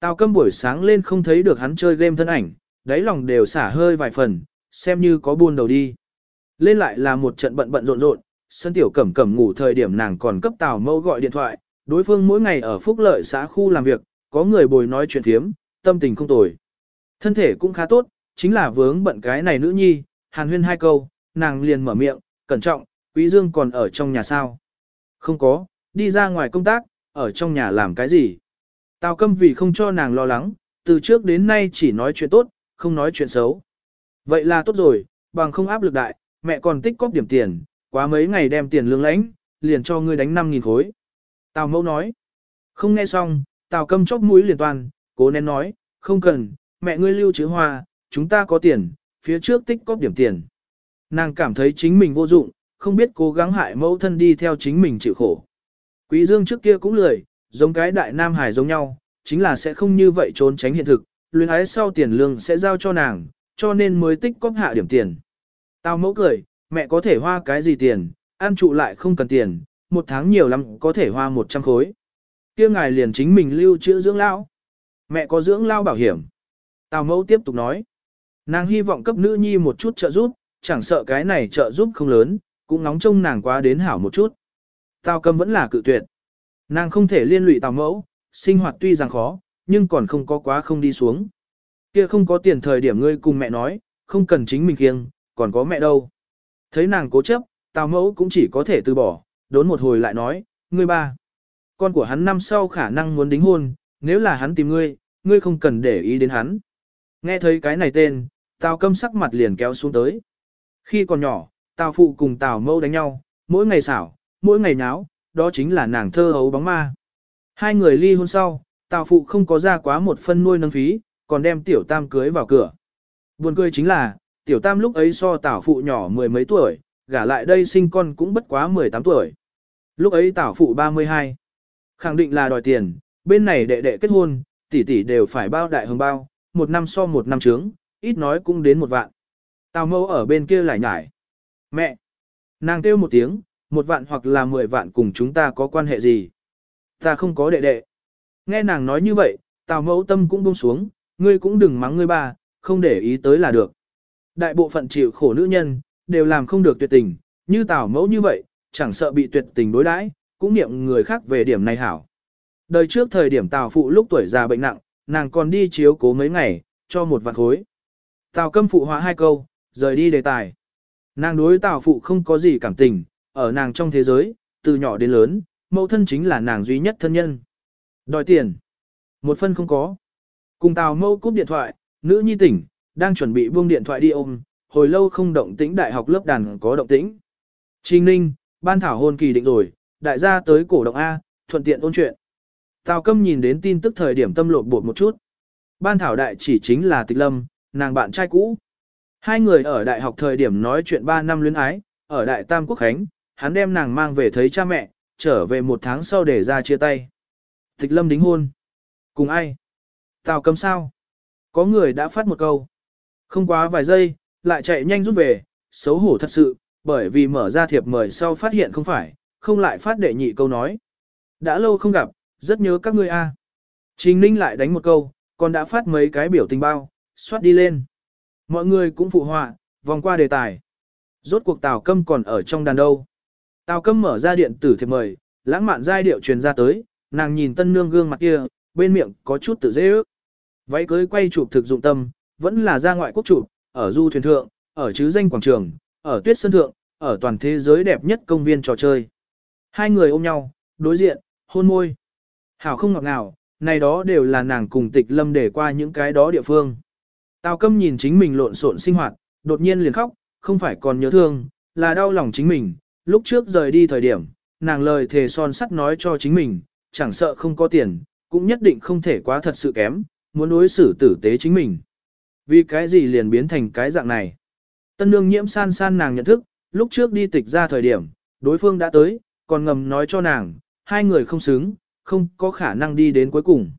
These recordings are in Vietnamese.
Tào câm buổi sáng lên không thấy được hắn chơi game thân ảnh, đáy lòng đều xả hơi vài phần, xem như có buôn đầu đi. Lên lại là một trận bận bận rộn rộn, sân tiểu cẩm cẩm ngủ thời điểm nàng còn cấp Tào mâu gọi điện thoại, đối phương mỗi ngày ở phúc lợi xã khu làm việc, có người bồi nói chuyện thiếm, tâm tình không tồi. Thân thể cũng khá tốt, chính là vướng bận cái này nữ nhi, hàn huyên hai câu, nàng liền mở miệng, cẩn trọng, quý dương còn ở trong nhà sao. Không có, đi ra ngoài công tác, ở trong nhà làm cái gì. Tào câm vì không cho nàng lo lắng, từ trước đến nay chỉ nói chuyện tốt, không nói chuyện xấu. Vậy là tốt rồi, bằng không áp lực đại, mẹ còn tích cóp điểm tiền, quá mấy ngày đem tiền lương lãnh, liền cho ngươi đánh 5.000 khối. Tào mẫu nói, không nghe xong, tào câm chóc mũi liền toàn, cố nén nói, không cần, mẹ ngươi lưu chữ hoa, chúng ta có tiền, phía trước tích cóp điểm tiền. Nàng cảm thấy chính mình vô dụng, không biết cố gắng hại mẫu thân đi theo chính mình chịu khổ. Quý Dương trước kia cũng lười, giống cái đại nam hải giống nhau, chính là sẽ không như vậy trốn tránh hiện thực, luyến ái sau tiền lương sẽ giao cho nàng, cho nên mới tích cóp hạ điểm tiền. Tao mẫu cười, mẹ có thể hoa cái gì tiền, ăn trụ lại không cần tiền, một tháng nhiều lắm có thể hoa 100 khối. kia ngài liền chính mình lưu trữ dưỡng lao. Mẹ có dưỡng lao bảo hiểm. Tào mẫu tiếp tục nói. Nàng hy vọng cấp nữ nhi một chút trợ giúp, chẳng sợ cái này trợ giúp không lớn, cũng nóng trông nàng quá đến hảo một chút. Tào cầm vẫn là cự tuyệt. Nàng không thể liên lụy tào mẫu, sinh hoạt tuy rằng khó, nhưng còn không có quá không đi xuống. Kia không có tiền thời điểm ngươi cùng mẹ nói, không cần chính mình kiêng, còn có mẹ đâu. Thấy nàng cố chấp, tào mẫu cũng chỉ có thể từ bỏ, đốn một hồi lại nói, ngươi ba. Con của hắn năm sau khả năng muốn đính hôn, nếu là hắn tìm ngươi, ngươi không cần để ý đến hắn. Nghe thấy cái này tên, tào câm sắc mặt liền kéo xuống tới. Khi còn nhỏ, tào phụ cùng tào mẫu đánh nhau, mỗi ngày xảo, mỗi ngày nháo, đó chính là nàng thơ hấu bóng ma. Hai người ly hôn sau, tào phụ không có ra quá một phân nuôi nâng phí, còn đem tiểu tam cưới vào cửa. Buồn cười chính là, tiểu tam lúc ấy so tào phụ nhỏ mười mấy tuổi, gả lại đây sinh con cũng bất quá 18 tuổi. Lúc ấy tào phụ 32. Khẳng định là đòi tiền, bên này đệ đệ kết hôn, tỷ tỷ đều phải bao đại hồng bao, một năm so một năm trướng, ít nói cũng đến một vạn. Tào mâu ở bên kia lại nhải. Mẹ! Nàng kêu một tiếng, một vạn hoặc là mười vạn cùng chúng ta có quan hệ gì? Ta không có đệ đệ. Nghe nàng nói như vậy, tào mẫu tâm cũng buông xuống, ngươi cũng đừng mắng ngươi ba, không để ý tới là được. Đại bộ phận chịu khổ nữ nhân, đều làm không được tuyệt tình, như tào mẫu như vậy, chẳng sợ bị tuyệt tình đối đãi, cũng niệm người khác về điểm này hảo. Đời trước thời điểm tào phụ lúc tuổi già bệnh nặng, nàng còn đi chiếu cố mấy ngày, cho một vạn khối. Tào câm phụ hóa hai câu, rời đi đề tài. Nàng đối tào phụ không có gì cảm tình, ở nàng trong thế giới, từ nhỏ đến lớn, mẫu thân chính là nàng duy nhất thân nhân. Đòi tiền. Một phân không có. Cùng tào mẫu cúp điện thoại, nữ nhi tỉnh, đang chuẩn bị buông điện thoại đi ôm, hồi lâu không động tĩnh đại học lớp đàn có động tĩnh. Trình ninh, ban thảo hôn kỳ định rồi, đại gia tới cổ động A, thuận tiện ôn chuyện. Tào câm nhìn đến tin tức thời điểm tâm lột bột một chút. Ban thảo đại chỉ chính là tịch lâm, nàng bạn trai cũ. Hai người ở đại học thời điểm nói chuyện 3 năm luyến ái, ở đại tam quốc khánh, hắn đem nàng mang về thấy cha mẹ, trở về một tháng sau để ra chia tay. Tịch lâm đính hôn. Cùng ai? Tào Cầm sao? Có người đã phát một câu. Không quá vài giây, lại chạy nhanh rút về, xấu hổ thật sự, bởi vì mở ra thiệp mời sau phát hiện không phải, không lại phát đệ nhị câu nói. Đã lâu không gặp, rất nhớ các ngươi a. À. Trình Ninh lại đánh một câu, còn đã phát mấy cái biểu tình bao, xoát đi lên. Mọi người cũng phụ họa, vòng qua đề tài. Rốt cuộc Tào Câm còn ở trong đàn đâu. Tào Câm mở ra điện tử thiệp mời, lãng mạn giai điệu truyền ra tới, nàng nhìn tân nương gương mặt kia, bên miệng có chút tự dễ ước. Váy cưới quay chụp thực dụng tâm, vẫn là ra ngoại quốc chụp, ở du thuyền thượng, ở chứ danh quảng trường, ở tuyết sân thượng, ở toàn thế giới đẹp nhất công viên trò chơi. Hai người ôm nhau, đối diện, hôn môi. Hảo không ngọt ngào, này đó đều là nàng cùng tịch lâm để qua những cái đó địa phương. Tào câm nhìn chính mình lộn xộn sinh hoạt, đột nhiên liền khóc, không phải còn nhớ thương, là đau lòng chính mình. Lúc trước rời đi thời điểm, nàng lời thề son sắt nói cho chính mình, chẳng sợ không có tiền, cũng nhất định không thể quá thật sự kém, muốn đối xử tử tế chính mình. Vì cái gì liền biến thành cái dạng này? Tân nương nhiễm san san nàng nhận thức, lúc trước đi tịch ra thời điểm, đối phương đã tới, còn ngầm nói cho nàng, hai người không xứng, không có khả năng đi đến cuối cùng.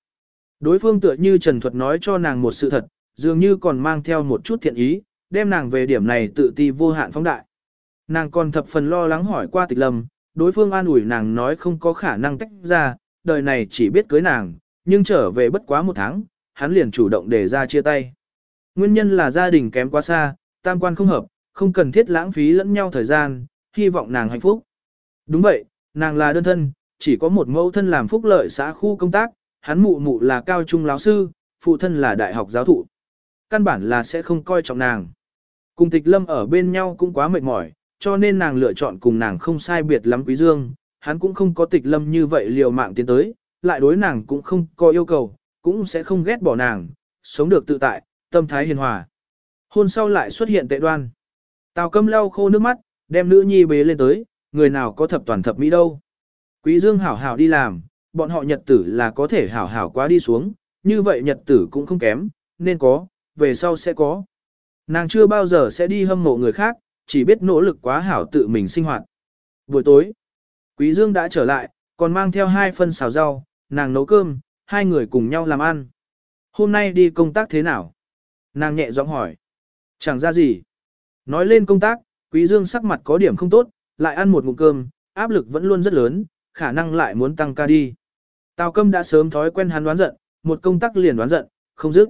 Đối phương tựa như Trần Thuật nói cho nàng một sự thật, dường như còn mang theo một chút thiện ý, đem nàng về điểm này tự ti vô hạn phóng đại. Nàng còn thập phần lo lắng hỏi qua tịch lâm, đối phương an ủi nàng nói không có khả năng tách ra, đời này chỉ biết cưới nàng, nhưng trở về bất quá một tháng, hắn liền chủ động để ra chia tay. Nguyên nhân là gia đình kém quá xa, tam quan không hợp, không cần thiết lãng phí lẫn nhau thời gian, hy vọng nàng hạnh phúc. Đúng vậy, nàng là đơn thân, chỉ có một mẫu thân làm phúc lợi xã khu công tác, hắn mụ mụ là cao trung giáo sư, phụ thân là đại học giáo thụ. Căn bản là sẽ không coi trọng nàng. Cùng tịch lâm ở bên nhau cũng quá mệt mỏi, cho nên nàng lựa chọn cùng nàng không sai biệt lắm quý dương, hắn cũng không có tịch lâm như vậy liều mạng tiến tới, lại đối nàng cũng không có yêu cầu, cũng sẽ không ghét bỏ nàng, sống được tự tại, tâm thái hiền hòa. Hôn sau lại xuất hiện tệ đoan. Tào câm lau khô nước mắt, đem nữ nhi bế lên tới, người nào có thập toàn thập mỹ đâu. Quý dương hảo hảo đi làm, bọn họ nhật tử là có thể hảo hảo quá đi xuống, như vậy nhật tử cũng không kém, nên có, về sau sẽ có. Nàng chưa bao giờ sẽ đi hâm mộ người khác, chỉ biết nỗ lực quá hảo tự mình sinh hoạt. Buổi tối, Quý Dương đã trở lại, còn mang theo hai phân xào rau, nàng nấu cơm, hai người cùng nhau làm ăn. Hôm nay đi công tác thế nào? Nàng nhẹ giọng hỏi. Chẳng ra gì. Nói lên công tác, Quý Dương sắc mặt có điểm không tốt, lại ăn một ngụm cơm, áp lực vẫn luôn rất lớn, khả năng lại muốn tăng ca đi. Tào Câm đã sớm thói quen hắn đoán giận, một công tác liền đoán giận, không dứt.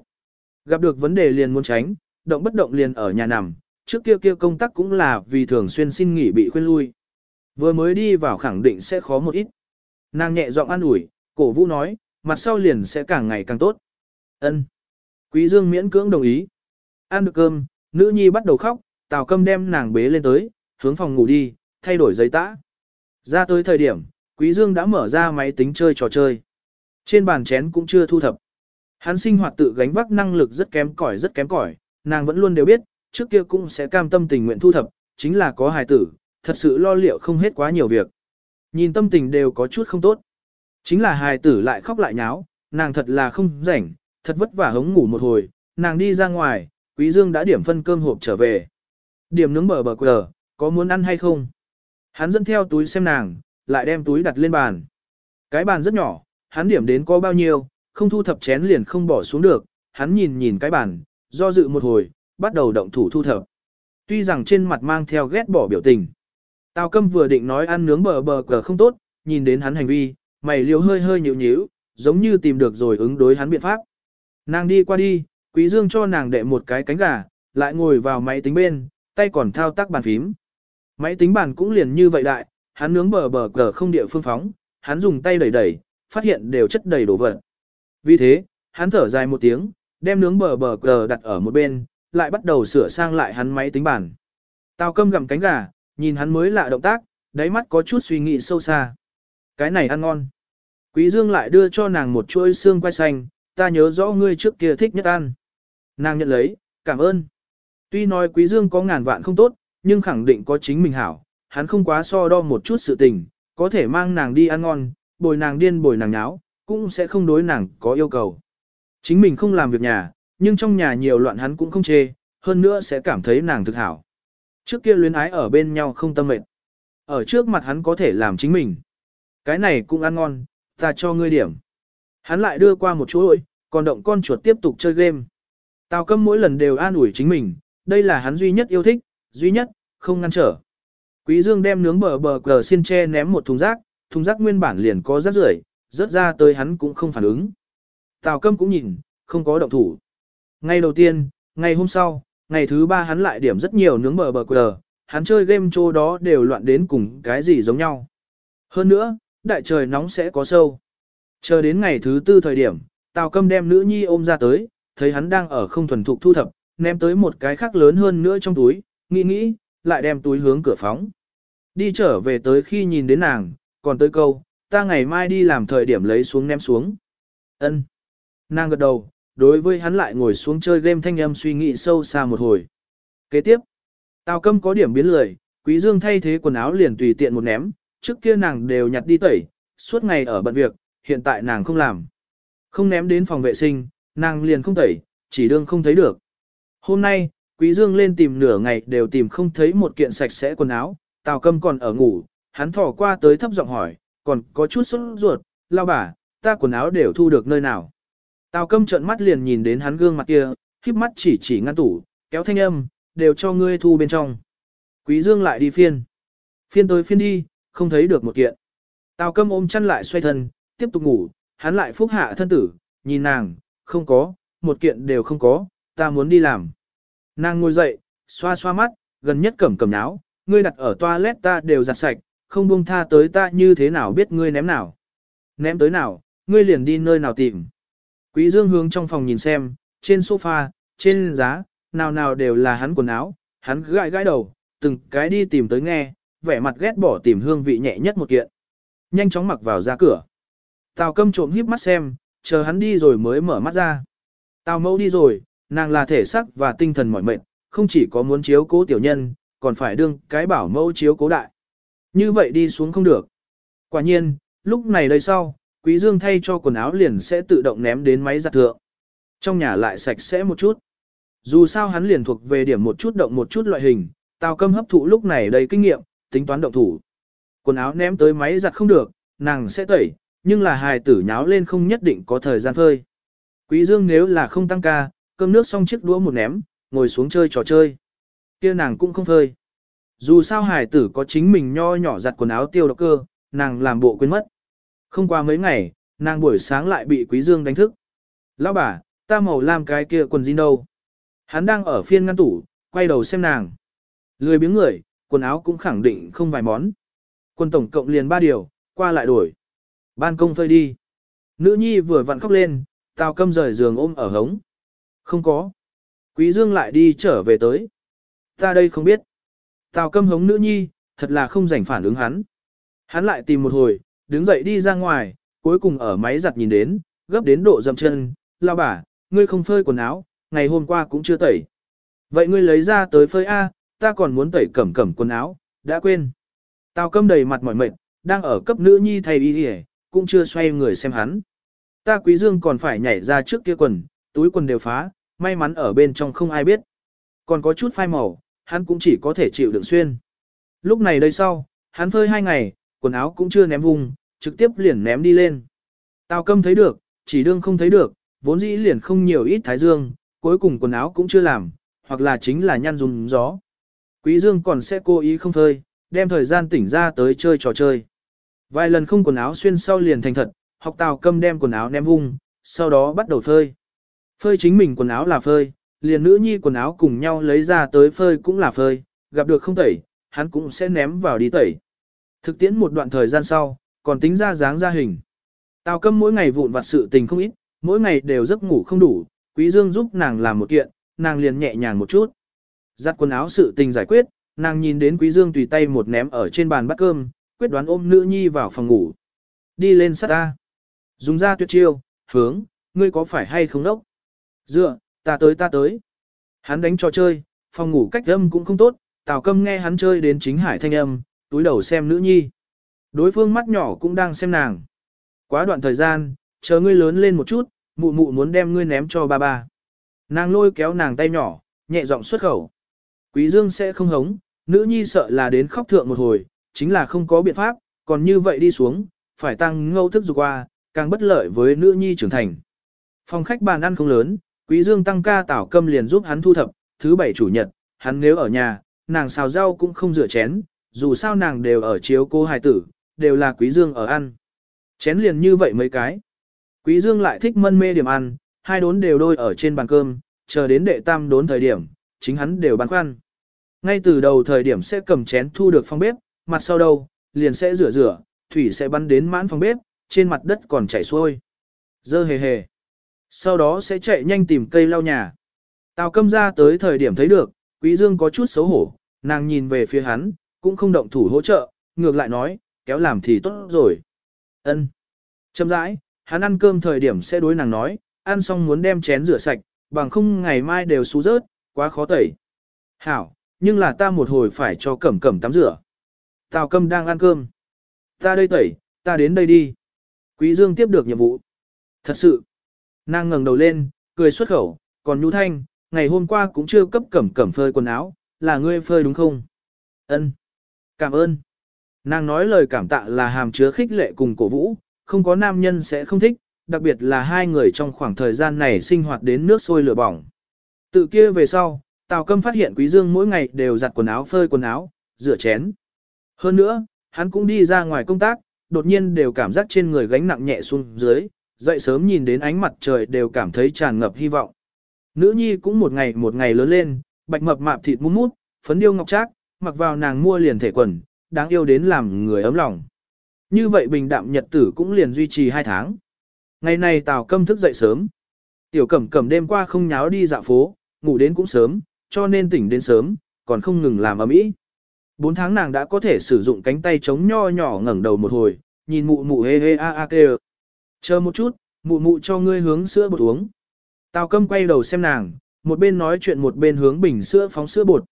Gặp được vấn đề liền muốn tránh, động bất động liền ở nhà nằm, trước kia kia công tác cũng là vì thường xuyên xin nghỉ bị khuyên lui. Vừa mới đi vào khẳng định sẽ khó một ít. Nàng nhẹ giọng an ủi, cổ vũ nói, mặt sau liền sẽ càng ngày càng tốt. Ân. Quý Dương miễn cưỡng đồng ý. Ăn được cơm, nữ nhi bắt đầu khóc, Tào Câm đem nàng bế lên tới, hướng phòng ngủ đi, thay đổi giấy tã. Ra tới thời điểm, Quý Dương đã mở ra máy tính chơi trò chơi. Trên bàn chén cũng chưa thu thập. Hắn sinh hoạt tự gánh vác năng lực rất kém cỏi rất kém cỏi, nàng vẫn luôn đều biết, trước kia cũng sẽ cam tâm tình nguyện thu thập, chính là có hài tử, thật sự lo liệu không hết quá nhiều việc. Nhìn tâm tình đều có chút không tốt. Chính là hài tử lại khóc lại nháo, nàng thật là không rảnh, thật vất vả hống ngủ một hồi, nàng đi ra ngoài, Quý Dương đã điểm phân cơm hộp trở về. Điểm nướng bờ bờ quờ, có muốn ăn hay không? Hắn dẫn theo túi xem nàng, lại đem túi đặt lên bàn. Cái bàn rất nhỏ, hắn điểm đến có bao nhiêu, không thu thập chén liền không bỏ xuống được, hắn nhìn nhìn cái bàn, do dự một hồi, bắt đầu động thủ thu thập. Tuy rằng trên mặt mang theo ghét bỏ biểu tình. Tào câm vừa định nói ăn nướng bờ bờ cờ không tốt, nhìn đến hắn hành vi, mày liều hơi hơi nhíu nhíu, giống như tìm được rồi ứng đối hắn biện pháp. Nàng đi qua đi, quý dương cho nàng đệ một cái cánh gà, lại ngồi vào máy tính bên, tay còn thao tác bàn phím. Máy tính bàn cũng liền như vậy đại, hắn nướng bờ bờ cờ không địa phương phóng, hắn dùng tay đẩy đẩy, phát hiện đều chất đầy đồ vật. Vì thế, hắn thở dài một tiếng, đem nướng bờ bờ cờ đặt ở một bên, lại bắt đầu sửa sang lại hắn máy tính bàn. Tào câm gặm cánh gà, nhìn hắn mới lạ động tác, đáy mắt có chút suy nghĩ sâu xa. Cái này ăn ngon. Quý Dương lại đưa cho nàng một chuỗi xương quay xanh, ta nhớ rõ ngươi trước kia thích nhất ăn. Nàng nhận lấy, cảm ơn. Tuy nói Quý Dương có ngàn vạn không tốt, nhưng khẳng định có chính mình hảo, hắn không quá so đo một chút sự tình, có thể mang nàng đi ăn ngon, bồi nàng điên bồi nàng nháo, cũng sẽ không đối nàng có yêu cầu. Chính mình không làm việc nhà, nhưng trong nhà nhiều loạn hắn cũng không chê, hơn nữa sẽ cảm thấy nàng thực hảo. Trước kia luyến ái ở bên nhau không tâm mệt. Ở trước mặt hắn có thể làm chính mình. Cái này cũng ăn ngon, ta cho ngươi điểm. Hắn lại đưa qua một chú ơi, còn động con chuột tiếp tục chơi game. Tào câm mỗi lần đều an ủi chính mình, đây là hắn duy nhất yêu thích, duy nhất, không ngăn trở. Quý Dương đem nướng bờ bờ cờ xiên tre ném một thùng rác, thùng rác nguyên bản liền có rác rưởi, rớt ra tới hắn cũng không phản ứng. Tào câm cũng nhìn, không có động thủ. Ngày đầu tiên, ngày hôm sau, ngày thứ ba hắn lại điểm rất nhiều nướng bờ bờ quờ, hắn chơi game chỗ đó đều loạn đến cùng cái gì giống nhau. Hơn nữa, đại trời nóng sẽ có sâu. Chờ đến ngày thứ tư thời điểm, Tào Câm đem nữ nhi ôm ra tới, thấy hắn đang ở không thuần thục thu thập, ném tới một cái khác lớn hơn nữa trong túi, nghĩ nghĩ, lại đem túi hướng cửa phóng. Đi trở về tới khi nhìn đến nàng, còn tới câu, ta ngày mai đi làm thời điểm lấy xuống ném xuống. Ân. Nàng gật đầu, đối với hắn lại ngồi xuống chơi game thanh âm suy nghĩ sâu xa một hồi. Kế tiếp, Tào Câm có điểm biến lười, Quý Dương thay thế quần áo liền tùy tiện một ném, trước kia nàng đều nhặt đi tẩy, suốt ngày ở bận việc, hiện tại nàng không làm. Không ném đến phòng vệ sinh, nàng liền không tẩy, chỉ đương không thấy được. Hôm nay, Quý Dương lên tìm nửa ngày đều tìm không thấy một kiện sạch sẽ quần áo, Tào Câm còn ở ngủ, hắn thò qua tới thấp giọng hỏi, còn có chút sốt ruột, lao bà, ta quần áo đều thu được nơi nào. Tào câm trợn mắt liền nhìn đến hắn gương mặt kia, khiếp mắt chỉ chỉ ngăn tủ, kéo thanh âm, đều cho ngươi thu bên trong. Quý dương lại đi phiên. Phiên tới phiên đi, không thấy được một kiện. Tào câm ôm chăn lại xoay thân, tiếp tục ngủ, hắn lại phúc hạ thân tử, nhìn nàng, không có, một kiện đều không có, ta muốn đi làm. Nàng ngồi dậy, xoa xoa mắt, gần nhất cẩm cẩm náo, ngươi đặt ở toilet ta đều giặt sạch, không buông tha tới ta như thế nào biết ngươi ném nào. Ném tới nào, ngươi liền đi nơi nào tìm. Quý Dương hướng trong phòng nhìn xem, trên sofa, trên giá, nào nào đều là hắn quần áo, hắn gãi gãi đầu, từng cái đi tìm tới nghe, vẻ mặt ghét bỏ tìm hương vị nhẹ nhất một kiện. Nhanh chóng mặc vào ra cửa. Tào câm trộm híp mắt xem, chờ hắn đi rồi mới mở mắt ra. Tào mẫu đi rồi, nàng là thể sắc và tinh thần mỏi mệt, không chỉ có muốn chiếu cố tiểu nhân, còn phải đương cái bảo mẫu chiếu cố đại. Như vậy đi xuống không được. Quả nhiên, lúc này đây sau, Quý Dương thay cho quần áo liền sẽ tự động ném đến máy giặt thượng. Trong nhà lại sạch sẽ một chút. Dù sao hắn liền thuộc về điểm một chút động một chút loại hình, Tào Câm hấp thụ lúc này đầy kinh nghiệm, tính toán động thủ. Quần áo ném tới máy giặt không được, nàng sẽ tẩy, nhưng là hài tử nháo lên không nhất định có thời gian phơi. Quý Dương nếu là không tăng ca, cơm nước xong chiếc đũa một ném, ngồi xuống chơi trò chơi. Kia nàng cũng không phơi. Dù sao hài tử có chính mình nho nhỏ giặt quần áo tiêu độc cơ, nàng làm bộ quên mất. Không qua mấy ngày, nàng buổi sáng lại bị Quý Dương đánh thức. Lão bà, ta màu làm cái kia quần jean đâu? Hắn đang ở phiên ngăn tủ, quay đầu xem nàng. Lười biếng người, quần áo cũng khẳng định không vài món. Quần tổng cộng liền ba điều, qua lại đổi. Ban công phơi đi. Nữ nhi vừa vặn khóc lên, tào câm rời giường ôm ở hống. Không có. Quý dương lại đi trở về tới. Ta đây không biết. Tào câm hống nữ nhi, thật là không rảnh phản ứng hắn. Hắn lại tìm một hồi, đứng dậy đi ra ngoài, cuối cùng ở máy giặt nhìn đến, gấp đến độ dầm chân, lao bà, ngươi không phơi quần áo, ngày hôm qua cũng chưa tẩy. Vậy ngươi lấy ra tới phơi A, ta còn muốn tẩy cẩm cẩm quần áo, đã quên. Tào câm đầy mặt mỏi mệt, đang ở cấp nữ nhi thầy y hề, cũng chưa xoay người xem hắn. Ta quý dương còn phải nhảy ra trước kia quần, túi quần đều phá, may mắn ở bên trong không ai biết. Còn có chút phai màu, hắn cũng chỉ có thể chịu đựng xuyên. Lúc này đây sau, hắn phơi hai ngày, quần áo cũng chưa ném vùng, trực tiếp liền ném đi lên. Tào câm thấy được, chỉ đương không thấy được, vốn dĩ liền không nhiều ít thái dương, cuối cùng quần áo cũng chưa làm, hoặc là chính là nhăn dùng gió. Quý Dương còn sẽ cố ý không phơi, đem thời gian tỉnh ra tới chơi trò chơi. Vài lần không quần áo xuyên sau liền thành thật, học tào câm đem quần áo ném vung, sau đó bắt đầu phơi. Phơi chính mình quần áo là phơi, liền nữ nhi quần áo cùng nhau lấy ra tới phơi cũng là phơi, gặp được không tẩy, hắn cũng sẽ ném vào đi tẩy. Thực tiễn một đoạn thời gian sau, còn tính ra dáng ra hình. Tào câm mỗi ngày vụn vặt sự tình không ít, mỗi ngày đều giấc ngủ không đủ, quý dương giúp nàng làm một kiện, nàng liền nhẹ nhàng một chút. Giặt quần áo sự tình giải quyết, nàng nhìn đến quý dương tùy tay một ném ở trên bàn bát cơm, quyết đoán ôm nữ nhi vào phòng ngủ. Đi lên sát ta. Dùng ra tuyệt chiêu, hướng, ngươi có phải hay không đốc? Dựa, ta tới ta tới. Hắn đánh trò chơi, phòng ngủ cách âm cũng không tốt, tào câm nghe hắn chơi đến chính hải thanh âm, túi đầu xem nữ nhi. Đối phương mắt nhỏ cũng đang xem nàng. Quá đoạn thời gian, chờ ngươi lớn lên một chút, mụ mụ muốn đem ngươi ném cho ba ba. Nàng lôi kéo nàng tay nhỏ, nhẹ giọng xuất khẩu. Quý Dương sẽ không hống, nữ nhi sợ là đến khóc thượng một hồi, chính là không có biện pháp, còn như vậy đi xuống, phải tăng ngâu thức dục qua, càng bất lợi với nữ nhi trưởng thành. Phòng khách bàn ăn không lớn, Quý Dương tăng ca tảo câm liền giúp hắn thu thập, thứ bảy chủ nhật, hắn nếu ở nhà, nàng xào rau cũng không rửa chén, dù sao nàng đều ở chiếu cô hài tử, đều là Quý Dương ở ăn. Chén liền như vậy mấy cái. Quý Dương lại thích mân mê điểm ăn, hai đốn đều đôi ở trên bàn cơm, chờ đến đệ tam đốn thời điểm, chính hắn đều băn khoăn. Ngay từ đầu thời điểm sẽ cầm chén thu được phòng bếp, mặt sau đâu, liền sẽ rửa rửa, thủy sẽ bắn đến mãn phòng bếp, trên mặt đất còn chảy xuôi. Dơ hề hề. Sau đó sẽ chạy nhanh tìm cây lau nhà. Tào câm ra tới thời điểm thấy được, Quý Dương có chút xấu hổ, nàng nhìn về phía hắn, cũng không động thủ hỗ trợ, ngược lại nói, kéo làm thì tốt rồi. Ân. Châm rãi, hắn ăn cơm thời điểm sẽ đối nàng nói, ăn xong muốn đem chén rửa sạch, bằng không ngày mai đều xú rớt, quá khó tẩy. Hảo, nhưng là ta một hồi phải cho cẩm cẩm tắm rửa. Tào câm đang ăn cơm. Ta đây tẩy, ta đến đây đi. Quý Dương tiếp được nhiệm vụ. Thật sự. Nàng ngẩng đầu lên, cười xuất khẩu, còn nhu thanh, ngày hôm qua cũng chưa cấp cẩm cẩm phơi quần áo, là ngươi phơi đúng không? Ân, Cảm ơn. Nàng nói lời cảm tạ là hàm chứa khích lệ cùng cổ vũ, không có nam nhân sẽ không thích, đặc biệt là hai người trong khoảng thời gian này sinh hoạt đến nước sôi lửa bỏng. Tự kia về sau, Tào Câm phát hiện Quý Dương mỗi ngày đều giặt quần áo phơi quần áo, rửa chén. Hơn nữa, hắn cũng đi ra ngoài công tác, đột nhiên đều cảm giác trên người gánh nặng nhẹ xuống dưới, Dậy sớm nhìn đến ánh mặt trời đều cảm thấy tràn ngập hy vọng. Nữ nhi cũng một ngày một ngày lớn lên, bạch mập mạp thịt mút mút, phấn điêu ngọc trác, mặc vào nàng mua liền thể quần, đáng yêu đến làm người ấm lòng. Như vậy bình đạm nhật tử cũng liền duy trì hai tháng. Ngày này Tào Câm thức dậy sớm. Tiểu Cẩm Cẩm đêm qua không nháo đi dạo phố, ngủ đến cũng sớm, cho nên tỉnh đến sớm, còn không ngừng làm ầm ĩ. Bốn tháng nàng đã có thể sử dụng cánh tay chống nho nhỏ ngẩng đầu một hồi, nhìn mụ mụ hê hê a a kêu. Chờ một chút, mụ mụ cho ngươi hướng sữa bột uống. Tào Câm quay đầu xem nàng, một bên nói chuyện một bên hướng bình sữa phóng sữa bột.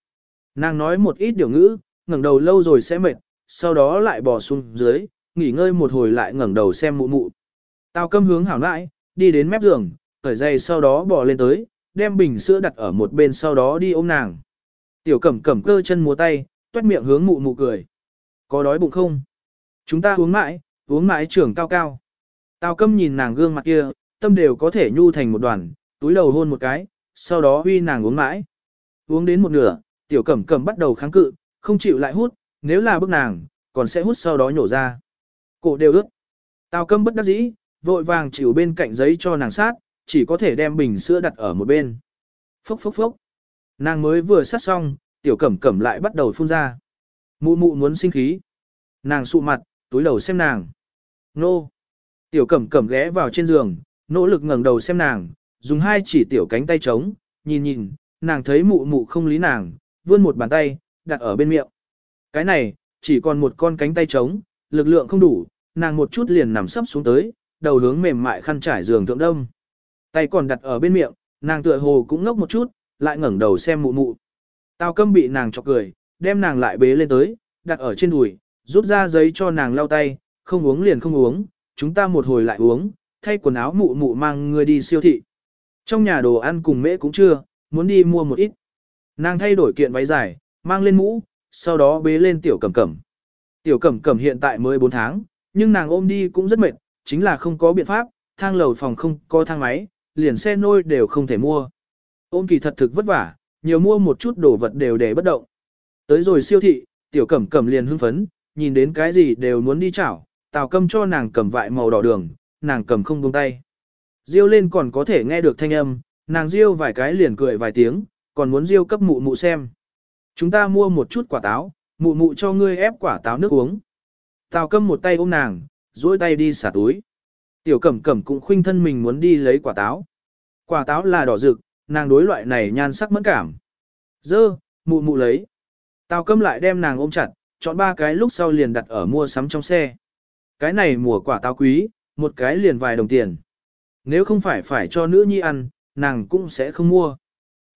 Nàng nói một ít điều ngữ, ngẩng đầu lâu rồi sẽ mệt, sau đó lại bò xuống dưới, nghỉ ngơi một hồi lại ngẩng đầu xem mụ mụ. Tào Câm hướng hảo lại, đi đến mép giường, cởi giày sau đó bò lên tới, đem bình sữa đặt ở một bên sau đó đi ôm nàng. Tiểu cẩm cẩm cơ chân múa tay, toét miệng hướng mụ mụ cười. Có đói bụng không? Chúng ta uống mãi, uống mãi trưởng cao cao. Tào câm nhìn nàng gương mặt kia, tâm đều có thể nhu thành một đoàn, túi đầu hôn một cái, sau đó huy nàng uống mãi. Uống đến một nửa, tiểu cẩm cẩm bắt đầu kháng cự, không chịu lại hút, nếu là bức nàng, còn sẽ hút sau đó nhổ ra. Cổ đều ướt. Tào câm bất đắc dĩ, vội vàng chịu bên cạnh giấy cho nàng sát, chỉ có thể đem bình sữa đặt ở một bên. Phốc phốc phốc. Nàng mới vừa sát xong, tiểu cẩm cẩm lại bắt đầu phun ra. Mụ mụ muốn sinh khí. Nàng sụ mặt, túi đầu xem nàng. Nô. Tiểu cẩm cẩm ghé vào trên giường, nỗ lực ngẩng đầu xem nàng, dùng hai chỉ tiểu cánh tay trống, nhìn nhìn, nàng thấy mụ mụ không lý nàng, vươn một bàn tay, đặt ở bên miệng. Cái này, chỉ còn một con cánh tay trống, lực lượng không đủ, nàng một chút liền nằm sấp xuống tới, đầu hướng mềm mại khăn trải giường thượng đông. Tay còn đặt ở bên miệng, nàng tựa hồ cũng ngốc một chút, lại ngẩng đầu xem mụ mụ. Tao câm bị nàng chọc cười, đem nàng lại bế lên tới, đặt ở trên đùi, rút ra giấy cho nàng lau tay, không uống liền không uống, chúng ta một hồi lại uống, thay quần áo mụ mụ mang người đi siêu thị. Trong nhà đồ ăn cùng mễ cũng chưa, muốn đi mua một ít. Nàng thay đổi kiện váy dài, mang lên mũ, sau đó bế lên tiểu cẩm cẩm. Tiểu cẩm cẩm hiện tại mới 4 tháng, nhưng nàng ôm đi cũng rất mệt, chính là không có biện pháp, thang lầu phòng không có thang máy, liền xe nôi đều không thể mua. Ôm kỳ thật thực vất vả, nhiều mua một chút đồ vật đều để bất động. Tới rồi siêu thị, tiểu cẩm cẩm liền hưng phấn, nhìn đến cái gì đều muốn đi chảo, tào câm cho nàng cầm vại màu đỏ đường, nàng cầm không buông tay. Riêu lên còn có thể nghe được thanh âm, nàng riêu vài cái liền cười vài tiếng, còn muốn riêu cấp mụ mụ xem. Chúng ta mua một chút quả táo, mụ mụ cho ngươi ép quả táo nước uống. Tào câm một tay ôm nàng, duỗi tay đi xả túi. Tiểu cẩm cẩm cũng khuynh thân mình muốn đi lấy quả táo. Quả táo là đỏ rực, nàng đối loại này nhan sắc mẫn cảm. Dơ, mụ mụ lấy. Tào câm lại đem nàng ôm chặt, chọn ba cái lúc sau liền đặt ở mua sắm trong xe. Cái này mùa quả táo quý, một cái liền vài đồng tiền. Nếu không phải phải cho nữ nhi ăn, nàng cũng sẽ không mua.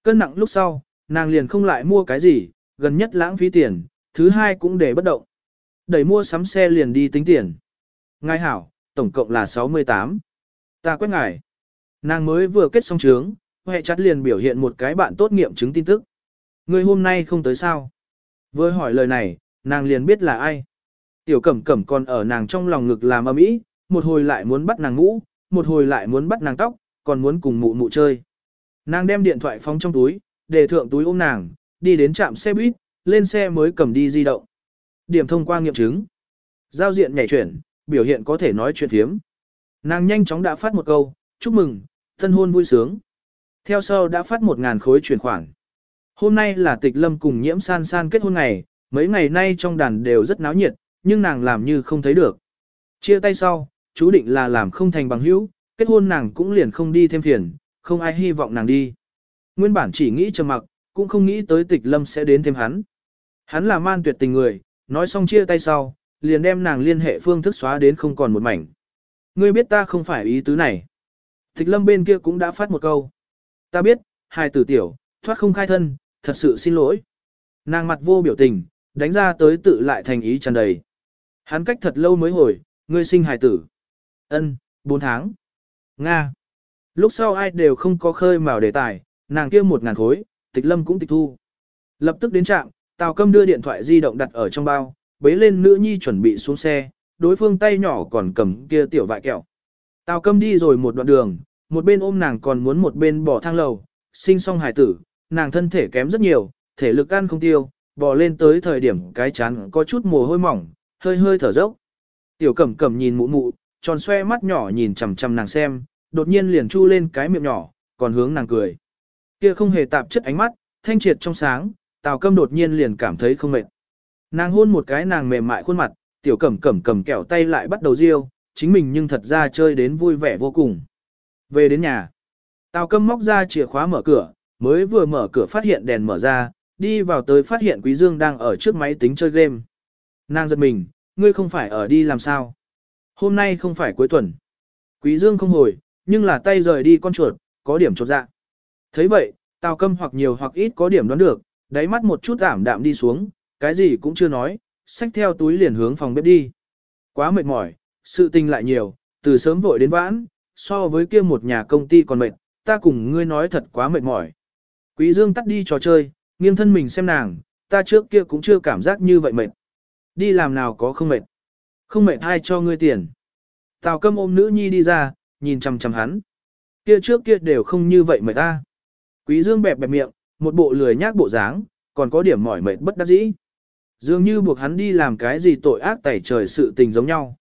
Cân nặng lúc sau, nàng liền không lại mua cái gì, gần nhất lãng phí tiền, thứ hai cũng để bất động. Đẩy mua sắm xe liền đi tính tiền. Ngài hảo, tổng cộng là 68. Ta quét ngài. Nàng mới vừa kết xong trướng, hệ chặt liền biểu hiện một cái bạn tốt nghiệm chứng tin tức. Người hôm nay không tới sao? Với hỏi lời này, nàng liền biết là ai. Tiểu cẩm cẩm còn ở nàng trong lòng ngực làm âm ý, một hồi lại muốn bắt nàng ngũ, một hồi lại muốn bắt nàng tóc, còn muốn cùng mụ mụ chơi. Nàng đem điện thoại phóng trong túi, để thượng túi ôm nàng, đi đến trạm xe buýt, lên xe mới cầm đi di động. Điểm thông qua nghiệm chứng. Giao diện nhảy chuyển, biểu hiện có thể nói chuyện thiếm. Nàng nhanh chóng đã phát một câu, chúc mừng, thân hôn vui sướng. Theo sau đã phát một ngàn khối chuyển khoản. Hôm nay là tịch lâm cùng nhiễm san san kết hôn ngày, mấy ngày nay trong đàn đều rất náo nhiệt, nhưng nàng làm như không thấy được. Chia tay sau, chú định là làm không thành bằng hữu, kết hôn nàng cũng liền không đi thêm phiền, không ai hy vọng nàng đi. Nguyên bản chỉ nghĩ trầm mặc, cũng không nghĩ tới tịch lâm sẽ đến thêm hắn. Hắn là man tuyệt tình người, nói xong chia tay sau, liền đem nàng liên hệ phương thức xóa đến không còn một mảnh. Ngươi biết ta không phải ý tứ này. Tịch lâm bên kia cũng đã phát một câu. Ta biết, hai tử tiểu, thoát không khai thân, thật sự xin lỗi. Nàng mặt vô biểu tình, đánh ra tới tự lại thành ý tràn đầy. Hắn cách thật lâu mới hồi, ngươi sinh hài tử. Ân, 4 tháng. Nga. Lúc sau ai đều không có khơi mào đề tài, nàng kia một ngàn khối, tịch lâm cũng tịch thu. Lập tức đến trạm, Tào Câm đưa điện thoại di động đặt ở trong bao, bế lên nữ nhi chuẩn bị xuống xe, đối phương tay nhỏ còn cầm kia tiểu vại kẹo. Tào Câm đi rồi một đoạn đường, một bên ôm nàng còn muốn một bên bỏ thang lầu, sinh xong hài tử, nàng thân thể kém rất nhiều, thể lực ăn không tiêu, bò lên tới thời điểm cái chán có chút mồ hôi mỏng, hơi hơi thở dốc. Tiểu Cẩm Cẩm nhìn mụ mụ, tròn xoe mắt nhỏ nhìn chằm chằm nàng xem, đột nhiên liền chu lên cái miệng nhỏ, còn hướng nàng cười. Kia không hề tạp chất ánh mắt, thanh triệt trong sáng, Tào Câm đột nhiên liền cảm thấy không mệt. Nàng hôn một cái nàng mềm mại khuôn mặt, tiểu cẩm cẩm cầm kẹo tay lại bắt đầu riêu, chính mình nhưng thật ra chơi đến vui vẻ vô cùng. Về đến nhà, Tào Câm móc ra chìa khóa mở cửa, mới vừa mở cửa phát hiện đèn mở ra, đi vào tới phát hiện Quý Dương đang ở trước máy tính chơi game. Nàng giật mình, ngươi không phải ở đi làm sao? Hôm nay không phải cuối tuần. Quý Dương không hồi, nhưng là tay rời đi con chuột, có điểm chột dạ thấy vậy, Tào Câm hoặc nhiều hoặc ít có điểm đoán được, đáy mắt một chút ảm đạm đi xuống, cái gì cũng chưa nói, xách theo túi liền hướng phòng bếp đi. Quá mệt mỏi, sự tình lại nhiều, từ sớm vội đến vãn, so với kia một nhà công ty còn mệt, ta cùng ngươi nói thật quá mệt mỏi. Quý Dương tắt đi trò chơi, nghiêng thân mình xem nàng, ta trước kia cũng chưa cảm giác như vậy mệt. Đi làm nào có không mệt. Không mệt ai cho ngươi tiền. Tào câm ôm nữ nhi đi ra, nhìn chằm chằm hắn. Kia trước kia đều không như vậy mệt ta. Quý Dương bẹp bẹp miệng, một bộ lười nhác bộ dáng, còn có điểm mỏi mệt bất đắc dĩ. Dường như buộc hắn đi làm cái gì tội ác tẩy trời sự tình giống nhau.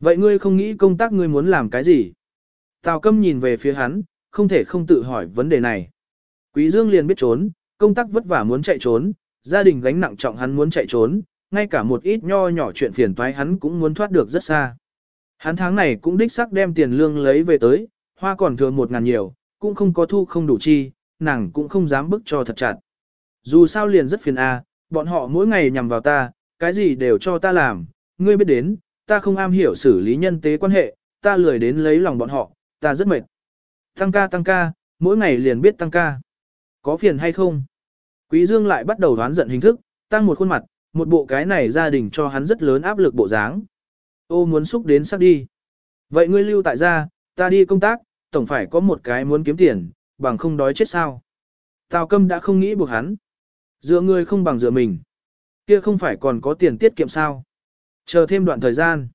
Vậy ngươi không nghĩ công tác ngươi muốn làm cái gì? Tào câm nhìn về phía hắn, không thể không tự hỏi vấn đề này. Quý Dương liền biết trốn, công tác vất vả muốn chạy trốn, gia đình gánh nặng trọng hắn muốn chạy trốn, ngay cả một ít nho nhỏ chuyện phiền toái hắn cũng muốn thoát được rất xa. Hắn tháng này cũng đích xác đem tiền lương lấy về tới, hoa còn thừa một ngàn nhiều, cũng không có thu không đủ chi, nàng cũng không dám bức cho thật chặt. Dù sao liền rất phiền a, bọn họ mỗi ngày nhằm vào ta, cái gì đều cho ta làm, ngươi biết đến, ta không am hiểu xử lý nhân tế quan hệ, ta lười đến lấy lòng bọn họ, ta rất mệt. Tăng ca tăng ca, mỗi ngày liền biết tăng ca. Có phiền hay không? Quý Dương lại bắt đầu đoán giận hình thức, tăng một khuôn mặt, một bộ cái này gia đình cho hắn rất lớn áp lực bộ dáng. Ô muốn xúc đến sắc đi. Vậy ngươi lưu tại gia, ta đi công tác, tổng phải có một cái muốn kiếm tiền, bằng không đói chết sao. Tào câm đã không nghĩ buộc hắn. Dựa người không bằng dựa mình. Kia không phải còn có tiền tiết kiệm sao. Chờ thêm đoạn thời gian.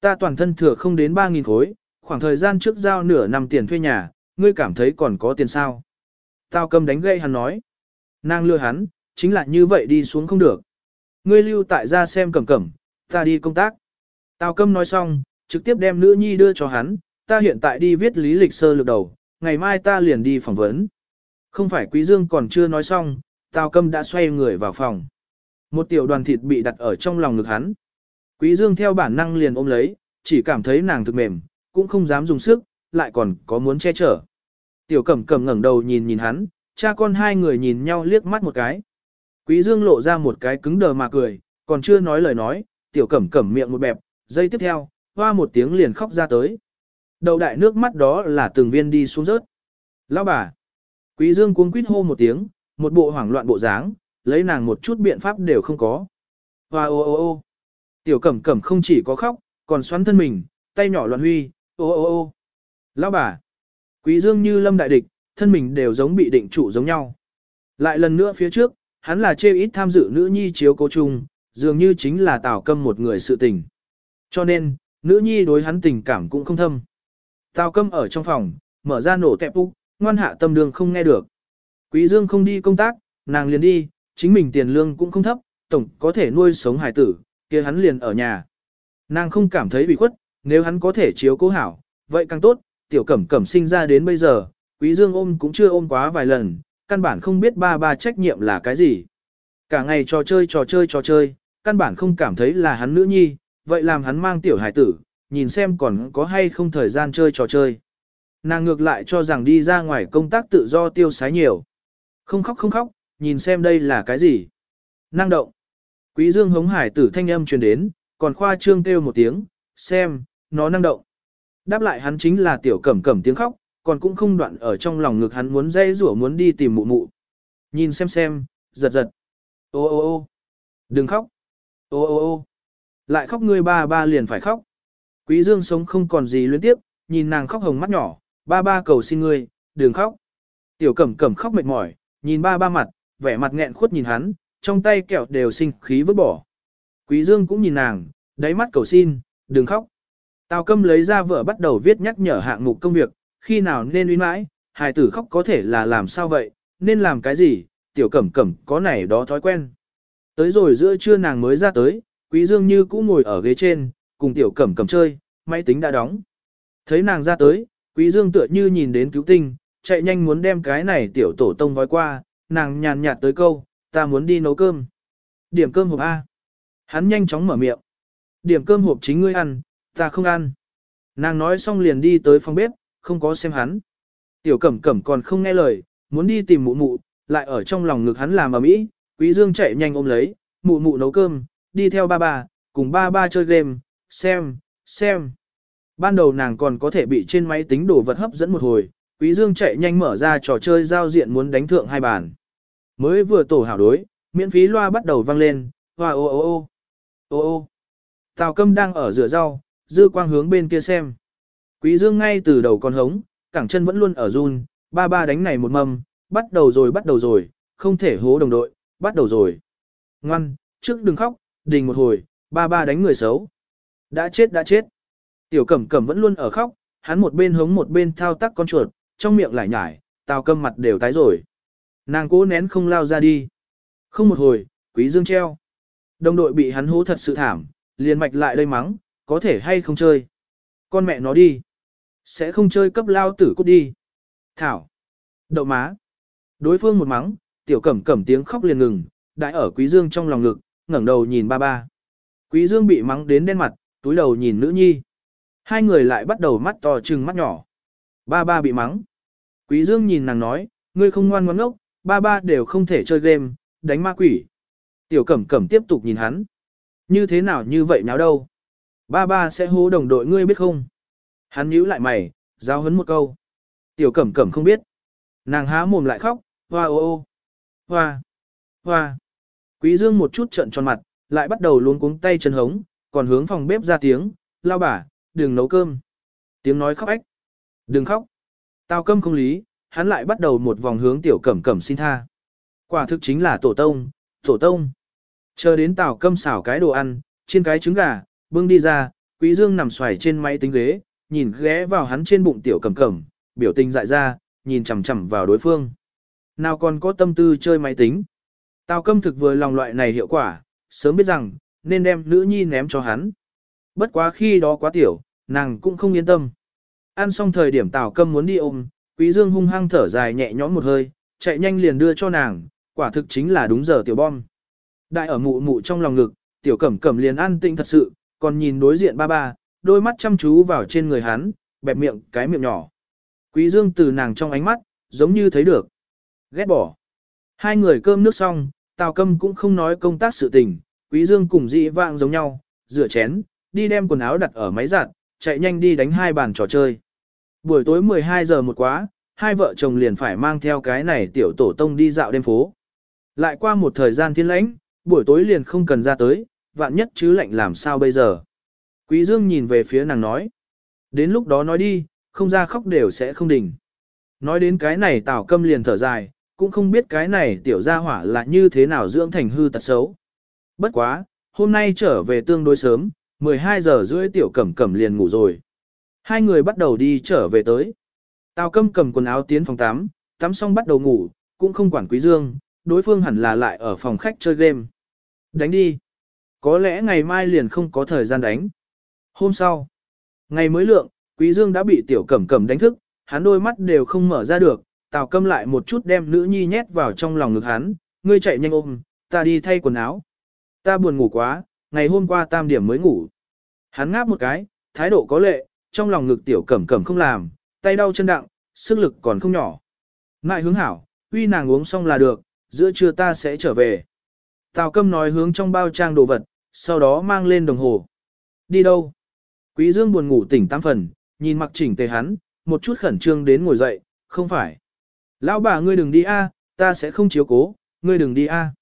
Ta toàn thân thừa không đến 3.000 khối, khoảng thời gian trước giao nửa năm tiền thuê nhà, ngươi cảm thấy còn có tiền sao. Tào câm đánh gây hắn nói. Nàng lừa hắn, chính là như vậy đi xuống không được. Ngươi lưu tại gia xem cẩm cẩm, ta đi công tác. Tào câm nói xong, trực tiếp đem nữ nhi đưa cho hắn, ta hiện tại đi viết lý lịch sơ lược đầu, ngày mai ta liền đi phỏng vấn. Không phải Quý Dương còn chưa nói xong, Tào Câm đã xoay người vào phòng. Một tiểu đoàn thịt bị đặt ở trong lòng ngực hắn. Quý Dương theo bản năng liền ôm lấy, chỉ cảm thấy nàng thực mềm, cũng không dám dùng sức, lại còn có muốn che chở. Tiểu Cẩm Cẩm ngẩng đầu nhìn nhìn hắn, cha con hai người nhìn nhau liếc mắt một cái. Quý Dương lộ ra một cái cứng đờ mà cười, còn chưa nói lời nói, Tiểu Cẩm Cẩm miệng một bẹp, giây tiếp theo, hoa một tiếng liền khóc ra tới. Đầu đại nước mắt đó là từng viên đi xuống rớt. Lão bà. Quý Dương cuống quýt hô một tiếng, một bộ hoảng loạn bộ dáng, lấy nàng một chút biện pháp đều không có. Hoa ô ô ô. Tiểu cẩm cẩm không chỉ có khóc, còn xoắn thân mình, tay nhỏ loạn huy, ô ô ô. Lão bà. Quý Dương như lâm đại địch, thân mình đều giống bị định trụ giống nhau. Lại lần nữa phía trước, hắn là chê ít tham dự nữ nhi chiếu cố chung, dường như chính là tào câm một người sự tình. Cho nên, nữ nhi đối hắn tình cảm cũng không thâm. Tào câm ở trong phòng, mở ra nổ tẹp úc, ngoan hạ tâm đường không nghe được. Quý Dương không đi công tác, nàng liền đi, chính mình tiền lương cũng không thấp, tổng có thể nuôi sống hải tử, kia hắn liền ở nhà. Nàng không cảm thấy bị khuất, nếu hắn có thể chiếu cố hảo, vậy càng tốt, tiểu cẩm cẩm sinh ra đến bây giờ, quý dương ôm cũng chưa ôm quá vài lần, căn bản không biết ba ba trách nhiệm là cái gì. Cả ngày trò chơi trò chơi trò chơi, căn bản không cảm thấy là hắn nữ nhi, vậy làm hắn mang tiểu hải tử, nhìn xem còn có hay không thời gian chơi trò chơi. Nàng ngược lại cho rằng đi ra ngoài công tác tự do tiêu sái nhiều. Không khóc không khóc, nhìn xem đây là cái gì. Năng động. Quý dương hống hải tử thanh âm truyền đến, còn khoa trương kêu một tiếng, xem, nó năng động. Đáp lại hắn chính là tiểu cẩm cẩm tiếng khóc, còn cũng không đoạn ở trong lòng ngực hắn muốn dây rủa muốn đi tìm mụ mụ. Nhìn xem xem, giật giật. Ô ô ô đừng khóc. Ô ô ô lại khóc ngươi ba ba liền phải khóc. Quý dương sống không còn gì luyến tiếp, nhìn nàng khóc hồng mắt nhỏ, ba ba cầu xin ngươi, đừng khóc. Tiểu cẩm cẩm khóc mệt mỏi, nhìn ba ba mặt, vẻ mặt nghẹn khuất nhìn hắn, trong tay kẹo đều sinh khí vứt bỏ. Quý Dương cũng nhìn nàng, đáy mắt cầu xin, đừng khóc. Tào Câm lấy ra vợ bắt đầu viết nhắc nhở hạng mục công việc, khi nào nên uy mãi, hài tử khóc có thể là làm sao vậy, nên làm cái gì, tiểu cẩm cẩm có này đó thói quen. Tới rồi giữa trưa nàng mới ra tới, Quý Dương như cũ ngồi ở ghế trên, cùng tiểu cẩm cẩm chơi, máy tính đã đóng. Thấy nàng ra tới, Quý Dương tựa như nhìn đến cứu tinh, chạy nhanh muốn đem cái này tiểu tổ tông vói qua, nàng nhàn nhạt tới câu, ta muốn đi nấu cơm. Điểm cơm hộp A. Hắn nhanh chóng mở miệng. Điểm cơm hộp chính ngươi ăn, ta không ăn. Nàng nói xong liền đi tới phòng bếp, không có xem hắn. Tiểu cẩm cẩm còn không nghe lời, muốn đi tìm mụ mụ, lại ở trong lòng ngực hắn làm ở mỹ. Quý Dương chạy nhanh ôm lấy, mụ mụ nấu cơm, đi theo ba ba, cùng ba ba chơi game, xem, xem. Ban đầu nàng còn có thể bị trên máy tính đổ vật hấp dẫn một hồi, Quý Dương chạy nhanh mở ra trò chơi giao diện muốn đánh thượng hai bàn. Mới vừa tổ hảo đối, miễn phí loa bắt đầu vang lên, hoa ô ô ô, ô ô. Tào Câm đang ở rửa rau, dư quang hướng bên kia xem. Quý Dương ngay từ đầu còn hống, cẳng chân vẫn luôn ở run, ba ba đánh này một mâm, bắt đầu rồi bắt đầu rồi, không thể hố đồng đội, bắt đầu rồi. Ngoan, trước đừng khóc, đình một hồi, ba ba đánh người xấu. Đã chết đã chết. Tiểu cẩm cẩm vẫn luôn ở khóc, hắn một bên hống một bên thao tác con chuột, trong miệng lại nhải, tào câm mặt đều tái rồi. Nàng cố nén không lao ra đi. Không một hồi, quý dương treo. Đồng đội bị hắn hố thật sự thảm, liền mạch lại đây mắng, có thể hay không chơi. Con mẹ nó đi. Sẽ không chơi cấp lao tử cút đi. Thảo. Đậu má. Đối phương một mắng, tiểu cẩm cẩm tiếng khóc liền ngừng, đại ở quý dương trong lòng ngực, ngẩng đầu nhìn ba ba. Quý dương bị mắng đến đen mặt, túi đầu nhìn nữ nhi. Hai người lại bắt đầu mắt to trừng mắt nhỏ. Ba ba bị mắng. Quý dương nhìn nàng nói, ngươi không ngoan ngoãn ngốc, ba ba đều không thể chơi game, đánh ma quỷ. Tiểu cẩm cẩm tiếp tục nhìn hắn. Như thế nào như vậy nháo đâu? Ba ba sẽ hố đồng đội ngươi biết không? Hắn nhíu lại mày, giao hấn một câu. Tiểu cẩm cẩm không biết. Nàng há mồm lại khóc, hoa ô ô, hoa, hoa. Quý dương một chút trợn tròn mặt, lại bắt đầu luống cuống tay chân hống, còn hướng phòng bếp ra tiếng, lao bà, đừng nấu cơm. Tiếng nói khóc ách. Đừng khóc. Tao câm không lý, hắn lại bắt đầu một vòng hướng tiểu cẩm cẩm xin tha. Quả thực chính là tổ tông, tổ tông. Chờ đến tào câm xảo cái đồ ăn, trên cái trứng gà, bưng đi ra, quý dương nằm xoài trên máy tính ghế, nhìn ghé vào hắn trên bụng tiểu cẩm cẩm, biểu tình dại ra, nhìn chằm chằm vào đối phương. Nào còn có tâm tư chơi máy tính. Tào câm thực vừa lòng loại này hiệu quả, sớm biết rằng, nên đem nữ nhi ném cho hắn. Bất quá khi đó quá tiểu, nàng cũng không yên tâm. Ăn xong thời điểm Tào Câm muốn đi ôm, Quý Dương hung hăng thở dài nhẹ nhõm một hơi, chạy nhanh liền đưa cho nàng, quả thực chính là đúng giờ tiểu bom. Đại ở mụ mụ trong lòng ngực, tiểu cẩm cẩm liền an tĩnh thật sự, còn nhìn đối diện ba ba, đôi mắt chăm chú vào trên người hắn, bẹp miệng cái miệng nhỏ. Quý Dương từ nàng trong ánh mắt, giống như thấy được. Ghét bỏ. Hai người cơm nước xong, Tào Câm cũng không nói công tác sự tình, Quý Dương cùng dị vạng giống nhau, rửa chén, đi đem quần áo đặt ở máy giặt, chạy nhanh đi đánh hai bàn trò chơi. Buổi tối 12 giờ một quá, hai vợ chồng liền phải mang theo cái này tiểu tổ tông đi dạo đêm phố. Lại qua một thời gian thiên lãnh, buổi tối liền không cần ra tới, vạn nhất chứ lạnh làm sao bây giờ. Quý Dương nhìn về phía nàng nói. Đến lúc đó nói đi, không ra khóc đều sẽ không đỉnh. Nói đến cái này tảo câm liền thở dài, cũng không biết cái này tiểu gia hỏa là như thế nào dưỡng thành hư tật xấu. Bất quá, hôm nay trở về tương đối sớm, 12 giờ rưỡi tiểu cẩm cẩm liền ngủ rồi. Hai người bắt đầu đi trở về tới. Tào câm cầm quần áo tiến phòng tắm, tắm xong bắt đầu ngủ, cũng không quản quý dương, đối phương hẳn là lại ở phòng khách chơi game. Đánh đi. Có lẽ ngày mai liền không có thời gian đánh. Hôm sau, ngày mới lượng, quý dương đã bị tiểu cẩm cẩm đánh thức, hắn đôi mắt đều không mở ra được, tào câm lại một chút đem nữ nhi nhét vào trong lòng ngực hắn, ngươi chạy nhanh ôm, ta đi thay quần áo. Ta buồn ngủ quá, ngày hôm qua tam điểm mới ngủ. Hắn ngáp một cái, thái độ có lệ, trong lòng ngực tiểu cẩm cẩm không làm, tay đau chân đặng, sức lực còn không nhỏ. Ngại hướng hảo, uy nàng uống xong là được, giữa trưa ta sẽ trở về. Tào câm nói hướng trong bao trang đồ vật, sau đó mang lên đồng hồ. Đi đâu? Quý dương buồn ngủ tỉnh tam phần, nhìn mặc chỉnh tề hắn, một chút khẩn trương đến ngồi dậy, không phải. Lão bà ngươi đừng đi a, ta sẽ không chiếu cố, ngươi đừng đi a.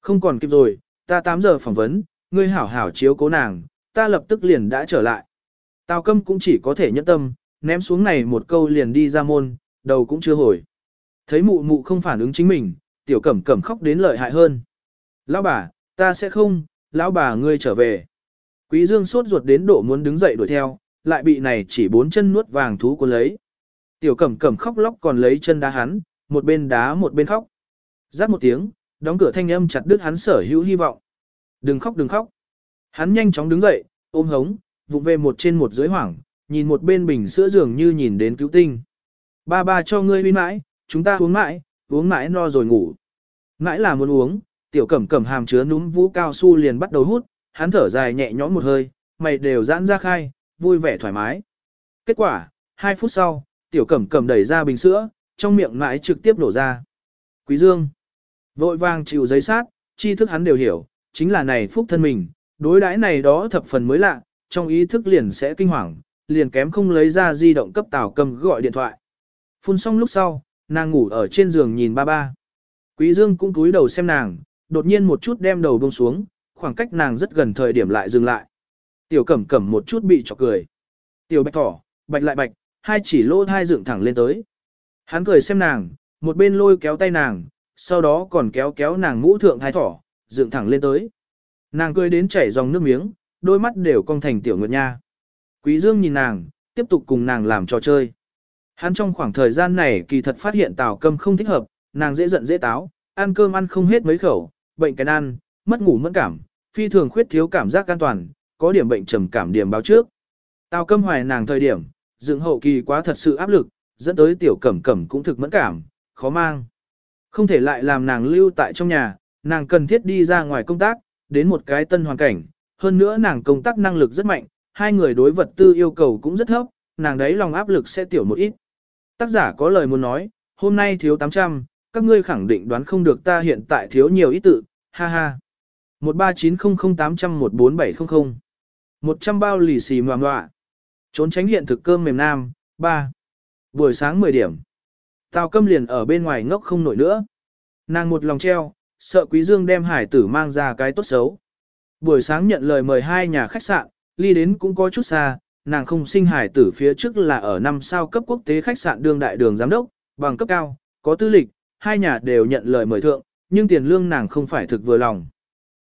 Không còn kịp rồi, ta 8 giờ phỏng vấn, ngươi hảo hảo chiếu cố nàng, ta lập tức liền đã trở lại. Tào câm cũng chỉ có thể nhẫn tâm, ném xuống này một câu liền đi ra môn, đầu cũng chưa hồi. Thấy mụ mụ không phản ứng chính mình, tiểu cẩm cẩm khóc đến lợi hại hơn. Lão bà, ta sẽ không, lão bà ngươi trở về. Quý dương sốt ruột đến độ muốn đứng dậy đuổi theo, lại bị này chỉ bốn chân nuốt vàng thú cuốn lấy. Tiểu cẩm cẩm khóc lóc còn lấy chân đá hắn, một bên đá một bên khóc. rát một tiếng, đóng cửa thanh âm chặt đứt hắn sở hữu hy vọng. Đừng khóc đừng khóc. Hắn nhanh chóng đứng dậy, ôm hống, vụng về một trên một dưới hoảng, nhìn một bên bình sữa dường như nhìn đến cứu tinh. Ba ba cho ngươi uy mãi, chúng ta uống mãi, uống mãi no rồi ngủ. Mãi là muốn uống, tiểu cẩm cẩm hàm chứa núm vũ cao su liền bắt đầu hút, hắn thở dài nhẹ nhõm một hơi, mày đều giãn ra khai, vui vẻ thoải mái. Kết quả, hai phút sau, tiểu cẩm cẩm đẩy ra bình sữa, trong miệng mãi trực tiếp đổ ra. Quý Dương, vội vàng chịu giấy sát, tri thức hắn đều hiểu, chính là này phúc thân mình, đối đãi này đó thập phần mới lạ, trong ý thức liền sẽ kinh hoàng, liền kém không lấy ra di động cấp tào cầm gọi điện thoại. Phun xong lúc sau, nàng ngủ ở trên giường nhìn ba ba. Quý Dương cũng cúi đầu xem nàng, đột nhiên một chút đem đầu buông xuống, khoảng cách nàng rất gần thời điểm lại dừng lại. Tiểu cẩm cẩm một chút bị chọc cười. Tiểu bạch thỏ, bạch lại bạch, hai chỉ lỗ hai dựng thẳng lên tới. Hắn cười xem nàng, một bên lôi kéo tay nàng, sau đó còn kéo kéo nàng mũ thượng thái thỏ, dựng thẳng lên tới. Nàng cười đến chảy dòng nước miếng, đôi mắt đều cong thành tiểu nguyệt nha. Quý Dương nhìn nàng, tiếp tục cùng nàng làm trò chơi. Hắn trong khoảng thời gian này kỳ thật phát hiện Tào Câm không thích hợp, nàng dễ giận dễ táo, ăn cơm ăn không hết mấy khẩu, bệnh cái ăn, mất ngủ mất cảm, phi thường khuyết thiếu cảm giác an toàn, có điểm bệnh trầm cảm điểm báo trước. Tào Câm hoài nàng thời điểm, dựng hậu kỳ quá thật sự áp lực, dẫn tới tiểu cẩm cẩm cũng thực mẫn cảm, khó mang. Không thể lại làm nàng lưu tại trong nhà, nàng cần thiết đi ra ngoài công tác, đến một cái tân hoàn cảnh, hơn nữa nàng công tác năng lực rất mạnh, hai người đối vật tư yêu cầu cũng rất thấp, nàng đấy lòng áp lực sẽ tiểu một ít. Tác giả có lời muốn nói, hôm nay thiếu 800, các ngươi khẳng định đoán không được ta hiện tại thiếu nhiều ít tự, ha ha. 13900814700 100 bao lì xì ngoạm ngoạ. Trốn tránh hiện thực cơm mềm nam, 3. Buổi sáng 10 điểm. Tào câm liền ở bên ngoài ngốc không nổi nữa. Nàng một lòng treo, sợ quý dương đem hải tử mang ra cái tốt xấu. Buổi sáng nhận lời mời hai nhà khách sạn, ly đến cũng có chút xa, nàng không sinh hải tử phía trước là ở năm sao cấp quốc tế khách sạn đương đại đường giám đốc, bằng cấp cao, có tư lịch, hai nhà đều nhận lời mời thượng, nhưng tiền lương nàng không phải thực vừa lòng.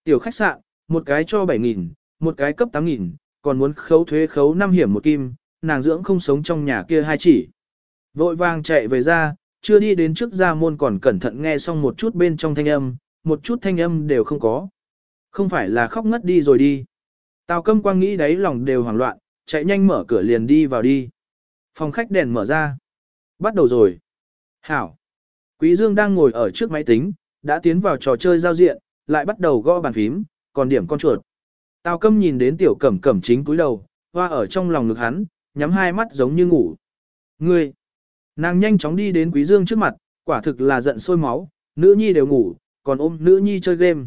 Tiểu khách sạn, một cái cho 7.000, một cái cấp 8.000, còn muốn khấu thuế khấu năm hiểm một kim, nàng dưỡng không sống trong nhà kia hai chỉ. Vội vàng chạy về ra, chưa đi đến trước ra môn còn cẩn thận nghe xong một chút bên trong thanh âm, một chút thanh âm đều không có. Không phải là khóc ngất đi rồi đi. Tào câm quang nghĩ đấy lòng đều hoảng loạn, chạy nhanh mở cửa liền đi vào đi. Phòng khách đèn mở ra. Bắt đầu rồi. Hảo. Quý Dương đang ngồi ở trước máy tính, đã tiến vào trò chơi giao diện, lại bắt đầu gõ bàn phím, còn điểm con chuột. Tào câm nhìn đến tiểu cẩm cẩm chính cúi đầu, hoa ở trong lòng ngực hắn, nhắm hai mắt giống như ngủ. Ngươi! Nàng nhanh chóng đi đến Quý Dương trước mặt, quả thực là giận sôi máu, nữ nhi đều ngủ, còn ôm nữ nhi chơi game.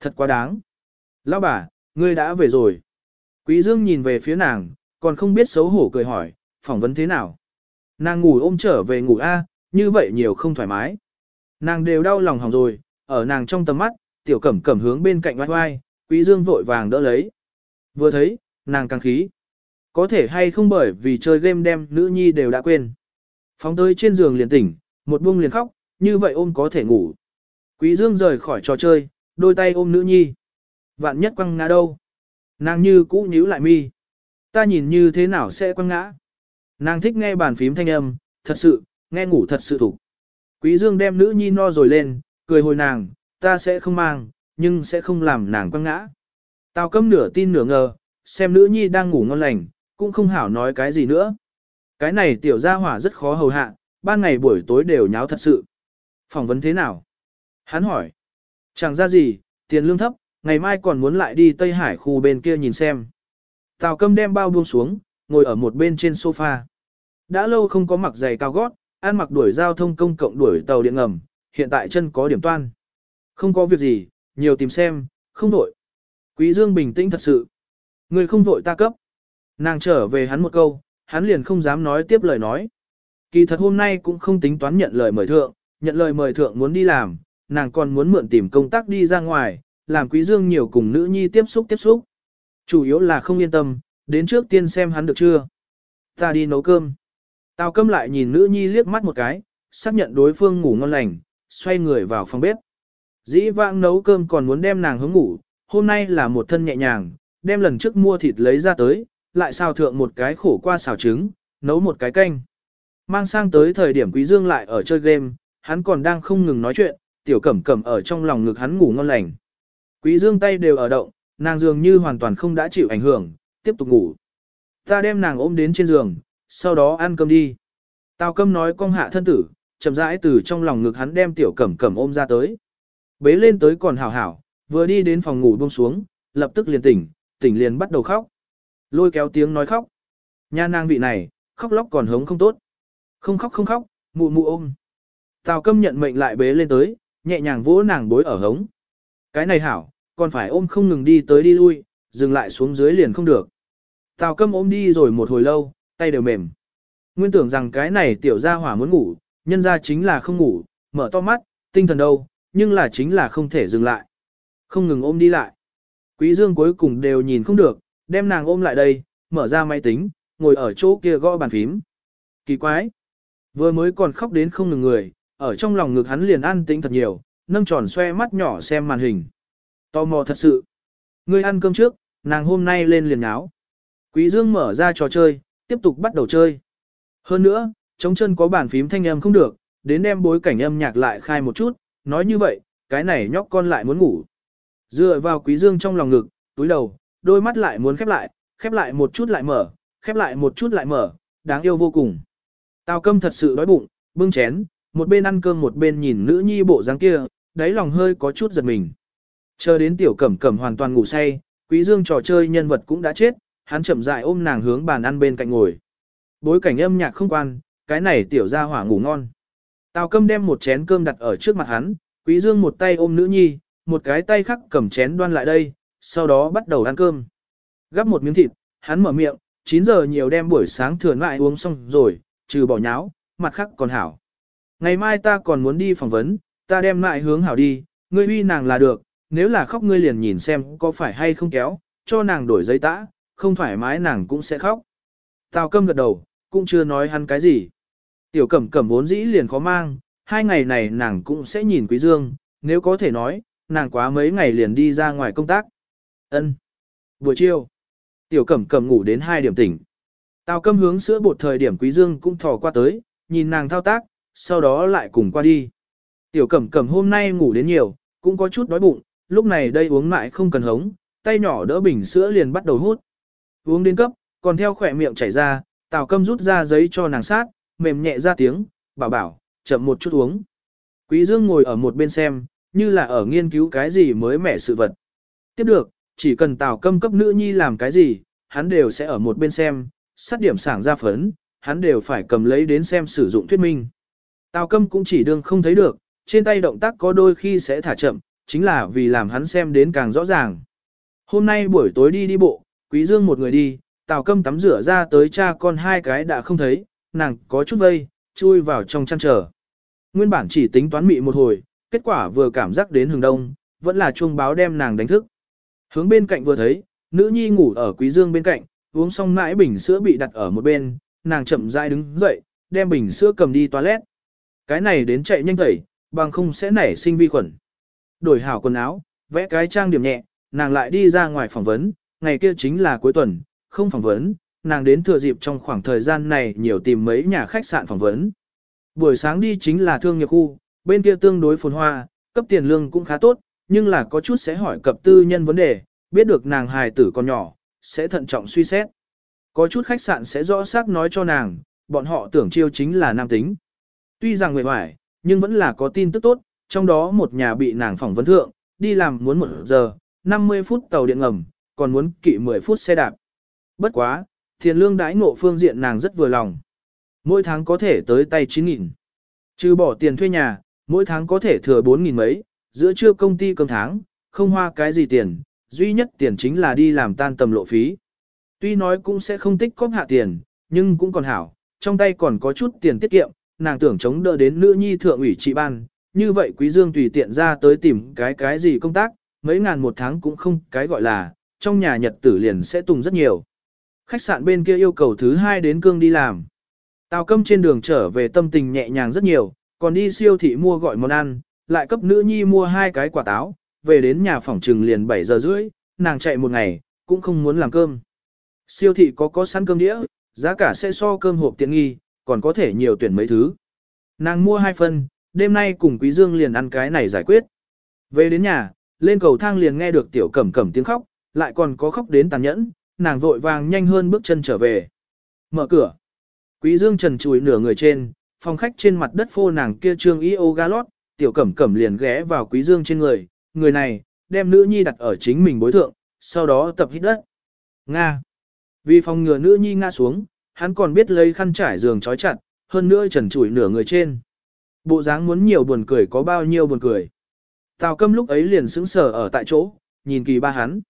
Thật quá đáng. Lão bà, ngươi đã về rồi. Quý Dương nhìn về phía nàng, còn không biết xấu hổ cười hỏi, phỏng vấn thế nào. Nàng ngủ ôm trở về ngủ A, như vậy nhiều không thoải mái. Nàng đều đau lòng hỏng rồi, ở nàng trong tầm mắt, tiểu cẩm cẩm hướng bên cạnh oai oai, quý dương vội vàng đỡ lấy. Vừa thấy, nàng càng khí. Có thể hay không bởi vì chơi game đem nữ nhi đều đã quên. Phóng tới trên giường liền tỉnh, một buông liền khóc, như vậy ôm có thể ngủ. Quý dương rời khỏi trò chơi, đôi tay ôm nữ nhi. Vạn nhất quăng ngã đâu. Nàng như cũ nhíu lại mi. Ta nhìn như thế nào sẽ quăng ngã. Nàng thích nghe bàn phím thanh âm, thật sự, nghe ngủ thật sự thủ. Quý Dương đem nữ nhi no rồi lên, cười hồi nàng, ta sẽ không mang, nhưng sẽ không làm nàng quăng ngã. Tào câm nửa tin nửa ngờ, xem nữ nhi đang ngủ ngon lành, cũng không hảo nói cái gì nữa. Cái này tiểu gia hỏa rất khó hầu hạ, ban ngày buổi tối đều nháo thật sự. Phỏng vấn thế nào? Hắn hỏi. Chẳng ra gì, tiền lương thấp, ngày mai còn muốn lại đi Tây Hải khu bên kia nhìn xem. Tào câm đem bao buông xuống, ngồi ở một bên trên sofa. Đã lâu không có mặc giày cao gót, ăn mặc đuổi giao thông công cộng đuổi tàu điện ngầm, hiện tại chân có điểm toan. Không có việc gì, nhiều tìm xem, không vội. Quý Dương bình tĩnh thật sự. Người không vội ta cấp. Nàng trở về hắn một câu, hắn liền không dám nói tiếp lời nói. Kỳ thật hôm nay cũng không tính toán nhận lời mời thượng, nhận lời mời thượng muốn đi làm, nàng còn muốn mượn tìm công tác đi ra ngoài, làm quý dương nhiều cùng nữ nhi tiếp xúc tiếp xúc. Chủ yếu là không yên tâm, đến trước tiên xem hắn được chưa. Ta đi nấu cơm. Tào câm lại nhìn nữ nhi liếc mắt một cái, xác nhận đối phương ngủ ngon lành, xoay người vào phòng bếp. Dĩ vãng nấu cơm còn muốn đem nàng hướng ngủ, hôm nay là một thân nhẹ nhàng, đem lần trước mua thịt lấy ra tới, lại xào thượng một cái khổ qua xào trứng, nấu một cái canh. Mang sang tới thời điểm Quý Dương lại ở chơi game, hắn còn đang không ngừng nói chuyện, tiểu cẩm cẩm ở trong lòng ngực hắn ngủ ngon lành. Quý Dương tay đều ở động, nàng dường như hoàn toàn không đã chịu ảnh hưởng, tiếp tục ngủ. Ta đem nàng ôm đến trên giường, sau đó ăn cơm đi. Tào cơm nói cong hạ thân tử, chậm rãi từ trong lòng ngực hắn đem tiểu cẩm cẩm ôm ra tới. Bế lên tới còn hảo hảo, vừa đi đến phòng ngủ buông xuống, lập tức liền tỉnh, tỉnh liền bắt đầu khóc. Lôi kéo tiếng nói khóc. Nha nàng vị này, khóc lóc còn hống không tốt. Không khóc không khóc, mụ mụ ôm. Tào câm nhận mệnh lại bế lên tới, nhẹ nhàng vỗ nàng bối ở hống. Cái này hảo, còn phải ôm không ngừng đi tới đi lui, dừng lại xuống dưới liền không được. Tào câm ôm đi rồi một hồi lâu, tay đều mềm. Nguyên tưởng rằng cái này tiểu gia hỏa muốn ngủ, nhân ra chính là không ngủ, mở to mắt, tinh thần đâu, nhưng là chính là không thể dừng lại. Không ngừng ôm đi lại. Quý dương cuối cùng đều nhìn không được, đem nàng ôm lại đây, mở ra máy tính, ngồi ở chỗ kia gõ bàn phím. Kỳ quái. Vừa mới còn khóc đến không ngừng người, ở trong lòng ngực hắn liền an tĩnh thật nhiều, nâng tròn xoe mắt nhỏ xem màn hình. Tò mò thật sự. Ngươi ăn cơm trước, nàng hôm nay lên liền áo. Quý Dương mở ra trò chơi, tiếp tục bắt đầu chơi. Hơn nữa, chống chân có bàn phím thanh âm không được, đến đem bối cảnh âm nhạc lại khai một chút, nói như vậy, cái này nhóc con lại muốn ngủ. Dựa vào Quý Dương trong lòng ngực, túi đầu, đôi mắt lại muốn khép lại, khép lại một chút lại mở, khép lại một chút lại mở, đáng yêu vô cùng. Tào câm thật sự đói bụng, bưng chén, một bên ăn cơm một bên nhìn nữ nhi bộ dáng kia, đáy lòng hơi có chút giật mình. Chờ đến tiểu cẩm cẩm hoàn toàn ngủ say, quý dương trò chơi nhân vật cũng đã chết, hắn chậm rãi ôm nàng hướng bàn ăn bên cạnh ngồi. Bối cảnh âm nhạc không quan, cái này tiểu gia hỏa ngủ ngon. Tào câm đem một chén cơm đặt ở trước mặt hắn, quý dương một tay ôm nữ nhi, một cái tay khác cầm chén đoan lại đây, sau đó bắt đầu ăn cơm. Gắp một miếng thịt, hắn mở miệng, 9 giờ nhiều đem buổi sáng thừa lại uống xong rồi, trừ bỏ nháo, mặt khác còn hảo. Ngày mai ta còn muốn đi phỏng vấn, ta đem lại hướng hảo đi, ngươi uy nàng là được, nếu là khóc ngươi liền nhìn xem có phải hay không kéo, cho nàng đổi giấy tã, không thoải mái nàng cũng sẽ khóc. Tào câm gật đầu, cũng chưa nói hắn cái gì. Tiểu cẩm cẩm vốn dĩ liền khó mang, hai ngày này nàng cũng sẽ nhìn quý dương, nếu có thể nói, nàng quá mấy ngày liền đi ra ngoài công tác. Ân. Buổi chiều, tiểu cẩm cẩm ngủ đến hai điểm tỉnh. Tào câm hướng sữa bột thời điểm quý dương cũng thò qua tới, nhìn nàng thao tác, sau đó lại cùng qua đi. Tiểu cẩm cẩm hôm nay ngủ đến nhiều, cũng có chút đói bụng, lúc này đây uống mãi không cần hống, tay nhỏ đỡ bình sữa liền bắt đầu hút. Uống đến cấp, còn theo khỏe miệng chảy ra, tào câm rút ra giấy cho nàng sát, mềm nhẹ ra tiếng, bảo bảo, chậm một chút uống. Quý dương ngồi ở một bên xem, như là ở nghiên cứu cái gì mới mẻ sự vật. Tiếp được, chỉ cần tào câm cấp nữ nhi làm cái gì, hắn đều sẽ ở một bên xem, sát điểm sảng ra phấn, hắn đều phải cầm lấy đến xem sử dụng thuyết minh. Tào câm cũng chỉ đương không thấy được, trên tay động tác có đôi khi sẽ thả chậm, chính là vì làm hắn xem đến càng rõ ràng. Hôm nay buổi tối đi đi bộ, quý dương một người đi, tào câm tắm rửa ra tới cha con hai cái đã không thấy, nàng có chút vây, chui vào trong chăn trở. Nguyên bản chỉ tính toán mị một hồi, kết quả vừa cảm giác đến hừng đông, vẫn là chuông báo đem nàng đánh thức. Hướng bên cạnh vừa thấy, nữ nhi ngủ ở quý dương bên cạnh, uống xong mãi bình sữa bị đặt ở một bên, nàng chậm rãi đứng dậy, đem bình sữa cầm đi toilet. Cái này đến chạy nhanh tẩy, bằng không sẽ nảy sinh vi khuẩn. Đổi hảo quần áo, vẽ cái trang điểm nhẹ, nàng lại đi ra ngoài phỏng vấn, ngày kia chính là cuối tuần, không phỏng vấn, nàng đến thừa dịp trong khoảng thời gian này nhiều tìm mấy nhà khách sạn phỏng vấn. Buổi sáng đi chính là thương nghiệp khu, bên kia tương đối phồn hoa, cấp tiền lương cũng khá tốt, nhưng là có chút sẽ hỏi cập tư nhân vấn đề, biết được nàng hài tử còn nhỏ, sẽ thận trọng suy xét. Có chút khách sạn sẽ rõ xác nói cho nàng, bọn họ tưởng chiêu chính là nam tính. Tuy rằng người hoài, nhưng vẫn là có tin tức tốt, trong đó một nhà bị nàng phỏng vấn thượng, đi làm muốn một giờ, 50 phút tàu điện ngầm, còn muốn kỵ 10 phút xe đạp. Bất quá, tiền lương đãi ngộ phương diện nàng rất vừa lòng. Mỗi tháng có thể tới tay 9.000. Trừ bỏ tiền thuê nhà, mỗi tháng có thể thừa 4.000 mấy, giữa trưa công ty cơm tháng, không hoa cái gì tiền, duy nhất tiền chính là đi làm tan tầm lộ phí. Tuy nói cũng sẽ không tích cóp hạ tiền, nhưng cũng còn hảo, trong tay còn có chút tiền tiết kiệm, nàng tưởng chống đỡ đến nữ nhi thượng ủy trị ban, như vậy quý dương tùy tiện ra tới tìm cái cái gì công tác, mấy ngàn một tháng cũng không cái gọi là, trong nhà nhật tử liền sẽ tùng rất nhiều. Khách sạn bên kia yêu cầu thứ hai đến cương đi làm. Tào câm trên đường trở về tâm tình nhẹ nhàng rất nhiều, còn đi siêu thị mua gọi món ăn, lại cấp nữ nhi mua hai cái quả táo, về đến nhà phòng trừng liền 7 giờ rưỡi, nàng chạy một ngày, cũng không muốn làm cơm. Siêu thị có có sẵn cơm đĩa, giá cả sẽ so cơm hộp tiện nghi, còn có thể nhiều tuyển mấy thứ. Nàng mua hai phân, đêm nay cùng Quý Dương liền ăn cái này giải quyết. Về đến nhà, lên cầu thang liền nghe được tiểu cẩm cẩm tiếng khóc, lại còn có khóc đến tàn nhẫn, nàng vội vàng nhanh hơn bước chân trở về. Mở cửa. Quý Dương trần chùi nửa người trên, phòng khách trên mặt đất phô nàng kia trương yoga lót, tiểu cẩm cẩm liền ghé vào quý dương trên người, người này, đem nữ nhi đặt ở chính mình bối thượng, sau đó tập hít đất. Nga. Vì phòng ngừa nữ nhi ngã xuống, hắn còn biết lấy khăn trải giường trói chặt, hơn nữa trần trụi nửa người trên. Bộ dáng muốn nhiều buồn cười có bao nhiêu buồn cười. Tào câm lúc ấy liền sững sờ ở tại chỗ, nhìn kỳ ba hắn.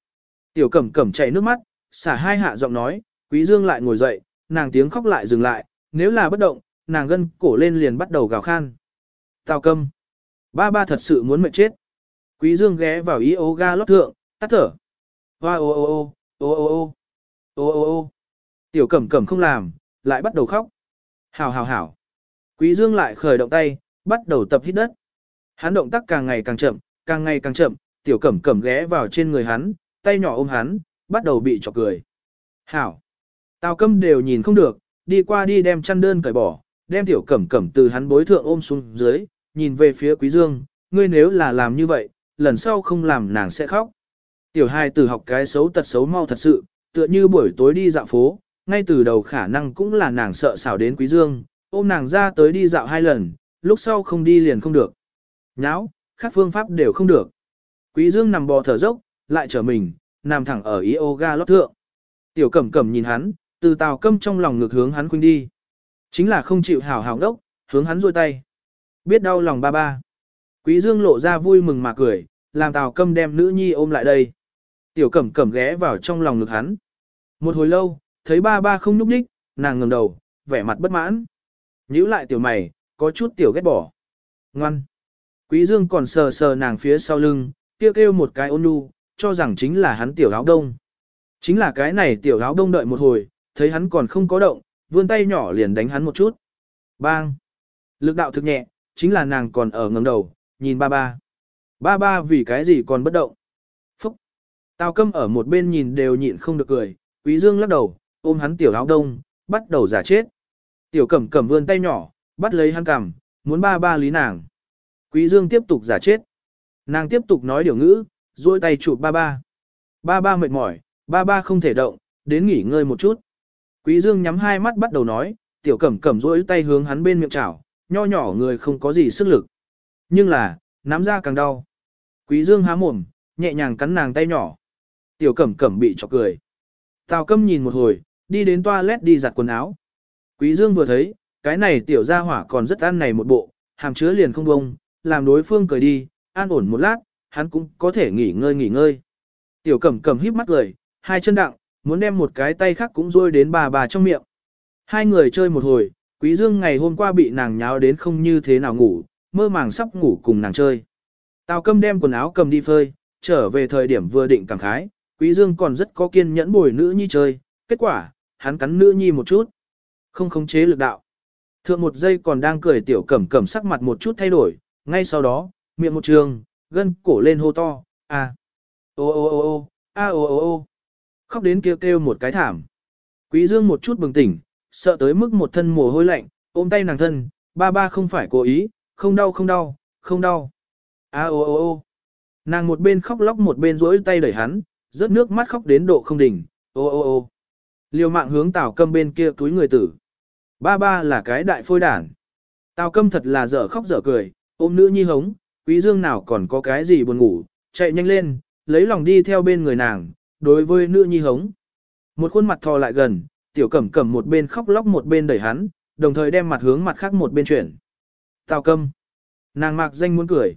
Tiểu cẩm cẩm chảy nước mắt, xả hai hạ giọng nói, quý dương lại ngồi dậy, nàng tiếng khóc lại dừng lại, nếu là bất động, nàng gân cổ lên liền bắt đầu gào khan. Tào câm. Ba ba thật sự muốn mệt chết. Quý dương ghé vào yoga lót thượng, tắt thở. Hoa ô ô ô, ô ô ô, ô ô ô. Tiểu cẩm cẩm không làm, lại bắt đầu khóc. Hảo hảo hảo. Quý dương lại khởi động tay, bắt đầu tập hít đất. Hắn động tác càng ngày càng chậm, càng ngày càng chậm, tiểu cẩm cẩm ghé vào trên người hắn, tay nhỏ ôm hắn, bắt đầu bị chọc cười. Hảo. Tào câm đều nhìn không được, đi qua đi đem chăn đơn cởi bỏ, đem tiểu cẩm cẩm từ hắn bối thượng ôm xuống dưới, nhìn về phía quý dương, ngươi nếu là làm như vậy, lần sau không làm nàng sẽ khóc. Tiểu hai tử học cái xấu tật xấu mau thật sự, tựa như buổi tối đi dạo phố, ngay từ đầu khả năng cũng là nàng sợ xảo đến quý dương, ôm nàng ra tới đi dạo hai lần, lúc sau không đi liền không được. Nháo, các phương pháp đều không được. Quý dương nằm bò thở dốc, lại trở mình, nằm thẳng ở yoga lót thượng. Tiểu cẩm cẩm nhìn hắn, từ tào câm trong lòng ngược hướng hắn khuynh đi. Chính là không chịu hảo hảo đốc, hướng hắn rôi tay. Biết đau lòng ba ba. Quý dương lộ ra vui mừng mà cười, làm tào câm đem nữ nhi ôm lại đây. Tiểu cẩm cẩm ghé vào trong lòng ngực hắn. Một hồi lâu, thấy ba ba không nhúc nhích, nàng ngẩng đầu, vẻ mặt bất mãn. Nhíu lại tiểu mày, có chút tiểu ghét bỏ. Ngoan. Quý dương còn sờ sờ nàng phía sau lưng, kêu kêu một cái ôn nhu, cho rằng chính là hắn tiểu áo đông. Chính là cái này tiểu áo đông đợi một hồi, thấy hắn còn không có động, vươn tay nhỏ liền đánh hắn một chút. Bang! Lực đạo thực nhẹ, chính là nàng còn ở ngẩng đầu, nhìn ba ba. Ba ba vì cái gì còn bất động. Phúc! Tào câm ở một bên nhìn đều nhịn không được cười, quý dương lắc đầu, ôm hắn tiểu áo đông, bắt đầu giả chết. Tiểu cẩm cẩm vươn tay nhỏ, bắt lấy hắn cằm, muốn ba ba lý nàng. Quý dương tiếp tục giả chết. Nàng tiếp tục nói điều ngữ, duỗi tay chụp ba ba. Ba ba mệt mỏi, ba ba không thể động, đến nghỉ ngơi một chút. Quý Dương nhắm hai mắt bắt đầu nói, tiểu cẩm cẩm duỗi tay hướng hắn bên miệng chảo, nho nhỏ người không có gì sức lực. Nhưng là, nắm ra càng đau. Quý Dương há mồm, nhẹ nhàng cắn nàng tay nhỏ. Tiểu cẩm cẩm bị chọc cười. Tào câm nhìn một hồi, đi đến toilet đi giặt quần áo. Quý Dương vừa thấy, cái này tiểu gia hỏa còn rất ăn này một bộ, hàm chứa liền không bông, làm đối phương cười đi, an ổn một lát, hắn cũng có thể nghỉ ngơi nghỉ ngơi. Tiểu cẩm cẩm híp mắt cười, hai chân đặng, muốn đem một cái tay khác cũng rôi đến bà bà trong miệng. Hai người chơi một hồi, Quý Dương ngày hôm qua bị nàng nháo đến không như thế nào ngủ, mơ màng sắp ngủ cùng nàng chơi. Tào câm đem quần áo cầm đi phơi, trở về thời điểm vừa định cảm khái, Quý Dương còn rất có kiên nhẫn bồi nữ nhi chơi, kết quả, hắn cắn nữ nhi một chút. Không khống chế lực đạo. Thượng một giây còn đang cười tiểu cẩm cẩm sắc mặt một chút thay đổi, ngay sau đó, miệng một trường, gân cổ lên hô to, a, ô ô ô ô, a ô ô ô. Khóc đến kêu kêu một cái thảm. Quý Dương một chút bừng tỉnh, sợ tới mức một thân mồ hôi lạnh, ôm tay nàng thân, ba ba không phải cố ý, không đau không đau, không đau. A ô ô ô. Nàng một bên khóc lóc một bên duỗi tay đẩy hắn, rớt nước mắt khóc đến độ không đỉnh, ô ô ô. Liều mạng hướng Tào Câm bên kia túi người tử. Ba ba là cái đại phôi đản. Tào Câm thật là dở khóc dở cười, ôm nữ nhi hống, Quý Dương nào còn có cái gì buồn ngủ, chạy nhanh lên, lấy lòng đi theo bên người nàng, đối với nữ nhi hống. Một khuôn mặt thò lại gần, tiểu cẩm cẩm một bên khóc lóc một bên đẩy hắn, đồng thời đem mặt hướng mặt khác một bên chuyển. Tào câm. Nàng mạc danh muốn cười.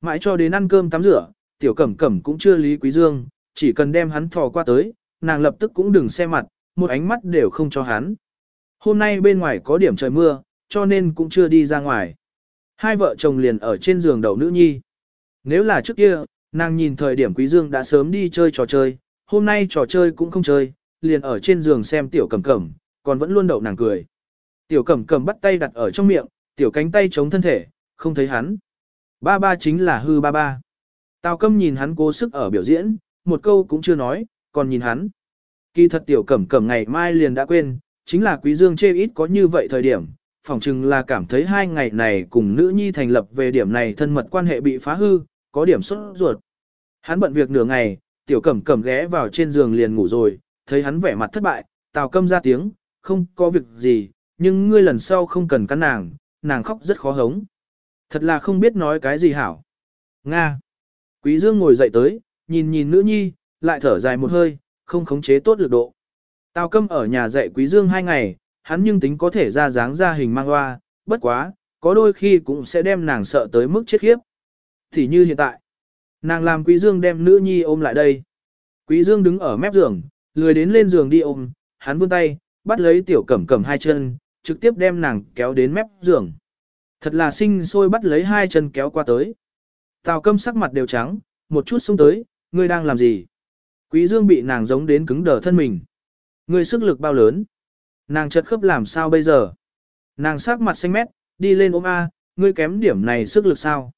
Mãi cho đến ăn cơm tắm rửa, tiểu cẩm cẩm cũng chưa lý quý dương, chỉ cần đem hắn thò qua tới, nàng lập tức cũng đừng xe mặt, một ánh mắt đều không cho hắn. Hôm nay bên ngoài có điểm trời mưa, cho nên cũng chưa đi ra ngoài. Hai vợ chồng liền ở trên giường đầu nữ nhi. Nếu là trước kia, nàng nhìn thời điểm quý dương đã sớm đi chơi trò chơi, hôm nay trò chơi cũng không chơi, liền ở trên giường xem tiểu cẩm cẩm, còn vẫn luôn đậu nàng cười. Tiểu cẩm cẩm bắt tay đặt ở trong miệng, tiểu cánh tay chống thân thể, không thấy hắn. Ba ba chính là hư ba ba. Tào câm nhìn hắn cố sức ở biểu diễn, một câu cũng chưa nói, còn nhìn hắn. Kỳ thật tiểu cẩm cẩm ngày mai liền đã quên, chính là quý dương chê ít có như vậy thời điểm, phỏng chừng là cảm thấy hai ngày này cùng nữ nhi thành lập về điểm này thân mật quan hệ bị phá hư, có điểm xuất ruột. Hắn bận việc nửa ngày, tiểu cẩm cẩm ghé vào trên giường liền ngủ rồi, thấy hắn vẻ mặt thất bại, Tào Câm ra tiếng, không có việc gì, nhưng ngươi lần sau không cần cắn nàng, nàng khóc rất khó hống. Thật là không biết nói cái gì hảo. Nga. Quý Dương ngồi dậy tới, nhìn nhìn nữ nhi, lại thở dài một hơi, không khống chế tốt lực độ. Tào Câm ở nhà dạy Quý Dương hai ngày, hắn nhưng tính có thể ra dáng ra hình mang hoa, bất quá, có đôi khi cũng sẽ đem nàng sợ tới mức chết khiếp. Thì như hiện tại, nàng làm Quý Dương đem nữ nhi ôm lại đây. Quý Dương đứng ở mép giường, lười đến lên giường đi ôm, hắn vươn tay, bắt lấy tiểu cẩm cẩm hai chân, trực tiếp đem nàng kéo đến mép giường. Thật là sinh sôi bắt lấy hai chân kéo qua tới. Tào câm sắc mặt đều trắng, một chút xuống tới, ngươi đang làm gì? Quý Dương bị nàng giống đến cứng đờ thân mình. Ngươi sức lực bao lớn? Nàng chật khớp làm sao bây giờ? Nàng sắc mặt xanh mét, đi lên ôm A, ngươi kém điểm này sức lực sao?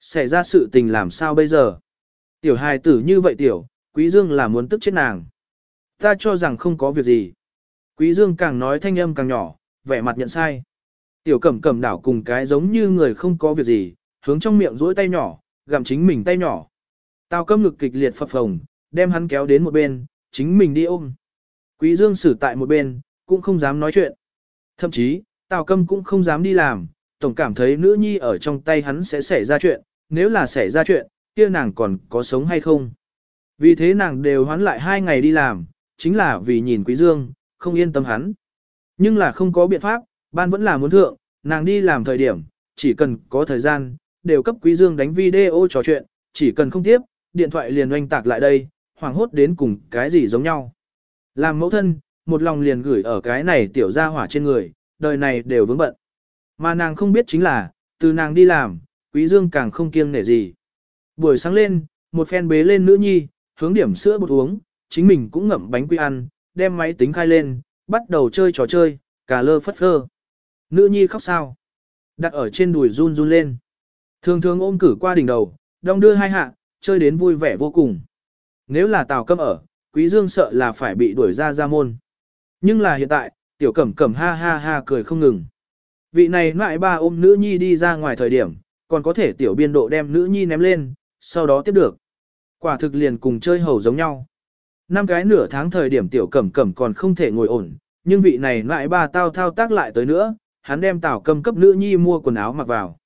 Xảy ra sự tình làm sao bây giờ? Tiểu hài tử như vậy tiểu, Quý Dương là muốn tức chết nàng. Ta cho rằng không có việc gì. Quý Dương càng nói thanh âm càng nhỏ, vẻ mặt nhận sai. Tiểu cẩm cẩm đảo cùng cái giống như người không có việc gì, hướng trong miệng duỗi tay nhỏ, gặm chính mình tay nhỏ. Tao câm ngực kịch liệt phập phồng, đem hắn kéo đến một bên, chính mình đi ôm. Quý Dương xử tại một bên, cũng không dám nói chuyện. Thậm chí, Tào Câm cũng không dám đi làm, tổng cảm thấy nữ nhi ở trong tay hắn sẽ xảy ra chuyện, nếu là xảy ra chuyện, kia nàng còn có sống hay không. Vì thế nàng đều hoán lại hai ngày đi làm, chính là vì nhìn Quý Dương, không yên tâm hắn. Nhưng là không có biện pháp, ban vẫn là muốn thượng, nàng đi làm thời điểm, chỉ cần có thời gian, đều cấp Quý Dương đánh video trò chuyện, chỉ cần không tiếp, điện thoại liền oanh tạc lại đây, hoảng hốt đến cùng cái gì giống nhau. Làm mẫu thân, một lòng liền gửi ở cái này tiểu gia hỏa trên người, đời này đều vướng bận. Mà nàng không biết chính là, từ nàng đi làm, Quý Dương càng không kiêng nể gì. Buổi sáng lên, một phen bế lên nữ nhi, hướng điểm sữa bột uống, chính mình cũng ngậm bánh quy ăn, đem máy tính khai lên, bắt đầu chơi trò chơi, cả lơ phất phơ. Nữ nhi khóc sao? Đặt ở trên đùi run run lên. Thường thường ôm cử qua đỉnh đầu, đong đưa hai hạ, chơi đến vui vẻ vô cùng. Nếu là Tào Câm ở, Quý Dương sợ là phải bị đuổi ra ra môn. Nhưng là hiện tại, tiểu cẩm cẩm ha ha ha cười không ngừng. Vị này lại ba ôm nữ nhi đi ra ngoài thời điểm, còn có thể tiểu biên độ đem nữ nhi ném lên, sau đó tiếp được. Quả thực liền cùng chơi hầu giống nhau. Năm cái nửa tháng thời điểm tiểu cẩm cẩm còn không thể ngồi ổn, nhưng vị này lại ba tao thao tác lại tới nữa, hắn đem tảo cầm cấp nữ nhi mua quần áo mặc vào.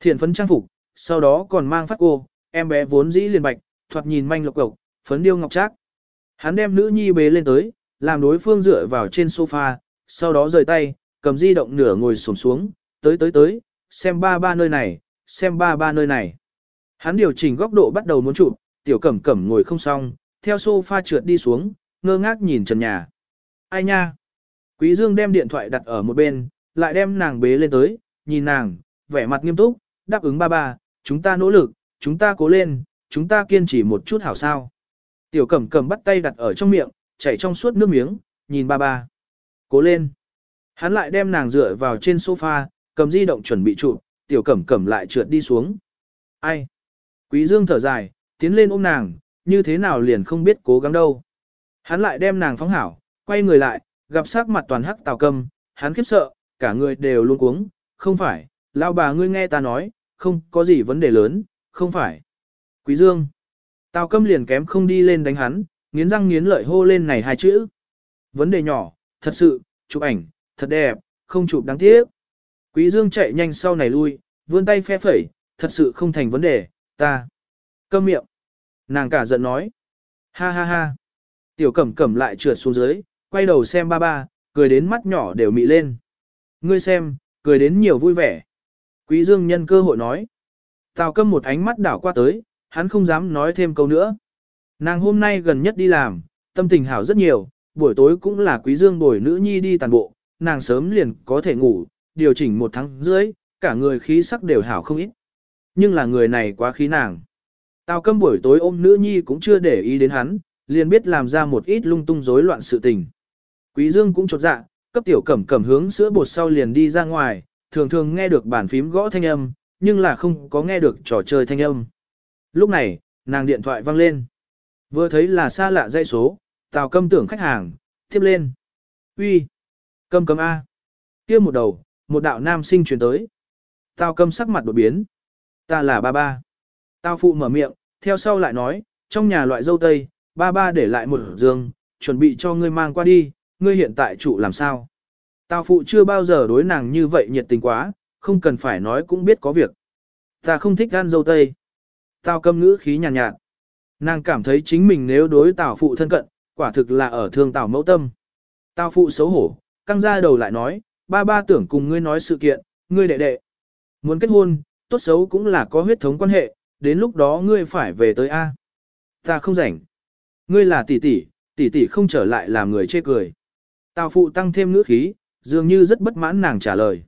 Thiện phấn trang phục, sau đó còn mang phát cô, em bé vốn dĩ liền bạch, thoạt nhìn manh lộc cộc, phấn điêu ngọc trác. Hắn đem nữ nhi bế lên tới, làm đối phương dựa vào trên sofa, sau đó rời tay, cầm di động nửa ngồi xổm xuống, tới tới tới, xem ba ba nơi này, xem ba ba nơi này. Hắn điều chỉnh góc độ bắt đầu muốn chụp, tiểu cẩm cẩm ngồi không xong, theo sofa trượt đi xuống, ngơ ngác nhìn trần nhà. Ai nha? Quý Dương đem điện thoại đặt ở một bên, lại đem nàng bế lên tới, nhìn nàng, vẻ mặt nghiêm túc, đáp ứng ba ba, chúng ta nỗ lực, chúng ta cố lên, chúng ta kiên trì một chút hảo sao. Tiểu cẩm cẩm bắt tay đặt ở trong miệng, chảy trong suốt nước miếng, nhìn ba ba. Cố lên. Hắn lại đem nàng dựa vào trên sofa, cầm di động chuẩn bị chụp, tiểu cẩm cẩm lại trượt đi xuống. Ai? Quý Dương thở dài, tiến lên ôm nàng, như thế nào liền không biết cố gắng đâu. Hắn lại đem nàng phóng hảo, quay người lại, gặp sắc mặt toàn hắc tào cầm, hắn khiếp sợ, cả người đều luôn cuống, không phải, lão bà ngươi nghe ta nói, không có gì vấn đề lớn, không phải. Quý Dương. Tào cầm liền kém không đi lên đánh hắn, nghiến răng nghiến lợi hô lên này hai chữ. Vấn đề nhỏ, thật sự, chụp ảnh, thật đẹp, không chụp đáng tiếc. Quý Dương chạy nhanh sau này lui, vươn tay phe phẩy, thật sự không thành vấn đề, ta. Câm miệng. Nàng cả giận nói. Ha ha ha. Tiểu cẩm cẩm lại trượt xuống dưới, quay đầu xem ba ba, cười đến mắt nhỏ đều mị lên. Ngươi xem, cười đến nhiều vui vẻ. Quý Dương nhân cơ hội nói. Tào câm một ánh mắt đảo qua tới, hắn không dám nói thêm câu nữa. Nàng hôm nay gần nhất đi làm, tâm tình hảo rất nhiều, buổi tối cũng là quý dương bồi nữ nhi đi tàn bộ, nàng sớm liền có thể ngủ, điều chỉnh một tháng rưỡi, cả người khí sắc đều hảo không ít. Nhưng là người này quá khí nàng. Tào câm buổi tối ôm nữ nhi cũng chưa để ý đến hắn, liền biết làm ra một ít lung tung rối loạn sự tình. Quý dương cũng chột dạ, cấp tiểu cẩm cẩm hướng sữa bột sau liền đi ra ngoài, thường thường nghe được bàn phím gõ thanh âm, nhưng là không có nghe được trò chơi thanh âm. Lúc này, nàng điện thoại vang lên. Vừa thấy là xa lạ dây số, tào câm tưởng khách hàng, tiếp lên. uy, Câm câm A. kia một đầu, một đạo nam sinh truyền tới. Tào câm sắc mặt đột biến. Ta là ba ba. Tào phụ mở miệng, theo sau lại nói, trong nhà loại dâu tây, ba ba để lại một giường, chuẩn bị cho ngươi mang qua đi, ngươi hiện tại trụ làm sao. Tào phụ chưa bao giờ đối nàng như vậy nhiệt tình quá, không cần phải nói cũng biết có việc. Ta không thích ăn dâu tây. Tào câm ngữ khí nhàn nhạt, nhạt. Nàng cảm thấy chính mình nếu đối tào phụ thân cận, quả thực là ở thương tào mẫu tâm. Tào phụ xấu hổ, căng ra đầu lại nói, ba ba tưởng cùng ngươi nói sự kiện, ngươi đệ đệ. Muốn kết hôn, tốt xấu cũng là có huyết thống quan hệ, đến lúc đó ngươi phải về tới A. Ta không rảnh. Ngươi là tỷ tỷ, tỷ tỷ không trở lại làm người chê cười. Tào phụ tăng thêm ngữ khí, dường như rất bất mãn nàng trả lời.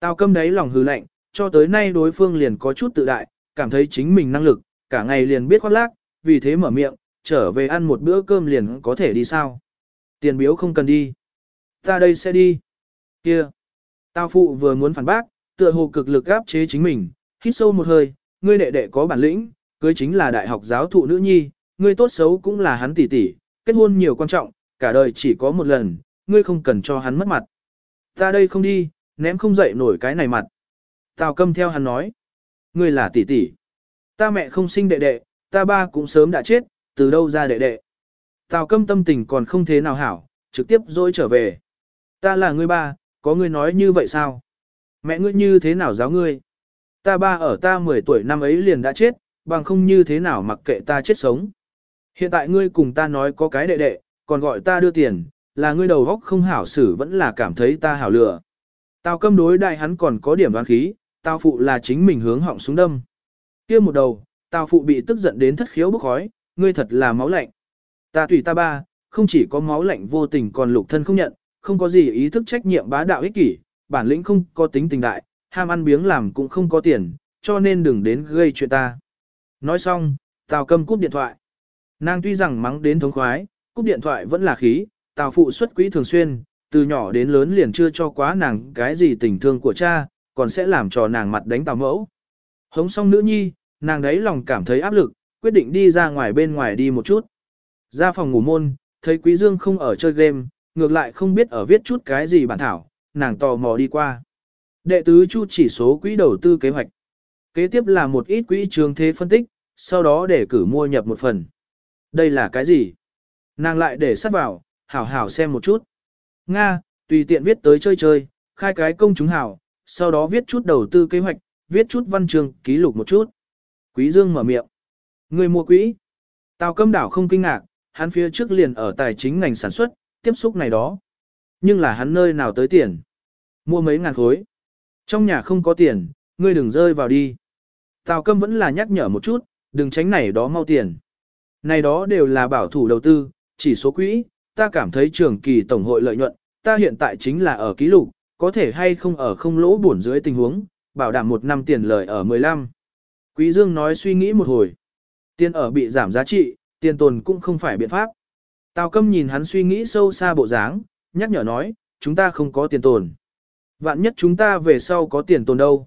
Tào câm đấy lòng hư lạnh, cho tới nay đối phương liền có chút tự đại, cảm thấy chính mình năng lực, cả ngày liền biết khoác lác, vì thế mở miệng, trở về ăn một bữa cơm liền có thể đi sao. Tiền biếu không cần đi. Ta đây sẽ đi. Kia. Tào phụ vừa muốn phản bác, tựa hồ cực lực áp chế chính mình, hít sâu một hơi, ngươi đệ đệ có bản lĩnh, cưới chính là đại học giáo thụ nữ nhi, ngươi tốt xấu cũng là hắn tỷ tỷ, kết hôn nhiều quan trọng, cả đời chỉ có một lần, ngươi không cần cho hắn mất mặt. Ta đây không đi, ném không dậy nổi cái này mặt. Tào câm theo hắn nói, ngươi là tỷ tỷ. Ta mẹ không sinh đệ đệ, ta ba cũng sớm đã chết, từ đâu ra đệ đệ. Tào câm tâm tình còn không thế nào hảo, trực tiếp dối trở về. Ta là ngươi ba, có ngươi nói như vậy sao? Mẹ ngươi như thế nào giáo ngươi? Ta ba ở ta 10 tuổi năm ấy liền đã chết, bằng không như thế nào mặc kệ ta chết sống. Hiện tại ngươi cùng ta nói có cái đệ đệ, còn gọi ta đưa tiền, là ngươi đầu góc không hảo xử vẫn là cảm thấy ta hảo lừa. Tao câm đối đại hắn còn có điểm đoán khí, tao phụ là chính mình hướng họng xuống đâm. kia một đầu, tao phụ bị tức giận đến thất khiếu bức khói, ngươi thật là máu lạnh. Ta tùy ta ba, không chỉ có máu lạnh vô tình còn lục thân không nhận, không có gì ý thức trách nhiệm bá đạo ích kỷ, bản lĩnh không có tính tình đại, ham ăn biếng làm cũng không có tiền, cho nên đừng đến gây chuyện ta. Nói xong, Tào cầm cúp điện thoại. Nàng tuy rằng mắng đến thống khoái, cúp điện thoại vẫn là khí, Tào phụ xuất quỹ thường xuyên, từ nhỏ đến lớn liền chưa cho quá nàng cái gì tình thương của cha, còn sẽ làm cho nàng mặt đánh Tào mẫu. Hống xong nữ nhi, nàng đấy lòng cảm thấy áp lực, quyết định đi ra ngoài bên ngoài đi một chút. Ra phòng ngủ môn, thấy Quý Dương không ở chơi game, ngược lại không biết ở viết chút cái gì bản thảo, nàng tò mò đi qua. Đệ tứ chu chỉ số quỹ đầu tư kế hoạch. Kế tiếp là một ít quỹ trường thế phân tích, sau đó để cử mua nhập một phần. Đây là cái gì? Nàng lại để sắt vào, hảo hảo xem một chút. Nga, tùy tiện viết tới chơi chơi, khai cái công chúng hảo, sau đó viết chút đầu tư kế hoạch, viết chút văn trường, ký lục một chút. Quý Dương mở miệng. Người mua quỹ. Tào câm đảo không kinh ngạc, hắn phía trước liền ở tài chính ngành sản xuất, tiếp xúc này đó. Nhưng là hắn nơi nào tới tiền? Mua mấy ngàn khối. Trong nhà không có tiền, ngươi đừng rơi vào đi. Tào Câm vẫn là nhắc nhở một chút, đừng tránh này đó mau tiền. Này đó đều là bảo thủ đầu tư, chỉ số quỹ, ta cảm thấy trường kỳ tổng hội lợi nhuận, ta hiện tại chính là ở ký lục, có thể hay không ở không lỗ buồn dưới tình huống, bảo đảm một năm tiền lời ở 15. Quý Dương nói suy nghĩ một hồi. Tiền ở bị giảm giá trị, tiền tồn cũng không phải biện pháp. Tào Câm nhìn hắn suy nghĩ sâu xa bộ dáng, nhắc nhở nói, chúng ta không có tiền tồn. Vạn nhất chúng ta về sau có tiền tồn đâu.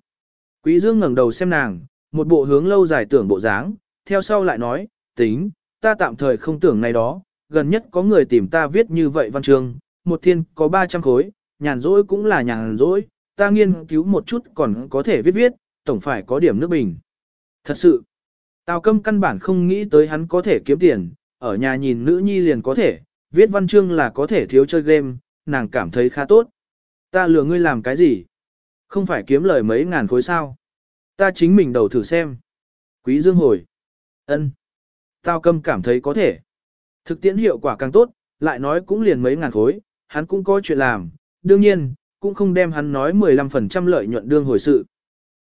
Quý Dương ngẩng đầu xem nàng, một bộ hướng lâu dài tưởng bộ dáng, theo sau lại nói, tính, ta tạm thời không tưởng này đó, gần nhất có người tìm ta viết như vậy văn chương, một thiên có 300 khối, nhàn rỗi cũng là nhàn rỗi, ta nghiên cứu một chút còn có thể viết viết, tổng phải có điểm nước bình. Thật sự, Tào Câm căn bản không nghĩ tới hắn có thể kiếm tiền, ở nhà nhìn nữ nhi liền có thể, viết văn chương là có thể thiếu chơi game, nàng cảm thấy khá tốt. Ta lừa ngươi làm cái gì? Không phải kiếm lời mấy ngàn khối sao? Ta chính mình đầu thử xem. Quý Dương hồi. ân, Tao câm cảm thấy có thể. Thực tiễn hiệu quả càng tốt, lại nói cũng liền mấy ngàn khối, hắn cũng có chuyện làm, đương nhiên, cũng không đem hắn nói 15% lợi nhuận đương hồi sự.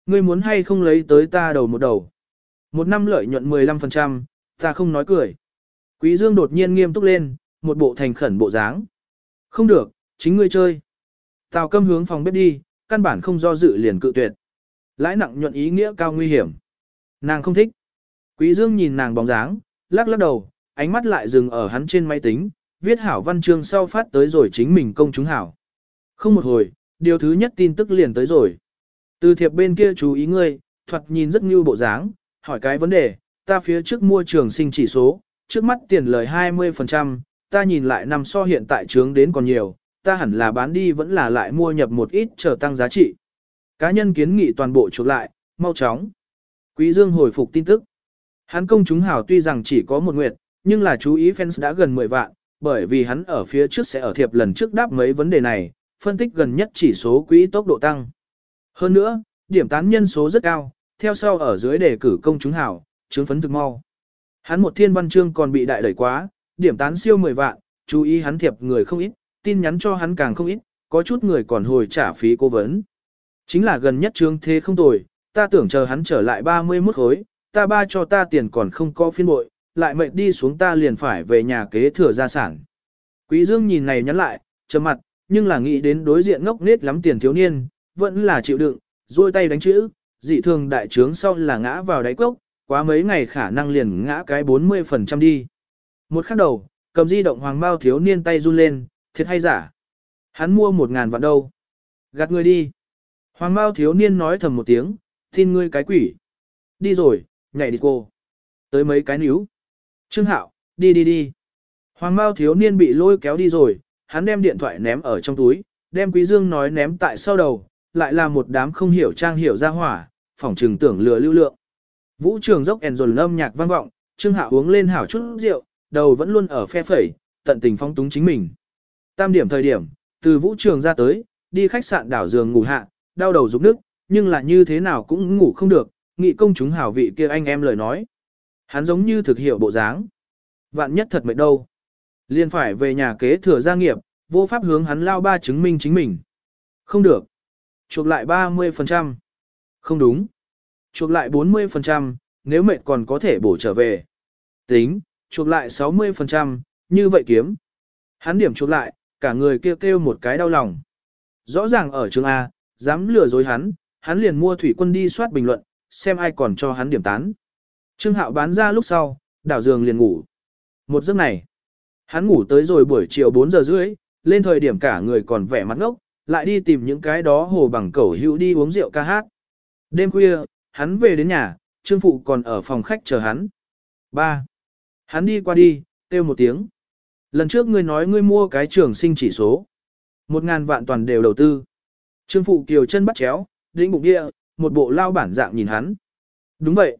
Ngươi muốn hay không lấy tới ta đầu một đầu. Một năm lợi nhuận 15%, ta không nói cười. Quý Dương đột nhiên nghiêm túc lên, một bộ thành khẩn bộ dáng. Không được, chính ngươi chơi. Tào câm hướng phòng bếp đi, căn bản không do dự liền cự tuyệt. Lãi nặng nhuận ý nghĩa cao nguy hiểm. Nàng không thích. Quý Dương nhìn nàng bóng dáng, lắc lắc đầu, ánh mắt lại dừng ở hắn trên máy tính, viết hảo văn chương sau phát tới rồi chính mình công chúng hảo. Không một hồi, điều thứ nhất tin tức liền tới rồi. Từ thiệp bên kia chú ý ngươi, thoạt nhìn rất như bộ dáng, hỏi cái vấn đề, ta phía trước mua trường sinh chỉ số, trước mắt tiền lời 20%, ta nhìn lại năm so hiện tại trướng đến còn nhiều, ta hẳn là bán đi vẫn là lại mua nhập một ít chờ tăng giá trị. Cá nhân kiến nghị toàn bộ chuộc lại, mau chóng. Quý Dương hồi phục tin tức. Hắn công chúng hảo tuy rằng chỉ có một nguyệt, nhưng là chú ý fans đã gần 10 vạn, bởi vì hắn ở phía trước sẽ ở thiệp lần trước đáp mấy vấn đề này, phân tích gần nhất chỉ số quỹ tốc độ tăng. Hơn nữa, điểm tán nhân số rất cao, theo sau ở dưới đề cử công chúng hảo, chứng phấn thực mau. Hắn một thiên văn chương còn bị đại đẩy quá, điểm tán siêu 10 vạn, chú ý hắn thiệp người không ít, tin nhắn cho hắn càng không ít, có chút người còn hồi trả phí cố vấn. Chính là gần nhất trương thế không tồi, ta tưởng chờ hắn trở lại 31 khối, ta ba cho ta tiền còn không có phiên bội, lại mệnh đi xuống ta liền phải về nhà kế thừa gia sản. Quý Dương nhìn này nhắn lại, trầm mặt, nhưng là nghĩ đến đối diện ngốc nết lắm tiền thiếu niên, vẫn là chịu đựng, duỗi tay đánh chữ, dị thường đại trướng sau là ngã vào đáy cốc, quá mấy ngày khả năng liền ngã cái 40% đi. Một khắc đầu, cầm di động hoàng bao thiếu niên tay run lên, thiệt hay giả. Hắn mua một ngàn vạn đâu. Gạt người đi. Hoàng Mao thiếu niên nói thầm một tiếng, tin ngươi cái quỷ. Đi rồi, nhảy đi cô. Tới mấy cái níu. Trương Hạo, đi đi đi. Hoàng Mao thiếu niên bị lôi kéo đi rồi, hắn đem điện thoại ném ở trong túi, đem Quý Dương nói ném tại sau đầu, lại là một đám không hiểu trang hiểu ra hỏa, phỏng trừng tưởng lừa lưu lượng. Vũ trường dốc ẻn dồn âm nhạc vang vọng, Trương Hạo uống lên hảo chút rượu, đầu vẫn luôn ở phe phẩy, tận tình phong túng chính mình. Tam điểm thời điểm, từ vũ trường ra tới, đi khách sạn đảo giường ngủ hạ, đau đầu rụng nước, nhưng là như thế nào cũng ngủ không được, nghị công chúng hảo vị kia anh em lời nói. Hắn giống như thực hiểu bộ dáng. Vạn nhất thật mệt đâu. Liên phải về nhà kế thừa gia nghiệp, vô pháp hướng hắn lao ba chứng minh chính mình. Không được. Chuộc lại 30%. Không đúng. Chuộc lại 40%, nếu mệt còn có thể bổ trở về. Tính, chuộc lại 60%, như vậy kiếm. Hắn điểm chuộc lại, cả người kêu kêu một cái đau lòng. Rõ ràng ở trường A, dám lừa dối hắn, hắn liền mua thủy quân đi soát bình luận, xem ai còn cho hắn điểm tán. Trương Hạo bán ra lúc sau, đảo giường liền ngủ. Một giấc này, hắn ngủ tới rồi buổi chiều 4 giờ rưỡi, lên thời điểm cả người còn vẻ mặt ngốc, lại đi tìm những cái đó hồ bằng cẩu hữu đi uống rượu ca hát. Đêm khuya, hắn về đến nhà, Trương Phụ còn ở phòng khách chờ hắn. 3. Hắn đi qua đi, kêu một tiếng. Lần trước ngươi nói ngươi mua cái trường sinh chỉ số. Một ngàn vạn toàn đều đầu tư. Trương Phụ Kiều chân bắt chéo, đĩnh bụng địa, một bộ lao bản dạng nhìn hắn. Đúng vậy.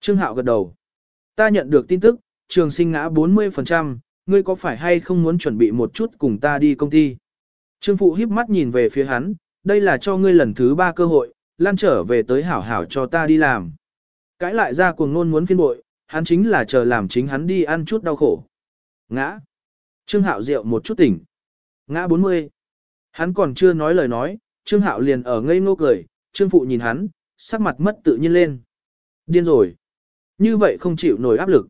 Trương Hạo gật đầu. Ta nhận được tin tức, trường sinh ngã 40%, ngươi có phải hay không muốn chuẩn bị một chút cùng ta đi công ty? Trương Phụ híp mắt nhìn về phía hắn, đây là cho ngươi lần thứ ba cơ hội, lan trở về tới hảo hảo cho ta đi làm. Cãi lại ra cuồng ngôn muốn phiên bội, hắn chính là chờ làm chính hắn đi ăn chút đau khổ. Ngã. Trương Hạo rượu một chút tỉnh. Ngã 40. Hắn còn chưa nói lời nói, Trương Hạo liền ở ngây ngô cười, Trương Phụ nhìn hắn, sắc mặt mất tự nhiên lên. Điên rồi. Như vậy không chịu nổi áp lực.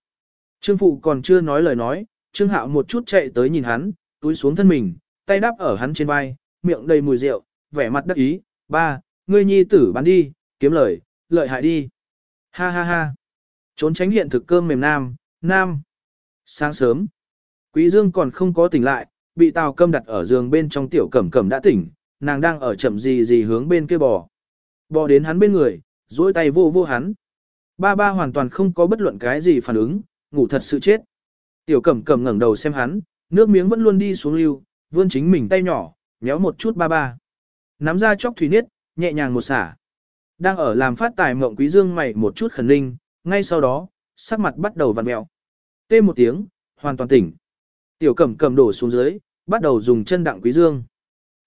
Trương Phụ còn chưa nói lời nói, Trương Hạo một chút chạy tới nhìn hắn, túi xuống thân mình, tay đắp ở hắn trên vai, miệng đầy mùi rượu, vẻ mặt đắc ý, ba, ngươi nhi tử bán đi, kiếm lời, lợi hại đi. Ha ha ha. Trốn tránh hiện thực cơm mềm nam, nam. Sáng sớm, Quý Dương còn không có tỉnh lại, bị Tào Câm đặt ở giường bên trong tiểu cẩm cẩm đã tỉnh, nàng đang ở chậm gì gì hướng bên kia bò. Bò đến hắn bên người, duỗi tay vô vô hắn. Ba ba hoàn toàn không có bất luận cái gì phản ứng, ngủ thật sự chết. Tiểu cẩm cẩm ngẩng đầu xem hắn, nước miếng vẫn luôn đi xuống lưu, vươn chính mình tay nhỏ, nhéo một chút ba ba. Nắm ra chóc thủy niết, nhẹ nhàng một xả. Đang ở làm phát tài mộng quý dương mày một chút khẩn linh, ngay sau đó, sắc mặt bắt đầu vặn mẹo. Tê một tiếng, hoàn toàn tỉnh. Tiểu cẩm cầm đổ xuống dưới, bắt đầu dùng chân đặng quý dương.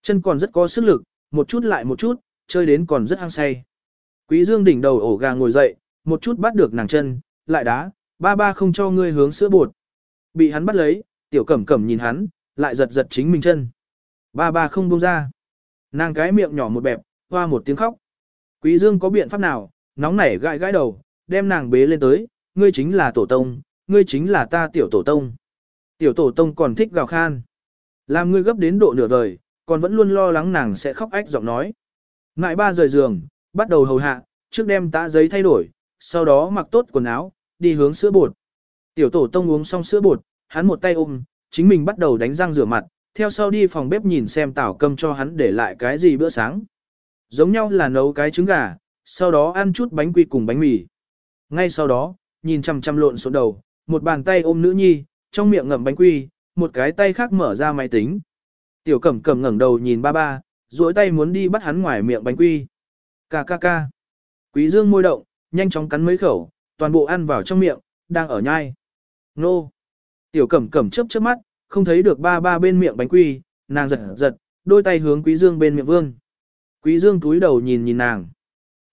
Chân còn rất có sức lực, một chút lại một chút, chơi đến còn rất hăng say. Quý dương đỉnh đầu ổ gà ngồi dậy, một chút bắt được nàng chân, lại đá, ba ba không cho ngươi hướng sữa bột. Bị hắn bắt lấy, tiểu cẩm cẩm nhìn hắn, lại giật giật chính mình chân. Ba ba không buông ra. Nàng cái miệng nhỏ một bẹp, hoa một tiếng khóc. Quý dương có biện pháp nào, nóng nảy gãi gãi đầu, đem nàng bế lên tới, ngươi chính là tổ tông, ngươi chính là ta tiểu tổ tông. Tiểu tổ tông còn thích gào khan. Làm ngươi gấp đến độ nửa vời, còn vẫn luôn lo lắng nàng sẽ khóc ách giọng nói. Ngại ba rời giường, bắt đầu hầu hạ, trước đem tã giấy thay đổi, sau đó mặc tốt quần áo, đi hướng sữa bột. Tiểu tổ tông uống xong sữa bột, hắn một tay ôm, chính mình bắt đầu đánh răng rửa mặt, theo sau đi phòng bếp nhìn xem tảo câm cho hắn để lại cái gì bữa sáng. Giống nhau là nấu cái trứng gà, sau đó ăn chút bánh quy cùng bánh mì. Ngay sau đó, nhìn chăm chăm lộn xộn đầu, một bàn tay ôm nữ nhi, trong miệng ngậm bánh quy, một cái tay khác mở ra máy tính. Tiểu cẩm cẩm ngẩng đầu nhìn ba ba, duỗi tay muốn đi bắt hắn ngoài miệng bánh quy. Ca ca ca. Quý dương môi động, nhanh chóng cắn mấy khẩu, toàn bộ ăn vào trong miệng, đang ở nhai. Nô. Tiểu cẩm cẩm chớp chớp mắt, không thấy được ba ba bên miệng bánh quy, nàng giật giật, đôi tay hướng Quý Dương bên miệng vương. Quý Dương túi đầu nhìn nhìn nàng.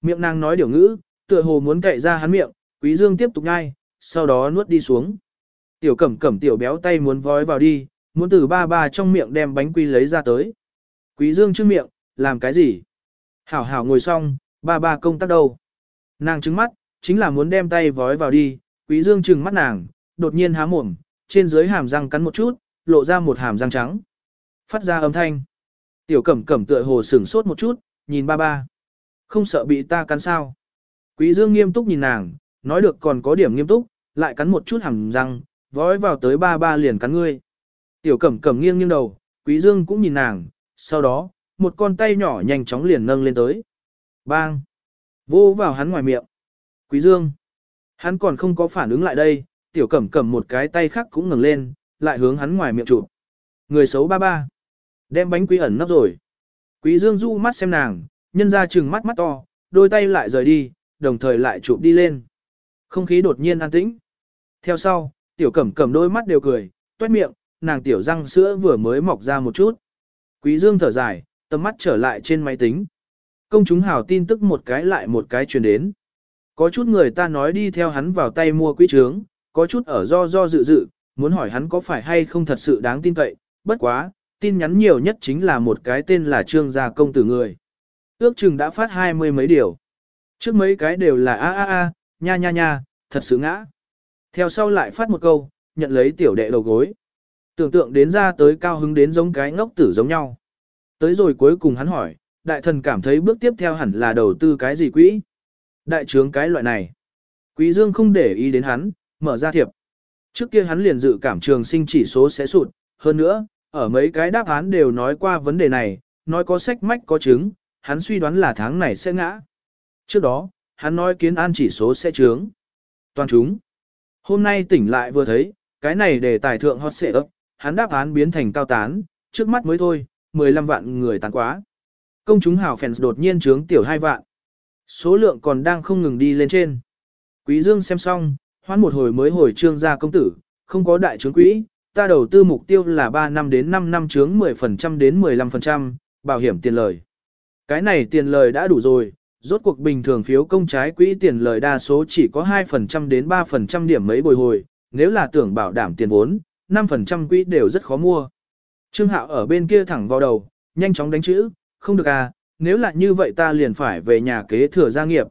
Miệng nàng nói điều ngữ, tựa hồ muốn cậy ra hắn miệng, Quý Dương tiếp tục nhai, sau đó nuốt đi xuống. Tiểu cẩm cẩm tiểu béo tay muốn vói vào đi, muốn từ ba ba trong miệng đem bánh quy lấy ra tới. Quý Dương trước miệng, làm cái gì? Hảo hảo ngồi xong, ba ba công tác đâu? Nàng trứng mắt, chính là muốn đem tay vói vào đi, quý dương trừng mắt nàng, đột nhiên há mồm, trên dưới hàm răng cắn một chút, lộ ra một hàm răng trắng. Phát ra âm thanh. Tiểu cẩm cẩm tựa hồ sửng sốt một chút, nhìn ba ba. Không sợ bị ta cắn sao. Quý dương nghiêm túc nhìn nàng, nói được còn có điểm nghiêm túc, lại cắn một chút hàm răng, vói vào tới ba ba liền cắn ngươi. Tiểu cẩm cẩm nghiêng nghiêng đầu, quý dương cũng nhìn nàng, sau đó, một con tay nhỏ nhanh chóng liền nâng lên tới. Bang! Vô vào hắn ngoài miệng. Quý dương! Hắn còn không có phản ứng lại đây, tiểu cẩm cẩm một cái tay khác cũng ngừng lên, lại hướng hắn ngoài miệng chụp. Người xấu ba ba. Đem bánh quý ẩn nấp rồi. Quý dương du mắt xem nàng, nhân ra trừng mắt mắt to, đôi tay lại rời đi, đồng thời lại chụp đi lên. Không khí đột nhiên an tĩnh. Theo sau, tiểu cẩm cẩm đôi mắt đều cười, toét miệng, nàng tiểu răng sữa vừa mới mọc ra một chút. Quý dương thở dài, tầm mắt trở lại trên máy tính. Công chúng hào tin tức một cái lại một cái truyền đến. Có chút người ta nói đi theo hắn vào tay mua quỹ trướng, có chút ở do do dự dự, muốn hỏi hắn có phải hay không thật sự đáng tin cậy, bất quá, tin nhắn nhiều nhất chính là một cái tên là trương gia công tử người. Ước chừng đã phát hai mươi mấy điều. Trước mấy cái đều là a a a, nha nha nha, thật sự ngã. Theo sau lại phát một câu, nhận lấy tiểu đệ đầu gối. Tưởng tượng đến ra tới cao hứng đến giống cái ngốc tử giống nhau. Tới rồi cuối cùng hắn hỏi, đại thần cảm thấy bước tiếp theo hẳn là đầu tư cái gì quỹ? Đại trướng cái loại này. Quý Dương không để ý đến hắn, mở ra thiệp. Trước kia hắn liền dự cảm trường sinh chỉ số sẽ sụt, hơn nữa, ở mấy cái đáp án đều nói qua vấn đề này, nói có sách mách có chứng, hắn suy đoán là tháng này sẽ ngã. Trước đó, hắn nói kiến an chỉ số sẽ trướng. Toàn chúng. Hôm nay tỉnh lại vừa thấy, cái này để tài thượng hot xệ ấp, hắn đáp án biến thành cao tán, trước mắt mới thôi, 15 vạn người tán quá. Công chúng hào fans đột nhiên trướng tiểu 2 vạn. Số lượng còn đang không ngừng đi lên trên. Quý Dương xem xong, hoán một hồi mới hồi trương gia công tử, không có đại trướng quỹ, ta đầu tư mục tiêu là 3 năm đến 5 năm trướng 10% đến 15%, bảo hiểm tiền lời. Cái này tiền lời đã đủ rồi, rốt cuộc bình thường phiếu công trái quỹ tiền lời đa số chỉ có 2% đến 3% điểm mấy bồi hồi, nếu là tưởng bảo đảm tiền vốn, 5% quỹ đều rất khó mua. Trương Hạo ở bên kia thẳng vào đầu, nhanh chóng đánh chữ, không được à, nếu là như vậy ta liền phải về nhà kế thừa gia nghiệp.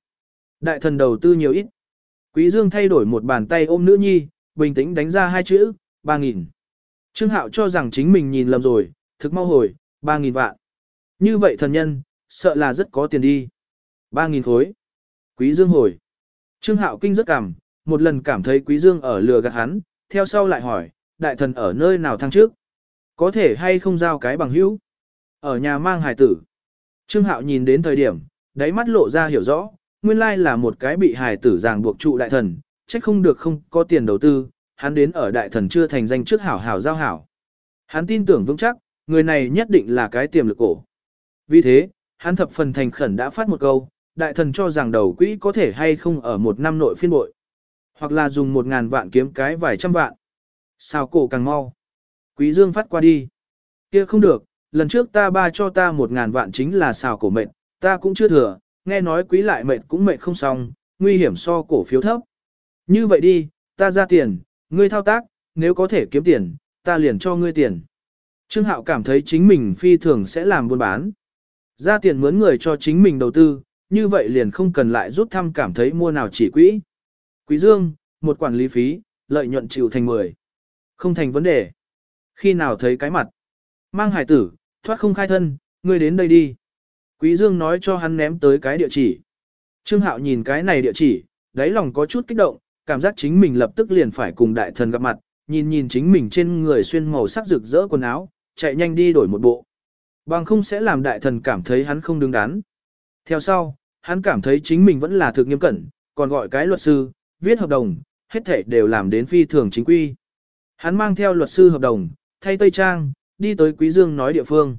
Đại thần đầu tư nhiều ít. Quý Dương thay đổi một bàn tay ôm nữ nhi, bình tĩnh đánh ra hai chữ, 3.000. Trương Hạo cho rằng chính mình nhìn lầm rồi, thực mau hồi, 3.000 vạn. Như vậy thần nhân, sợ là rất có tiền đi. 3.000 khối. Quý Dương hồi. Trương Hạo kinh rất cảm, một lần cảm thấy Quý Dương ở lừa gạt hắn, theo sau lại hỏi, đại thần ở nơi nào thăng trước? Có thể hay không giao cái bằng hữu? Ở nhà mang hài tử. Trương Hạo nhìn đến thời điểm, đáy mắt lộ ra hiểu rõ, nguyên lai là một cái bị hài tử ràng buộc trụ đại thần, trách không được không có tiền đầu tư, hắn đến ở đại thần chưa thành danh trước hảo hảo giao hảo. Hắn tin tưởng vững chắc, người này nhất định là cái tiềm lực cổ. Vì thế, hắn thập phần thành khẩn đã phát một câu, đại thần cho rằng đầu quỹ có thể hay không ở một năm nội phiên bội. Hoặc là dùng một ngàn vạn kiếm cái vài trăm vạn. Sao cổ càng mau. Quý dương phát qua đi. kia không được, lần trước ta ba cho ta một ngàn vạn chính là xào cổ mệnh, ta cũng chưa thừa, nghe nói quý lại mệnh cũng mệnh không xong, nguy hiểm so cổ phiếu thấp. Như vậy đi, ta ra tiền, ngươi thao tác, nếu có thể kiếm tiền, ta liền cho ngươi tiền. Trương Hạo cảm thấy chính mình phi thường sẽ làm buôn bán. Ra tiền mướn người cho chính mình đầu tư, như vậy liền không cần lại rút thăm cảm thấy mua nào chỉ quỹ. Quý Dương, một quản lý phí, lợi nhuận chịu thành 10. Không thành vấn đề. Khi nào thấy cái mặt, mang hải tử, thoát không khai thân, ngươi đến đây đi. Quý Dương nói cho hắn ném tới cái địa chỉ. Trương Hạo nhìn cái này địa chỉ, đáy lòng có chút kích động, cảm giác chính mình lập tức liền phải cùng đại thần gặp mặt, nhìn nhìn chính mình trên người xuyên màu sắc rực rỡ quần áo, chạy nhanh đi đổi một bộ. Bằng không sẽ làm đại thần cảm thấy hắn không đứng đắn. Theo sau, hắn cảm thấy chính mình vẫn là thực nghiêm cẩn, còn gọi cái luật sư, viết hợp đồng, hết thể đều làm đến phi thường chính quy. Hắn mang theo luật sư hợp đồng, thay tây trang, đi tới Quý Dương nói địa phương.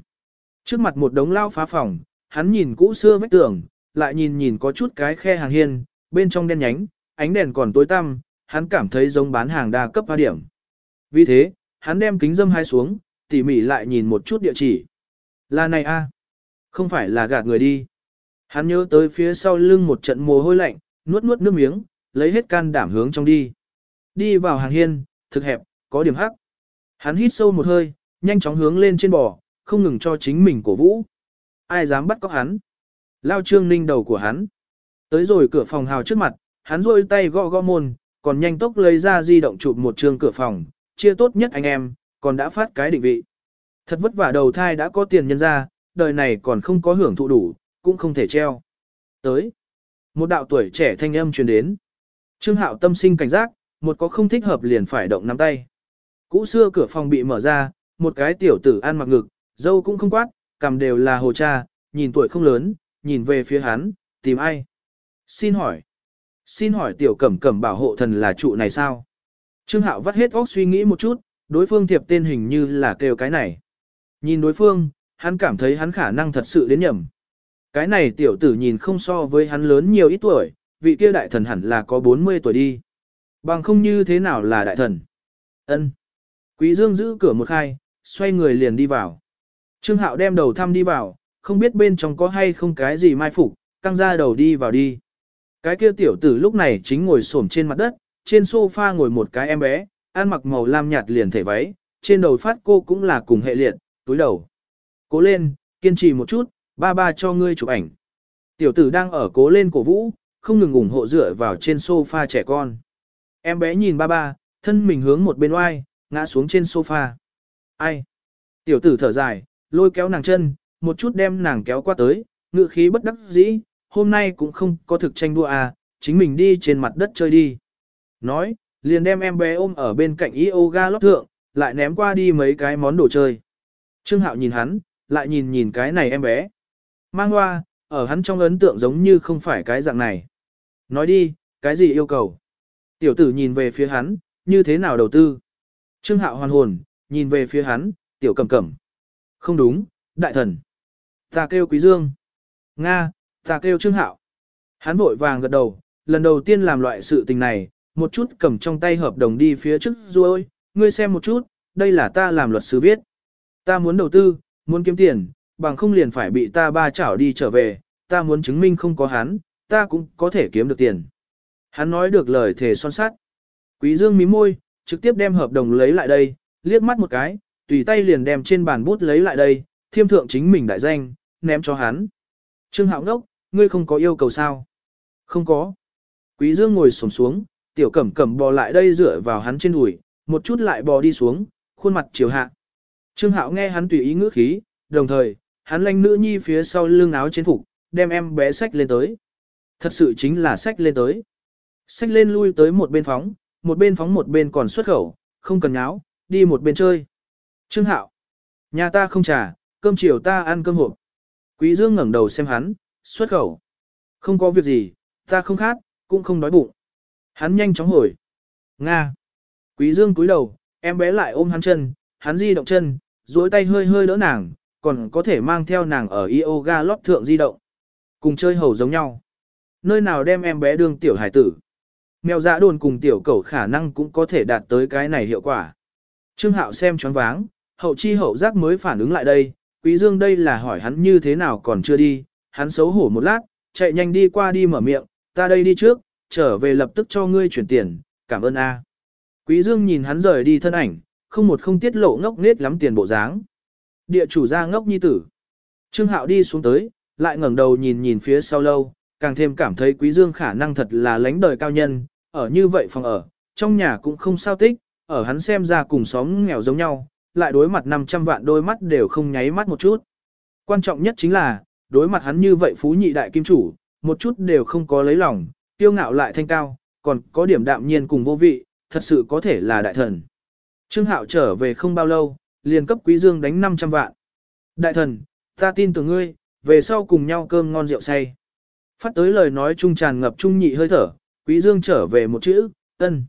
Trước mặt một đống lao phá phòng, hắn nhìn cũ xưa vách tường, lại nhìn nhìn có chút cái khe hàng hiên, bên trong đen nhánh, ánh đèn còn tối tăm, hắn cảm thấy giống bán hàng đa cấp hoa điểm. Vì thế, hắn đem kính dâm hai xuống, tỉ mỉ lại nhìn một chút địa chỉ. Là này a, Không phải là gạt người đi. Hắn nhớ tới phía sau lưng một trận mồ hôi lạnh, nuốt nuốt nước miếng, lấy hết can đảm hướng trong đi. Đi vào hàng hiên, thực hẹp, có điểm hắc. Hắn hít sâu một hơi, nhanh chóng hướng lên trên bò, không ngừng cho chính mình cổ vũ. Ai dám bắt cóc hắn? Lao trương ninh đầu của hắn. Tới rồi cửa phòng hào trước mặt, hắn rôi tay gõ gõ môn, còn nhanh tốc lấy ra di động chụp một trường cửa phòng, chia tốt nhất anh em, còn đã phát cái định vị. Thật vất vả đầu thai đã có tiền nhân ra, đời này còn không có hưởng thụ đủ, cũng không thể treo. Tới. Một đạo tuổi trẻ thanh âm truyền đến. Trương Hạo tâm sinh cảnh giác, một có không thích hợp liền phải động nắm tay. Cũ xưa cửa phòng bị mở ra, một cái tiểu tử ăn mặc ngực, dâu cũng không quát, cầm đều là hồ cha, nhìn tuổi không lớn, nhìn về phía hắn, tìm ai. Xin hỏi. Xin hỏi tiểu cẩm cẩm bảo hộ thần là trụ này sao? Trương Hạo vắt hết óc suy nghĩ một chút, đối phương thiệp tên hình như là kêu cái này. Nhìn đối phương, hắn cảm thấy hắn khả năng thật sự đến nhầm. Cái này tiểu tử nhìn không so với hắn lớn nhiều ít tuổi, vị kia đại thần hẳn là có 40 tuổi đi. Bằng không như thế nào là đại thần. ân Quý Dương giữ cửa một khai, xoay người liền đi vào. Trương Hạo đem đầu thăm đi vào, không biết bên trong có hay không cái gì mai phục, căng ra đầu đi vào đi. Cái kia tiểu tử lúc này chính ngồi xổm trên mặt đất, trên sofa ngồi một cái em bé, ăn mặc màu lam nhạt liền thể váy, trên đầu phát cô cũng là cùng hệ liệt, túi đầu. Cố lên, kiên trì một chút, ba ba cho ngươi chụp ảnh. Tiểu tử đang ở cố lên cổ vũ, không ngừng ủng hộ dựa vào trên sofa trẻ con. Em bé nhìn ba ba, thân mình hướng một bên oai, ngã xuống trên sofa. Ai? Tiểu tử thở dài, lôi kéo nàng chân, một chút đem nàng kéo qua tới, ngự khí bất đắc dĩ, hôm nay cũng không có thực tranh đua à, chính mình đi trên mặt đất chơi đi. Nói, liền đem em bé ôm ở bên cạnh yoga lót thượng, lại ném qua đi mấy cái món đồ chơi. Trương Hạo nhìn hắn, lại nhìn nhìn cái này em bé. Mang hoa, ở hắn trong ấn tượng giống như không phải cái dạng này. Nói đi, cái gì yêu cầu? Tiểu tử nhìn về phía hắn, như thế nào đầu tư? Trương Hạo hoàn hồn, nhìn về phía hắn, tiểu cầm cẩm. Không đúng, đại thần. Ta kêu Quý Dương. Nga, ta kêu Trương Hạo. Hắn vội vàng gật đầu, lần đầu tiên làm loại sự tình này, một chút cầm trong tay hợp đồng đi phía trước rồi, ngươi xem một chút, đây là ta làm luật sư viết. Ta muốn đầu tư, muốn kiếm tiền, bằng không liền phải bị ta ba chảo đi trở về, ta muốn chứng minh không có hắn, ta cũng có thể kiếm được tiền. Hắn nói được lời thề son sắt. Quý Dương mím môi, trực tiếp đem hợp đồng lấy lại đây, liếc mắt một cái, tùy tay liền đem trên bàn bút lấy lại đây, thiêm thượng chính mình đại danh, ném cho hắn. Trương Hạo ngốc, ngươi không có yêu cầu sao? Không có. Quý Dương ngồi xổm xuống, tiểu cẩm cẩm bò lại đây dựa vào hắn trên đùi, một chút lại bò đi xuống, khuôn mặt chiều hạ. Trương Hạo nghe hắn tùy ý ngữ khí, đồng thời, hắn lanh nữ nhi phía sau lưng áo chiến phục, đem em bé sách lên tới. Thật sự chính là sách lên tới. Sách lên lui tới một bên phóng, một bên phóng một bên còn xuất khẩu, không cần áo đi một bên chơi. Trương Hạo, nhà ta không trả, cơm chiều ta ăn cơm hộp. Quý Dương ngẩng đầu xem hắn, xuất khẩu. Không có việc gì, ta không khát, cũng không đói bụng. Hắn nhanh chóng hồi. Nga. Quý Dương cúi đầu, em bé lại ôm hắn chân, hắn di động chân, duỗi tay hơi hơi đỡ nàng, còn có thể mang theo nàng ở yoga lót thượng di động. Cùng chơi hầu giống nhau. Nơi nào đem em bé đương tiểu hải tử. Mèo dạ đồn cùng tiểu cẩu khả năng cũng có thể đạt tới cái này hiệu quả. Trương Hạo xem choáng váng, hậu chi hậu giác mới phản ứng lại đây, Quý Dương đây là hỏi hắn như thế nào còn chưa đi, hắn xấu hổ một lát, chạy nhanh đi qua đi mở miệng, ta đây đi trước, trở về lập tức cho ngươi chuyển tiền, cảm ơn a. Quý Dương nhìn hắn rời đi thân ảnh, không một không tiết lộ ngốc nết lắm tiền bộ dáng. Địa chủ gia ngốc nhi tử. Trương Hạo đi xuống tới, lại ngẩng đầu nhìn nhìn phía sau lâu, càng thêm cảm thấy Quý Dương khả năng thật là lãnh đời cao nhân, ở như vậy phòng ở, trong nhà cũng không sao tích, ở hắn xem ra cùng xóm nghèo giống nhau, lại đối mặt 500 vạn đôi mắt đều không nháy mắt một chút. Quan trọng nhất chính là, đối mặt hắn như vậy phú nhị đại kim chủ, một chút đều không có lấy lòng, tiêu ngạo lại thanh cao, còn có điểm đạm nhiên cùng vô vị, thật sự có thể là đại thần. Trương Hạo trở về không bao lâu, liền cấp Quý Dương đánh 500 vạn. Đại thần, ta tin tưởng ngươi, về sau cùng nhau cơm ngon rượu say. Phát tới lời nói trung tràn ngập trung nhị hơi thở, Quý Dương trở về một chữ, ân.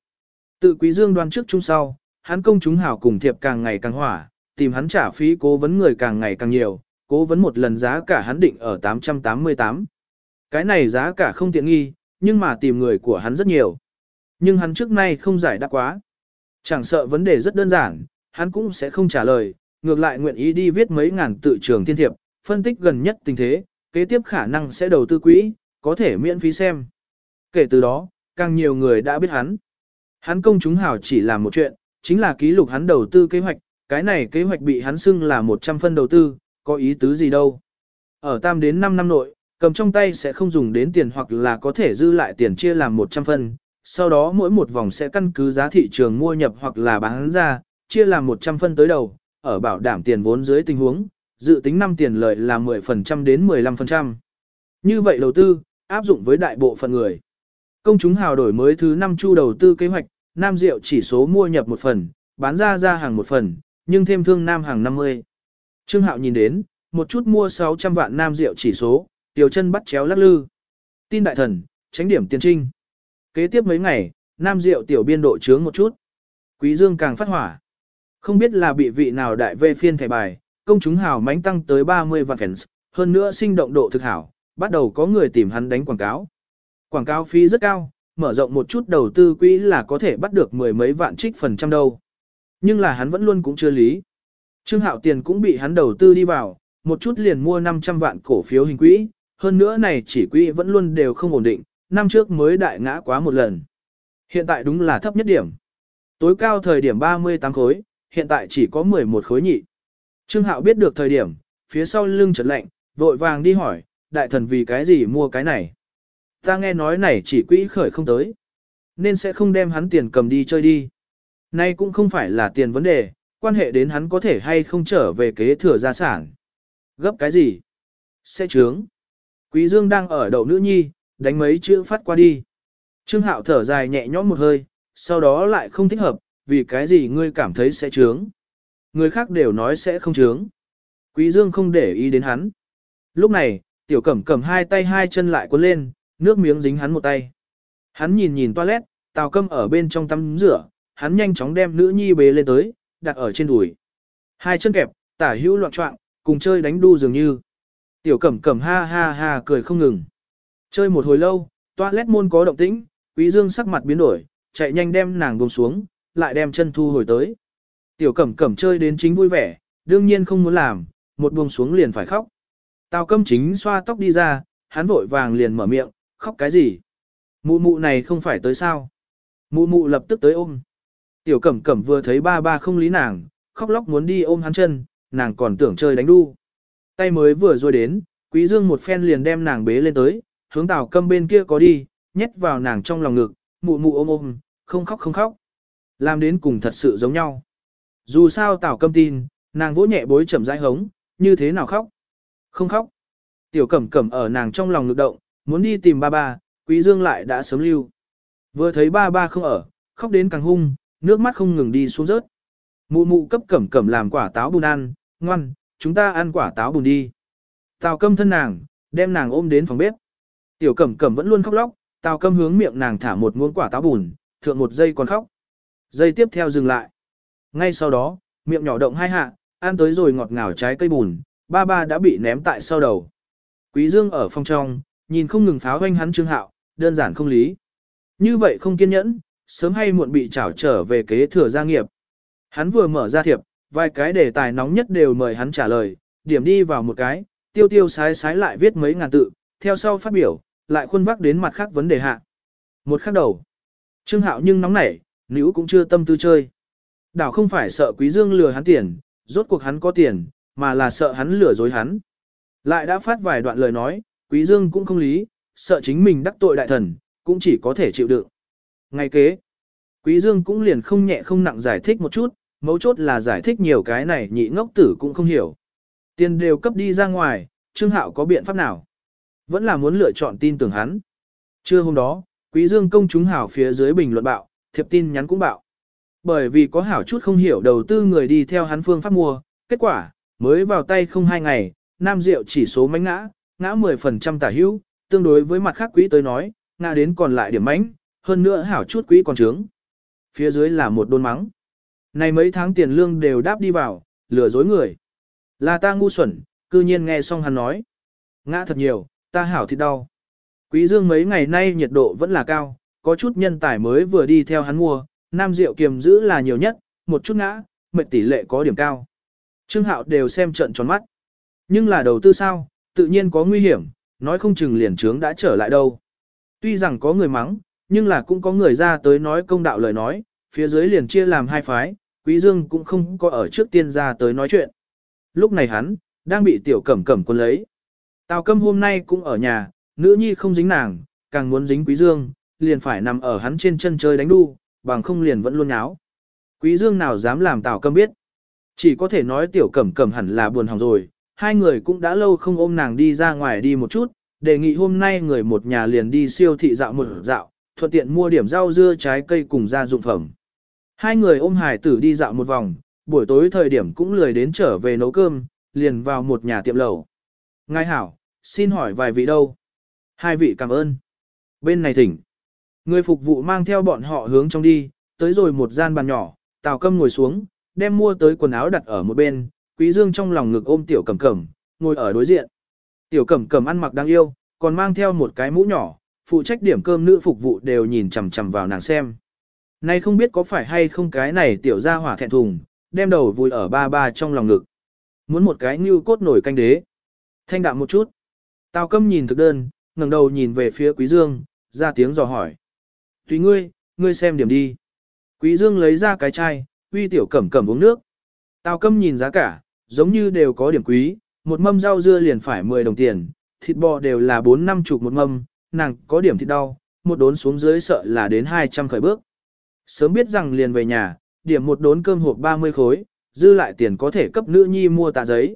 Tự Quý Dương đoan trước trung sau, hắn công chúng hảo cùng thiệp càng ngày càng hỏa, tìm hắn trả phí cố vấn người càng ngày càng nhiều, cố vấn một lần giá cả hắn định ở 888. Cái này giá cả không tiện nghi, nhưng mà tìm người của hắn rất nhiều. Nhưng hắn trước nay không giải đáp quá. Chẳng sợ vấn đề rất đơn giản, hắn cũng sẽ không trả lời, ngược lại nguyện ý đi viết mấy ngàn tự trường thiên thiệp, phân tích gần nhất tình thế, kế tiếp khả năng sẽ đầu tư quỹ, có thể miễn phí xem. Kể từ đó, càng nhiều người đã biết hắn. Hắn công chúng hảo chỉ làm một chuyện, chính là ký lục hắn đầu tư kế hoạch, cái này kế hoạch bị hắn xưng là 100 phân đầu tư, có ý tứ gì đâu. Ở tam đến 5 năm nội, cầm trong tay sẽ không dùng đến tiền hoặc là có thể dư lại tiền chia làm 100 phân, sau đó mỗi một vòng sẽ căn cứ giá thị trường mua nhập hoặc là bán ra, chia làm 100 phân tới đầu, ở bảo đảm tiền vốn dưới tình huống, dự tính năm tiền lợi là 10% đến 15%. Như vậy đầu tư, áp dụng với đại bộ phận người. Công chúng hào đổi mới thứ 5 chu đầu tư kế hoạch, Nam Diệu chỉ số mua nhập một phần, bán ra ra hàng một phần, nhưng thêm thương Nam hàng 50. Trương Hạo nhìn đến, một chút mua 600 vạn Nam Diệu chỉ số, tiểu chân bắt chéo lắc lư. Tin đại thần, tránh điểm tiền trinh. Kế tiếp mấy ngày, Nam Diệu tiểu biên độ chướng một chút. Quý Dương càng phát hỏa. Không biết là bị vị nào đại vê phiên thẻ bài, công chúng hào mánh tăng tới 30 vạn fans, hơn nữa sinh động độ thực hảo, bắt đầu có người tìm hắn đánh quảng cáo. Quảng cáo phí rất cao, mở rộng một chút đầu tư quỹ là có thể bắt được mười mấy vạn trích phần trăm đâu. Nhưng là hắn vẫn luôn cũng chưa lý. Trương Hạo tiền cũng bị hắn đầu tư đi vào, một chút liền mua 500 vạn cổ phiếu hình quỹ, hơn nữa này chỉ quỹ vẫn luôn đều không ổn định, năm trước mới đại ngã quá một lần. Hiện tại đúng là thấp nhất điểm. Tối cao thời điểm 38 khối, hiện tại chỉ có 11 khối nhị. Trương Hạo biết được thời điểm, phía sau lưng chợt lạnh, vội vàng đi hỏi, đại thần vì cái gì mua cái này? Ta nghe nói này chỉ quỹ khởi không tới, nên sẽ không đem hắn tiền cầm đi chơi đi. Nay cũng không phải là tiền vấn đề, quan hệ đến hắn có thể hay không trở về kế thừa gia sản. Gấp cái gì? Sẽ trướng. Quý Dương đang ở đậu nữ nhi, đánh mấy chữ phát qua đi. Trương Hạo thở dài nhẹ nhõm một hơi, sau đó lại không thích hợp, vì cái gì ngươi cảm thấy sẽ trướng. Người khác đều nói sẽ không trướng. Quý Dương không để ý đến hắn. Lúc này, tiểu cẩm cầm hai tay hai chân lại cuốn lên, nước miếng dính hắn một tay. Hắn nhìn nhìn toilet, tào câm ở bên trong tắm rửa, hắn nhanh chóng đem nữ nhi bế lên tới, đặt ở trên đùi. Hai chân kẹp, tả hữu loạn trọng, cùng chơi đánh đu dường như. Tiểu cẩm cẩm ha ha ha cười không ngừng. Chơi một hồi lâu, toilet môn có động tĩnh, quý dương sắc mặt biến đổi, chạy nhanh đem nàng buông xuống, lại đem chân thu hồi tới. Tiểu cẩm cẩm chơi đến chính vui vẻ, đương nhiên không muốn làm, một buông xuống liền phải khóc. Tào câm chính xoa tóc đi ra, hắn vội vàng liền mở miệng, khóc cái gì? Mụ mụ này không phải tới sao? Mụ mụ lập tức tới ôm. Tiểu cẩm cẩm vừa thấy ba ba không lý nàng, khóc lóc muốn đi ôm hắn chân, nàng còn tưởng chơi đánh đu. Tay mới vừa rồi đến, quý dương một phen liền đem nàng bế lên tới, hướng tào câm bên kia có đi, nhét vào nàng trong lòng ngực, mụ mụ ôm ôm, không khóc không khóc. Làm đến cùng thật sự giống nhau. Dù sao tào câm tin, nàng vỗ nhẹ bối chậm rãi hống, như thế nào khóc? Không khóc. Tiểu cẩm cẩm ở nàng trong lòng lực động, muốn đi tìm ba ba, quý dương lại đã sớm lưu. Vừa thấy ba ba không ở, khóc đến càng hung, nước mắt không ngừng đi xuống rớt. Mụ mụ cấp cẩm cẩm làm quả táo bùn ăn, ngoan, chúng ta ăn quả táo bùn đi. Tào câm thân nàng, đem nàng ôm đến phòng bếp. Tiểu cẩm cẩm vẫn luôn khóc lóc, tào câm hướng miệng nàng thả một muỗng quả táo bùn, thượng một giây còn khóc dây tiếp theo dừng lại. Ngay sau đó, miệng nhỏ động hai hạ, ăn tới rồi ngọt ngào trái cây bùn, ba ba đã bị ném tại sau đầu. Quý Dương ở phòng trong, nhìn không ngừng pháo hoanh hắn trương hạo, đơn giản không lý. Như vậy không kiên nhẫn, sớm hay muộn bị trảo trở về kế thừa gia nghiệp. Hắn vừa mở ra thiệp, vài cái đề tài nóng nhất đều mời hắn trả lời, điểm đi vào một cái, tiêu tiêu sái sái lại viết mấy ngàn tự, theo sau phát biểu, lại khuôn vác đến mặt khác vấn đề hạ. Một khắc đầu. Trương Hạo nhưng nóng nảy, nữ cũng chưa tâm tư chơi. Đảo không phải sợ Quý Dương lừa hắn tiền, rốt cuộc hắn có tiền, mà là sợ hắn lừa dối hắn. Lại đã phát vài đoạn lời nói, Quý Dương cũng không lý, sợ chính mình đắc tội đại thần, cũng chỉ có thể chịu đựng. Ngay kế, Quý Dương cũng liền không nhẹ không nặng giải thích một chút, mấu chốt là giải thích nhiều cái này nhị ngốc tử cũng không hiểu. Tiền đều cấp đi ra ngoài, Trương Hạo có biện pháp nào? Vẫn là muốn lựa chọn tin tưởng hắn. Trưa hôm đó, Quý Dương công chúng hảo phía dưới bình luận bạo, thiệp tin nhắn cũng bạo. Bởi vì có hảo chút không hiểu đầu tư người đi theo hắn phương pháp mua, kết quả, mới vào tay không hai ngày, Nam rượu chỉ số mánh ngã, ngã 10% tả hữu, tương đối với mặt khác quý tới nói, ngã đến còn lại điểm mánh, hơn nữa hảo chút quý còn trướng. Phía dưới là một đôn mắng. Này mấy tháng tiền lương đều đáp đi vào, lừa dối người. Là ta ngu xuẩn, cư nhiên nghe xong hắn nói. Ngã thật nhiều, ta hảo thịt đau. Quý dương mấy ngày nay nhiệt độ vẫn là cao, có chút nhân tài mới vừa đi theo hắn mua, nam rượu kiềm giữ là nhiều nhất, một chút ngã, mệnh tỷ lệ có điểm cao. Trương Hạo đều xem trận tròn mắt. Nhưng là đầu tư sao, tự nhiên có nguy hiểm, nói không chừng liền trướng đã trở lại đâu. Tuy rằng có người mắng, nhưng là cũng có người ra tới nói công đạo lời nói, phía dưới liền chia làm hai phái, Quý Dương cũng không có ở trước tiên ra tới nói chuyện. Lúc này hắn, đang bị tiểu cẩm cẩm quân lấy. Tào câm hôm nay cũng ở nhà, nữ nhi không dính nàng, càng muốn dính Quý Dương, liền phải nằm ở hắn trên chân chơi đánh đu, bằng không liền vẫn luôn nháo. Quý Dương nào dám làm Tào câm biết. Chỉ có thể nói tiểu cẩm cẩm hẳn là buồn hỏng rồi, hai người cũng đã lâu không ôm nàng đi ra ngoài đi một chút, đề nghị hôm nay người một nhà liền đi siêu thị dạo một dạo, thuận tiện mua điểm rau dưa trái cây cùng gia dụng phẩm. Hai người ôm hải tử đi dạo một vòng, buổi tối thời điểm cũng lười đến trở về nấu cơm, liền vào một nhà tiệm lẩu. Ngài hảo, xin hỏi vài vị đâu? Hai vị cảm ơn. Bên này thỉnh. Người phục vụ mang theo bọn họ hướng trong đi, tới rồi một gian bàn nhỏ, Tào Câm ngồi xuống, đem mua tới quần áo đặt ở một bên, Quý Dương trong lòng ngực ôm Tiểu Cẩm Cẩm, ngồi ở đối diện. Tiểu Cẩm Cẩm ăn mặc đáng yêu, còn mang theo một cái mũ nhỏ, phụ trách điểm cơm nữ phục vụ đều nhìn chằm chằm vào nàng xem. Nay không biết có phải hay không cái này tiểu gia hỏa thẹn thùng, đem đầu vùi ở ba ba trong lòng ngực. Muốn một cái như cốt nổi canh đế. Thanh đạm một chút. Tào câm nhìn thực đơn, ngẩng đầu nhìn về phía Quý Dương, ra tiếng dò hỏi. Tùy ngươi, ngươi xem điểm đi. Quý Dương lấy ra cái chai, uy tiểu cẩm cẩm uống nước. Tào câm nhìn giá cả, giống như đều có điểm quý, một mâm rau dưa liền phải 10 đồng tiền, thịt bò đều là 4 năm chục một mâm, nàng có điểm thịt đau, một đốn xuống dưới sợ là đến 200 khởi bước. Sớm biết rằng liền về nhà, điểm một đốn cơm hộp 30 khối, dư lại tiền có thể cấp nữ nhi mua tạ giấy.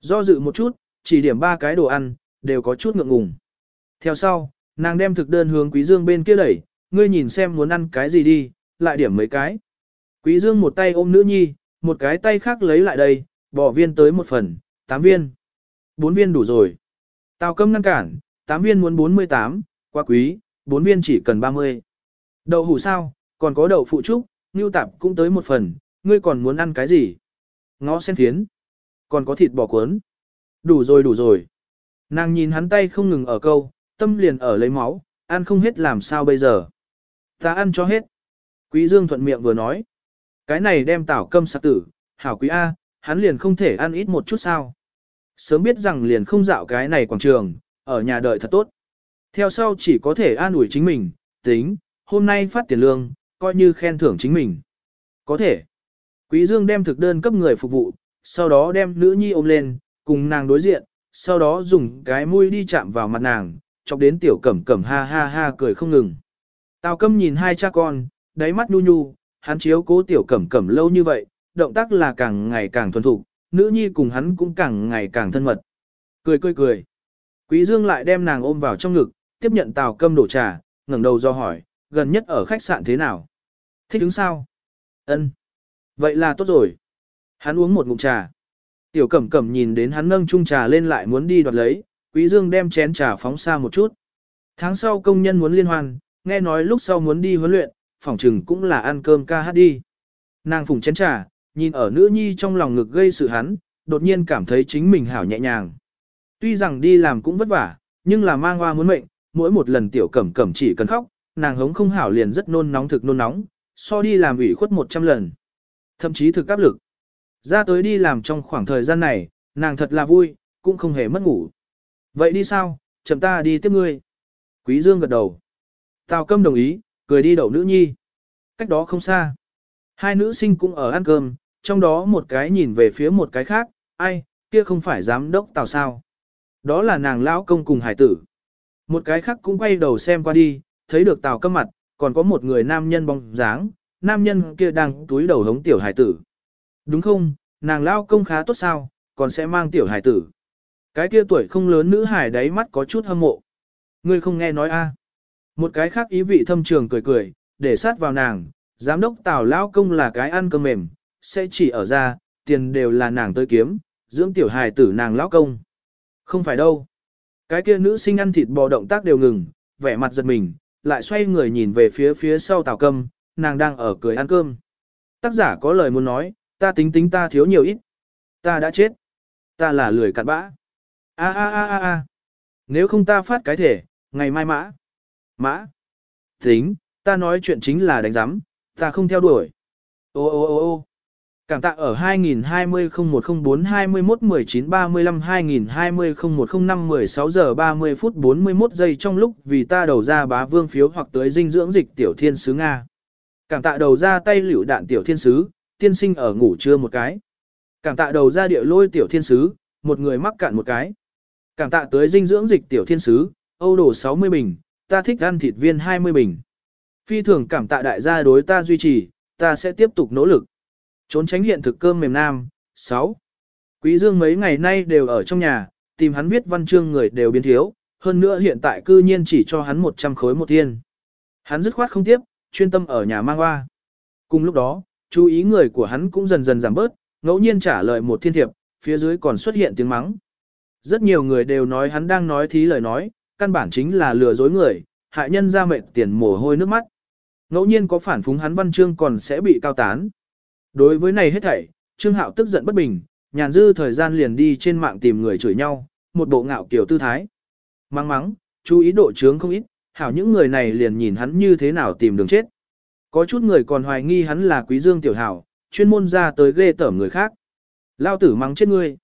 Do dự một chút, chỉ điểm ba cái đồ ăn, đều có chút ngượng ngùng. Theo sau, nàng đem thực đơn hướng Quý Dương bên kia đẩy, ngươi nhìn xem muốn ăn cái gì đi, lại điểm mấy cái. Quý Dương một tay ôm nữ nhi, một cái tay khác lấy lại đây, bỏ viên tới một phần, 8 viên. 4 viên đủ rồi. Tào câm ngăn cản, 8 viên muốn 48, quá quý, 4 viên chỉ cần 30. Đậu hủ sao, còn có đậu phụ trúc, ngưu tạp cũng tới một phần, ngươi còn muốn ăn cái gì? Ngó sen phiến, còn có thịt bò cuốn. Đủ rồi đủ rồi. Nàng nhìn hắn tay không ngừng ở câu, tâm liền ở lấy máu, ăn không hết làm sao bây giờ. Ta ăn cho hết. Quý Dương thuận miệng vừa nói. Cái này đem tảo câm sạc tử, hảo quý A, hắn liền không thể ăn ít một chút sao. Sớm biết rằng liền không dạo cái này quảng trường, ở nhà đợi thật tốt. Theo sau chỉ có thể an ủi chính mình, tính, hôm nay phát tiền lương, coi như khen thưởng chính mình. Có thể. Quý Dương đem thực đơn cấp người phục vụ, sau đó đem nữ nhi ôm lên, cùng nàng đối diện, sau đó dùng cái mũi đi chạm vào mặt nàng, chọc đến tiểu cẩm cẩm ha ha ha cười không ngừng. Tào câm nhìn hai cha con, đáy mắt nhu nhu, hắn chiếu cố tiểu cẩm cẩm lâu như vậy, động tác là càng ngày càng thuần thục, nữ nhi cùng hắn cũng càng ngày càng thân mật. Cười cười cười. Quý Dương lại đem nàng ôm vào trong ngực, tiếp nhận tào câm đổ trà, ngẩng đầu do hỏi, gần nhất ở khách sạn thế nào? Thích đứng sao? Ân. Vậy là tốt rồi. Hắn uống một ngụm trà. Tiểu cẩm cẩm nhìn đến hắn nâng chung trà lên lại muốn đi đoạt lấy, quý dương đem chén trà phóng xa một chút. Tháng sau công nhân muốn liên hoan, nghe nói lúc sau muốn đi huấn luyện, phỏng chừng cũng là ăn cơm ca hát đi. Nàng phùng chén trà, nhìn ở nữ nhi trong lòng ngực gây sự hắn, đột nhiên cảm thấy chính mình hảo nhẹ nhàng. Tuy rằng đi làm cũng vất vả, nhưng là mang hoa muốn mệnh, mỗi một lần tiểu cẩm cẩm chỉ cần khóc, nàng hống không hảo liền rất nôn nóng thực nôn nóng, so đi làm ủy khuất 100 lần. Thậm chí thực áp lực. Ra tới đi làm trong khoảng thời gian này, nàng thật là vui, cũng không hề mất ngủ. Vậy đi sao, chậm ta đi tiếp ngươi. Quý Dương gật đầu. Tào câm đồng ý, cười đi đậu nữ nhi. Cách đó không xa. Hai nữ sinh cũng ở ăn cơm, trong đó một cái nhìn về phía một cái khác, ai, kia không phải giám đốc tào sao. Đó là nàng lão công cùng hải tử. Một cái khác cũng quay đầu xem qua đi, thấy được tào câm mặt, còn có một người nam nhân bóng dáng, nam nhân kia đang túi đầu hống tiểu hải tử. Đúng không, nàng Lão công khá tốt sao, còn sẽ mang tiểu hải tử. Cái kia tuổi không lớn nữ hải đáy mắt có chút hâm mộ. Ngươi không nghe nói a? Một cái khác ý vị thâm trường cười cười, để sát vào nàng, giám đốc tào lao công là cái ăn cơm mềm, sẽ chỉ ở ra, tiền đều là nàng tới kiếm, dưỡng tiểu hài tử nàng lão công. Không phải đâu. Cái kia nữ sinh ăn thịt bò động tác đều ngừng, vẻ mặt giật mình, lại xoay người nhìn về phía phía sau tào câm, nàng đang ở cười ăn cơm. Tác giả có lời muốn nói, ta tính tính ta thiếu nhiều ít. Ta đã chết. Ta là lười cặn bã. A a a a a. Nếu không ta phát cái thể, ngày mai mã. Mã. Tính, ta nói chuyện chính là đánh giám, ta không theo đuổi. Ô ô ô ô. Cảm tạ ở 2020-0104-21-19-35-2020-0105-16 giờ 30 phút 41 giây trong lúc vì ta đầu ra bá vương phiếu hoặc tới dinh dưỡng dịch tiểu thiên sứ Nga. Cảm tạ đầu ra tay liễu đạn tiểu thiên sứ, tiên sinh ở ngủ trưa một cái. Cảm tạ đầu ra địa lôi tiểu thiên sứ, một người mắc cạn một cái. Cảm tạ tới dinh dưỡng dịch tiểu thiên sứ, Âu đồ 60 bình, ta thích ăn thịt viên 20 bình. Phi thường cảm tạ đại gia đối ta duy trì, ta sẽ tiếp tục nỗ lực. Trốn tránh hiện thực cơm mềm nam. 6. Quý Dương mấy ngày nay đều ở trong nhà, tìm hắn viết văn chương người đều biến thiếu, hơn nữa hiện tại cư nhiên chỉ cho hắn 100 khối một thiên. Hắn dứt khoát không tiếp, chuyên tâm ở nhà mang hoa. Cùng lúc đó, chú ý người của hắn cũng dần dần giảm bớt, ngẫu nhiên trả lời một thiên thiệp, phía dưới còn xuất hiện tiếng mắng. Rất nhiều người đều nói hắn đang nói thí lời nói, căn bản chính là lừa dối người, hại nhân ra mệt tiền mồ hôi nước mắt. Ngẫu nhiên có phản phúng hắn văn chương còn sẽ bị cao tán. Đối với này hết thảy, Trương Hạo tức giận bất bình, nhàn dư thời gian liền đi trên mạng tìm người chửi nhau, một bộ ngạo kiểu tư thái. Mắng mắng, chú ý độ trướng không ít, hảo những người này liền nhìn hắn như thế nào tìm đường chết. Có chút người còn hoài nghi hắn là quý dương tiểu hảo, chuyên môn ra tới ghê tởm người khác. Lao tử mắng chết ngươi.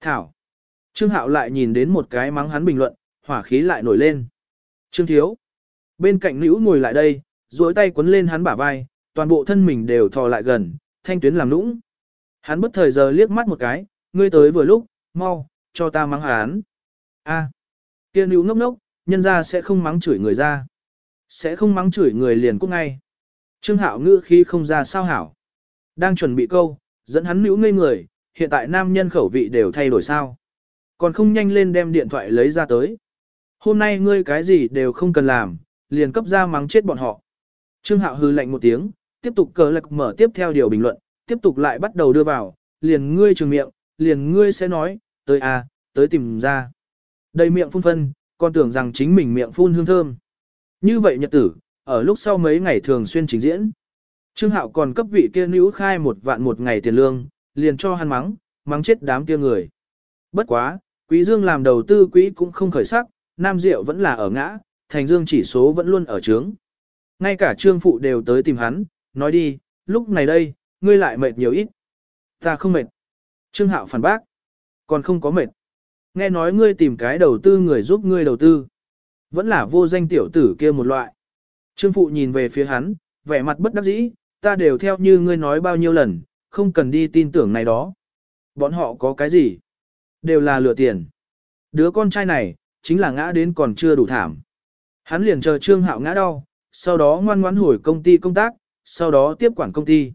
Thảo. Trương Hạo lại nhìn đến một cái mắng hắn bình luận, hỏa khí lại nổi lên. Trương Thiếu. Bên cạnh nữ ngồi lại đây, duỗi tay quấn lên hắn bả vai, toàn bộ thân mình đều thò lại gần, thanh tuyến làm nũng. Hắn bất thời giờ liếc mắt một cái, ngươi tới vừa lúc, mau, cho ta mắng hắn. A, kia nữ ngốc ngốc, nhân ra sẽ không mắng chửi người ra. Sẽ không mắng chửi người liền cút ngay. Trương Hạo ngữ khi không ra sao hảo. Đang chuẩn bị câu, dẫn hắn nữ ngây người, hiện tại nam nhân khẩu vị đều thay đổi sao. Còn không nhanh lên đem điện thoại lấy ra tới. Hôm nay ngươi cái gì đều không cần làm, liền cấp ra mắng chết bọn họ. Trương Hạo hư lạnh một tiếng, tiếp tục cờ lạc mở tiếp theo điều bình luận, tiếp tục lại bắt đầu đưa vào, liền ngươi trường miệng, liền ngươi sẽ nói, tới à, tới tìm ra. Đầy miệng phun phân, còn tưởng rằng chính mình miệng phun hương thơm. Như vậy nhật tử, ở lúc sau mấy ngày thường xuyên trình diễn. Trương Hạo còn cấp vị kia nữ khai một vạn một ngày tiền lương, liền cho hắn mắng, mắng chết đám kia người. Bất quá, Quý Dương làm đầu tư quỹ cũng không khởi sắc, Nam Diệu vẫn là ở ngã, Thành Dương chỉ số vẫn luôn ở trướng. Ngay cả Trương Phụ đều tới tìm hắn, nói đi, lúc này đây, ngươi lại mệt nhiều ít. Ta không mệt. Trương Hạo phản bác. Còn không có mệt. Nghe nói ngươi tìm cái đầu tư người giúp ngươi đầu tư. Vẫn là vô danh tiểu tử kia một loại. Trương Phụ nhìn về phía hắn, vẻ mặt bất đắc dĩ, ta đều theo như ngươi nói bao nhiêu lần, không cần đi tin tưởng này đó. Bọn họ có cái gì? Đều là lừa tiền. Đứa con trai này, chính là ngã đến còn chưa đủ thảm. Hắn liền chờ Trương Hạo ngã đau, sau đó ngoan ngoãn hồi công ty công tác, sau đó tiếp quản công ty.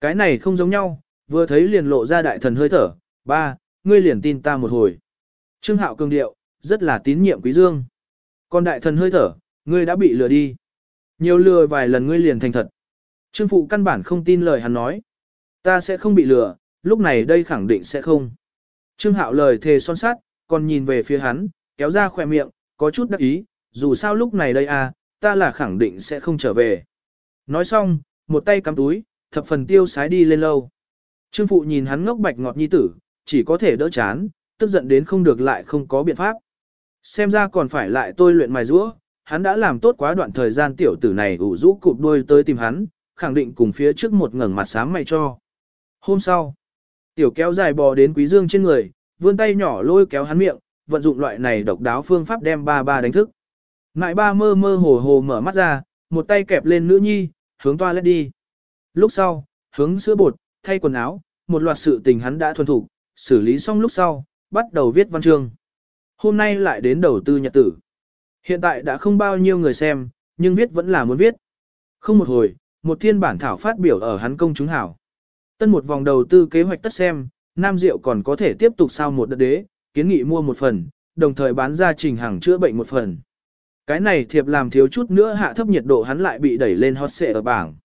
Cái này không giống nhau, vừa thấy liền lộ ra đại thần hơi thở, ba, ngươi liền tin ta một hồi. Trương Hạo cường điệu, rất là tín nhiệm quý dương. Còn đại thần hơi thở, ngươi đã bị lừa đi. Nhiều lừa vài lần ngươi liền thành thật. Trương Phụ căn bản không tin lời hắn nói. Ta sẽ không bị lừa, lúc này đây khẳng định sẽ không. Trương Hạo lời thề son sát, còn nhìn về phía hắn, kéo ra khỏe miệng, có chút đắc ý, dù sao lúc này đây à, ta là khẳng định sẽ không trở về. Nói xong, một tay cắm túi, thập phần tiêu sái đi lên lâu. Trương Phụ nhìn hắn ngốc bạch ngọt nhi tử, chỉ có thể đỡ chán, tức giận đến không được lại không có biện pháp. Xem ra còn phải lại tôi luyện mài rũa, hắn đã làm tốt quá đoạn thời gian tiểu tử này ủ rũ cụp đuôi tới tìm hắn, khẳng định cùng phía trước một ngẩng mặt sáng mày cho. Hôm sau, tiểu kéo dài bò đến quý dương trên người, vươn tay nhỏ lôi kéo hắn miệng, vận dụng loại này độc đáo phương pháp đem ba ba đánh thức. Ngại ba mơ mơ hồ hồ mở mắt ra, một tay kẹp lên nữ nhi, hướng toa lết đi. Lúc sau, hướng sữa bột, thay quần áo, một loạt sự tình hắn đã thuần thủ, xử lý xong lúc sau, bắt đầu viết văn chương. Hôm nay lại đến đầu tư nhật tử. Hiện tại đã không bao nhiêu người xem, nhưng viết vẫn là muốn viết. Không một hồi, một thiên bản thảo phát biểu ở hắn công chúng hảo. Tân một vòng đầu tư kế hoạch tất xem, Nam Diệu còn có thể tiếp tục sao một đợt đế, kiến nghị mua một phần, đồng thời bán ra trình hàng chữa bệnh một phần. Cái này thiệp làm thiếu chút nữa hạ thấp nhiệt độ hắn lại bị đẩy lên hot xệ ở bảng.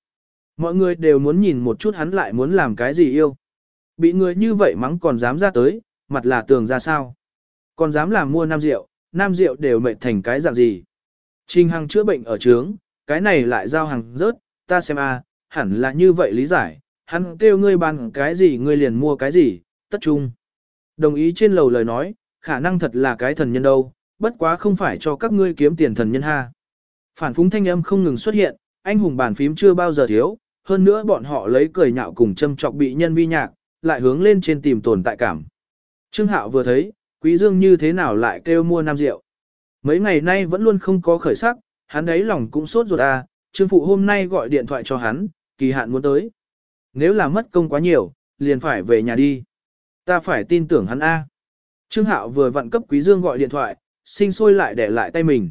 Mọi người đều muốn nhìn một chút hắn lại muốn làm cái gì yêu. Bị người như vậy mắng còn dám ra tới, mặt là tường ra sao. Còn dám làm mua nam rượu, nam rượu đều mệt thành cái dạng gì. Trình Hằng chữa bệnh ở trướng, cái này lại giao hàng rớt, ta xem a, hẳn là như vậy lý giải, hắn kêu ngươi bán cái gì ngươi liền mua cái gì, tất chung. Đồng ý trên lầu lời nói, khả năng thật là cái thần nhân đâu, bất quá không phải cho các ngươi kiếm tiền thần nhân ha. Phản phúng thanh âm không ngừng xuất hiện, anh hùng bàn phím chưa bao giờ thiếu, hơn nữa bọn họ lấy cười nhạo cùng châm chọc bị nhân vi nhạc, lại hướng lên trên tìm tồn tại cảm. Trương Hạo vừa thấy, Quý Dương như thế nào lại kêu mua nam rượu. Mấy ngày nay vẫn luôn không có khởi sắc, hắn đấy lòng cũng sốt ruột à, Trương Phụ hôm nay gọi điện thoại cho hắn, kỳ hạn muốn tới. Nếu là mất công quá nhiều, liền phải về nhà đi. Ta phải tin tưởng hắn A. Trương Hạo vừa vặn cấp Quý Dương gọi điện thoại, sinh sôi lại để lại tay mình.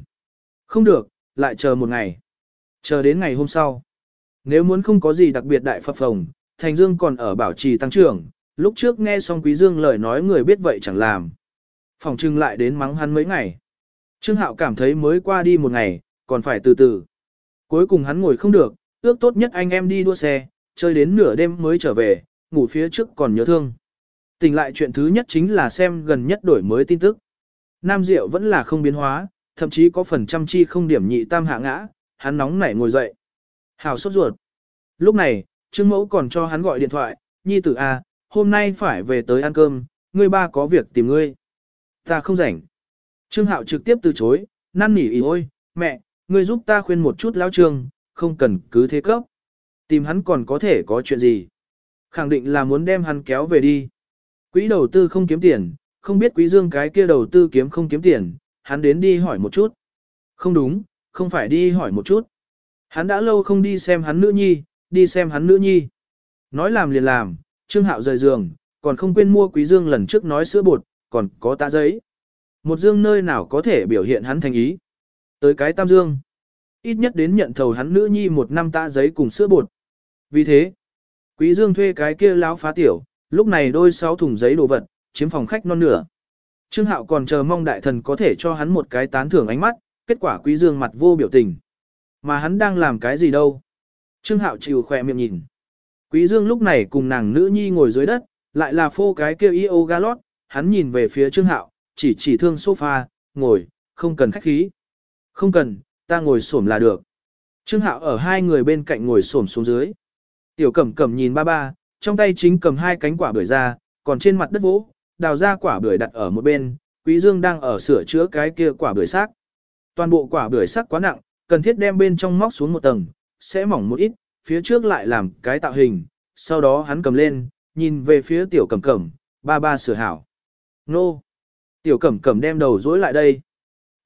Không được, lại chờ một ngày. Chờ đến ngày hôm sau. Nếu muốn không có gì đặc biệt đại phập phồng, Thành Dương còn ở bảo trì tăng trưởng, lúc trước nghe xong Quý Dương lời nói người biết vậy chẳng làm. Phòng trưng lại đến mắng hắn mấy ngày. Trương Hạo cảm thấy mới qua đi một ngày, còn phải từ từ. Cuối cùng hắn ngồi không được, ước tốt nhất anh em đi đua xe, chơi đến nửa đêm mới trở về, ngủ phía trước còn nhớ thương. Tỉnh lại chuyện thứ nhất chính là xem gần nhất đổi mới tin tức. Nam Diệu vẫn là không biến hóa, thậm chí có phần trăm chi không điểm nhị tam hạ ngã, hắn nóng nảy ngồi dậy. Hào sốt ruột. Lúc này, Trương Mẫu còn cho hắn gọi điện thoại, Nhi tử A, hôm nay phải về tới ăn cơm, ngươi ba có việc tìm ngươi. Ta không rảnh. Trương Hạo trực tiếp từ chối, năn nỉ ý ôi, mẹ, ngươi giúp ta khuyên một chút lão trương, không cần cứ thế cấp. Tìm hắn còn có thể có chuyện gì. Khẳng định là muốn đem hắn kéo về đi. Quỹ đầu tư không kiếm tiền, không biết quý dương cái kia đầu tư kiếm không kiếm tiền, hắn đến đi hỏi một chút. Không đúng, không phải đi hỏi một chút. Hắn đã lâu không đi xem hắn nữ nhi, đi xem hắn nữ nhi. Nói làm liền làm, Trương Hạo rời giường, còn không quên mua quý dương lần trước nói sữa bột, còn có tạ giấy. Một dương nơi nào có thể biểu hiện hắn thành ý. Tới cái tam dương. Ít nhất đến nhận thầu hắn nữ nhi một năm tạ giấy cùng sữa bột. Vì thế, quý dương thuê cái kia láo phá tiểu, lúc này đôi sáu thùng giấy đồ vật, chiếm phòng khách non nửa. Trương Hạo còn chờ mong đại thần có thể cho hắn một cái tán thưởng ánh mắt, kết quả quý dương mặt vô biểu tình. Mà hắn đang làm cái gì đâu? Trương Hạo chịu khỏe miệng nhìn. Quý dương lúc này cùng nàng nữ nhi ngồi dưới đất, lại là phô cái kia yoga lót, hắn nhìn về phía Trương Hạo, chỉ chỉ thương sofa, ngồi, không cần khách khí. Không cần, ta ngồi xổm là được. Trương Hạo ở hai người bên cạnh ngồi xổm xuống dưới. Tiểu Cẩm Cẩm nhìn ba ba, trong tay chính cầm hai cánh quả bưởi ra, còn trên mặt đất vỗ, đào ra quả bưởi đặt ở một bên, Quý Dương đang ở sửa chữa cái kia quả bưởi xác. Toàn bộ quả bưởi sắc quá nặng, cần thiết đem bên trong móc xuống một tầng, sẽ mỏng một ít, phía trước lại làm cái tạo hình, sau đó hắn cầm lên, nhìn về phía tiểu cẩm cẩm, ba ba sửa hảo. Nô! Tiểu cẩm cẩm đem đầu dối lại đây.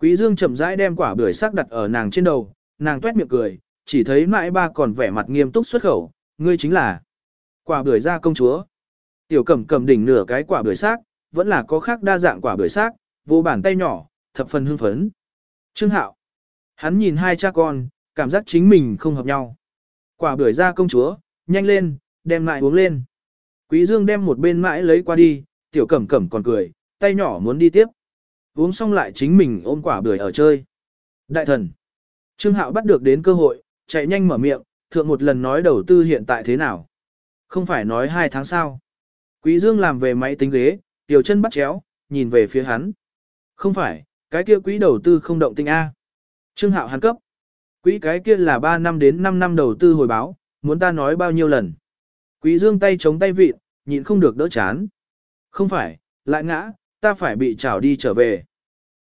Quý dương chậm rãi đem quả bưởi sắc đặt ở nàng trên đầu, nàng tuét miệng cười, chỉ thấy mãi ba còn vẻ mặt nghiêm túc xuất khẩu, ngươi chính là quả bưởi ra công chúa. Tiểu cẩm cẩm đỉnh nửa cái quả bưởi sắc, vẫn là có khác đa dạng quả bưởi sắc, vô bàn tay nhỏ, thập phần hưng phấn. Trương Hạo. Hắn nhìn hai cha con, cảm giác chính mình không hợp nhau. Quả bưởi ra công chúa, nhanh lên, đem lại uống lên. Quý Dương đem một bên mãi lấy qua đi, tiểu cẩm cẩm còn cười, tay nhỏ muốn đi tiếp. Uống xong lại chính mình ôm quả bưởi ở chơi. Đại thần. Trương Hạo bắt được đến cơ hội, chạy nhanh mở miệng, thượng một lần nói đầu tư hiện tại thế nào. Không phải nói hai tháng sau. Quý Dương làm về máy tính ghế, tiểu chân bắt chéo, nhìn về phía hắn. Không phải, cái kia quỹ đầu tư không động tinh A. Trương Hạo hắn cấp. Quỹ cái kia là 3 năm đến 5 năm đầu tư hồi báo, muốn ta nói bao nhiêu lần. Quý Dương tay chống tay vịt, nhịn không được đỡ chán. Không phải, lại ngã, ta phải bị trảo đi trở về.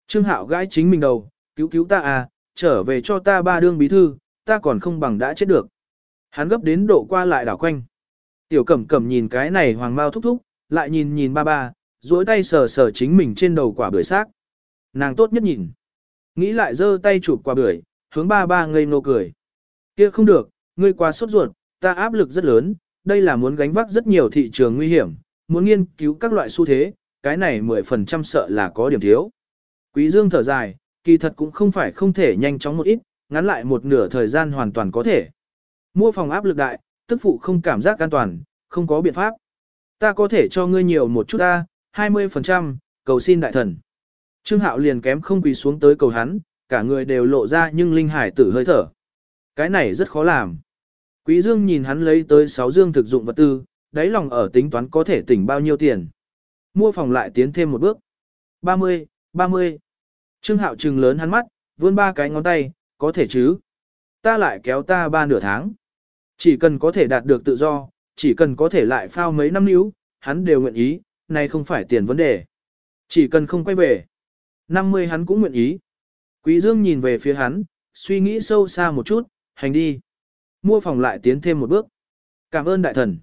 Trương Hạo gãi chính mình đầu, cứu cứu ta à, trở về cho ta ba đương bí thư, ta còn không bằng đã chết được. Hắn gấp đến độ qua lại đảo quanh. Tiểu cẩm cẩm nhìn cái này hoàng mau thúc thúc, lại nhìn nhìn ba ba, duỗi tay sờ sờ chính mình trên đầu quả bưởi xác. Nàng tốt nhất nhìn. Nghĩ lại giơ tay chụp quả bưởi, hướng ba ba ngây ngô cười. Kia không được, ngươi quá sốt ruột, ta áp lực rất lớn, đây là muốn gánh vác rất nhiều thị trường nguy hiểm, muốn nghiên cứu các loại xu thế, cái này 10% sợ là có điểm thiếu. Quý Dương thở dài, kỳ thật cũng không phải không thể nhanh chóng một ít, ngắn lại một nửa thời gian hoàn toàn có thể. Mua phòng áp lực đại, tức phụ không cảm giác an toàn, không có biện pháp. Ta có thể cho ngươi nhiều một chút ta, 20%, cầu xin đại thần. Trương Hạo liền kém không quỳ xuống tới cầu hắn, cả người đều lộ ra nhưng linh hải tử hơi thở. Cái này rất khó làm. Quý Dương nhìn hắn lấy tới 6 dương thực dụng vật tư, đáy lòng ở tính toán có thể tỉnh bao nhiêu tiền. Mua phòng lại tiến thêm một bước. 30, 30. Trương Hạo trừng lớn hắn mắt, vươn ba cái ngón tay, có thể chứ. Ta lại kéo ta ba nửa tháng. Chỉ cần có thể đạt được tự do, chỉ cần có thể lại phao mấy năm níu, hắn đều nguyện ý, này không phải tiền vấn đề. Chỉ cần không quay về. 50 hắn cũng nguyện ý. Quý Dương nhìn về phía hắn, suy nghĩ sâu xa một chút, hành đi. Mua phòng lại tiến thêm một bước. Cảm ơn đại thần.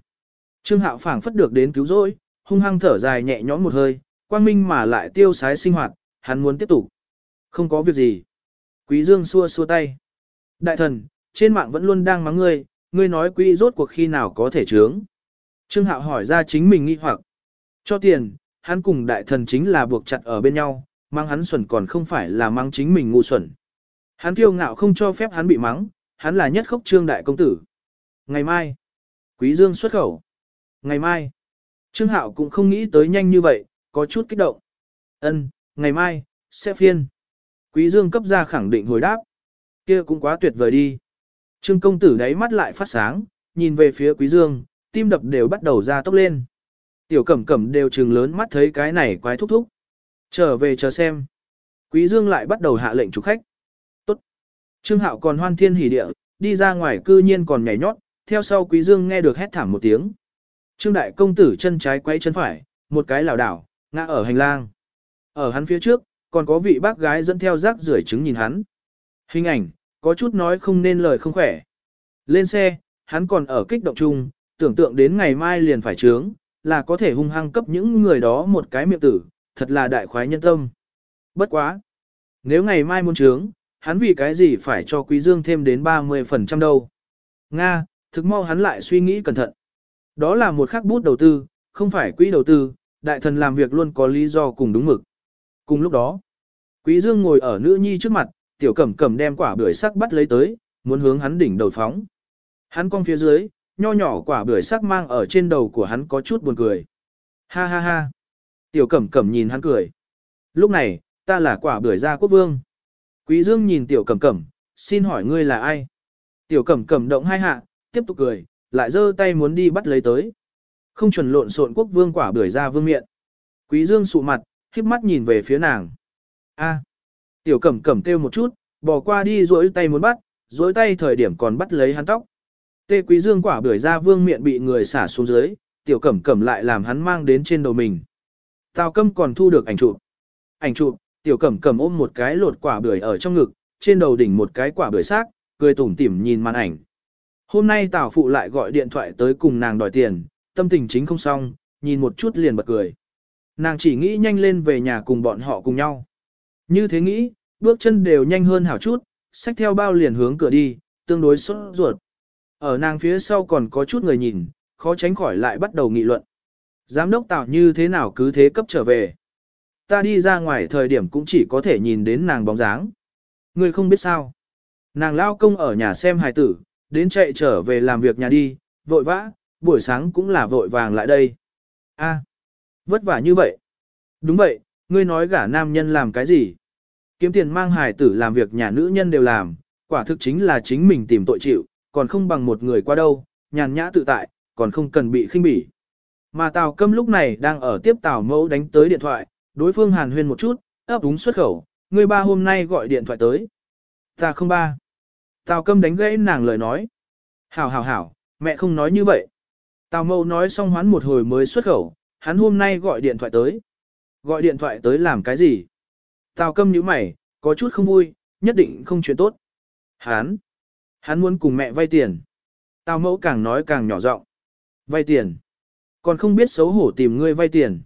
Trương Hạo phảng phất được đến cứu rỗi, hung hăng thở dài nhẹ nhõm một hơi, quang minh mà lại tiêu sái sinh hoạt, hắn muốn tiếp tục. Không có việc gì. Quý Dương xua xua tay. Đại thần, trên mạng vẫn luôn đang mắng ngươi, ngươi nói quý rốt cuộc khi nào có thể trướng. Trương Hạo hỏi ra chính mình nghi hoặc. Cho tiền, hắn cùng đại thần chính là buộc chặt ở bên nhau, mang hắn xuẩn còn không phải là mang chính mình ngu xuẩn. Hắn kiêu ngạo không cho phép hắn bị mắng, hắn là nhất khốc trương đại công tử. Ngày mai, Quý Dương xuất khẩu. Ngày mai, Trương Hạo cũng không nghĩ tới nhanh như vậy, có chút kích động. Ân, ngày mai, sẽ phiên. Quý Dương cấp ra khẳng định hồi đáp. Kia cũng quá tuyệt vời đi. Trương công tử đáy mắt lại phát sáng, nhìn về phía Quý Dương, tim đập đều bắt đầu ra tốc lên. Tiểu cẩm cẩm đều trừng lớn mắt thấy cái này quái thúc thúc. Trở về chờ xem. Quý Dương lại bắt đầu hạ lệnh chủ khách. Tốt. Trương Hạo còn hoan thiên hỉ địa, đi ra ngoài cư nhiên còn nhảy nhót, theo sau Quý Dương nghe được hét thảm một tiếng. Trương đại công tử chân trái quay chân phải, một cái lảo đảo, ngã ở hành lang. Ở hắn phía trước, còn có vị bác gái dẫn theo rác rưởi trứng nhìn hắn. Hình ảnh, có chút nói không nên lời không khỏe. Lên xe, hắn còn ở kích động chung, tưởng tượng đến ngày mai liền phải trướng, là có thể hung hăng cấp những người đó một cái miệng tử, thật là đại khoái nhân tâm. Bất quá. Nếu ngày mai muốn trướng, hắn vì cái gì phải cho Quý Dương thêm đến 30% đâu. Nga, thực mau hắn lại suy nghĩ cẩn thận. Đó là một khắc bút đầu tư, không phải quỹ đầu tư, đại thần làm việc luôn có lý do cùng đúng mực. Cùng lúc đó, Quý Dương ngồi ở nữ nhi trước mặt, tiểu cẩm cẩm đem quả bưởi sắc bắt lấy tới, muốn hướng hắn đỉnh đầu phóng. Hắn cong phía dưới, nho nhỏ quả bưởi sắc mang ở trên đầu của hắn có chút buồn cười. Ha ha ha. Tiểu cẩm cẩm nhìn hắn cười. Lúc này, ta là quả bưởi gia quốc vương. Quý dương nhìn tiểu cẩm cẩm, xin hỏi ngươi là ai? Tiểu cẩm cẩm động hai hạ, tiếp tục cười, lại giơ tay muốn đi bắt lấy tới. Không chuẩn lộn xộn quốc vương quả bưởi ra vương miệng. Quý dương sụ mặt, khiếp mắt nhìn về phía nàng. A. Tiểu cẩm cẩm kêu một chút, bỏ qua đi duỗi tay muốn bắt, duỗi tay thời điểm còn bắt lấy hắn tóc. Tê quý dương quả bưởi ra vương miệng bị người xả xuống dưới, tiểu cẩm cẩm lại làm hắn mang đến trên đầu mình. Tào câm còn thu được ảnh chụp. Ảnh chụp, tiểu cẩm cẩm ôm một cái lột quả bưởi ở trong ngực, trên đầu đỉnh một cái quả bưởi xác, cười tủm tỉm nhìn màn ảnh. Hôm nay Tào phụ lại gọi điện thoại tới cùng nàng đòi tiền, tâm tình chính không xong, nhìn một chút liền bật cười. Nàng chỉ nghĩ nhanh lên về nhà cùng bọn họ cùng nhau. Như thế nghĩ, bước chân đều nhanh hơn hảo chút, xách theo bao liền hướng cửa đi, tương đối sốt ruột. Ở nàng phía sau còn có chút người nhìn, khó tránh khỏi lại bắt đầu nghị luận. Giám đốc tạo như thế nào cứ thế cấp trở về. Ta đi ra ngoài thời điểm cũng chỉ có thể nhìn đến nàng bóng dáng. Người không biết sao. Nàng lao công ở nhà xem hài tử, đến chạy trở về làm việc nhà đi, vội vã, buổi sáng cũng là vội vàng lại đây. A, vất vả như vậy. Đúng vậy, ngươi nói gả nam nhân làm cái gì? Kiếm tiền mang hài tử làm việc nhà nữ nhân đều làm, quả thực chính là chính mình tìm tội chịu, còn không bằng một người qua đâu, nhàn nhã tự tại, còn không cần bị khinh bỉ. Mà Tào Câm lúc này đang ở tiếp Tào Mẫu đánh tới điện thoại, đối phương hàn huyên một chút, ấp úng xuất khẩu, người ba hôm nay gọi điện thoại tới. Ta không ba. Tào Câm đánh gãy nàng lời nói. Hảo hảo hảo, mẹ không nói như vậy. Tào Mẫu nói xong hoán một hồi mới xuất khẩu, hắn hôm nay gọi điện thoại tới. Gọi điện thoại tới làm cái gì? Tào Câm như mày, có chút không vui, nhất định không chuyện tốt. Hán, hắn muốn cùng mẹ vay tiền. Tào Mẫu càng nói càng nhỏ giọng. Vay tiền. Còn không biết xấu hổ tìm ngươi vay tiền.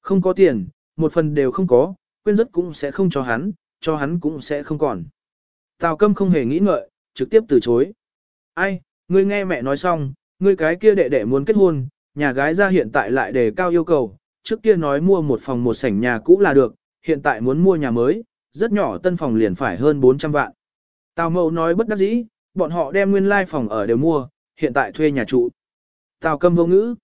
Không có tiền, một phần đều không có, quên rất cũng sẽ không cho hắn, cho hắn cũng sẽ không còn. Tào Câm không hề nghĩ ngợi, trực tiếp từ chối. Ai, ngươi nghe mẹ nói xong, ngươi cái kia đệ đệ muốn kết hôn, nhà gái ra hiện tại lại đề cao yêu cầu, trước kia nói mua một phòng một sảnh nhà cũ là được, hiện tại muốn mua nhà mới, rất nhỏ tân phòng liền phải hơn 400 vạn. Tào Mậu nói bất đắc dĩ, bọn họ đem nguyên lai phòng ở đều mua, hiện tại thuê nhà trụ. Tào Câm vô ngữ.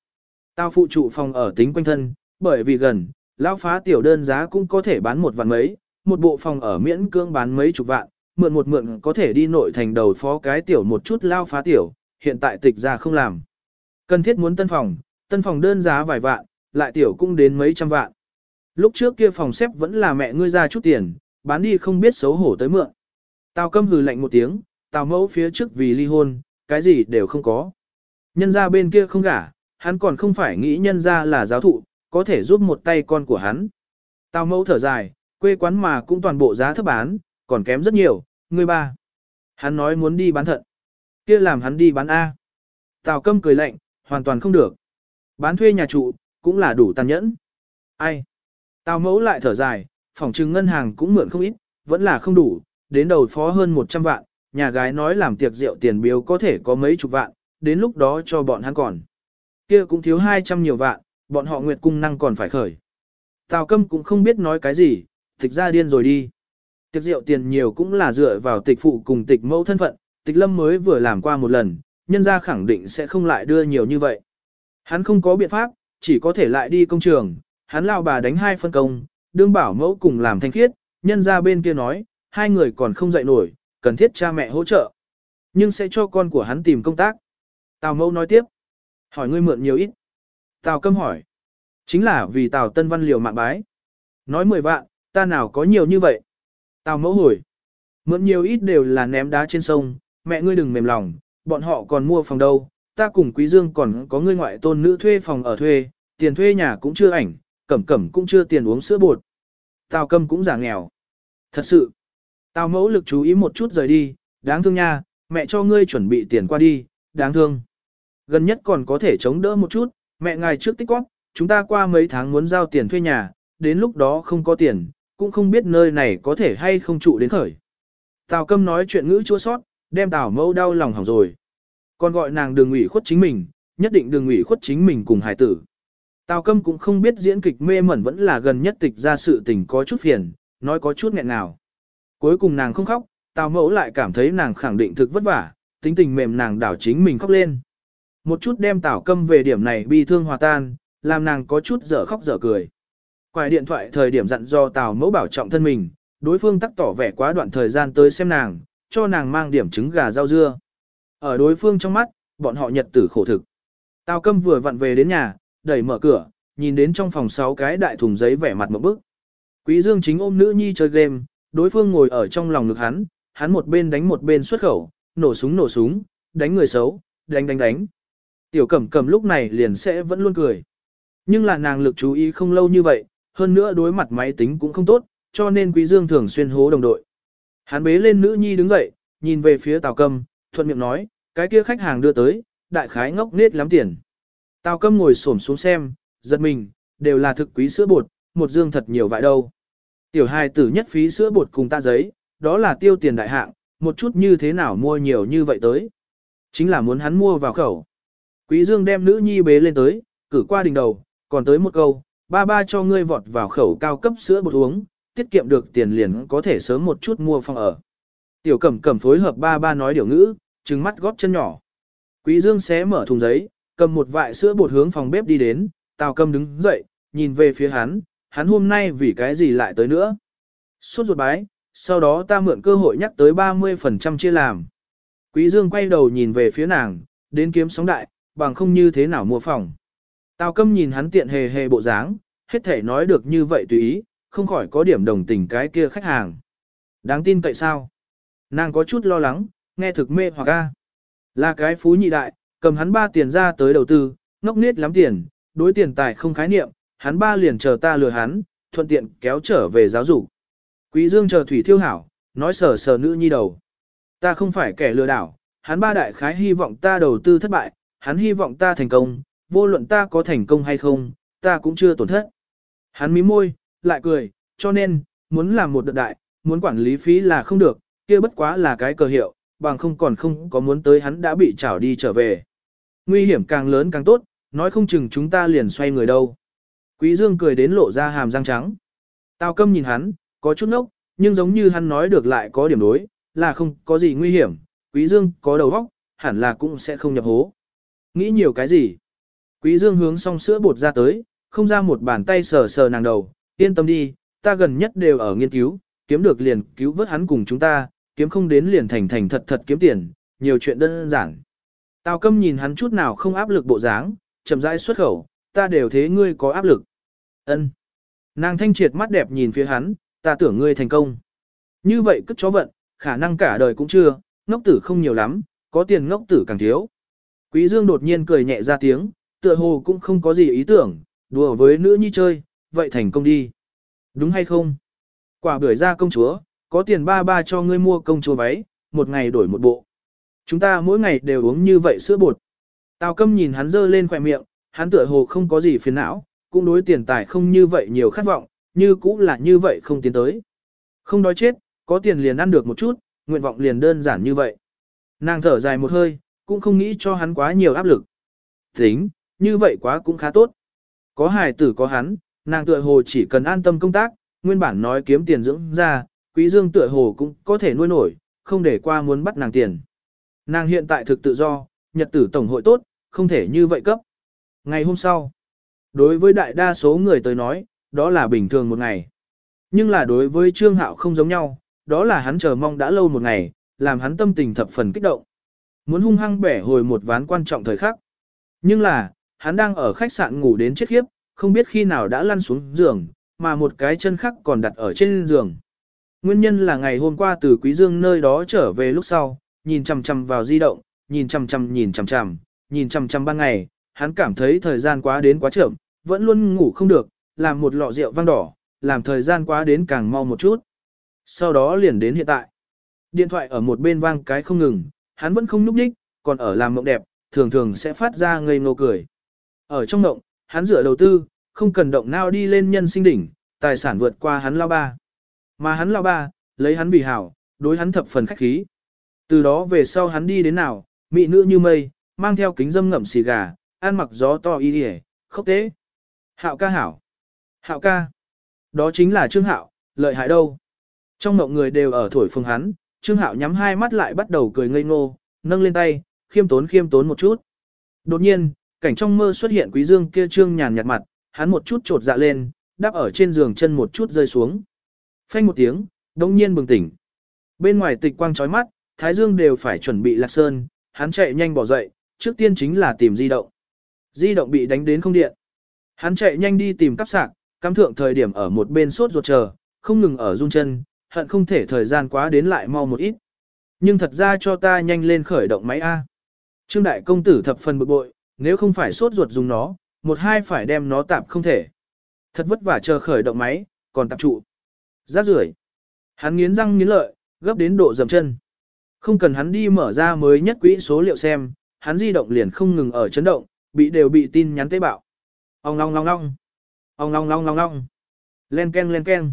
Tào phụ trụ phòng ở tính quanh thân, bởi vì gần, lão phá tiểu đơn giá cũng có thể bán một vạn mấy, một bộ phòng ở miễn cưỡng bán mấy chục vạn, mượn một mượn có thể đi nội thành đầu phó cái tiểu một chút lao phá tiểu, hiện tại tịch ra không làm. Cần thiết muốn tân phòng, tân phòng đơn giá vài vạn, lại tiểu cũng đến mấy trăm vạn. Lúc trước kia phòng xếp vẫn là mẹ ngươi ra chút tiền, bán đi không biết xấu hổ tới mượn. Tào câm hừ lạnh một tiếng, tào mẫu phía trước vì ly hôn, cái gì đều không có. Nhân ra bên kia không gả, hắn còn không phải nghĩ nhân ra là giáo thụ, có thể giúp một tay con của hắn. Tào mẫu thở dài, quê quán mà cũng toàn bộ giá thấp bán, còn kém rất nhiều, người ba. Hắn nói muốn đi bán thận. kia làm hắn đi bán A. Tào câm cười lạnh, hoàn toàn không được. Bán thuê nhà trụ, cũng là đủ tàn nhẫn. Ai? Tào mẫu lại thở dài, phòng trừng ngân hàng cũng mượn không ít, vẫn là không đủ, đến đầu phó hơn 100 vạn, nhà gái nói làm tiệc rượu tiền biếu có thể có mấy chục vạn, đến lúc đó cho bọn hắn còn. Kia cũng thiếu 200 nhiều vạn, bọn họ nguyệt cung năng còn phải khởi. Tào câm cũng không biết nói cái gì, tịch ra điên rồi đi. Tiệc rượu tiền nhiều cũng là dựa vào tịch phụ cùng tịch mẫu thân phận, tịch lâm mới vừa làm qua một lần, nhân ra khẳng định sẽ không lại đưa nhiều như vậy. Hắn không có biện pháp, chỉ có thể lại đi công trường, hắn lao bà đánh hai phân công, đương bảo mẫu cùng làm thanh khiết, nhân ra bên kia nói, hai người còn không dậy nổi, cần thiết cha mẹ hỗ trợ. Nhưng sẽ cho con của hắn tìm công tác. Tào mẫu nói tiếp. Hỏi ngươi mượn nhiều ít. Tào câm hỏi. Chính là vì Tào Tân Văn liều mạng bái. Nói mười vạn, ta nào có nhiều như vậy. Tào mẫu hồi. Mượn nhiều ít đều là ném đá trên sông, mẹ ngươi đừng mềm lòng, bọn họ còn mua phòng đâu. Ta cùng Quý Dương còn có ngươi ngoại tôn nữ thuê phòng ở thuê, tiền thuê nhà cũng chưa ảnh, cẩm cẩm cũng chưa tiền uống sữa bột. Tào câm cũng giả nghèo. Thật sự. Tào mẫu lực chú ý một chút rời đi, đáng thương nha, mẹ cho ngươi chuẩn bị tiền qua đi, đáng thương. Gần nhất còn có thể chống đỡ một chút, mẹ ngài trước tích quát, chúng ta qua mấy tháng muốn giao tiền thuê nhà, đến lúc đó không có tiền, cũng không biết nơi này có thể hay không trụ đến khởi. Tào câm nói chuyện ngữ chua sót, đem tào mẫu đau lòng hỏng rồi. Còn gọi nàng đừng ủy khuất chính mình, nhất định đừng ủy khuất chính mình cùng hải tử. Tào câm cũng không biết diễn kịch mê mẩn vẫn là gần nhất tịch ra sự tình có chút phiền, nói có chút nghẹn nào. Cuối cùng nàng không khóc, tào mẫu lại cảm thấy nàng khẳng định thực vất vả, tính tình mềm nàng đảo chính mình khóc lên. Một chút đem tào câm về điểm này bi thương hòa tan, làm nàng có chút dở khóc dở cười. Quài điện thoại thời điểm dặn do tào mẫu bảo trọng thân mình, đối phương tắc tỏ vẻ quá đoạn thời gian tới xem nàng, cho nàng mang điểm trứng gà rau dưa. Ở đối phương trong mắt, bọn họ nhật tử khổ thực. Tào câm vừa vặn về đến nhà, đẩy mở cửa, nhìn đến trong phòng sáu cái đại thùng giấy vẻ mặt một bức. Quý Dương chính ôm nữ nhi chơi game, đối phương ngồi ở trong lòng ngực hắn, hắn một bên đánh một bên xuất khẩu, nổ súng nổ súng, đánh người xấu, đánh đánh đánh. Tiểu cẩm cẩm lúc này liền sẽ vẫn luôn cười. Nhưng là nàng lực chú ý không lâu như vậy, hơn nữa đối mặt máy tính cũng không tốt, cho nên Quý Dương thường xuyên hố đồng đội. Hắn bế lên nữ nhi đứng dậy, nhìn về phía Tào cầm, thuận miệng nói, cái kia khách hàng đưa tới, đại khái ngốc nết lắm tiền. Tào Câm ngồi xổm xuống xem, giật mình, đều là thực quý sữa bột, một dương thật nhiều vại đâu. Tiểu hài tử nhất phí sữa bột cùng ta giấy, đó là tiêu tiền đại hạng, một chút như thế nào mua nhiều như vậy tới. Chính là muốn hắn mua vào khẩu. Quý Dương đem nữ nhi bế lên tới, cử qua đỉnh đầu, còn tới một câu, ba ba cho ngươi vọt vào khẩu cao cấp sữa bột uống, tiết kiệm được tiền liền có thể sớm một chút mua phòng ở. Tiểu cẩm cẩm phối hợp ba ba nói điều ngữ, trừng mắt góp chân nhỏ. Quý Dương xé mở thùng giấy, cầm một vại sữa bột hướng phòng bếp đi đến, Tào Câm đứng dậy, nhìn về phía hắn, hắn hôm nay vì cái gì lại tới nữa. Suốt ruột bái, sau đó ta mượn cơ hội nhắc tới 30% chia làm. Quý Dương quay đầu nhìn về phía nàng, đến kiếm sóng đại, bằng không như thế nào mua phòng. Tào Câm nhìn hắn tiện hề hề bộ dáng, hết thể nói được như vậy tùy ý, không khỏi có điểm đồng tình cái kia khách hàng. Đáng tin tại sao? Nàng có chút lo lắng, nghe thực mê hoặc a. Là cái phú nhị đại, cầm hắn ba tiền ra tới đầu tư, ngốc nết lắm tiền, đối tiền tài không khái niệm, hắn ba liền chờ ta lừa hắn, thuận tiện kéo trở về giáo dục. Quý Dương chờ Thủy Thiêu hảo, nói sờ sờ nữ nhi đầu. Ta không phải kẻ lừa đảo, hắn ba đại khái hy vọng ta đầu tư thất bại, hắn hy vọng ta thành công, vô luận ta có thành công hay không, ta cũng chưa tổn thất. Hắn mím môi, lại cười, cho nên, muốn làm một đợt đại, muốn quản lý phí là không được, kia bất quá là cái cờ hiệu, bằng không còn không có muốn tới hắn đã bị trảo đi trở về. Nguy hiểm càng lớn càng tốt, nói không chừng chúng ta liền xoay người đâu. Quý Dương cười đến lộ ra hàm răng trắng. Tào câm nhìn hắn, có chút nốc, nhưng giống như hắn nói được lại có điểm đối, là không có gì nguy hiểm, Quý Dương có đầu óc, hẳn là cũng sẽ không nhập hố. Nghĩ nhiều cái gì? Quý Dương hướng song sữa bột ra tới, không ra một bàn tay sờ sờ nàng đầu, yên tâm đi, ta gần nhất đều ở nghiên cứu, kiếm được liền cứu vớt hắn cùng chúng ta, kiếm không đến liền thành thành thật thật kiếm tiền, nhiều chuyện đơn giản. Tào câm nhìn hắn chút nào không áp lực bộ dáng, chậm rãi xuất khẩu, ta đều thế ngươi có áp lực. Ân. Nàng thanh triệt mắt đẹp nhìn phía hắn, ta tưởng ngươi thành công. Như vậy cứ chó vận, khả năng cả đời cũng chưa, ngốc tử không nhiều lắm, có tiền ngốc tử càng thiếu. Quý Dương đột nhiên cười nhẹ ra tiếng, tựa hồ cũng không có gì ý tưởng, đùa với nữ nhi chơi, vậy thành công đi. Đúng hay không? Quả bưởi ra công chúa, có tiền ba ba cho ngươi mua công chúa váy, một ngày đổi một bộ. Chúng ta mỗi ngày đều uống như vậy sữa bột. Tào câm nhìn hắn dơ lên khỏe miệng, hắn tựa hồ không có gì phiền não, cũng đối tiền tài không như vậy nhiều khát vọng, như cũng là như vậy không tiến tới. Không đói chết, có tiền liền ăn được một chút, nguyện vọng liền đơn giản như vậy. Nàng thở dài một hơi, cũng không nghĩ cho hắn quá nhiều áp lực. Tính, như vậy quá cũng khá tốt. Có hài tử có hắn, nàng tựa hồ chỉ cần an tâm công tác, nguyên bản nói kiếm tiền dưỡng ra, quý dương tựa hồ cũng có thể nuôi nổi, không để qua muốn bắt nàng tiền. Nàng hiện tại thực tự do, nhật tử tổng hội tốt, không thể như vậy cấp. Ngày hôm sau, đối với đại đa số người tới nói, đó là bình thường một ngày. Nhưng là đối với Trương Hạo không giống nhau, đó là hắn chờ mong đã lâu một ngày, làm hắn tâm tình thập phần kích động. Muốn hung hăng bẻ hồi một ván quan trọng thời khắc. Nhưng là, hắn đang ở khách sạn ngủ đến chết khiếp, không biết khi nào đã lăn xuống giường, mà một cái chân khác còn đặt ở trên giường. Nguyên nhân là ngày hôm qua từ Quý Dương nơi đó trở về lúc sau, nhìn chằm chằm vào di động, nhìn chằm chằm nhìn chằm chằm, nhìn chằm chằm ban ngày, hắn cảm thấy thời gian quá đến quá chậm, vẫn luôn ngủ không được, làm một lọ rượu vang đỏ, làm thời gian quá đến càng mau một chút. Sau đó liền đến hiện tại. Điện thoại ở một bên vang cái không ngừng, hắn vẫn không núp đích, còn ở làm mộng đẹp, thường thường sẽ phát ra ngây ngô cười. Ở trong mộng, hắn dựa đầu tư, không cần động nào đi lên nhân sinh đỉnh, tài sản vượt qua hắn lao ba. Mà hắn lao ba, lấy hắn vì hảo, đối hắn thập phần khách khí. Từ đó về sau hắn đi đến nào, mị nữ như mây, mang theo kính dâm ngậm xì gà, ăn mặc gió to y hề, khốc tế. Hạo ca hảo. Hạo ca. Đó chính là Trương Hạo, lợi hại đâu. Trong mộng người đều ở thổi phương hắn, Trương Hạo nhắm hai mắt lại bắt đầu cười ngây ngô, nâng lên tay, khiêm tốn khiêm tốn một chút. Đột nhiên, cảnh trong mơ xuất hiện quý dương kia trương nhàn nhạt mặt, hắn một chút trột dạ lên, đáp ở trên giường chân một chút rơi xuống. Phanh một tiếng, đông nhiên bừng tỉnh. Bên ngoài tịch quang chói mắt, thái dương đều phải chuẩn bị lạc sơn, hắn chạy nhanh bỏ dậy, trước tiên chính là tìm di động. Di động bị đánh đến không điện. Hắn chạy nhanh đi tìm cắp sạc, cắm thượng thời điểm ở một bên sốt ruột chờ, không ngừng ở run chân, hận không thể thời gian quá đến lại mau một ít. Nhưng thật ra cho ta nhanh lên khởi động máy A. Trương đại công tử thập phần bực bội, nếu không phải sốt ruột dùng nó, một hai phải đem nó tạm không thể. Thật vất vả chờ khởi động máy, còn tạp trụ. Giáp rưởi. Hắn nghiến răng nghiến lợi, gấp đến độ dầm chân. Không cần hắn đi mở ra mới nhất quỹ số liệu xem, hắn di động liền không ngừng ở chấn động, bị đều bị tin nhắn tế bạo. Ông long long long. Ông long long long long. Len ken len ken.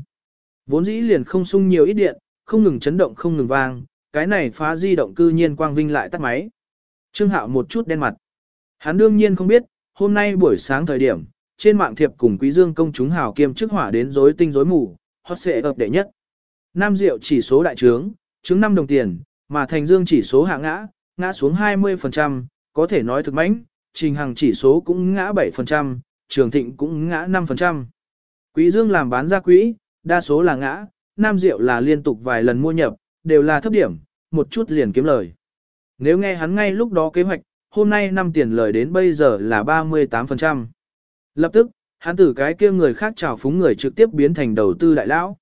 Vốn dĩ liền không sung nhiều ít điện, không ngừng chấn động không ngừng vang, cái này phá di động cư nhiên quang vinh lại tắt máy. Trương Hạo một chút đen mặt. Hắn đương nhiên không biết, hôm nay buổi sáng thời điểm, trên mạng thiệp cùng Quý Dương công chúng hào kiêm chức hỏa đến rối tinh rối mù, hot sẽ ập đệ nhất. Nam Diệu chỉ số đại trướng, trứng 5 đồng tiền, mà Thành Dương chỉ số hạ ngã, ngã xuống 20%, có thể nói thực mãnh, Trình Hằng chỉ số cũng ngã 7%, Trường Thịnh cũng ngã 5%. Quý Dương làm bán ra quỹ, đa số là ngã, Nam Diệu là liên tục vài lần mua nhập, đều là thấp điểm, một chút liền kiếm lời. Nếu nghe hắn ngay lúc đó kế hoạch, hôm nay năm tiền lời đến bây giờ là 38%. Lập tức, hắn từ cái kia người khác chào phúng người trực tiếp biến thành đầu tư đại lão.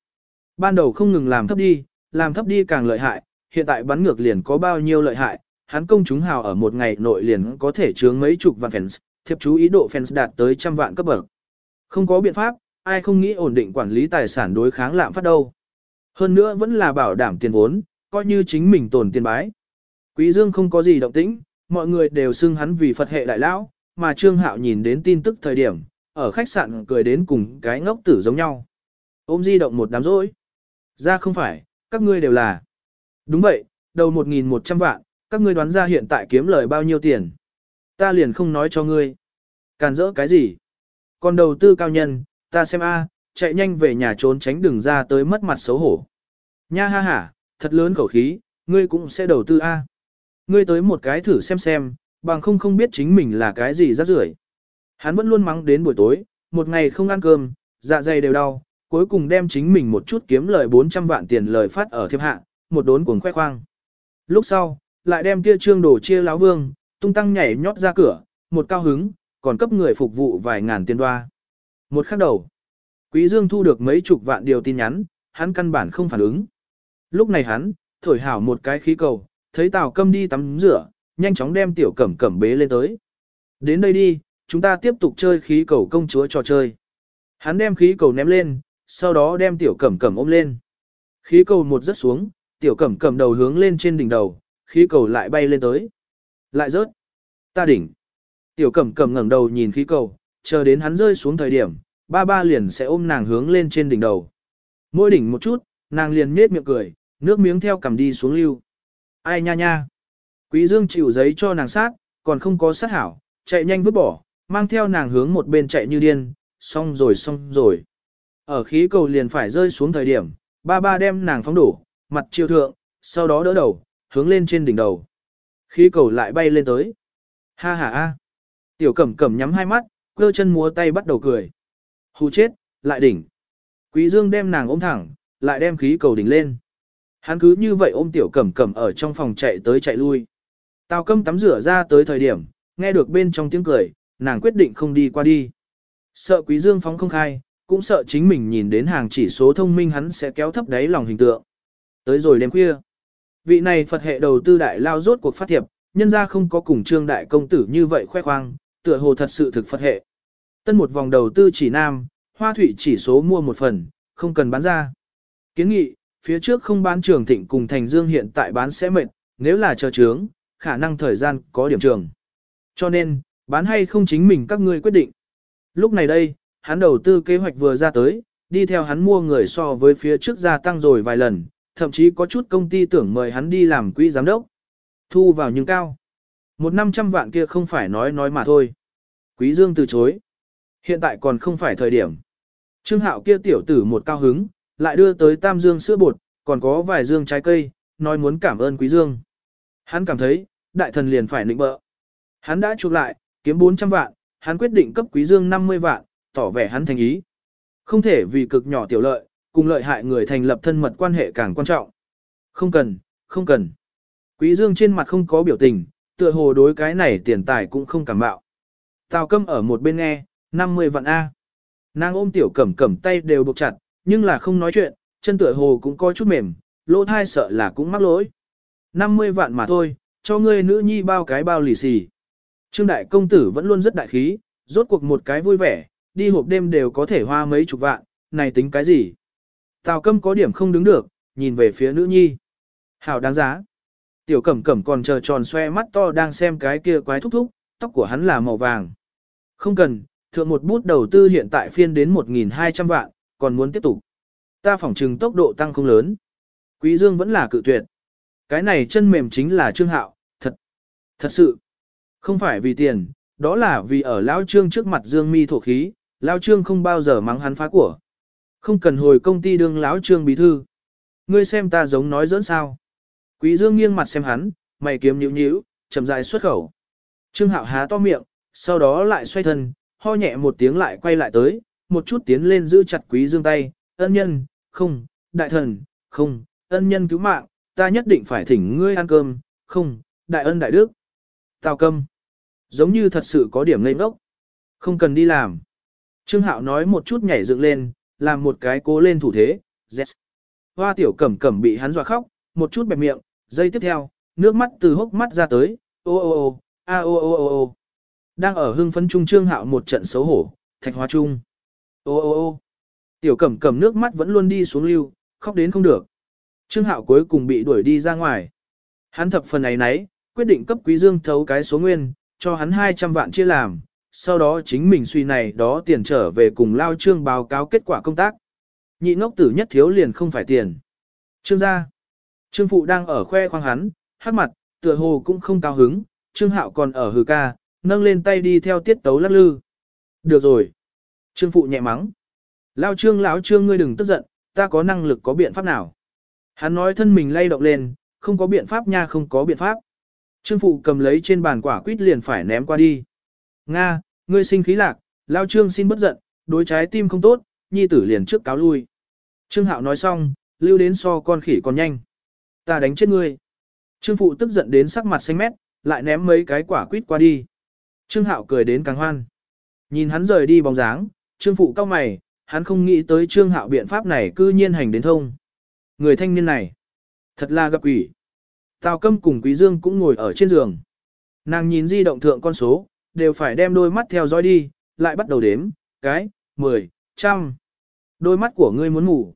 Ban đầu không ngừng làm thấp đi, làm thấp đi càng lợi hại, hiện tại bắn ngược liền có bao nhiêu lợi hại, hắn công chúng hào ở một ngày nội liền có thể chướng mấy chục vạn fans, thiệp chú ý độ fans đạt tới trăm vạn cấp bậc. Không có biện pháp, ai không nghĩ ổn định quản lý tài sản đối kháng lạm phát đâu. Hơn nữa vẫn là bảo đảm tiền vốn, coi như chính mình tồn tiền bái. Quý Dương không có gì động tĩnh, mọi người đều xưng hắn vì Phật hệ đại lão, mà Trương Hạo nhìn đến tin tức thời điểm, ở khách sạn cười đến cùng cái ngốc tử giống nhau. Ôm di động một đám rỗi. Ra không phải, các ngươi đều là. Đúng vậy, đầu 1.100 vạn, các ngươi đoán ra hiện tại kiếm lời bao nhiêu tiền. Ta liền không nói cho ngươi. Càn rỡ cái gì? Còn đầu tư cao nhân, ta xem a, chạy nhanh về nhà trốn tránh đừng ra tới mất mặt xấu hổ. Nha ha ha, thật lớn khẩu khí, ngươi cũng sẽ đầu tư a. Ngươi tới một cái thử xem xem, bằng không không biết chính mình là cái gì rác rưởi. Hắn vẫn luôn mắng đến buổi tối, một ngày không ăn cơm, dạ dày đều đau, cuối cùng đem chính mình một chút kiếm lời 400 vạn tiền lời phát ở thiệp hạ, một đốn cuồng khoe khoang. Lúc sau, lại đem kia trương đồ chia láo vương, tung tăng nhảy nhót ra cửa, một cao hứng, còn cấp người phục vụ vài ngàn tiền đoa. Một khắc đầu, Quý Dương thu được mấy chục vạn điều tin nhắn, hắn căn bản không phản ứng. Lúc này hắn, thổi hảo một cái khí cầu, thấy Tào Câm đi tắm rửa, nhanh chóng đem tiểu cẩm cẩm bế lên tới. Đến đây đi, chúng ta tiếp tục chơi khí cầu công chúa trò chơi. Hắn đem khí cầu ném lên, sau đó đem tiểu cẩm cẩm ôm lên. Khí cầu một rớt xuống, tiểu cẩm cẩm đầu hướng lên trên đỉnh đầu, khí cầu lại bay lên tới. Lại rớt. Ta đỉnh. Tiểu cẩm cẩm ngẩng đầu nhìn khí cầu, chờ đến hắn rơi xuống thời điểm, ba ba liền sẽ ôm nàng hướng lên trên đỉnh đầu. Mỗi đỉnh một chút, nàng liền nết miệng cười, nước miếng theo cầm đi xuống lưu. Ai nha nha. Quý Dương chịu giấy cho nàng sát, còn không có sát hảo, chạy nhanh vứt bỏ, mang theo nàng hướng một bên chạy như điên, xong rồi xong rồi. Ở khí cầu liền phải rơi xuống thời điểm, ba ba đem nàng phóng đổ, mặt chiều thượng, sau đó đỡ đầu, hướng lên trên đỉnh đầu. Khí cầu lại bay lên tới. Ha ha ha. Tiểu cẩm cẩm nhắm hai mắt, cơ chân múa tay bắt đầu cười. Hù chết, lại đỉnh. Quý dương đem nàng ôm thẳng, lại đem khí cầu đỉnh lên. Hắn cứ như vậy ôm tiểu cẩm cẩm ở trong phòng chạy tới chạy lui. Tào câm tắm rửa ra tới thời điểm, nghe được bên trong tiếng cười, nàng quyết định không đi qua đi. Sợ quý dương phóng không khai, cũng sợ chính mình nhìn đến hàng chỉ số thông minh hắn sẽ kéo thấp đáy lòng hình tượng. Tới rồi đêm khuya. Vị này Phật hệ đầu tư đại lao rốt cuộc phát thiệp, nhân ra không có cùng trương đại công tử như vậy khoe khoang, tựa hồ thật sự thực Phật hệ. Tân một vòng đầu tư chỉ nam, hoa thủy chỉ số mua một phần, không cần bán ra. Kiến nghị, phía trước không bán trường thịnh cùng thành dương hiện tại bán sẽ mệt, nếu là chờ trướng, khả năng thời gian có điểm trường. Cho nên, bán hay không chính mình các ngươi quyết định. Lúc này đây, hắn đầu tư kế hoạch vừa ra tới, đi theo hắn mua người so với phía trước gia tăng rồi vài lần, thậm chí có chút công ty tưởng mời hắn đi làm quỹ giám đốc. Thu vào nhưng cao. Một năm trăm vạn kia không phải nói nói mà thôi. Quý Dương từ chối. Hiện tại còn không phải thời điểm. Trương Hạo kia tiểu tử một cao hứng, lại đưa tới tam dương sữa bột, còn có vài dương trái cây, nói muốn cảm ơn quý dương. Hắn cảm thấy, đại thần liền phải nịnh bợ. Hắn đã chụp lại, kiếm 400 vạn, hắn quyết định cấp quý dương 50 vạn, tỏ vẻ hắn thành ý. Không thể vì cực nhỏ tiểu lợi, cùng lợi hại người thành lập thân mật quan hệ càng quan trọng. Không cần, không cần. Quý dương trên mặt không có biểu tình, tựa hồ đối cái này tiền tài cũng không cảm bạo. Tào câm ở một bên nghe, 50 vạn A. Nàng ôm tiểu cẩm cẩm tay đều buộc chặt, nhưng là không nói chuyện, chân tựa hồ cũng có chút mềm, lỗ thai sợ là cũng mắc lỗi. 50 vạn mà thôi, cho ngươi nữ nhi bao cái bao lì xì. Trương đại công tử vẫn luôn rất đại khí, rốt cuộc một cái vui vẻ, đi hộp đêm đều có thể hoa mấy chục vạn, này tính cái gì? Tào câm có điểm không đứng được, nhìn về phía nữ nhi. Hảo đáng giá. Tiểu cẩm cẩm còn chờ tròn xoe mắt to đang xem cái kia quái thúc thúc, tóc của hắn là màu vàng. Không cần, thượng một bút đầu tư hiện tại phiên đến 1.200 vạn, còn muốn tiếp tục. Ta phỏng trừng tốc độ tăng không lớn. Quý Dương vẫn là cự tuyệt. Cái này chân mềm chính là Trương Hạo, thật, thật sự. Không phải vì tiền, đó là vì ở Lão Trương trước mặt Dương mi thổ khí, Lão Trương không bao giờ mắng hắn phá của. Không cần hồi công ty đương Lão Trương bí thư. Ngươi xem ta giống nói dẫn sao. Quý Dương nghiêng mặt xem hắn, mày kiếm nhíu nhíu, chậm rãi xuất khẩu. Trương Hạo há to miệng, sau đó lại xoay thân, ho nhẹ một tiếng lại quay lại tới, một chút tiến lên giữ chặt Quý Dương tay, ân nhân, không, đại thần, không, ân nhân cứu mạng, ta nhất định phải thỉnh ngươi ăn cơm, không, đại ân đại đức. Tào câm. Giống như thật sự có điểm lên ngốc Không cần đi làm. Trương Hạo nói một chút nhảy dựng lên, làm một cái cố lên thủ thế, yes. Hoa tiểu cẩm cẩm bị hắn dọa khóc, một chút bẹp miệng, giây tiếp theo, nước mắt từ hốc mắt ra tới, ô ô ô, a ô ô ô ô. Đang ở hưng phấn trung Trương Hạo một trận xấu hổ, thạch hóa trung. Ô ô ô. Tiểu cẩm cẩm nước mắt vẫn luôn đi xuống lưu, khóc đến không được. Trương Hạo cuối cùng bị đuổi đi ra ngoài. Hắn thập phần ấy nấy, quyết định cấp Quý Dương thấu cái số nguyên, cho hắn 200 vạn chia làm, sau đó chính mình suy này đó tiền trở về cùng lao trương báo cáo kết quả công tác. Nhị ngốc tử nhất thiếu liền không phải tiền. Trương gia. Trương phụ đang ở khoe khoang hắn, hát mặt, tựa hồ cũng không cao hứng, Trương Hạo còn ở hừ ca, nâng lên tay đi theo tiết tấu lắc lư. Được rồi. Trương phụ nhẹ mắng. Lao trương lão trương ngươi đừng tức giận, ta có năng lực có biện pháp nào. Hắn nói thân mình lay động lên, không có biện pháp nha không có biện pháp. Trương phụ cầm lấy trên bàn quả quýt liền phải ném qua đi. Nga, ngươi sinh khí lạc, lao trương xin bất giận, đối trái tim không tốt, nhi tử liền trước cáo lui. Trương hạo nói xong, lưu đến so con khỉ còn nhanh. Ta đánh chết ngươi. Trương phụ tức giận đến sắc mặt xanh mét, lại ném mấy cái quả quýt qua đi. Trương hạo cười đến càng hoan. Nhìn hắn rời đi bóng dáng, trương phụ cao mày, hắn không nghĩ tới trương hạo biện pháp này cư nhiên hành đến thông. Người thanh niên này, thật là gặp quỷ. Tào Câm cùng Quý Dương cũng ngồi ở trên giường. Nàng nhìn di động thượng con số, đều phải đem đôi mắt theo dõi đi, lại bắt đầu đếm, cái, mười, trăm. Đôi mắt của ngươi muốn ngủ.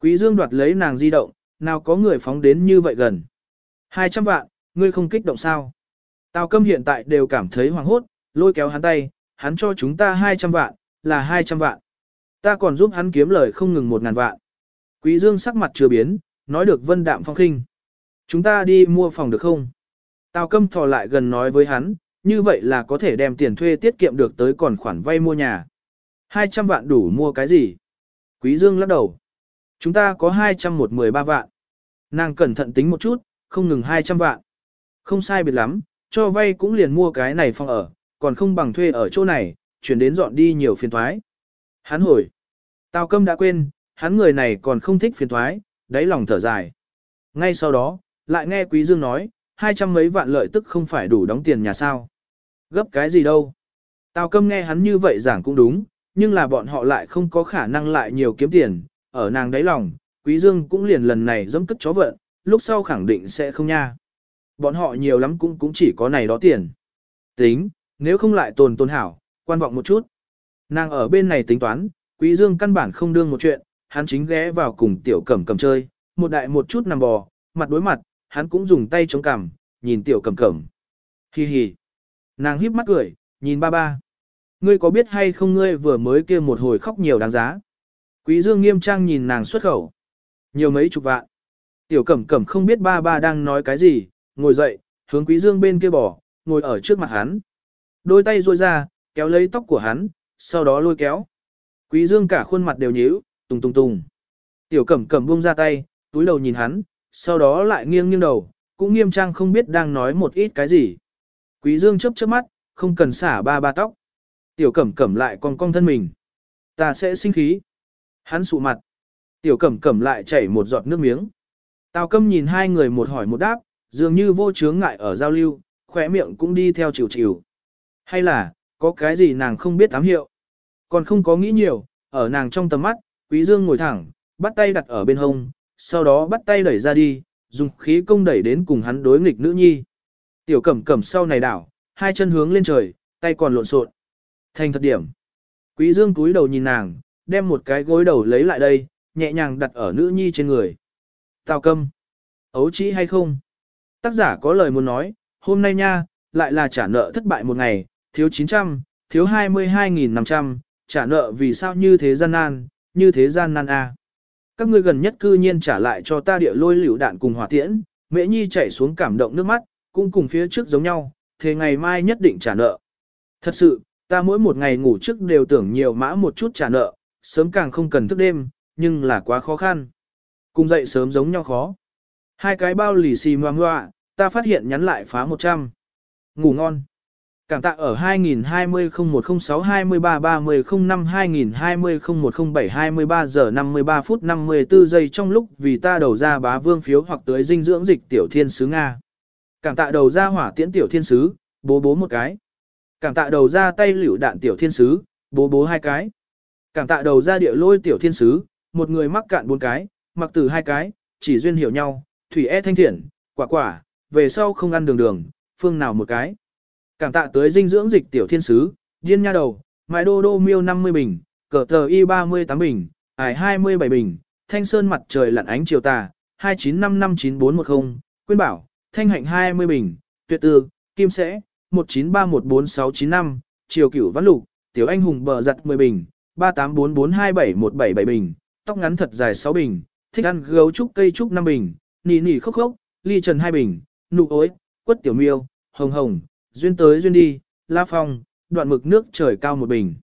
Quý Dương đoạt lấy nàng di động, nào có người phóng đến như vậy gần. Hai trăm vạn, ngươi không kích động sao? Tào Câm hiện tại đều cảm thấy hoảng hốt, Lôi kéo hắn tay, hắn cho chúng ta 200 vạn, là 200 vạn. Ta còn giúp hắn kiếm lời không ngừng một ngàn vạn. Quý Dương sắc mặt chưa biến, nói được vân đạm phong khinh. Chúng ta đi mua phòng được không? Tào câm thò lại gần nói với hắn, như vậy là có thể đem tiền thuê tiết kiệm được tới còn khoản vay mua nhà. 200 vạn đủ mua cái gì? Quý Dương lắc đầu. Chúng ta có 213 vạn. Nàng cẩn thận tính một chút, không ngừng 200 vạn. Không sai biệt lắm, cho vay cũng liền mua cái này phòng ở, còn không bằng thuê ở chỗ này, chuyển đến dọn đi nhiều phiền toái Hắn hồi. Tào câm đã quên, hắn người này còn không thích phiền toái đáy lòng thở dài. Ngay sau đó, lại nghe Quý Dương nói, hai trăm mấy vạn lợi tức không phải đủ đóng tiền nhà sao. Gấp cái gì đâu. Tào câm nghe hắn như vậy giảng cũng đúng, nhưng là bọn họ lại không có khả năng lại nhiều kiếm tiền, ở nàng đáy lòng, Quý Dương cũng liền lần này dẫm cất chó vận, lúc sau khẳng định sẽ không nha. Bọn họ nhiều lắm cũng cũng chỉ có này đó tiền. Tính, nếu không lại tồn tồn hảo, quan vọng một chút. Nàng ở bên này tính toán, Quý Dương căn bản không đương một chuyện, hắn chính ghé vào cùng tiểu cẩm cẩm chơi, một đại một chút nằm bò, mặt đối mặt, hắn cũng dùng tay chống cằm, nhìn tiểu cẩm cẩm. Hi hi. Nàng híp mắt cười, nhìn ba ba. Ngươi có biết hay không ngươi vừa mới kia một hồi khóc nhiều đáng giá. Quý Dương nghiêm trang nhìn nàng xuất khẩu. Nhiều mấy chục vạn. Tiểu cẩm cẩm không biết ba ba đang nói cái gì, ngồi dậy, hướng quý dương bên kia bỏ, ngồi ở trước mặt hắn. Đôi tay ruôi ra, kéo lấy tóc của hắn, sau đó lôi kéo. Quý dương cả khuôn mặt đều nhíu, tùng tùng tùng. Tiểu cẩm cẩm buông ra tay, túi đầu nhìn hắn, sau đó lại nghiêng nghiêng đầu, cũng nghiêm trang không biết đang nói một ít cái gì. Quý dương chớp chớp mắt, không cần xả ba ba tóc. Tiểu cẩm cẩm lại còn cong thân mình. Ta sẽ sinh khí. Hắn sụ mặt. Tiểu cẩm cẩm lại chảy một giọt nước miếng. Tào câm nhìn hai người một hỏi một đáp, dường như vô chướng ngại ở giao lưu, khóe miệng cũng đi theo chiều chiều. Hay là, có cái gì nàng không biết ám hiệu. Còn không có nghĩ nhiều, ở nàng trong tầm mắt, quý dương ngồi thẳng, bắt tay đặt ở bên hông, sau đó bắt tay đẩy ra đi, dùng khí công đẩy đến cùng hắn đối nghịch nữ nhi. Tiểu cẩm cẩm sau này đảo, hai chân hướng lên trời, tay còn lộn xộn. Thành thật điểm. Quý dương cúi đầu nhìn nàng, đem một cái gối đầu lấy lại đây, nhẹ nhàng đặt ở nữ nhi trên người. Tào câm. Ấu trĩ hay không? Tác giả có lời muốn nói, hôm nay nha, lại là trả nợ thất bại một ngày, thiếu 900, thiếu 22.500, trả nợ vì sao như thế gian nan, như thế gian nan a. Các ngươi gần nhất cư nhiên trả lại cho ta địa lôi liều đạn cùng hỏa tiễn, mễ nhi chảy xuống cảm động nước mắt, cũng cùng phía trước giống nhau, thế ngày mai nhất định trả nợ. Thật sự, ta mỗi một ngày ngủ trước đều tưởng nhiều mã một chút trả nợ, sớm càng không cần thức đêm, nhưng là quá khó khăn. Cùng dậy sớm giống nhau khó. Hai cái bao lì xì ngoa ngoa, ta phát hiện nhắn lại phá 100. Ngủ ngon. Cảm tạ ở 2020-0106-23-30-05-2020-0107-23 giờ 53 phút 54 giây trong lúc vì ta đầu ra bá vương phiếu hoặc tới dinh dưỡng dịch tiểu thiên sứ Nga. Cảm tạ đầu ra hỏa tiễn tiểu thiên sứ, bố bố một cái. Cảm tạ đầu ra tay liễu đạn tiểu thiên sứ, bố bố hai cái. Cảm tạ đầu ra địa lôi tiểu thiên sứ, một người mắc cạn bốn cái, mặc từ hai cái, chỉ duyên hiểu nhau, thủy e thanh thiện, quả quả, về sau không ăn đường đường, phương nào một cái. Cảm tạ tới dinh dưỡng dịch tiểu thiên sứ, điên nha đầu, mai đô đô miêu 50 bình, cờ tờ y 38 bình, ải 27 bình, thanh sơn mặt trời lặn ánh chiều tà, 29559410, quyên bảo, thanh hạnh 20 bình, tuyệt tư, kim sẽ, 193144695, chiều cửu văn lục, tiểu anh hùng bờ giặt 10 bình, 38442717 bình, tóc ngắn thật dài 6 bình, thích ăn gấu trúc cây trúc 5 bình, nỉ nỉ khốc khốc, ly trần 2 bình, nụ ối, quất tiểu miêu, hồng hồng, duyên tới duyên đi, la phong, đoạn mực nước trời cao 1 bình.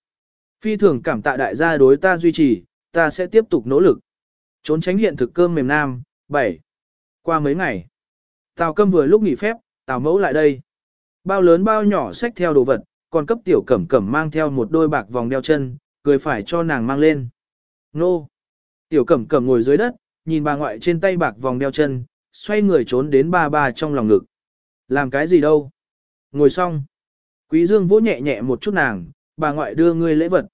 Phi thường cảm tạ đại gia đối ta duy trì, ta sẽ tiếp tục nỗ lực. Trốn tránh hiện thực cơm mềm nam, 7. Qua mấy ngày, Tào Câm vừa lúc nghỉ phép, Tào Mẫu lại đây. Bao lớn bao nhỏ xách theo đồ vật, còn cấp tiểu cẩm cẩm mang theo một đôi bạc vòng đeo chân, cười phải cho nàng mang lên. Nô! Tiểu cẩm cẩm ngồi dưới đất, nhìn bà ngoại trên tay bạc vòng đeo chân, xoay người trốn đến ba ba trong lòng ngực. Làm cái gì đâu? Ngồi xong. Quý Dương vỗ nhẹ nhẹ một chút nàng, bà ngoại đưa ngươi lễ vật.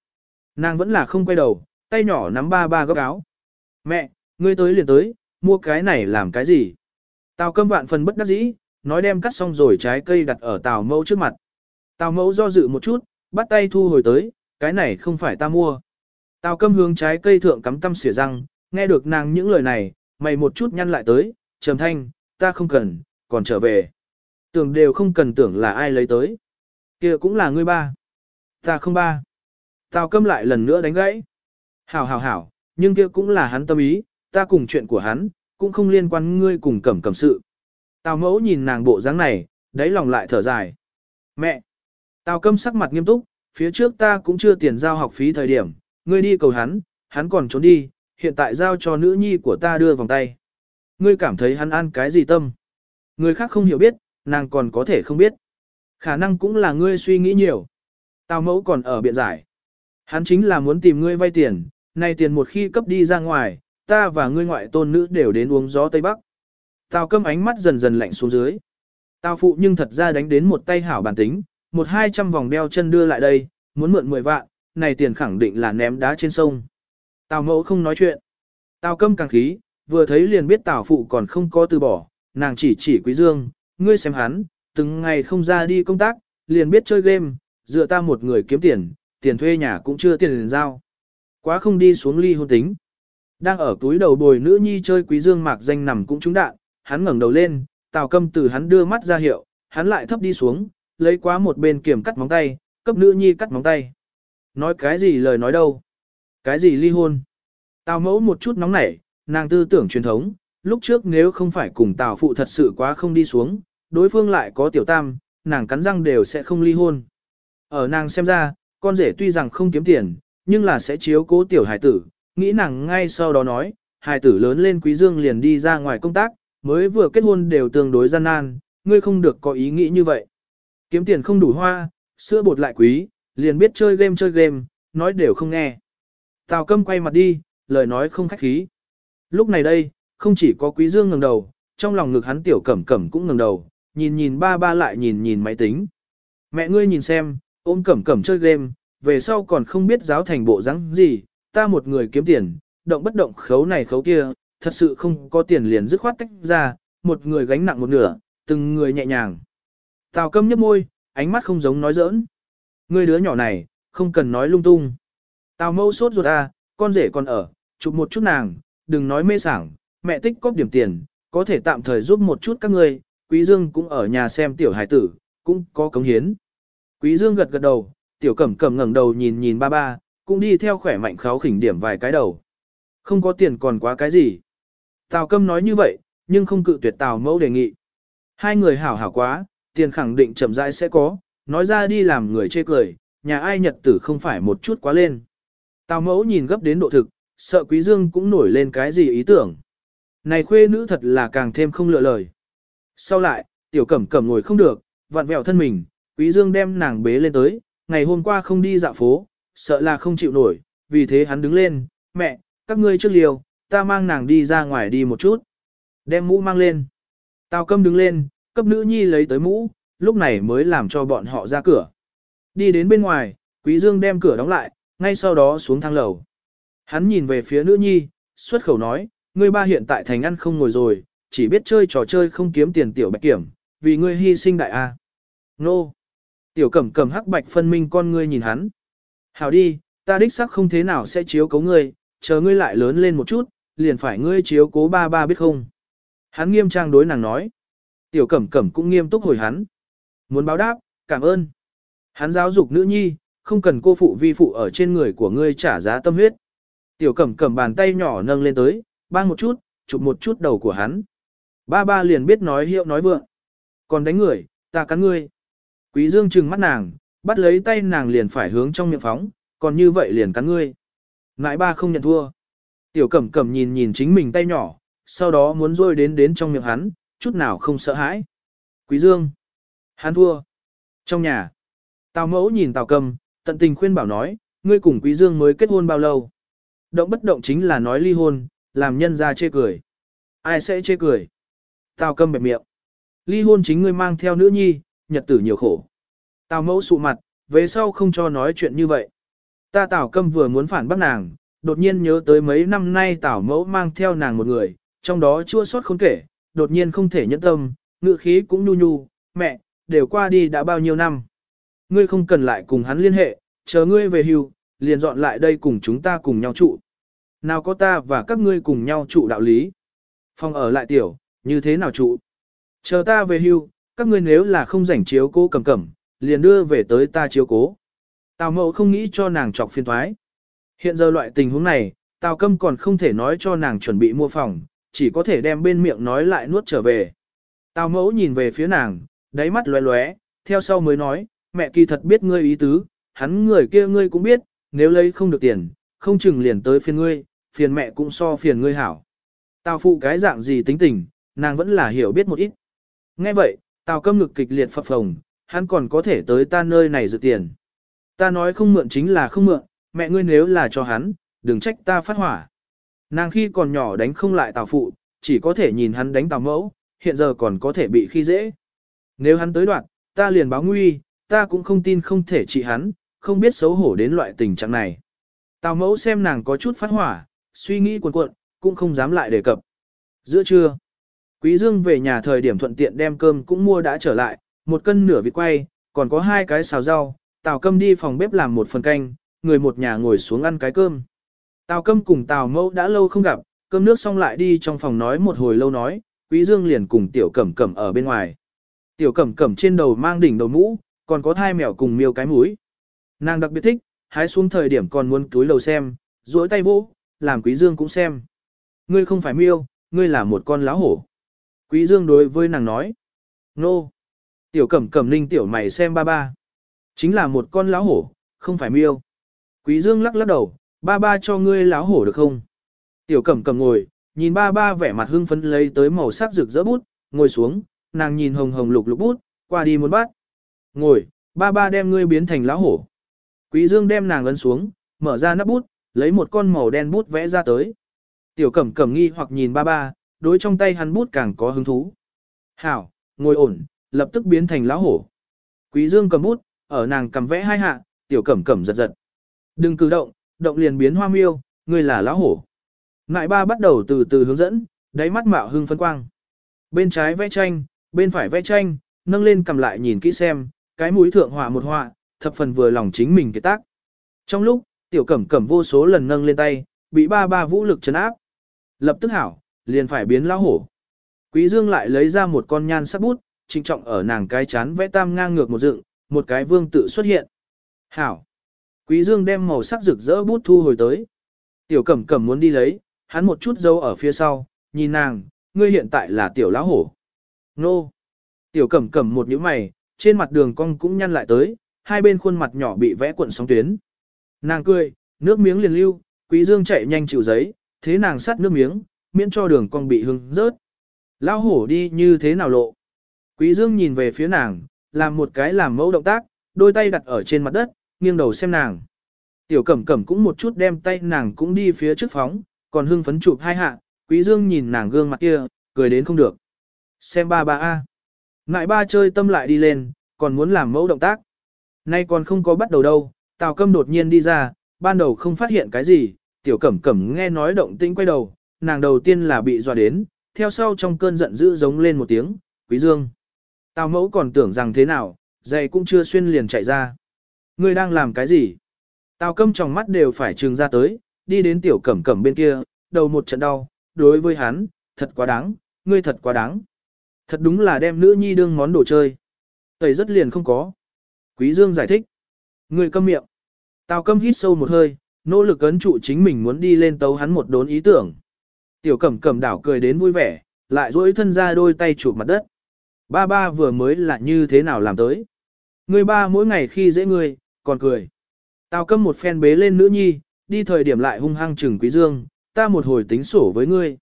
Nàng vẫn là không quay đầu, tay nhỏ nắm ba ba góc áo. Mẹ, ngươi tới liền tới, mua cái này làm cái gì? Tào câm vạn phần bất đắc dĩ, nói đem cắt xong rồi trái cây đặt ở tào mẫu trước mặt. Tào mẫu do dự một chút, bắt tay thu hồi tới, cái này không phải ta mua. Tào câm hướng trái cây thượng cắm tâm xỉa răng, nghe được nàng những lời này, mày một chút nhăn lại tới, trầm thanh, ta không cần, còn trở về. Tưởng đều không cần tưởng là ai lấy tới. kia cũng là ngươi ba. Ta không ba. Tào câm lại lần nữa đánh gãy. Hảo hảo hảo, nhưng kia cũng là hắn tâm ý, ta cùng chuyện của hắn, cũng không liên quan ngươi cùng cẩm cẩm sự. Tào mẫu nhìn nàng bộ dáng này, đáy lòng lại thở dài. Mẹ! Tào câm sắc mặt nghiêm túc, phía trước ta cũng chưa tiền giao học phí thời điểm, ngươi đi cầu hắn, hắn còn trốn đi, hiện tại giao cho nữ nhi của ta đưa vòng tay. Ngươi cảm thấy hắn ăn cái gì tâm? Người khác không hiểu biết, nàng còn có thể không biết. Khả năng cũng là ngươi suy nghĩ nhiều. Tào mẫu còn ở biện giải. Hắn chính là muốn tìm ngươi vay tiền, nay tiền một khi cấp đi ra ngoài, ta và ngươi ngoại tôn nữ đều đến uống gió Tây Bắc. Tào câm ánh mắt dần dần lạnh xuống dưới. Tào phụ nhưng thật ra đánh đến một tay hảo bản tính, một hai trăm vòng đeo chân đưa lại đây, muốn mượn 10 vạn, này tiền khẳng định là ném đá trên sông. Tào mẫu không nói chuyện. Tào câm càng khí, vừa thấy liền biết tào phụ còn không có từ bỏ, nàng chỉ chỉ quý dương, ngươi xem hắn, từng ngày không ra đi công tác, liền biết chơi game, dựa ta một người kiếm tiền, tiền thuê nhà cũng chưa tiền liền giao. Quá không đi xuống ly hôn tính. Đang ở túi đầu bồi nữ nhi chơi quý dương mạc danh nằm cũng trúng đạn, hắn ngẩng đầu lên, tào câm từ hắn đưa mắt ra hiệu, hắn lại thấp đi xuống, lấy quá một bên kiểm cắt móng tay, cấp nữ nhi cắt móng tay. Nói cái gì lời nói đâu? Cái gì ly hôn? Tào mẫu một chút nóng nảy, nàng tư tưởng truyền thống, lúc trước nếu không phải cùng tào phụ thật sự quá không đi xuống, đối phương lại có tiểu tam, nàng cắn răng đều sẽ không ly hôn. Ở nàng xem ra, con rể tuy rằng không kiếm tiền, nhưng là sẽ chiếu cố tiểu hải tử, nghĩ nàng ngay sau đó nói, hài tử lớn lên quý dương liền đi ra ngoài công tác, mới vừa kết hôn đều tương đối gian nan, ngươi không được có ý nghĩ như vậy. Kiếm tiền không đủ hoa, sữa bột lại quý, liền biết chơi game chơi game, nói đều không nghe. Tào câm quay mặt đi, lời nói không khách khí. Lúc này đây, không chỉ có quý dương ngẩng đầu, trong lòng ngực hắn tiểu cẩm cẩm cũng ngẩng đầu, nhìn nhìn ba ba lại nhìn nhìn máy tính. Mẹ ngươi nhìn xem, ôm cẩm cẩm chơi game, về sau còn không biết giáo thành bộ dáng gì, ta một người kiếm tiền, động bất động khấu này khấu kia, thật sự không có tiền liền dứt khoát tách ra, một người gánh nặng một nửa, từng người nhẹ nhàng. Tào câm nhấp môi, ánh mắt không giống nói giỡn. Người đứa nhỏ này, không cần nói lung tung. Tào mâu sốt ruột à, con rể còn ở, chụp một chút nàng, đừng nói mê sảng, mẹ tích cóp điểm tiền, có thể tạm thời giúp một chút các ngươi, Quý Dương cũng ở nhà xem tiểu hải tử, cũng có cống hiến. Quý Dương gật gật đầu, tiểu cẩm cẩm ngẩng đầu nhìn nhìn ba ba, cũng đi theo khỏe mạnh kháo khỉnh điểm vài cái đầu. Không có tiền còn quá cái gì. Tào câm nói như vậy, nhưng không cự tuyệt tào mẫu đề nghị. Hai người hảo hảo quá, tiền khẳng định chậm rãi sẽ có, nói ra đi làm người chê cười, nhà ai nhật tử không phải một chút quá lên. Tào mẫu nhìn gấp đến độ thực, sợ quý dương cũng nổi lên cái gì ý tưởng. Này khuê nữ thật là càng thêm không lựa lời. Sau lại, tiểu cẩm cẩm ngồi không được, vặn vẹo thân mình, quý dương đem nàng bế lên tới, ngày hôm qua không đi dạo phố, sợ là không chịu nổi, vì thế hắn đứng lên, mẹ, các ngươi trước liều, ta mang nàng đi ra ngoài đi một chút. Đem mũ mang lên. Tào câm đứng lên, cấp nữ nhi lấy tới mũ, lúc này mới làm cho bọn họ ra cửa. Đi đến bên ngoài, quý dương đem cửa đóng lại, ngay sau đó xuống thang lầu. Hắn nhìn về phía nữ nhi, xuất khẩu nói, ngươi ba hiện tại thành ăn không ngồi rồi, chỉ biết chơi trò chơi không kiếm tiền tiểu bạch kiểm, vì ngươi hy sinh đại A. Nô! Tiểu cẩm cẩm hắc bạch phân minh con ngươi nhìn hắn. Hảo đi, ta đích xác không thế nào sẽ chiếu cố ngươi, chờ ngươi lại lớn lên một chút, liền phải ngươi chiếu cố ba ba biết không. Hắn nghiêm trang đối nàng nói. Tiểu cẩm cẩm cũng nghiêm túc hồi hắn. Muốn báo đáp, cảm ơn. Hắn giáo dục nữ nhi, không cần cô phụ vi phụ ở trên người của ngươi trả giá tâm huyết. Tiểu cẩm cẩm bàn tay nhỏ nâng lên tới, bang một chút, chụp một chút đầu của hắn. Ba ba liền biết nói hiệu nói vượng. Còn đánh người, ta cắn ngươi. Quý dương trừng mắt nàng, bắt lấy tay nàng liền phải hướng trong miệng phóng, còn như vậy liền cắn ngươi. Ngại ba không nhận thua. Tiểu cẩm cẩm nhìn nhìn chính mình tay nhỏ, sau đó muốn rôi đến đến trong miệng hắn, chút nào không sợ hãi. Quý dương. Hắn thua. Trong nhà. Tào mẫu nhìn tào cầm, tận tình khuyên bảo nói, ngươi cùng quý dương mới kết hôn bao lâu. Động bất động chính là nói ly hôn, làm nhân ra chê cười. Ai sẽ chê cười? Tào cầm bẹp miệng. Ly hôn chính ngươi mang theo nữ nhi, nhật tử nhiều khổ. Tào mẫu sụ mặt, về sau không cho nói chuyện như vậy. Ta tào câm vừa muốn phản bác nàng, đột nhiên nhớ tới mấy năm nay tào mẫu mang theo nàng một người, trong đó chua sót không kể, đột nhiên không thể nhẫn tâm, ngựa khí cũng nhu nhu, mẹ, đều qua đi đã bao nhiêu năm. Ngươi không cần lại cùng hắn liên hệ, chờ ngươi về hưu, liền dọn lại đây cùng chúng ta cùng nhau trụ. Nào có ta và các ngươi cùng nhau trụ đạo lý. Phòng ở lại tiểu, như thế nào trụ? Chờ ta về hưu, các ngươi nếu là không rảnh chiếu cô cầm cẩm, liền đưa về tới ta chiếu cố. Tào mẫu không nghĩ cho nàng chọc phiên thoái. Hiện giờ loại tình huống này, Tào Câm còn không thể nói cho nàng chuẩn bị mua phòng, chỉ có thể đem bên miệng nói lại nuốt trở về. Tào mẫu nhìn về phía nàng, đáy mắt lóe lóe, theo sau mới nói, mẹ kỳ thật biết ngươi ý tứ, hắn người kia ngươi cũng biết, nếu lấy không được tiền, không chừng liền tới phiền ngươi, phiền mẹ cũng so phiền ngươi hảo. Tào phụ cái dạng gì tính tình, nàng vẫn là hiểu biết một ít. Nghe vậy, Tào câm ngực kịch liệt phập phồng, hắn còn có thể tới ta nơi này dự tiền. Ta nói không mượn chính là không mượn, mẹ ngươi nếu là cho hắn, đừng trách ta phát hỏa. Nàng khi còn nhỏ đánh không lại Tào phụ, chỉ có thể nhìn hắn đánh Tào mẫu, hiện giờ còn có thể bị khi dễ. Nếu hắn tới đoạn, ta liền báo nguy, ta cũng không tin không thể trị hắn, không biết xấu hổ đến loại tình trạng này. Tào mẫu xem nàng có chút phát hỏa, suy nghĩ cuộn cuộn, cũng không dám lại đề cập. Giữa trưa, Quý Dương về nhà thời điểm thuận tiện đem cơm cũng mua đã trở lại, một cân nửa vịt quay, còn có hai cái xào rau, Tào Câm đi phòng bếp làm một phần canh, người một nhà ngồi xuống ăn cái cơm. Tào Câm cùng Tào Mẫu đã lâu không gặp, cơm nước xong lại đi trong phòng nói một hồi lâu nói, Quý Dương liền cùng Tiểu Cẩm Cẩm ở bên ngoài. Tiểu Cẩm Cẩm trên đầu mang đỉnh đầu mũ, còn có thai mèo cùng miêu cái mũi. Nàng đặc biệt thích, hái xuống thời điểm còn muốn túi lầu xem, duỗi tay vỗ, làm Quý Dương cũng xem. Ngươi không phải miêu, ngươi là một con lá hổ. Quý Dương đối với nàng nói. Nô. Tiểu cẩm cẩm ninh tiểu mày xem ba ba. Chính là một con lão hổ, không phải miêu. Quý Dương lắc lắc đầu, ba ba cho ngươi lão hổ được không? Tiểu cẩm cẩm ngồi, nhìn ba ba vẻ mặt hưng phấn lấy tới màu sắc rực rỡ bút, ngồi xuống, nàng nhìn hồng hồng lục lục bút, qua đi muốn bắt. Ngồi, ba ba đem ngươi biến thành lão hổ. Quý Dương đem nàng ấn xuống, mở ra nắp bút, lấy một con màu đen bút vẽ ra tới. Tiểu cẩm cẩm nghi hoặc nhìn ba ba, đối trong tay hắn bút càng có hứng thú. Hảo, ngồi ổn, lập tức biến thành lão hổ. Quý Dương cầm bút, ở nàng cầm vẽ hai hạ, tiểu cẩm cẩm giật giật. Đừng cử động, động liền biến hoa miêu, ngươi là lão hổ. Ngại ba bắt đầu từ từ hướng dẫn, đáy mắt mạo hưng phân quang. Bên trái vẽ tranh, bên phải vẽ tranh, nâng lên cầm lại nhìn kỹ xem, cái mũi thượng họa một họa, thập phần vừa lòng chính mình cái tác. Trong lúc, tiểu cẩm cẩm vô số lần nâng lên tay, bị ba ba vũ lực chấn áp. Lập tức hảo, liền phải biến lão hổ. Quý Dương lại lấy ra một con nhan sắc bút, trinh trọng ở nàng cái chán vẽ tam ngang ngược một dựng, một cái vương tự xuất hiện. Hảo. Quý Dương đem màu sắc rực rỡ bút thu hồi tới. Tiểu Cẩm Cẩm muốn đi lấy, hắn một chút dấu ở phía sau, nhìn nàng, ngươi hiện tại là tiểu lão hổ. Nô. Tiểu Cẩm Cẩm một nhíu mày, trên mặt đường cong cũng nhăn lại tới, hai bên khuôn mặt nhỏ bị vẽ cuộn sóng tuyến. Nàng cười, nước miếng liền lưu, Quý Dương chạy nhanh chịu giấy, thế nàng sát nước miếng, miễn cho đường cong bị hưng rớt. Lão hổ đi như thế nào lộ? Quý Dương nhìn về phía nàng, làm một cái làm mẫu động tác, đôi tay đặt ở trên mặt đất, nghiêng đầu xem nàng. Tiểu cẩm cẩm cũng một chút đem tay nàng cũng đi phía trước phóng, còn hưng phấn chụp hai hạ, quý dương nhìn nàng gương mặt kia, cười đến không được. Xem ba ba a. Ngại ba chơi tâm lại đi lên, còn muốn làm mẫu động tác. Nay còn không có bắt đầu đâu, tào câm đột nhiên đi ra, ban đầu không phát hiện cái gì, tiểu cẩm cẩm nghe nói động tĩnh quay đầu, nàng đầu tiên là bị dọa đến, theo sau trong cơn giận dữ giống lên một tiếng, quý dương. Tào mẫu còn tưởng rằng thế nào, giày cũng chưa xuyên liền chạy ra. Ngươi đang làm cái gì? Tào câm trong mắt đều phải trừng ra tới, đi đến tiểu cẩm cẩm bên kia, đầu một trận đau, đối với hắn, thật quá đáng, ngươi thật quá đáng. Thật đúng là đem nữ nhi đương món đồ chơi. Tẩy rất liền không có. Quý Dương giải thích. Ngươi câm miệng. Tào câm hít sâu một hơi, nỗ lực ấn trụ chính mình muốn đi lên tấu hắn một đốn ý tưởng. Tiểu cẩm cẩm đảo cười đến vui vẻ, lại duỗi thân ra đôi tay chụp mặt đất. Ba ba vừa mới là như thế nào làm tới. Người ba mỗi ngày khi dễ ngươi, còn cười. Tào câm một phen bế lên nữ nhi, đi thời điểm lại hung hăng trừng quý dương, ta một hồi tính sổ với ngươi.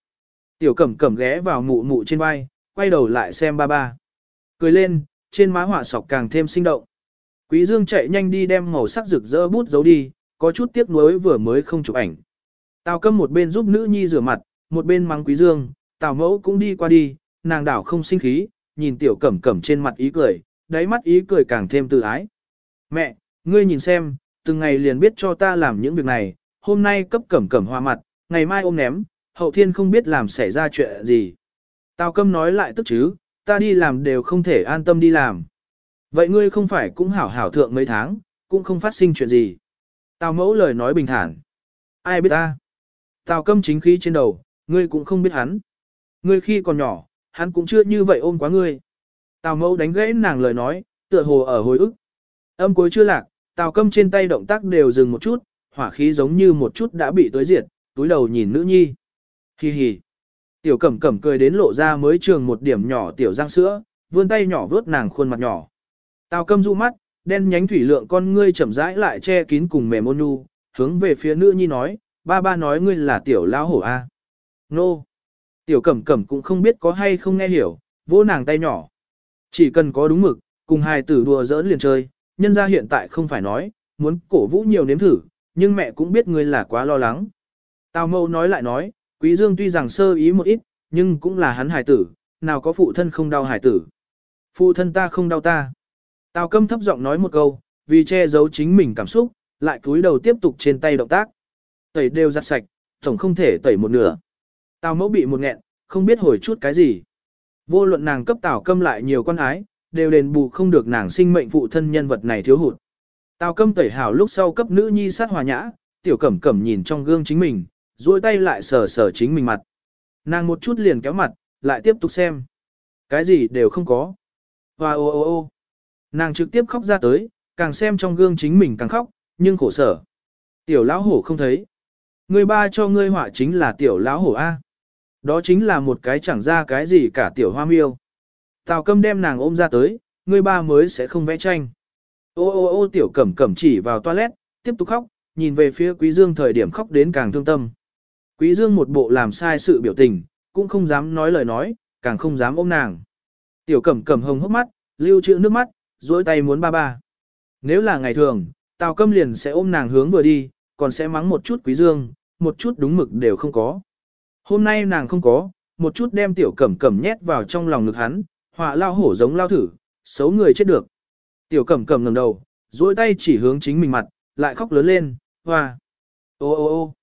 Tiểu cẩm cẩm ghé vào mụ mụ trên vai, quay đầu lại xem ba ba. Cười lên, trên má họa sọc càng thêm sinh động. Quý dương chạy nhanh đi đem màu sắc rực rỡ bút giấu đi, có chút tiếc nuối vừa mới không chụp ảnh. Tào câm một bên giúp nữ nhi rửa mặt, một bên mắng quý dương, tào mẫu cũng đi qua đi, nàng đảo không sinh khí, nhìn tiểu cẩm cẩm trên mặt ý cười, đáy mắt ý cười càng thêm tự ái. Mẹ, ngươi nhìn xem, từng ngày liền biết cho ta làm những việc này, hôm nay cấp cẩm cẩm hoa mặt, ngày mai ôm ném, hậu thiên không biết làm xảy ra chuyện gì. Tào câm nói lại tức chứ, ta đi làm đều không thể an tâm đi làm. Vậy ngươi không phải cũng hảo hảo thượng mấy tháng, cũng không phát sinh chuyện gì. Tào mẫu lời nói bình thản. Ai biết ta? Tào câm chính khí trên đầu, ngươi cũng không biết hắn. Ngươi khi còn nhỏ, hắn cũng chưa như vậy ôm quá ngươi. Tào mẫu đánh gãy nàng lời nói, tựa hồ ở hồi ức, Âm cuối chưa lạc, Tào Câm trên tay động tác đều dừng một chút, hỏa khí giống như một chút đã bị tối diệt, túi đầu nhìn nữ nhi. Hi hi. Tiểu Cẩm Cẩm cười đến lộ ra mới trường một điểm nhỏ tiểu răng sữa, vươn tay nhỏ vớt nàng khuôn mặt nhỏ. Tào Câm du mắt, đen nhánh thủy lượng con ngươi chậm rãi lại che kín cùng mềm ôn nhu, hướng về phía nữ nhi nói, ba ba nói ngươi là tiểu lão hổ a. Nô. Tiểu Cẩm Cẩm cũng không biết có hay không nghe hiểu, vỗ nàng tay nhỏ. Chỉ cần có đúng mực, cùng hai tử đùa giỡn liền chơi, nhân ra hiện tại không phải nói, muốn cổ vũ nhiều nếm thử, nhưng mẹ cũng biết ngươi là quá lo lắng. Tào mâu nói lại nói, quý dương tuy rằng sơ ý một ít, nhưng cũng là hắn hải tử, nào có phụ thân không đau hải tử. Phụ thân ta không đau ta. Tào câm thấp giọng nói một câu, vì che giấu chính mình cảm xúc, lại cúi đầu tiếp tục trên tay động tác. Tẩy đều giặt sạch, tổng không thể tẩy một nửa. Tào mẫu bị một nghẹn, không biết hồi chút cái gì. Vô luận nàng cấp tào câm lại nhiều con ái, đều đền bù không được nàng sinh mệnh phụ thân nhân vật này thiếu hụt. Tào câm tẩy hảo lúc sau cấp nữ nhi sát hòa nhã, tiểu cẩm cẩm nhìn trong gương chính mình, duỗi tay lại sờ sờ chính mình mặt. Nàng một chút liền kéo mặt, lại tiếp tục xem. Cái gì đều không có. Hoa ô ô ô. Nàng trực tiếp khóc ra tới, càng xem trong gương chính mình càng khóc, nhưng khổ sở. Tiểu lão hổ không thấy. Người ba cho ngươi họa chính là tiểu lão hổ A. Đó chính là một cái chẳng ra cái gì cả tiểu hoa miêu. Tào câm đem nàng ôm ra tới, người ba mới sẽ không vẽ tranh. Ô ô ô tiểu cẩm cẩm chỉ vào toilet, tiếp tục khóc, nhìn về phía quý dương thời điểm khóc đến càng thương tâm. Quý dương một bộ làm sai sự biểu tình, cũng không dám nói lời nói, càng không dám ôm nàng. Tiểu cẩm cẩm hồng hốc mắt, lưu trữ nước mắt, duỗi tay muốn ba ba. Nếu là ngày thường, Tào Câm liền sẽ ôm nàng hướng vừa đi, còn sẽ mắng một chút quý dương, một chút đúng mực đều không có. Hôm nay nàng không có, một chút đem tiểu cẩm cẩm nhét vào trong lòng ngực hắn, họa lao hổ giống lao thử, xấu người chết được. Tiểu cẩm cẩm ngẩng đầu, duỗi tay chỉ hướng chính mình mặt, lại khóc lớn lên, hoa. Ô ô ô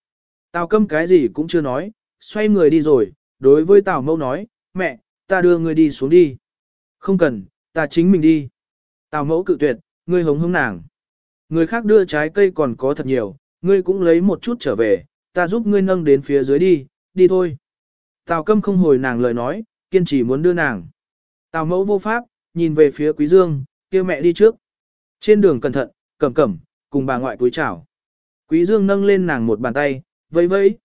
Tào câm cái gì cũng chưa nói, xoay người đi rồi, đối với Tào mâu nói, mẹ, ta đưa ngươi đi xuống đi. Không cần, ta chính mình đi. Tào mẫu cự tuyệt, ngươi hống hống nàng. Người khác đưa trái cây còn có thật nhiều, ngươi cũng lấy một chút trở về, ta giúp ngươi nâng đến phía dưới đi, đi thôi. Tào câm không hồi nàng lời nói, kiên trì muốn đưa nàng. Tào mẫu vô pháp, nhìn về phía quý dương, kêu mẹ đi trước. Trên đường cẩn thận, cẩm cẩm, cùng bà ngoại túi chào. Quý dương nâng lên nàng một bàn tay, vẫy vẫy.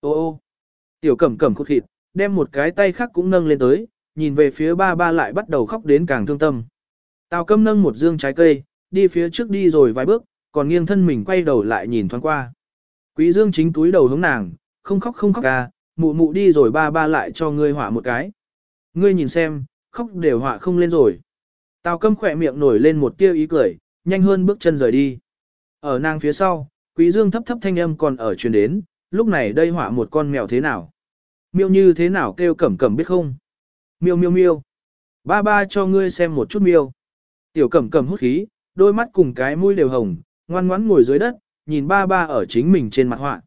Ô ô, tiểu cẩm cẩm khúc thịt, đem một cái tay khác cũng nâng lên tới, nhìn về phía ba ba lại bắt đầu khóc đến càng thương tâm. Tào câm nâng một dương trái cây, đi phía trước đi rồi vài bước, còn nghiêng thân mình quay đầu lại nhìn thoáng qua. Quý dương chính túi đầu hướng nàng, không khóc không khóc à, mụ mụ đi rồi ba ba lại cho ngươi họa một cái. Ngươi nhìn xem, khóc đều họa không lên rồi. Tào câm khỏe miệng nổi lên một tia ý cười, nhanh hơn bước chân rời đi. Ở nàng phía sau, quý dương thấp thấp thanh âm còn ở truyền đến, lúc này đây họa một con mèo thế nào. Miêu như thế nào kêu cẩm cẩm biết không? Miêu miêu miêu. Ba ba cho ngươi xem một chút miêu. Tiểu cẩm cẩm hút khí, đôi mắt cùng cái mũi đều hồng, ngoan ngoãn ngồi dưới đất, nhìn ba ba ở chính mình trên mặt họa.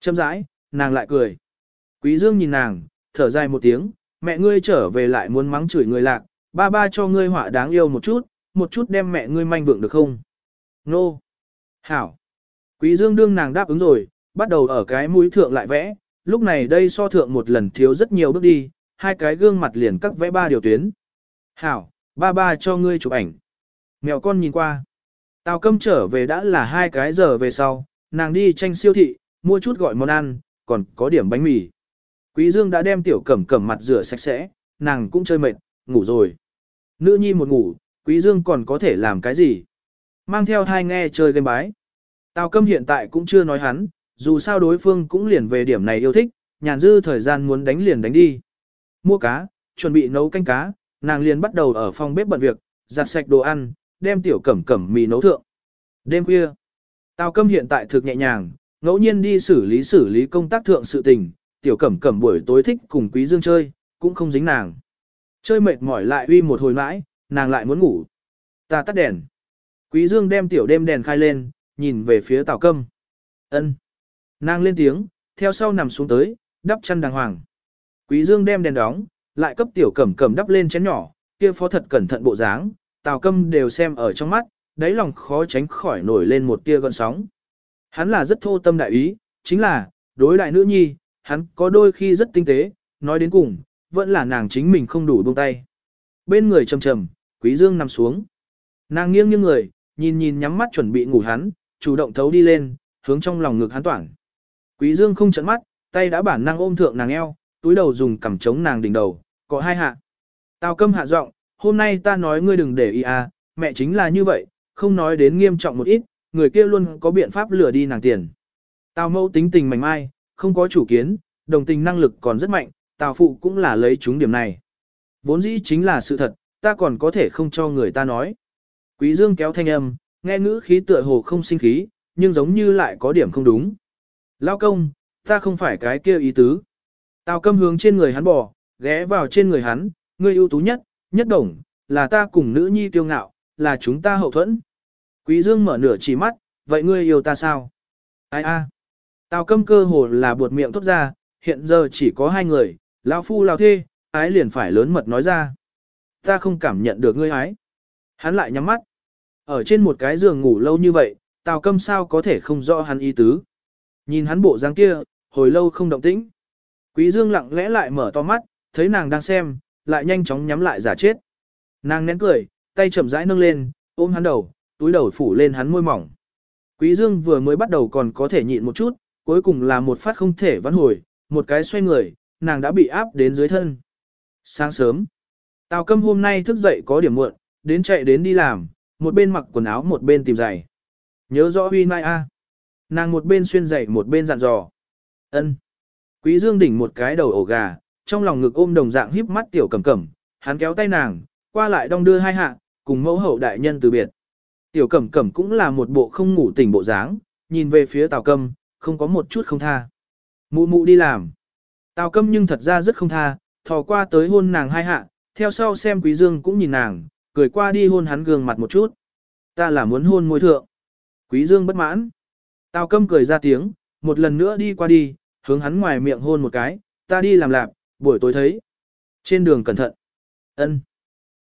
Châm rãi, nàng lại cười. Quý dương nhìn nàng, thở dài một tiếng, mẹ ngươi trở về lại muốn mắng chửi người lạc, ba ba cho ngươi họa đáng yêu một chút, một chút đem mẹ ngươi manh vượng được không? Nô. Hảo. Quý dương đương nàng đáp ứng rồi, bắt đầu ở cái mũi thượng lại vẽ, lúc này đây so thượng một lần thiếu rất nhiều bước đi, hai cái gương mặt liền cắt vẽ ba điều tuyến. Hảo, ba ba cho ngươi chụp ảnh. Mèo con nhìn qua. Tào câm trở về đã là hai cái giờ về sau, nàng đi tranh siêu thị, mua chút gọi món ăn, còn có điểm bánh mì. Quý Dương đã đem tiểu cẩm cẩm mặt rửa sạch sẽ, nàng cũng chơi mệt, ngủ rồi. Nữ nhi một ngủ, Quý Dương còn có thể làm cái gì? Mang theo thai nghe chơi game bái. Tào câm hiện tại cũng chưa nói hắn, dù sao đối phương cũng liền về điểm này yêu thích, nhàn dư thời gian muốn đánh liền đánh đi. Mua cá, chuẩn bị nấu canh cá, nàng liền bắt đầu ở phòng bếp bận việc, giặt sạch đồ ăn, đem tiểu cẩm cẩm mì nấu thượng. Đêm khuya, Tào Câm hiện tại thực nhẹ nhàng, ngẫu nhiên đi xử lý xử lý công tác thượng sự tình, tiểu cẩm cẩm buổi tối thích cùng Quý Dương chơi, cũng không dính nàng. Chơi mệt mỏi lại uy một hồi mãi, nàng lại muốn ngủ. Ta tắt đèn. Quý Dương đem tiểu đêm đèn khai lên, nhìn về phía Tào Câm. Ân. Nàng lên tiếng, theo sau nằm xuống tới, đắp chăn đàng hoàng. Quý Dương đem đèn đóng, lại cấp tiểu cẩm cẩm đắp lên chén nhỏ, kia phó thật cẩn thận bộ dáng, Tào Câm đều xem ở trong mắt, đáy lòng khó tránh khỏi nổi lên một tia gợn sóng. Hắn là rất thô tâm đại ý, chính là, đối đại nữ nhi, hắn có đôi khi rất tinh tế, nói đến cùng, vẫn là nàng chính mình không đủ buông tay. Bên người trầm trầm, Quý Dương nằm xuống. Nàng nghiêng nghiêng người, nhìn nhìn nhắm mắt chuẩn bị ngủ hắn, chủ động thấu đi lên, hướng trong lòng ngực hắn toản. Quý Dương không chấn mắt, tay đã bản năng ôm thượng nàng eo, túi đầu dùng cằm chống nàng đỉnh đầu, có hai hạ. Tào câm hạ giọng, hôm nay ta nói ngươi đừng để ý à, mẹ chính là như vậy, không nói đến nghiêm trọng một ít, người kia luôn có biện pháp lừa đi nàng tiền. Tào mẫu tính tình mảnh mai, không có chủ kiến, đồng tình năng lực còn rất mạnh, tào phụ cũng là lấy chúng điểm này. Vốn dĩ chính là sự thật, ta còn có thể không cho người ta nói. Quý dương kéo thanh âm, nghe ngữ khí tựa hồ không sinh khí, nhưng giống như lại có điểm không đúng. Lao công, ta không phải cái kia ý tứ. Tào câm hướng trên người hắn bò, ghé vào trên người hắn, ngươi ưu tú nhất, nhất đồng, là ta cùng nữ nhi tiêu ngạo, là chúng ta hậu thuẫn. Quý dương mở nửa chỉ mắt, vậy ngươi yêu ta sao? Ai a? Tào câm cơ hồ là buột miệng thốt ra, hiện giờ chỉ có hai người, lão phu lão thê, ái liền phải lớn mật nói ra. Ta không cảm nhận được ngươi ái. Hắn lại nhắm mắt. Ở trên một cái giường ngủ lâu như vậy, tào câm sao có thể không rõ hắn ý tứ. Nhìn hắn bộ dáng kia, hồi lâu không động tĩnh. Quý dương lặng lẽ lại mở to mắt, thấy nàng đang xem, lại nhanh chóng nhắm lại giả chết. Nàng nén cười, tay chậm rãi nâng lên, ôm hắn đầu, túi đầu phủ lên hắn môi mỏng. Quý Dương vừa mới bắt đầu còn có thể nhịn một chút, cuối cùng là một phát không thể vãn hồi, một cái xoay người, nàng đã bị áp đến dưới thân. Sáng sớm, Tào Câm hôm nay thức dậy có điểm muộn, đến chạy đến đi làm, một bên mặc quần áo một bên tìm giày. Nhớ rõ Huy Mai A. Nàng một bên xuyên giày một bên dặn dò. Ân. Quý Dương đỉnh một cái đầu ổ gà, trong lòng ngực ôm đồng dạng híp mắt tiểu cẩm cẩm, hắn kéo tay nàng, qua lại đong đưa hai hạ, cùng mẫu hậu đại nhân từ biệt. Tiểu cẩm cẩm cũng là một bộ không ngủ tỉnh bộ dáng, nhìn về phía Tào Câm, không có một chút không tha. Mụ mụ đi làm. Tào Câm nhưng thật ra rất không tha, thò qua tới hôn nàng hai hạ, theo sau xem Quý Dương cũng nhìn nàng, cười qua đi hôn hắn gương mặt một chút. Ta là muốn hôn môi thượng. Quý Dương bất mãn. Tào Câm cười ra tiếng, một lần nữa đi qua đi, hướng hắn ngoài miệng hôn một cái, ta đi làm lạp, buổi tối thấy. Trên đường cẩn thận. Ân.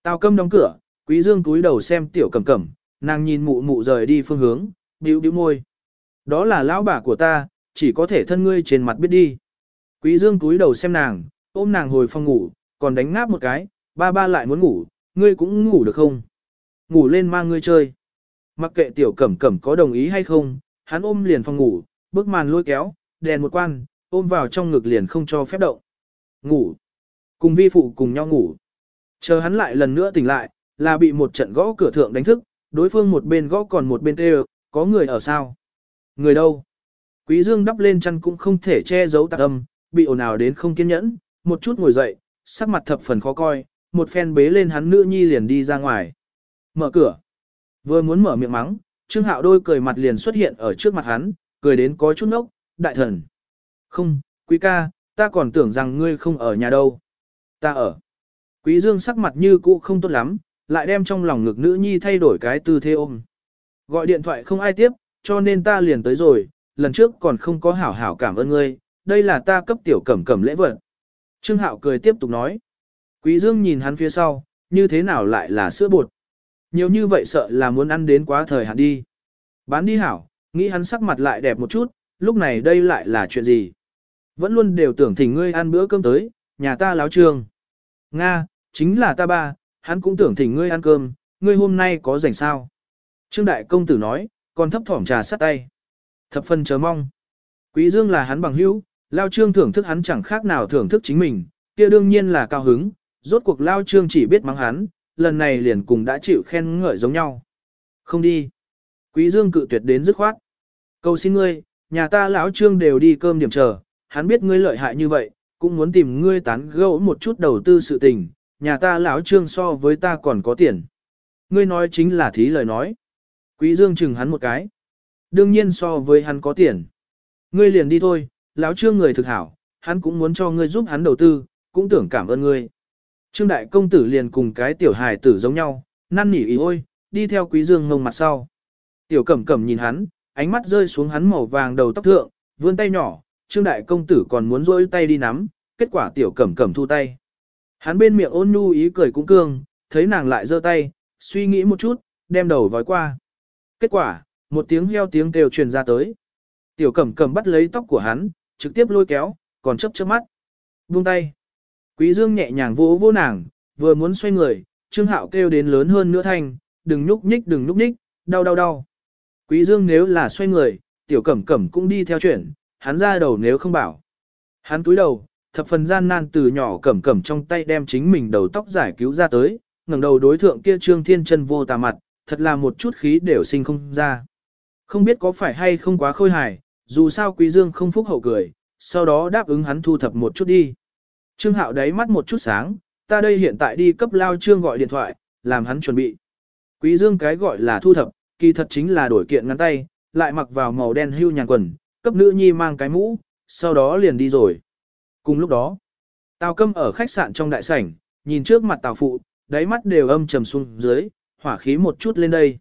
Tào Câm đóng cửa, Quý Dương cúi đầu xem tiểu cẩm cẩm, nàng nhìn mụ mụ rời đi phương hướng, bĩu bĩu môi. Đó là lão bà của ta, chỉ có thể thân ngươi trên mặt biết đi. Quý Dương cúi đầu xem nàng, ôm nàng hồi phòng ngủ, còn đánh ngáp một cái, ba ba lại muốn ngủ, ngươi cũng ngủ được không? Ngủ lên mang ngươi chơi. Mặc kệ tiểu cẩm cẩm có đồng ý hay không, hắn ôm liền phòng ngủ, bước màn lôi kéo, đèn một quan, ôm vào trong ngực liền không cho phép động. Ngủ. Cùng vi phụ cùng nhau ngủ. Chờ hắn lại lần nữa tỉnh lại, là bị một trận gõ cửa thượng đánh thức, đối phương một bên gõ còn một bên kêu, có người ở sao? Người đâu? Quý Dương đắp lên chăn cũng không thể che giấu tạc âm, bị ồn ào đến không kiên nhẫn, một chút ngồi dậy, sắc mặt thập phần khó coi, một phen bế lên hắn nữ nhi liền đi ra ngoài. Mở cửa. Vừa muốn mở miệng mắng, Trương Hạo đôi cười mặt liền xuất hiện ở trước mặt hắn, cười đến có chút nốc, đại thần. Không, quý ca, ta còn tưởng rằng ngươi không ở nhà đâu. Ta ở. Quý Dương sắc mặt như cũ không tốt lắm, lại đem trong lòng ngực nữ nhi thay đổi cái tư thế ôm. Gọi điện thoại không ai tiếp, cho nên ta liền tới rồi, lần trước còn không có hảo hảo cảm ơn ngươi, đây là ta cấp tiểu cẩm cẩm lễ vật. Trương Hạo cười tiếp tục nói. Quý Dương nhìn hắn phía sau, như thế nào lại là sữa bột. Nhiều như vậy sợ là muốn ăn đến quá thời hạn đi. Bán đi hảo, nghĩ hắn sắc mặt lại đẹp một chút, lúc này đây lại là chuyện gì. Vẫn luôn đều tưởng thỉnh ngươi ăn bữa cơm tới, nhà ta láo trường. Nga, chính là ta ba, hắn cũng tưởng thỉnh ngươi ăn cơm, ngươi hôm nay có rảnh sao. Trương Đại Công Tử nói, còn thấp thỏm trà sắt tay. Thập phần chờ mong. Quý Dương là hắn bằng hữu, Lao Trương thưởng thức hắn chẳng khác nào thưởng thức chính mình, kia đương nhiên là cao hứng, rốt cuộc Lao Trương chỉ biết mắng hắn, lần này liền cùng đã chịu khen ngợi giống nhau. Không đi. Quý Dương cự tuyệt đến dứt khoát. Cầu xin ngươi, nhà ta lão Trương đều đi cơm điểm chờ, hắn biết ngươi lợi hại như vậy, cũng muốn tìm ngươi tán gẫu một chút đầu tư sự tình, nhà ta lão Trương so với ta còn có tiền. Ngươi nói chính là thí lời nói. Quý Dương chừng hắn một cái. Đương nhiên so với hắn có tiền. Ngươi liền đi thôi, lão Trương người thực hảo, hắn cũng muốn cho ngươi giúp hắn đầu tư, cũng tưởng cảm ơn ngươi. Trương đại công tử liền cùng cái tiểu hài tử giống nhau, năn nỉ ý ôi, đi theo quý dương ngông mặt sau. Tiểu cẩm cẩm nhìn hắn, ánh mắt rơi xuống hắn màu vàng đầu tóc thượng, vươn tay nhỏ, trương đại công tử còn muốn rôi tay đi nắm, kết quả tiểu cẩm cẩm thu tay. Hắn bên miệng ôn nhu ý cười cũng cương, thấy nàng lại giơ tay, suy nghĩ một chút, đem đầu vói qua. Kết quả, một tiếng heo tiếng kêu truyền ra tới. Tiểu cẩm cẩm bắt lấy tóc của hắn, trực tiếp lôi kéo, còn chấp chớp mắt. Buông tay. Quý Dương nhẹ nhàng vỗ vỗ nàng, vừa muốn xoay người, Trương Hạo kêu đến lớn hơn nữa thanh, đừng nhúc nhích đừng nhúc nhích, đau đau đau. Quý Dương nếu là xoay người, tiểu cẩm cẩm cũng đi theo chuyển, hắn ra đầu nếu không bảo. Hắn túi đầu, thập phần gian nan từ nhỏ cẩm cẩm trong tay đem chính mình đầu tóc giải cứu ra tới, ngẩng đầu đối thượng kia trương thiên chân vô tà mặt, thật là một chút khí đều sinh không ra. Không biết có phải hay không quá khôi hài, dù sao quý dương không phúc hậu cười, sau đó đáp ứng hắn thu thập một chút đi. Trương hạo đáy mắt một chút sáng, ta đây hiện tại đi cấp lao trương gọi điện thoại, làm hắn chuẩn bị. Quý dương cái gọi là thu thập, kỳ thật chính là đổi kiện ngắn tay, lại mặc vào màu đen hưu nhàn quần, cấp nữ nhi mang cái mũ, sau đó liền đi rồi. Cùng lúc đó, Tào Câm ở khách sạn trong đại sảnh, nhìn trước mặt Tào Phụ, đáy mắt đều âm trầm xuống dưới, hỏa khí một chút lên đây.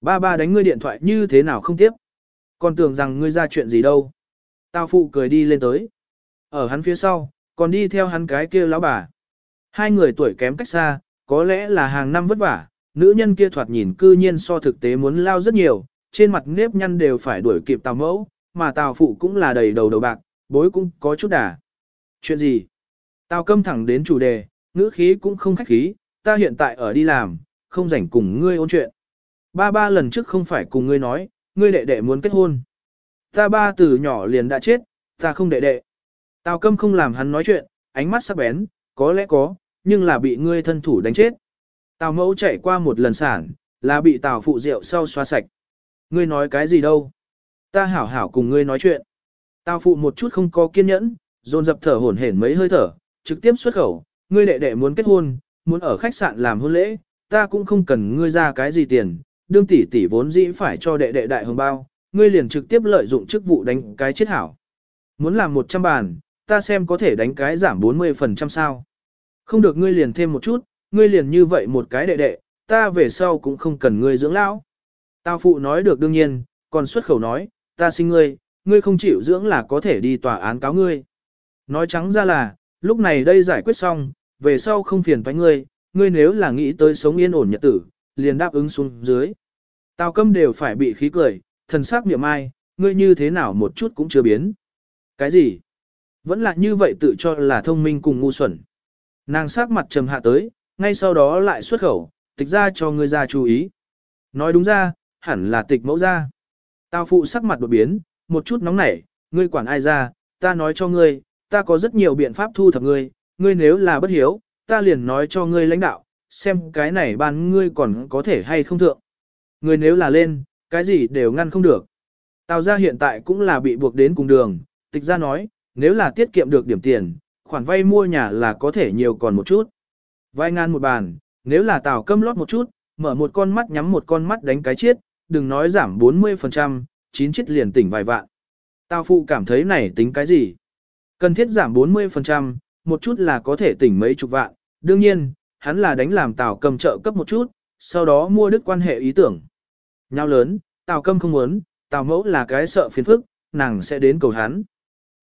Ba ba đánh ngươi điện thoại như thế nào không tiếp. Còn tưởng rằng ngươi ra chuyện gì đâu. Tào Phụ cười đi lên tới. Ở hắn phía sau, còn đi theo hắn cái kia lão bà. Hai người tuổi kém cách xa, có lẽ là hàng năm vất vả, nữ nhân kia thoạt nhìn cư nhiên so thực tế muốn lao rất nhiều, trên mặt nếp nhăn đều phải đuổi kịp tào mẫu, mà tào phụ cũng là đầy đầu đầu bạc, bối cũng có chút đà. Chuyện gì? Tao câm thẳng đến chủ đề, ngữ khí cũng không khách khí, ta hiện tại ở đi làm, không rảnh cùng ngươi ôn chuyện. Ba ba lần trước không phải cùng ngươi nói, ngươi đệ đệ muốn kết hôn. Ta ba từ nhỏ liền đã chết, ta không đệ đệ. Tào câm không làm hắn nói chuyện, ánh mắt sắc bén, có lẽ có, nhưng là bị ngươi thân thủ đánh chết. Tào mẫu chạy qua một lần sản, là bị tào phụ rượu sau xóa sạch. Ngươi nói cái gì đâu? Ta hảo hảo cùng ngươi nói chuyện. Tào phụ một chút không có kiên nhẫn, dồn dập thở hổn hển mấy hơi thở, trực tiếp xuất khẩu, ngươi đệ đệ muốn kết hôn, muốn ở khách sạn làm hôn lễ, ta cũng không cần ngươi ra cái gì tiền, đương tỷ tỷ vốn dĩ phải cho đệ đệ đại hồng bao, ngươi liền trực tiếp lợi dụng chức vụ đánh cái chết hảo. Muốn làm 100 bàn, ta xem có thể đánh cái giảm 40% sao. Không được ngươi liền thêm một chút, ngươi liền như vậy một cái đệ đệ, ta về sau cũng không cần ngươi dưỡng lão. Tao phụ nói được đương nhiên, còn xuất khẩu nói, ta xin ngươi, ngươi không chịu dưỡng là có thể đi tòa án cáo ngươi. Nói trắng ra là, lúc này đây giải quyết xong, về sau không phiền toái ngươi, ngươi nếu là nghĩ tới sống yên ổn nhật tử, liền đáp ứng xuống dưới. Tào câm đều phải bị khí cười, thần sắc miệng ai, ngươi như thế nào một chút cũng chưa biến. Cái gì? Vẫn là như vậy tự cho là thông minh cùng ngu xuẩn. Nàng sắc mặt trầm hạ tới, ngay sau đó lại xuất khẩu, tịch ra cho ngươi ra chú ý. Nói đúng ra, hẳn là tịch mẫu ra. Tào phụ sắc mặt đột biến, một chút nóng nảy, ngươi quản ai ra, ta nói cho ngươi, ta có rất nhiều biện pháp thu thập ngươi, ngươi nếu là bất hiếu, ta liền nói cho ngươi lãnh đạo, xem cái này ban ngươi còn có thể hay không thượng. Ngươi nếu là lên, cái gì đều ngăn không được. Tào ra hiện tại cũng là bị buộc đến cùng đường, tịch ra nói, nếu là tiết kiệm được điểm tiền, khoản vay mua nhà là có thể nhiều còn một chút. Vài ngàn một bàn, nếu là tào câm lót một chút, mở một con mắt nhắm một con mắt đánh cái chết, đừng nói giảm 40%, chín chết liền tỉnh vài vạn. Tào phụ cảm thấy này tính cái gì? Cần thiết giảm 40%, một chút là có thể tỉnh mấy chục vạn, đương nhiên, hắn là đánh làm tào cầm trợ cấp một chút, sau đó mua đức quan hệ ý tưởng. Nhau lớn, tào cầm không muốn, tào mẫu là cái sợ phiền phức, nàng sẽ đến cầu hắn.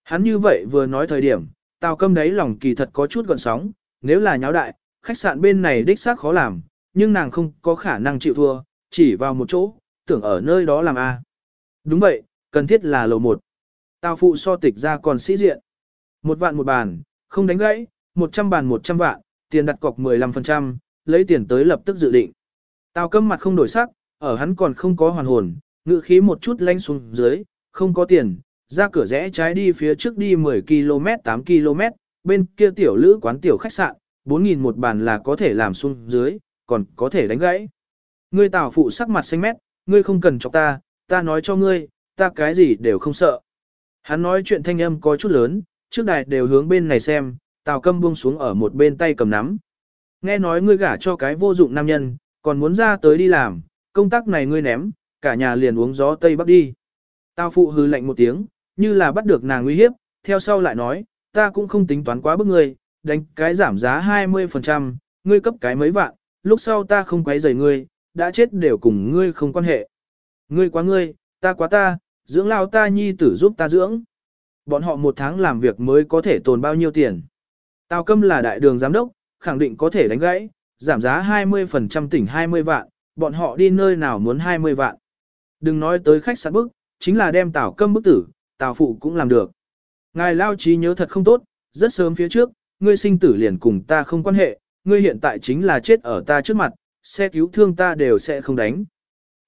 Hắn như vậy vừa nói thời điểm, tào cầm đấy lòng kỳ thật có chút gọn sóng, nếu là nháo đại, khách sạn bên này đích xác khó làm, nhưng nàng không có khả năng chịu thua, chỉ vào một chỗ, tưởng ở nơi đó làm A. Đúng vậy, cần thiết là lầu một. Tào phụ so tịch ra còn sĩ diện. Một vạn một bàn, không đánh gãy, một trăm bàn một trăm vạn, tiền đặt cọc 15%, lấy tiền tới lập tức dự định. Tào câm mặt không đổi sắc, ở hắn còn không có hoàn hồn, ngự khí một chút lanh xuống dưới, không có tiền, ra cửa rẽ trái đi phía trước đi 10 km 8 km, bên kia tiểu lữ quán tiểu khách sạn, 4.000 một bàn là có thể làm xuống dưới, còn có thể đánh gãy. Ngươi tào phụ sắc mặt xanh mét, ngươi không cần cho ta, ta nói cho ngươi, ta cái gì đều không sợ. Hắn nói chuyện thanh âm có chút lớn, trước đài đều hướng bên này xem, tào câm buông xuống ở một bên tay cầm nắm. Nghe nói ngươi gả cho cái vô dụng nam nhân, còn muốn ra tới đi làm, công tác này ngươi ném, cả nhà liền uống gió Tây Bắc đi. Tào phụ hư lạnh một tiếng, như là bắt được nàng nguy hiếp, theo sau lại nói, ta cũng không tính toán quá bức ngươi, đánh cái giảm giá 20%, ngươi cấp cái mấy vạn, lúc sau ta không quấy rầy ngươi, đã chết đều cùng ngươi không quan hệ. Ngươi quá ngươi, ta quá ta, dưỡng lao ta nhi tử giúp ta dưỡng. Bọn họ một tháng làm việc mới có thể tồn bao nhiêu tiền. Tào Câm là đại đường giám đốc, khẳng định có thể đánh gãy, giảm giá 20% tỉnh 20 vạn, bọn họ đi nơi nào muốn 20 vạn. Đừng nói tới khách sạn bức, chính là đem Tào Câm bức tử, Tào Phụ cũng làm được. Ngài lao trí nhớ thật không tốt, rất sớm phía trước, ngươi sinh tử liền cùng ta không quan hệ, ngươi hiện tại chính là chết ở ta trước mặt, xe cứu thương ta đều sẽ không đánh.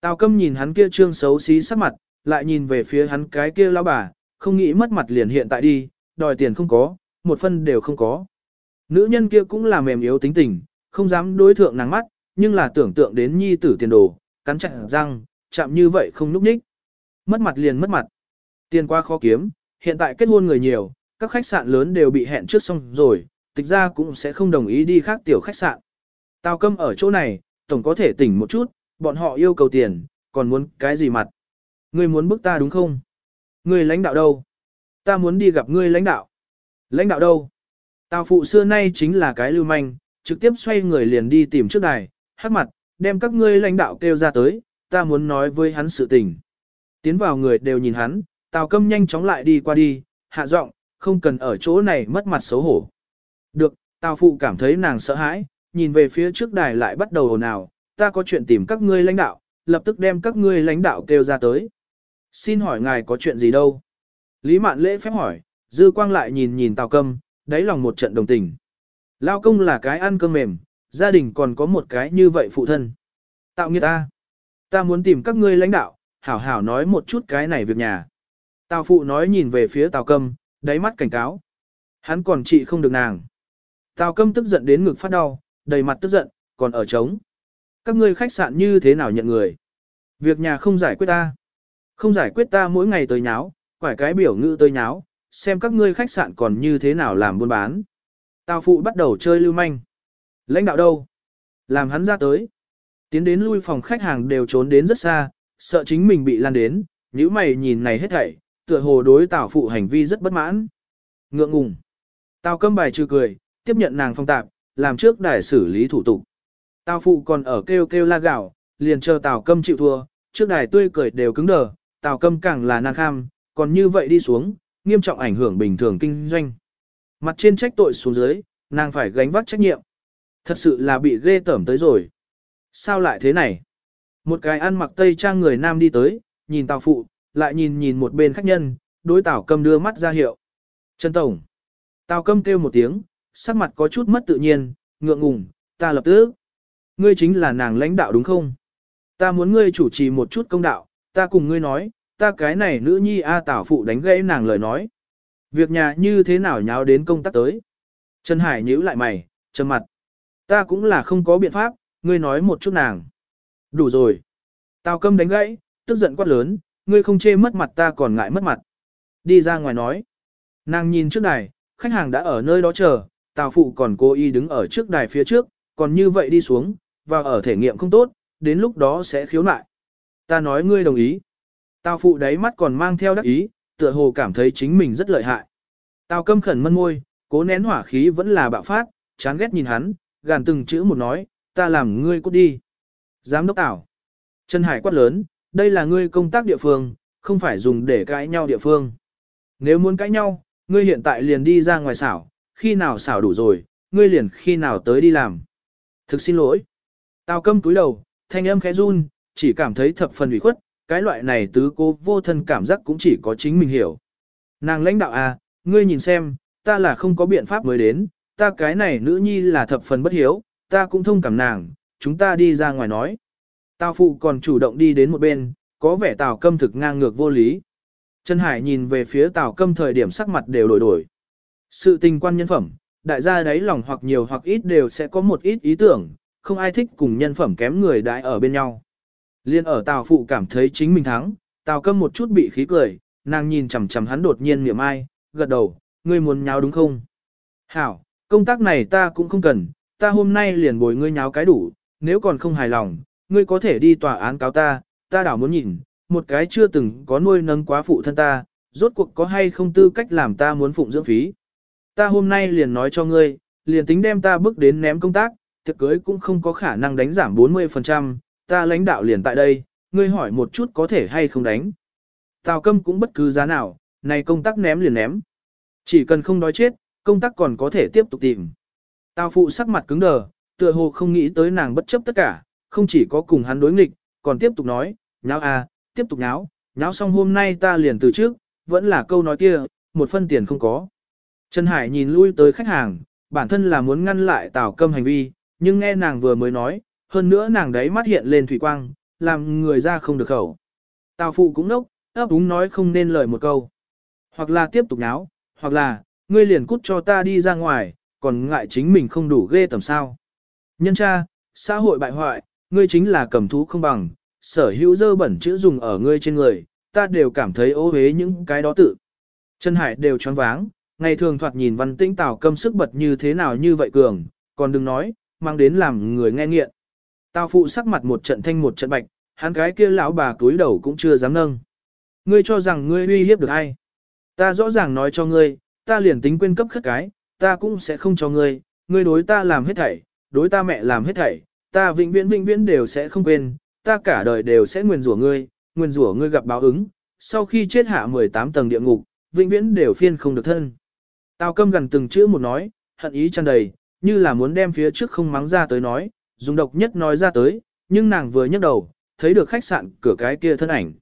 Tào câm nhìn hắn kia trương xấu xí sắc mặt, lại nhìn về phía hắn cái kia lão bà, không nghĩ mất mặt liền hiện tại đi, đòi tiền không có, một phân đều không có. Nữ nhân kia cũng là mềm yếu tính tình, không dám đối thượng nàng mắt, nhưng là tưởng tượng đến nhi tử tiền đồ, cắn chặt răng, chạm như vậy không núp ních. Mất mặt liền mất mặt. Tiền qua khó kiếm, hiện tại kết hôn người nhiều, các khách sạn lớn đều bị hẹn trước xong rồi, tịch ra cũng sẽ không đồng ý đi khác tiểu khách sạn. Tào câm ở chỗ này, tổng có thể tỉnh một chút, bọn họ yêu cầu tiền, còn muốn cái gì mặt. Ngươi muốn bức ta đúng không? Ngươi lãnh đạo đâu? Ta muốn đi gặp ngươi lãnh đạo. Lãnh đạo đâu? Tào phụ xưa nay chính là cái lưu manh, trực tiếp xoay người liền đi tìm trước đài, hắc mặt, đem các ngươi lãnh đạo kêu ra tới, ta muốn nói với hắn sự tình. Tiến vào người đều nhìn hắn, Tào Câm nhanh chóng lại đi qua đi, hạ giọng, không cần ở chỗ này mất mặt xấu hổ. Được, Tào Phụ cảm thấy nàng sợ hãi, nhìn về phía trước đài lại bắt đầu ồn ào, ta có chuyện tìm các ngươi lãnh đạo, lập tức đem các ngươi lãnh đạo kêu ra tới. Xin hỏi ngài có chuyện gì đâu? Lý Mạn lễ phép hỏi, dư quang lại nhìn nhìn Tào Câm, đáy lòng một trận đồng tình. Lao công là cái ăn cơm mềm, gia đình còn có một cái như vậy phụ thân. Tạo nghiệt ta. Ta muốn tìm các ngươi lãnh đạo, hảo hảo nói một chút cái này việc nhà. Tào phụ nói nhìn về phía Tào Câm, đáy mắt cảnh cáo. Hắn còn trị không được nàng. Tào Câm tức giận đến ngực phát đau, đầy mặt tức giận, còn ở trống. Các ngươi khách sạn như thế nào nhận người? Việc nhà không giải quyết ta. Không giải quyết ta mỗi ngày tới nháo, quải cái biểu ngữ tới nháo, xem các ngươi khách sạn còn như thế nào làm buôn bán. Tào phụ bắt đầu chơi lưu manh. Lãnh đạo đâu? Làm hắn ra tới. Tiến đến lui phòng khách hàng đều trốn đến rất xa, sợ chính mình bị lan đến, nhíu mày nhìn này hết thảy, tựa hồ đối Tào phụ hành vi rất bất mãn. Ngượng ngùng. Tào câm bài trừ cười, tiếp nhận nàng phong tạp, làm trước đài xử lý thủ tục. Tào phụ còn ở kêu kêu la gạo, liền chờ Tào câm chịu thua, trước đài tươi cười đều cứng đờ, Tào câm càng là nan kham, còn như vậy đi xuống, nghiêm trọng ảnh hưởng bình thường kinh doanh. Mặt trên trách tội xuống dưới, nàng phải gánh vác trách nhiệm. Thật sự là bị ghê tởm tới rồi. Sao lại thế này? Một cái ăn mặc tây trang người nam đi tới, nhìn Tào phụ, lại nhìn nhìn một bên khách nhân, đối Tào Câm đưa mắt ra hiệu. Trần Tổng. Tào Câm kêu một tiếng, sắc mặt có chút mất tự nhiên, ngượng ngùng, ta lập tức. Ngươi chính là nàng lãnh đạo đúng không? Ta muốn ngươi chủ trì một chút công đạo, ta cùng ngươi nói, ta cái này nữ nhi A tảo Phụ đánh gãy nàng lời nói. Việc nhà như thế nào nháo đến công tác tới? Trần Hải nhíu lại mày, trầm mặt. Ta cũng là không có biện pháp, ngươi nói một chút nàng. Đủ rồi. Tào Câm đánh gãy, tức giận quát lớn, ngươi không chê mất mặt ta còn ngại mất mặt. Đi ra ngoài nói. Nàng nhìn trước đài, khách hàng đã ở nơi đó chờ, Tào Phụ còn cố ý đứng ở trước đài phía trước, còn như vậy đi xuống, và ở thể nghiệm không tốt, đến lúc đó sẽ khiếu nại. Ta nói ngươi đồng ý. Tào Phụ đáy mắt còn mang theo đắc ý, tựa hồ cảm thấy chính mình rất lợi hại. Tào Câm khẩn mân môi, cố nén hỏa khí vẫn là bạo phát, chán ghét nhìn hắn, gàn từng chữ một nói, ta làm ngươi cút đi. Giám đốc Tào. Trần Hải quát lớn, đây là ngươi công tác địa phương, không phải dùng để cãi nhau địa phương. Nếu muốn cãi nhau, ngươi hiện tại liền đi ra ngoài xảo, khi nào xảo đủ rồi, ngươi liền khi nào tới đi làm. Thực xin lỗi. Tào câm túi đầu, thanh âm khẽ run, chỉ cảm thấy thập phần ủy khuất, cái loại này tứ cô vô thân cảm giác cũng chỉ có chính mình hiểu. Nàng lãnh đạo à, ngươi nhìn xem, ta là không có biện pháp mới đến, ta cái này nữ nhi là thập phần bất hiếu, ta cũng thông cảm nàng, chúng ta đi ra ngoài nói. Tào phụ còn chủ động đi đến một bên, có vẻ tào câm thực ngang ngược vô lý. Trần Hải nhìn về phía tào câm thời điểm sắc mặt đều đổi đổi. Sự tình quan nhân phẩm, đại gia đáy lòng hoặc nhiều hoặc ít đều sẽ có một ít ý tưởng, không ai thích cùng nhân phẩm kém người đại ở bên nhau. Liên ở tào phụ cảm thấy chính mình thắng, tào câm một chút bị khí cười, nàng nhìn chằm chằm hắn đột nhiên niệm ai, gật đầu, ngươi muốn nháo đúng không? Hảo, công tác này ta cũng không cần, ta hôm nay liền bồi ngươi nháo cái đủ, nếu còn không hài lòng, ngươi có thể đi tòa án cáo ta, ta đảo muốn nhìn, một cái chưa từng có nuôi nâng quá phụ thân ta, rốt cuộc có hay không tư cách làm ta muốn phụng dưỡng phí. Ta hôm nay liền nói cho ngươi, liền tính đem ta bước đến ném công tác, thực cưới cũng không có khả năng đánh giảm 40%, ta lãnh đạo liền tại đây, ngươi hỏi một chút có thể hay không đánh. Tào câm cũng bất cứ giá nào, này công tác ném liền ném. Chỉ cần không đói chết, công tác còn có thể tiếp tục tìm. Tào phụ sắc mặt cứng đờ, tựa hồ không nghĩ tới nàng bất chấp tất cả, không chỉ có cùng hắn đối nghịch, còn tiếp tục nói, nháo à, tiếp tục nháo, nháo xong hôm nay ta liền từ trước, vẫn là câu nói kia, một phân tiền không có. Trần Hải nhìn lui tới khách hàng, bản thân là muốn ngăn lại Tào Câm hành vi, nhưng nghe nàng vừa mới nói, hơn nữa nàng đấy mắt hiện lên thủy quang, làm người ra không được khẩu. Tào phụ cũng nốc, ấp úng nói không nên lời một câu. Hoặc là tiếp tục náo, hoặc là, ngươi liền cút cho ta đi ra ngoài, còn ngại chính mình không đủ ghê tầm sao. Nhân cha, xã hội bại hoại, ngươi chính là cầm thú không bằng, sở hữu dơ bẩn chữ dùng ở ngươi trên người, ta đều cảm thấy ô hế những cái đó tự. Trần Hải đều choáng váng, ngày thường thoạt nhìn văn tĩnh tào câm sức bật như thế nào như vậy cường, còn đừng nói, mang đến làm người nghe nghiện. Tào phụ sắc mặt một trận thanh một trận bạch, hắn cái kia lão bà túi đầu cũng chưa dám nâng. Ngươi cho rằng ngươi uy hiếp được ai? Ta rõ ràng nói cho ngươi, ta liền tính quên cấp khất cái, ta cũng sẽ không cho ngươi, ngươi đối ta làm hết thảy, đối ta mẹ làm hết thảy, ta vĩnh viễn vĩnh viễn đều sẽ không quên, ta cả đời đều sẽ nguyền rủa ngươi, nguyền rủa ngươi gặp báo ứng, sau khi chết hạ 18 tầng địa ngục, vĩnh viễn đều phiên không được thân. Tào câm gần từng chữ một nói, hận ý tràn đầy, như là muốn đem phía trước không mắng ra tới nói, dùng độc nhất nói ra tới, nhưng nàng vừa nhấc đầu, thấy được khách sạn cửa cái kia thân ảnh.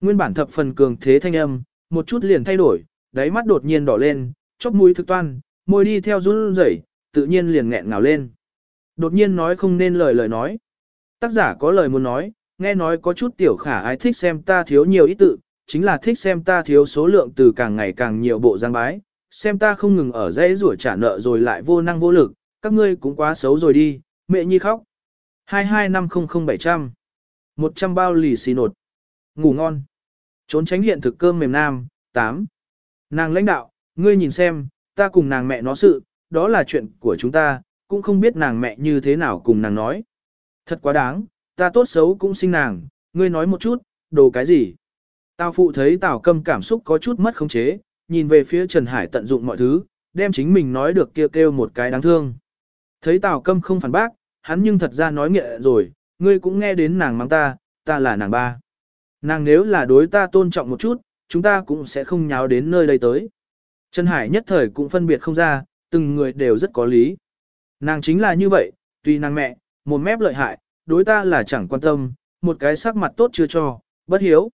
Nguyên bản thập phần cường thế thanh âm, một chút liền thay đổi, đáy mắt đột nhiên đỏ lên, chóp mũi thực toan, môi đi theo run rẩy, tự nhiên liền nghẹn ngào lên. Đột nhiên nói không nên lời lời nói. Tác giả có lời muốn nói, nghe nói có chút tiểu khả ái thích xem ta thiếu nhiều ý tự, chính là thích xem ta thiếu số lượng từ càng ngày càng nhiều bộ giang bái, xem ta không ngừng ở dãy rủa trả nợ rồi lại vô năng vô lực, các ngươi cũng quá xấu rồi đi, mẹ nhi khóc. 2250700. 100 bao lì xì nột. Ngủ ngon. Trốn tránh hiện thực cơm mềm nam. 8. Nàng lãnh đạo, ngươi nhìn xem, ta cùng nàng mẹ nó sự, đó là chuyện của chúng ta, cũng không biết nàng mẹ như thế nào cùng nàng nói. Thật quá đáng, ta tốt xấu cũng sinh nàng, ngươi nói một chút, đồ cái gì. Tào phụ thấy Tào câm cảm xúc có chút mất khống chế, nhìn về phía Trần Hải tận dụng mọi thứ, đem chính mình nói được kêu kêu một cái đáng thương. Thấy Tào câm không phản bác, hắn nhưng thật ra nói nghệ rồi, ngươi cũng nghe đến nàng mắng ta, ta là nàng ba. Nàng nếu là đối ta tôn trọng một chút, chúng ta cũng sẽ không nháo đến nơi đây tới. Trần Hải nhất thời cũng phân biệt không ra, từng người đều rất có lý. Nàng chính là như vậy, tuy nàng mẹ, một mép lợi hại, đối ta là chẳng quan tâm, một cái sắc mặt tốt chưa cho, bất hiếu.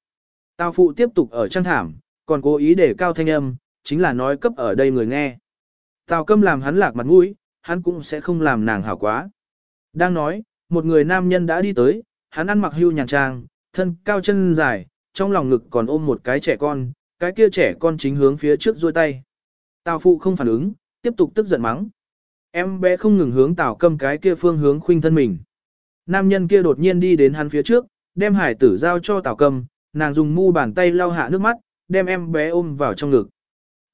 Tào phụ tiếp tục ở trang thảm, còn cố ý để cao thanh âm, chính là nói cấp ở đây người nghe. Tào câm làm hắn lạc mặt mũi, hắn cũng sẽ không làm nàng hảo quá. Đang nói, một người nam nhân đã đi tới, hắn ăn mặc hưu nhàn trang, thân cao chân dài, trong lòng ngực còn ôm một cái trẻ con, cái kia trẻ con chính hướng phía trước duỗi tay. Tào phụ không phản ứng, tiếp tục tức giận mắng. Em bé không ngừng hướng tào câm cái kia phương hướng khuynh thân mình. Nam nhân kia đột nhiên đi đến hắn phía trước, đem hải tử giao cho tào câm, nàng dùng mu bàn tay lau hạ nước mắt, đem em bé ôm vào trong ngực.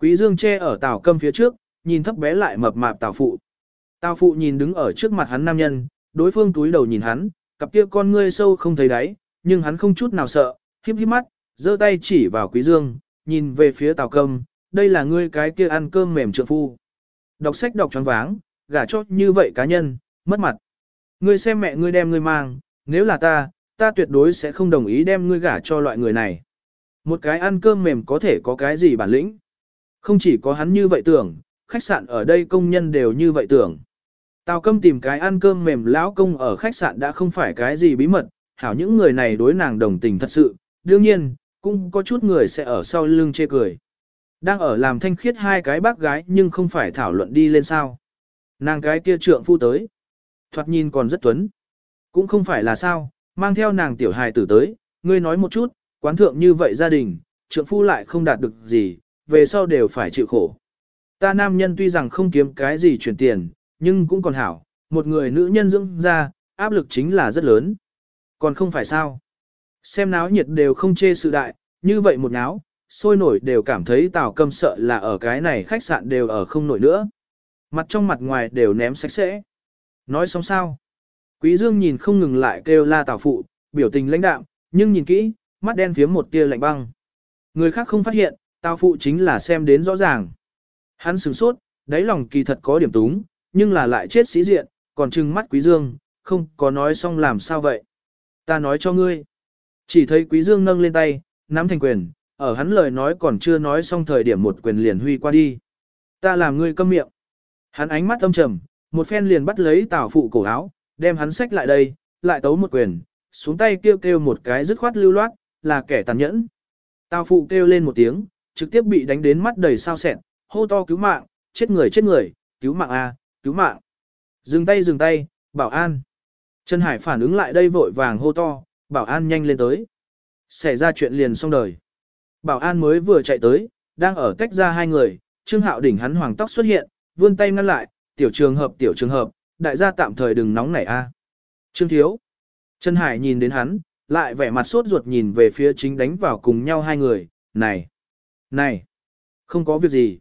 Quý dương che ở tào câm phía trước, nhìn thấp bé lại mập mạp tào phụ. Tào phụ nhìn đứng ở trước mặt hắn nam nhân, đối phương túi đầu nhìn hắn, cặp kia con ngươi sâu không thấy đáy, nhưng hắn không chút nào sợ, híp híp mắt, giơ tay chỉ vào quý dương, nhìn về phía tào Cầm, đây là ngươi cái kia ăn cơm mềm trượng phu. Đọc sách đọc tròn váng, gả chót như vậy cá nhân, mất mặt. Ngươi xem mẹ ngươi đem ngươi mang, nếu là ta, ta tuyệt đối sẽ không đồng ý đem ngươi gả cho loại người này. Một cái ăn cơm mềm có thể có cái gì bản lĩnh. Không chỉ có hắn như vậy tưởng, khách sạn ở đây công nhân đều như vậy tưởng. Tào câm tìm cái ăn cơm mềm lão công ở khách sạn đã không phải cái gì bí mật, hảo những người này đối nàng đồng tình thật sự, đương nhiên, cũng có chút người sẽ ở sau lưng chê cười. Đang ở làm thanh khiết hai cái bác gái nhưng không phải thảo luận đi lên sao. Nàng cái kia trượng phu tới. Thoạt nhìn còn rất tuấn. Cũng không phải là sao, mang theo nàng tiểu hài tử tới, ngươi nói một chút, quán thượng như vậy gia đình, trượng phu lại không đạt được gì, về sau đều phải chịu khổ. Ta nam nhân tuy rằng không kiếm cái gì chuyển tiền, nhưng cũng còn hảo, một người nữ nhân dưỡng ra, áp lực chính là rất lớn. Còn không phải sao. Xem náo nhiệt đều không chê sự đại, như vậy một náo, sôi nổi đều cảm thấy tào câm sợ là ở cái này khách sạn đều ở không nổi nữa. Mặt trong mặt ngoài đều ném sạch sẽ. Nói xong sao? Quý Dương nhìn không ngừng lại kêu la tào phụ, biểu tình lãnh đạm, nhưng nhìn kỹ, mắt đen phía một tia lạnh băng. Người khác không phát hiện, tào phụ chính là xem đến rõ ràng. Hắn sửng sốt, đáy lòng kỳ thật có điểm túng, nhưng là lại chết sĩ diện, còn trừng mắt quý dương, không có nói xong làm sao vậy. Ta nói cho ngươi. Chỉ thấy quý dương nâng lên tay, nắm thành quyền, ở hắn lời nói còn chưa nói xong thời điểm một quyền liền huy qua đi. Ta làm ngươi câm miệng. Hắn ánh mắt âm trầm, một phen liền bắt lấy tảo phụ cổ áo, đem hắn xách lại đây, lại tấu một quyền, xuống tay kêu kêu một cái dứt khoát lưu loát, là kẻ tàn nhẫn. Tào phụ kêu lên một tiếng, trực tiếp bị đánh đến mắt đầy sao sẹn, hô to cứu mạng, chết người chết người, cứu mạng a, cứu mạng. Dừng tay dừng tay, bảo an. Trần Hải phản ứng lại đây vội vàng hô to, bảo an nhanh lên tới. Xảy ra chuyện liền xong đời. Bảo an mới vừa chạy tới, đang ở tách ra hai người, Trương Hạo đỉnh hắn hoàng tóc xuất hiện, vươn tay ngăn lại, tiểu trường hợp tiểu trường hợp, đại gia tạm thời đừng nóng nảy a. Trương Thiếu. Trần Hải nhìn đến hắn, lại vẻ mặt sốt ruột nhìn về phía chính đánh vào cùng nhau hai người, này, này, không có việc gì.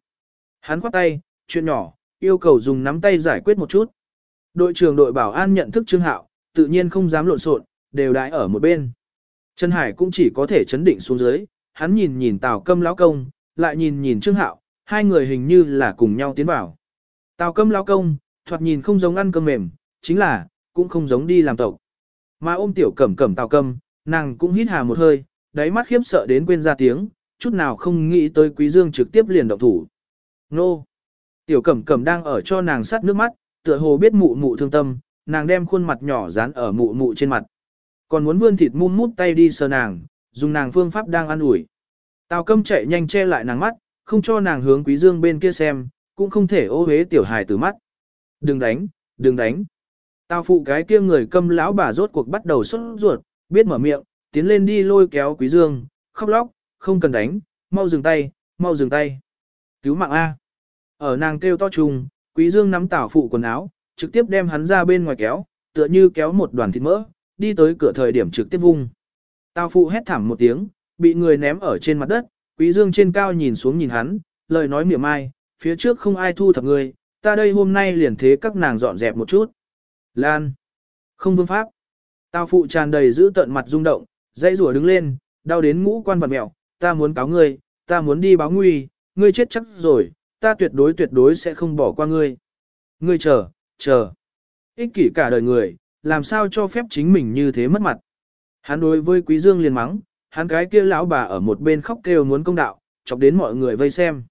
Hắn khoát tay, chuyện nhỏ, yêu cầu dùng nắm tay giải quyết một chút. Đội trưởng đội bảo an nhận thức Trương Hạo, tự nhiên không dám lộn xộn, đều đãi ở một bên. Trần Hải cũng chỉ có thể chấn định xuống dưới, hắn nhìn nhìn Tào Câm lão công, lại nhìn nhìn Trương Hạo, hai người hình như là cùng nhau tiến vào. Tào Câm lão công, thoạt nhìn không giống ăn cơm mềm, chính là, cũng không giống đi làm tộc. Mà ôm tiểu cẩm cẩm Tào Câm, nàng cũng hít hà một hơi, đáy mắt khiếp sợ đến quên ra tiếng, chút nào không nghĩ tới Quý Dương trực tiếp liền động thủ. Nô! Tiểu cẩm cẩm đang ở cho nàng sát nước mắt, tựa hồ biết mụ mụ thương tâm, nàng đem khuôn mặt nhỏ dán ở mụ mụ trên mặt. Còn muốn vươn thịt mum mút tay đi sờ nàng, dùng nàng phương pháp đang ăn ủi. Tào câm chạy nhanh che lại nàng mắt, không cho nàng hướng quý dương bên kia xem, cũng không thể ô hế tiểu hài từ mắt. Đừng đánh, đừng đánh. Tào phụ cái kia người câm lão bà rốt cuộc bắt đầu sốt ruột, biết mở miệng, tiến lên đi lôi kéo quý dương, khóc lóc, không cần đánh, mau dừng tay, mau dừng tay. Cứu mạng A. Ở nàng kêu to trùng, quý dương nắm tảo phụ quần áo, trực tiếp đem hắn ra bên ngoài kéo, tựa như kéo một đoàn thịt mỡ, đi tới cửa thời điểm trực tiếp vung. Tào phụ hét thảm một tiếng, bị người ném ở trên mặt đất, quý dương trên cao nhìn xuống nhìn hắn, lời nói mỉa mai, phía trước không ai thu thập người, ta đây hôm nay liền thế các nàng dọn dẹp một chút. Lan. Không vương pháp. Tào phụ tràn đầy giữ tận mặt rung động, dãy rủa đứng lên, đau đến ngũ quan vật mẹo, ta muốn cáo ngươi, ta muốn đi báo nguy, ngươi chết chắc rồi, ta tuyệt đối tuyệt đối sẽ không bỏ qua ngươi. Ngươi chờ, chờ. Ích kỷ cả đời người, làm sao cho phép chính mình như thế mất mặt. Hắn đối với Quý Dương liền mắng, hắn cái kia lão bà ở một bên khóc kêu muốn công đạo, chọc đến mọi người vây xem.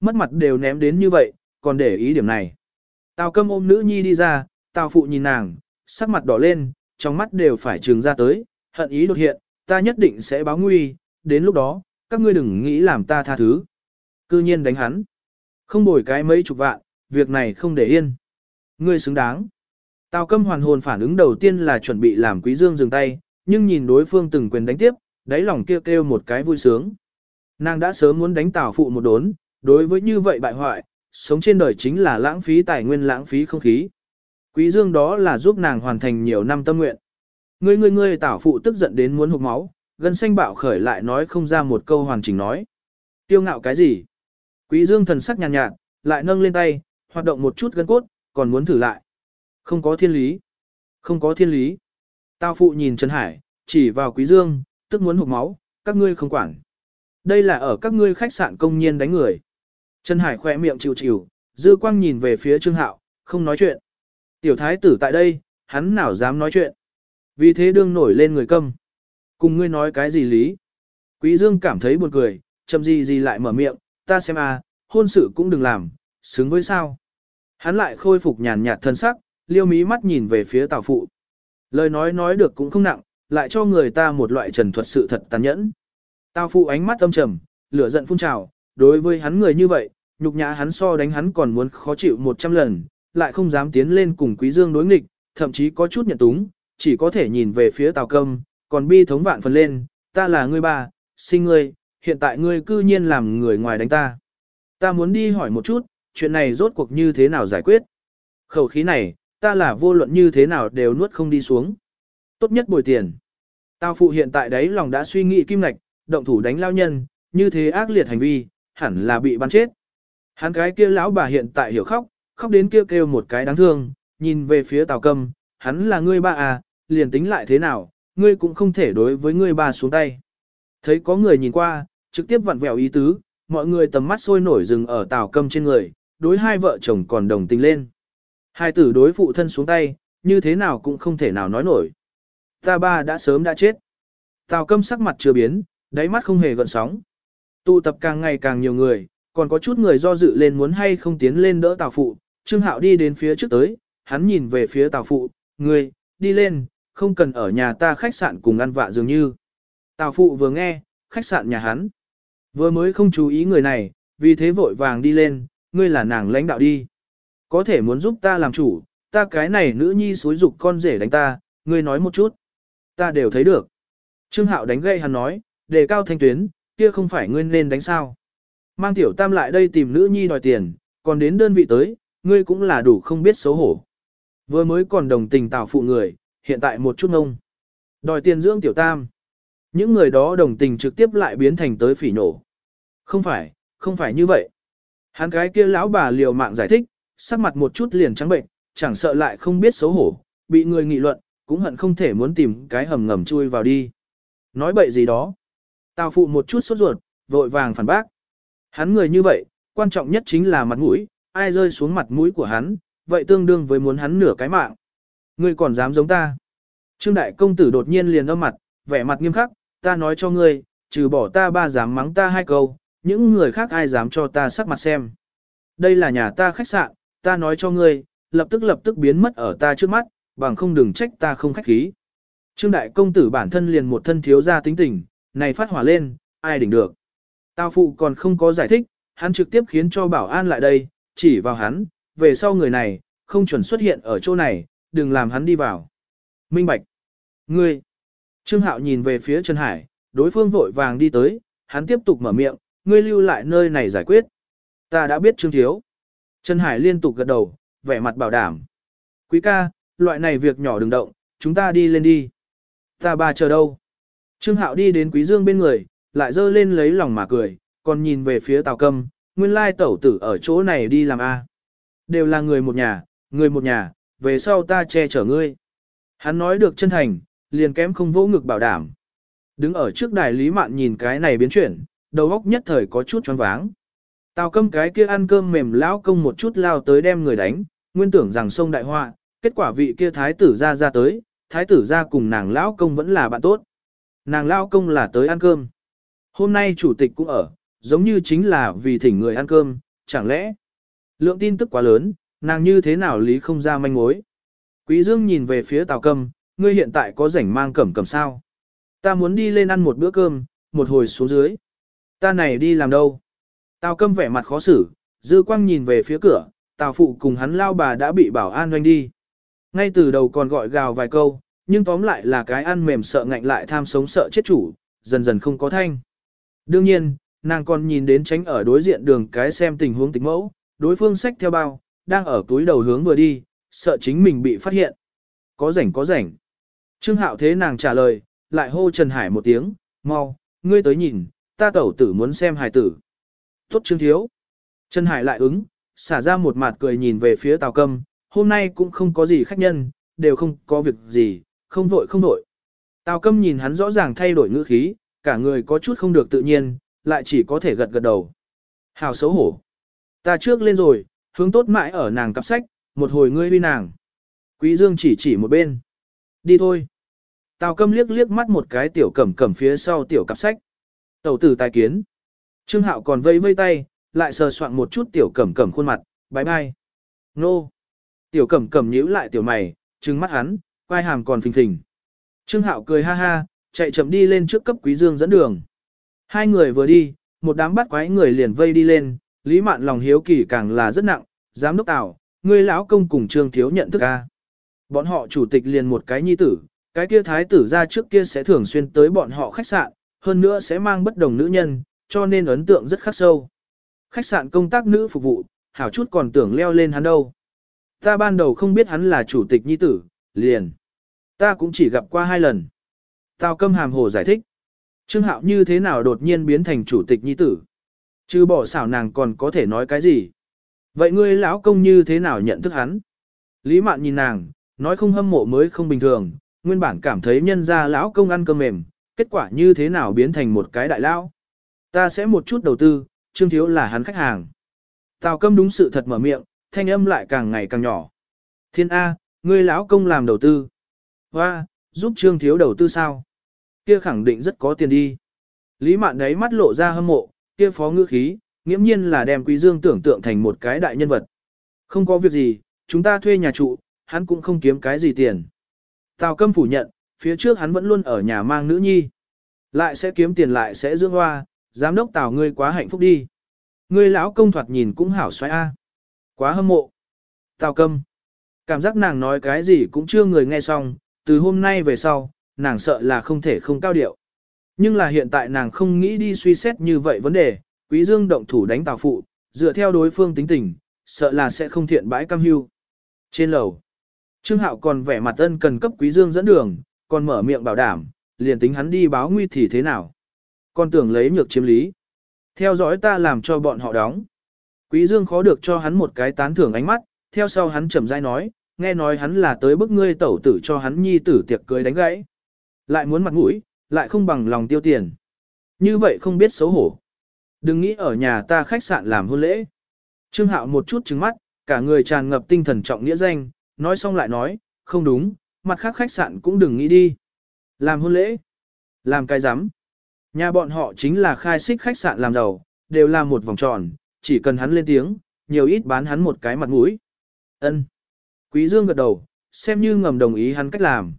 Mất mặt đều ném đến như vậy, còn để ý điểm này. Tào câm ôm nữ nhi đi ra, tào phụ nhìn nàng, sắc mặt đỏ lên, trong mắt đều phải trường ra tới, hận ý đột hiện, ta nhất định sẽ báo nguy, đến lúc đó, các ngươi đừng nghĩ làm ta tha thứ. Cư nhiên đánh hắn. Không bồi cái mấy chục vạn, việc này không để yên. Ngươi xứng đáng. Tào câm hoàn hồn phản ứng đầu tiên là chuẩn bị làm quý dương dừng tay, nhưng nhìn đối phương từng quyền đánh tiếp, đáy lòng kêu kêu một cái vui sướng. Nàng đã sớm muốn đánh tào phụ một đốn, đối với như vậy bại hoại, sống trên đời chính là lãng phí tài nguyên lãng phí không khí. Quý dương đó là giúp nàng hoàn thành nhiều năm tâm nguyện. Ngươi ngươi ngươi tào phụ tức giận đến muốn hụt máu, gần xanh bạo khởi lại nói không ra một câu hoàn chỉnh nói. Tiêu ngạo cái gì? Quý dương thần sắc nhàn nhạt, nhạt, lại nâng lên tay, hoạt động một chút gân cốt, còn muốn thử lại. Không có thiên lý. Không có thiên lý. Tao phụ nhìn Trần Hải, chỉ vào quý dương, tức muốn hụt máu, các ngươi không quản. Đây là ở các ngươi khách sạn công nhiên đánh người. Trần Hải khỏe miệng chịu chịu, dư quang nhìn về phía Trương Hạo, không nói chuyện. Tiểu thái tử tại đây, hắn nào dám nói chuyện. Vì thế đương nổi lên người câm. Cùng ngươi nói cái gì lý? Quý Dương cảm thấy buồn cười, chậm gì gì lại mở miệng, ta xem a, hôn sự cũng đừng làm, xứng với sao. Hắn lại khôi phục nhàn nhạt thân sắc, liêu mí mắt nhìn về phía tào phụ. Lời nói nói được cũng không nặng, lại cho người ta một loại trần thuật sự thật tàn nhẫn. Tào phụ ánh mắt âm trầm, lửa giận phun trào, đối với hắn người như vậy, nhục nhã hắn so đánh hắn còn muốn khó chịu một trăm lần, lại không dám tiến lên cùng quý dương đối nghịch, thậm chí có chút nhận túng, chỉ có thể nhìn về phía tào câm, còn bi thống vạn phần lên, ta là ngươi ba, sinh ngươi, hiện tại ngươi cư nhiên làm người ngoài đánh ta. Ta muốn đi hỏi một chút, chuyện này rốt cuộc như thế nào giải quyết. Khẩu khí này, ta là vô luận như thế nào đều nuốt không đi xuống. Tốt nhất bồi tiền. Tao phụ hiện tại đấy lòng đã suy nghĩ kim ngạch, động thủ đánh lao nhân, như thế ác liệt hành vi, hẳn là bị bắn chết. Hắn cái kia lão bà hiện tại hiểu khóc, khóc đến kêu kêu một cái đáng thương, nhìn về phía tào cầm, hắn là ngươi ba à, liền tính lại thế nào, ngươi cũng không thể đối với ngươi ba xuống tay. Thấy có người nhìn qua, trực tiếp vặn vẹo ý tứ, mọi người tầm mắt sôi nổi dừng ở tào cầm trên người, đối hai vợ chồng còn đồng tình lên. Hai tử đối phụ thân xuống tay, như thế nào cũng không thể nào nói nổi. Ta ba đã sớm đã chết. Tào câm sắc mặt chưa biến, đáy mắt không hề gợn sóng. Tụ tập càng ngày càng nhiều người, còn có chút người do dự lên muốn hay không tiến lên đỡ tào phụ. Trương Hạo đi đến phía trước tới, hắn nhìn về phía tào phụ, người, đi lên, không cần ở nhà ta khách sạn cùng ăn vạ dường như. Tào phụ vừa nghe, khách sạn nhà hắn. Vừa mới không chú ý người này, vì thế vội vàng đi lên, ngươi là nàng lãnh đạo đi. Có thể muốn giúp ta làm chủ, ta cái này nữ nhi xối dục con rể đánh ta, ngươi nói một chút. Ta đều thấy được. Trương Hạo đánh gây hắn nói, đề cao thanh tuyến, kia không phải ngươi nên đánh sao. Mang tiểu tam lại đây tìm nữ nhi đòi tiền, còn đến đơn vị tới, ngươi cũng là đủ không biết xấu hổ. Vừa mới còn đồng tình tạo phụ người, hiện tại một chút ngông. Đòi tiền dưỡng tiểu tam. Những người đó đồng tình trực tiếp lại biến thành tới phỉ nổ. Không phải, không phải như vậy. Hắn cái kia lão bà liều mạng giải thích, sắc mặt một chút liền trắng bệnh, chẳng sợ lại không biết xấu hổ, bị người nghị luận, cũng hận không thể muốn tìm cái hầm ngầm chui vào đi. Nói bậy gì đó. Tào phụ một chút sốt ruột, vội vàng phản bác. Hắn người như vậy, quan trọng nhất chính là mặt mũi, ai rơi xuống mặt mũi của hắn, vậy tương đương với muốn hắn nửa cái mạng. Ngươi còn dám giống ta. Trương đại công tử đột nhiên liền âm mặt, vẻ mặt nghiêm khắc, ta nói cho ngươi, trừ bỏ ta ba dám mắng ta hai câu, những người khác ai dám cho ta sắc mặt xem. Đây là nhà ta khách sạn, ta nói cho ngươi, lập tức lập tức biến mất ở ta trước mắt, bằng không đừng trách ta không khách khí. Trương đại công tử bản thân liền một thân thiếu ra tính tình, này phát hỏa lên, ai đỉnh được. Tào phụ còn không có giải thích, hắn trực tiếp khiến cho bảo an lại đây, chỉ vào hắn, về sau người này, không chuẩn xuất hiện ở chỗ này, đừng làm hắn đi vào. Minh Bạch. Ngươi. Trương Hạo nhìn về phía Trần Hải, đối phương vội vàng đi tới, hắn tiếp tục mở miệng, ngươi lưu lại nơi này giải quyết. Ta đã biết Trương Thiếu. Trần Hải liên tục gật đầu, vẻ mặt bảo đảm. Quý ca, loại này việc nhỏ đừng động, chúng ta đi lên đi. Ta ba chờ đâu? Trương Hạo đi đến Quý Dương bên người, lại dơ lên lấy lòng mà cười, còn nhìn về phía Tào Câm, nguyên lai tẩu tử ở chỗ này đi làm A. Đều là người một nhà, người một nhà, về sau ta che chở ngươi. Hắn nói được chân thành, liền kém không vỗ ngực bảo đảm. Đứng ở trước đài Lý Mạn nhìn cái này biến chuyển, đầu óc nhất thời có chút choáng váng. Tào câm cái kia ăn cơm mềm lão công một chút lao tới đem người đánh, nguyên tưởng rằng sông đại họa, kết quả vị kia thái tử ra ra tới, thái tử ra cùng nàng lão công vẫn là bạn tốt. Nàng lão công là tới ăn cơm. Hôm nay chủ tịch cũng ở, giống như chính là vì thỉnh người ăn cơm, chẳng lẽ lượng tin tức quá lớn, nàng như thế nào lý không ra manh mối. Quý Dương nhìn về phía Tào Câm, ngươi hiện tại có rảnh mang cẩm cẩm sao? Ta muốn đi lên ăn một bữa cơm, một hồi xuống dưới. Ta này đi làm đâu? Tào Câm vẻ mặt khó xử, dư quang nhìn về phía cửa, Tào Phụ cùng hắn lao bà đã bị bảo an doanh đi. Ngay từ đầu còn gọi gào vài câu, nhưng tóm lại là cái ăn mềm sợ ngạnh lại tham sống sợ chết chủ, dần dần không có thanh. Đương nhiên, nàng còn nhìn đến tránh ở đối diện đường cái xem tình huống tình mẫu, đối phương sách theo bao, đang ở túi đầu hướng vừa đi, sợ chính mình bị phát hiện. Có rảnh có rảnh. Trương Hạo thế nàng trả lời, lại hô Trần Hải một tiếng, mau, ngươi tới nhìn, ta tẩu tử muốn xem hài tử. Tốt Trương Thiếu. Trần Hải lại ứng, xả ra một mặt cười nhìn về phía Tào Câm, hôm nay cũng không có gì khách nhân, đều không có việc gì, không vội không vội. Tào Câm nhìn hắn rõ ràng thay đổi ngữ khí, cả người có chút không được tự nhiên, lại chỉ có thể gật gật đầu. Hào xấu hổ. Ta trước lên rồi, hướng tốt mãi ở nàng cặp sách, một hồi ngươi huy nàng. Quý Dương chỉ chỉ một bên. Đi thôi. Tào câm liếc liếc mắt một cái tiểu cẩm cẩm phía sau tiểu cặp sách. Tẩu tử tài kiến. Trương Hạo còn vây vây tay, lại sờ soạn một chút tiểu cẩm cẩm khuôn mặt, bái bai. Nô. Tiểu cẩm cẩm nhíu lại tiểu mày, trừng mắt hắn, quai hàm còn phình phình. Trương Hạo cười ha ha, chạy chậm đi lên trước cấp Quý Dương dẫn đường. Hai người vừa đi, một đám bắt quái người liền vây đi lên, Lý Mạn lòng hiếu kỳ càng là rất nặng, giám đốc Tào, ngươi lão công cùng Trương Thiếu nhận thức a. Bọn họ chủ tịch liền một cái nhi tử, cái kia thái tử ra trước kia sẽ thường xuyên tới bọn họ khách sạn, hơn nữa sẽ mang bất đồng nữ nhân, cho nên ấn tượng rất khắc sâu. Khách sạn công tác nữ phục vụ, hảo chút còn tưởng leo lên hắn đâu. Ta ban đầu không biết hắn là chủ tịch nhi tử, liền. Ta cũng chỉ gặp qua hai lần. Tào câm hàm hồ giải thích. Trương Hạo như thế nào đột nhiên biến thành chủ tịch nhi tử. Chứ bỏ xảo nàng còn có thể nói cái gì. Vậy ngươi lão công như thế nào nhận thức hắn? Lý Mạn nhìn nàng, nói không hâm mộ mới không bình thường, nguyên bản cảm thấy nhân gia lão công ăn cơm mềm, kết quả như thế nào biến thành một cái đại lão. Ta sẽ một chút đầu tư, Trương Thiếu là hắn khách hàng. Tào Câm đúng sự thật mở miệng, thanh âm lại càng ngày càng nhỏ. Thiên A, ngươi lão công làm đầu tư. Hoa, giúp Trương Thiếu đầu tư sao? Kia khẳng định rất có tiền đi. Lý Mạn đấy mắt lộ ra hâm mộ, kia phó ngữ khí, nghiễm nhiên là đem Quý Dương tưởng tượng thành một cái đại nhân vật. Không có việc gì, chúng ta thuê nhà trụ, hắn cũng không kiếm cái gì tiền. Tào Câm phủ nhận, phía trước hắn vẫn luôn ở nhà mang nữ nhi. Lại sẽ kiếm tiền lại sẽ dưỡng hoa, giám đốc Tào ngươi quá hạnh phúc đi. Ngươi lão công thoạt nhìn cũng hảo xoay a. Quá hâm mộ. Tào Câm. Cảm giác nàng nói cái gì cũng chưa người nghe xong, từ hôm nay về sau, nàng sợ là không thể không cao điệu. Nhưng là hiện tại nàng không nghĩ đi suy xét như vậy vấn đề, Quý Dương động thủ đánh Tào Phụ, dựa theo đối phương tính tình, sợ là sẽ không thiện bãi cam hưu. Trên lầu, Trương Hạo còn vẻ mặt ân cần cấp Quý Dương dẫn đường, còn mở miệng bảo đảm, liền tính hắn đi báo nguy thì thế nào. Còn tưởng lấy nhược chiếm lý. Theo dõi ta làm cho bọn họ đóng. Quý Dương khó được cho hắn một cái tán thưởng ánh mắt, theo sau hắn chậm rãi nói, nghe nói hắn là tới bức ngươi tẩu tử cho hắn nhi tử tiệc cưới đánh gãy. Lại muốn mặt mũi, lại không bằng lòng tiêu tiền. Như vậy không biết xấu hổ. Đừng nghĩ ở nhà ta khách sạn làm hôn lễ. Trương Hạo một chút trừng mắt, cả người tràn ngập tinh thần trọng nghĩa danh, nói xong lại nói, không đúng, mặt khác khách sạn cũng đừng nghĩ đi. Làm hôn lễ, làm cái rắm Nhà bọn họ chính là khai xích khách sạn làm giàu, đều là một vòng tròn, chỉ cần hắn lên tiếng, nhiều ít bán hắn một cái mặt mũi. Ân. Quý Dương gật đầu, xem như ngầm đồng ý hắn cách làm.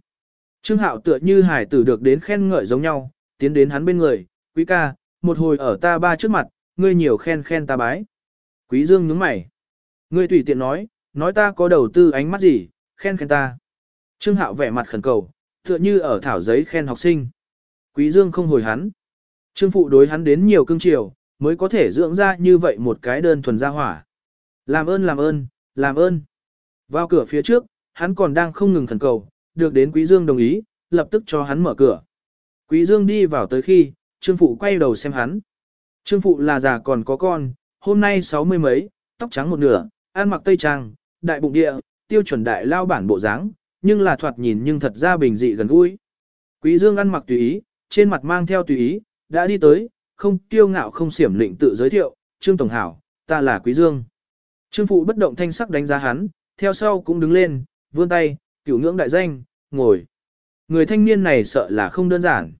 Trương Hạo tựa như hải tử được đến khen ngợi giống nhau, tiến đến hắn bên người, quý ca, một hồi ở ta ba trước mặt, ngươi nhiều khen khen ta bái. Quý Dương nhướng mày. Ngươi tùy tiện nói, nói ta có đầu tư ánh mắt gì, khen khen ta. Trương Hạo vẻ mặt khẩn cầu, tựa như ở thảo giấy khen học sinh. Quý Dương không hồi hắn. Trương Phụ đối hắn đến nhiều cương triều, mới có thể dưỡng ra như vậy một cái đơn thuần gia hỏa. Làm ơn làm ơn, làm ơn. Vào cửa phía trước, hắn còn đang không ngừng khẩn cầu, được đến Quý Dương đồng ý, lập tức cho hắn mở cửa. Quý Dương đi vào tới khi, Trương Phụ quay đầu xem hắn. Trương Phụ là già còn có con, hôm nay sáu mươi mấy, tóc trắng một nửa, ăn mặc tây trang, đại bụng địa, tiêu chuẩn đại lao bản bộ dáng, nhưng là thoạt nhìn nhưng thật ra bình dị gần gũi. Quý Dương ăn mặc tùy ý, trên mặt mang theo tùy ý, đã đi tới, không kiêu ngạo không xiểm lịnh tự giới thiệu, Trương Tổng Hảo, ta là Quý Dương. Trương Phụ bất động thanh sắc đánh giá hắn, theo sau cũng đứng lên, vươn tay, cửu ngưỡng đại danh, ngồi. Người thanh niên này sợ là không đơn giản.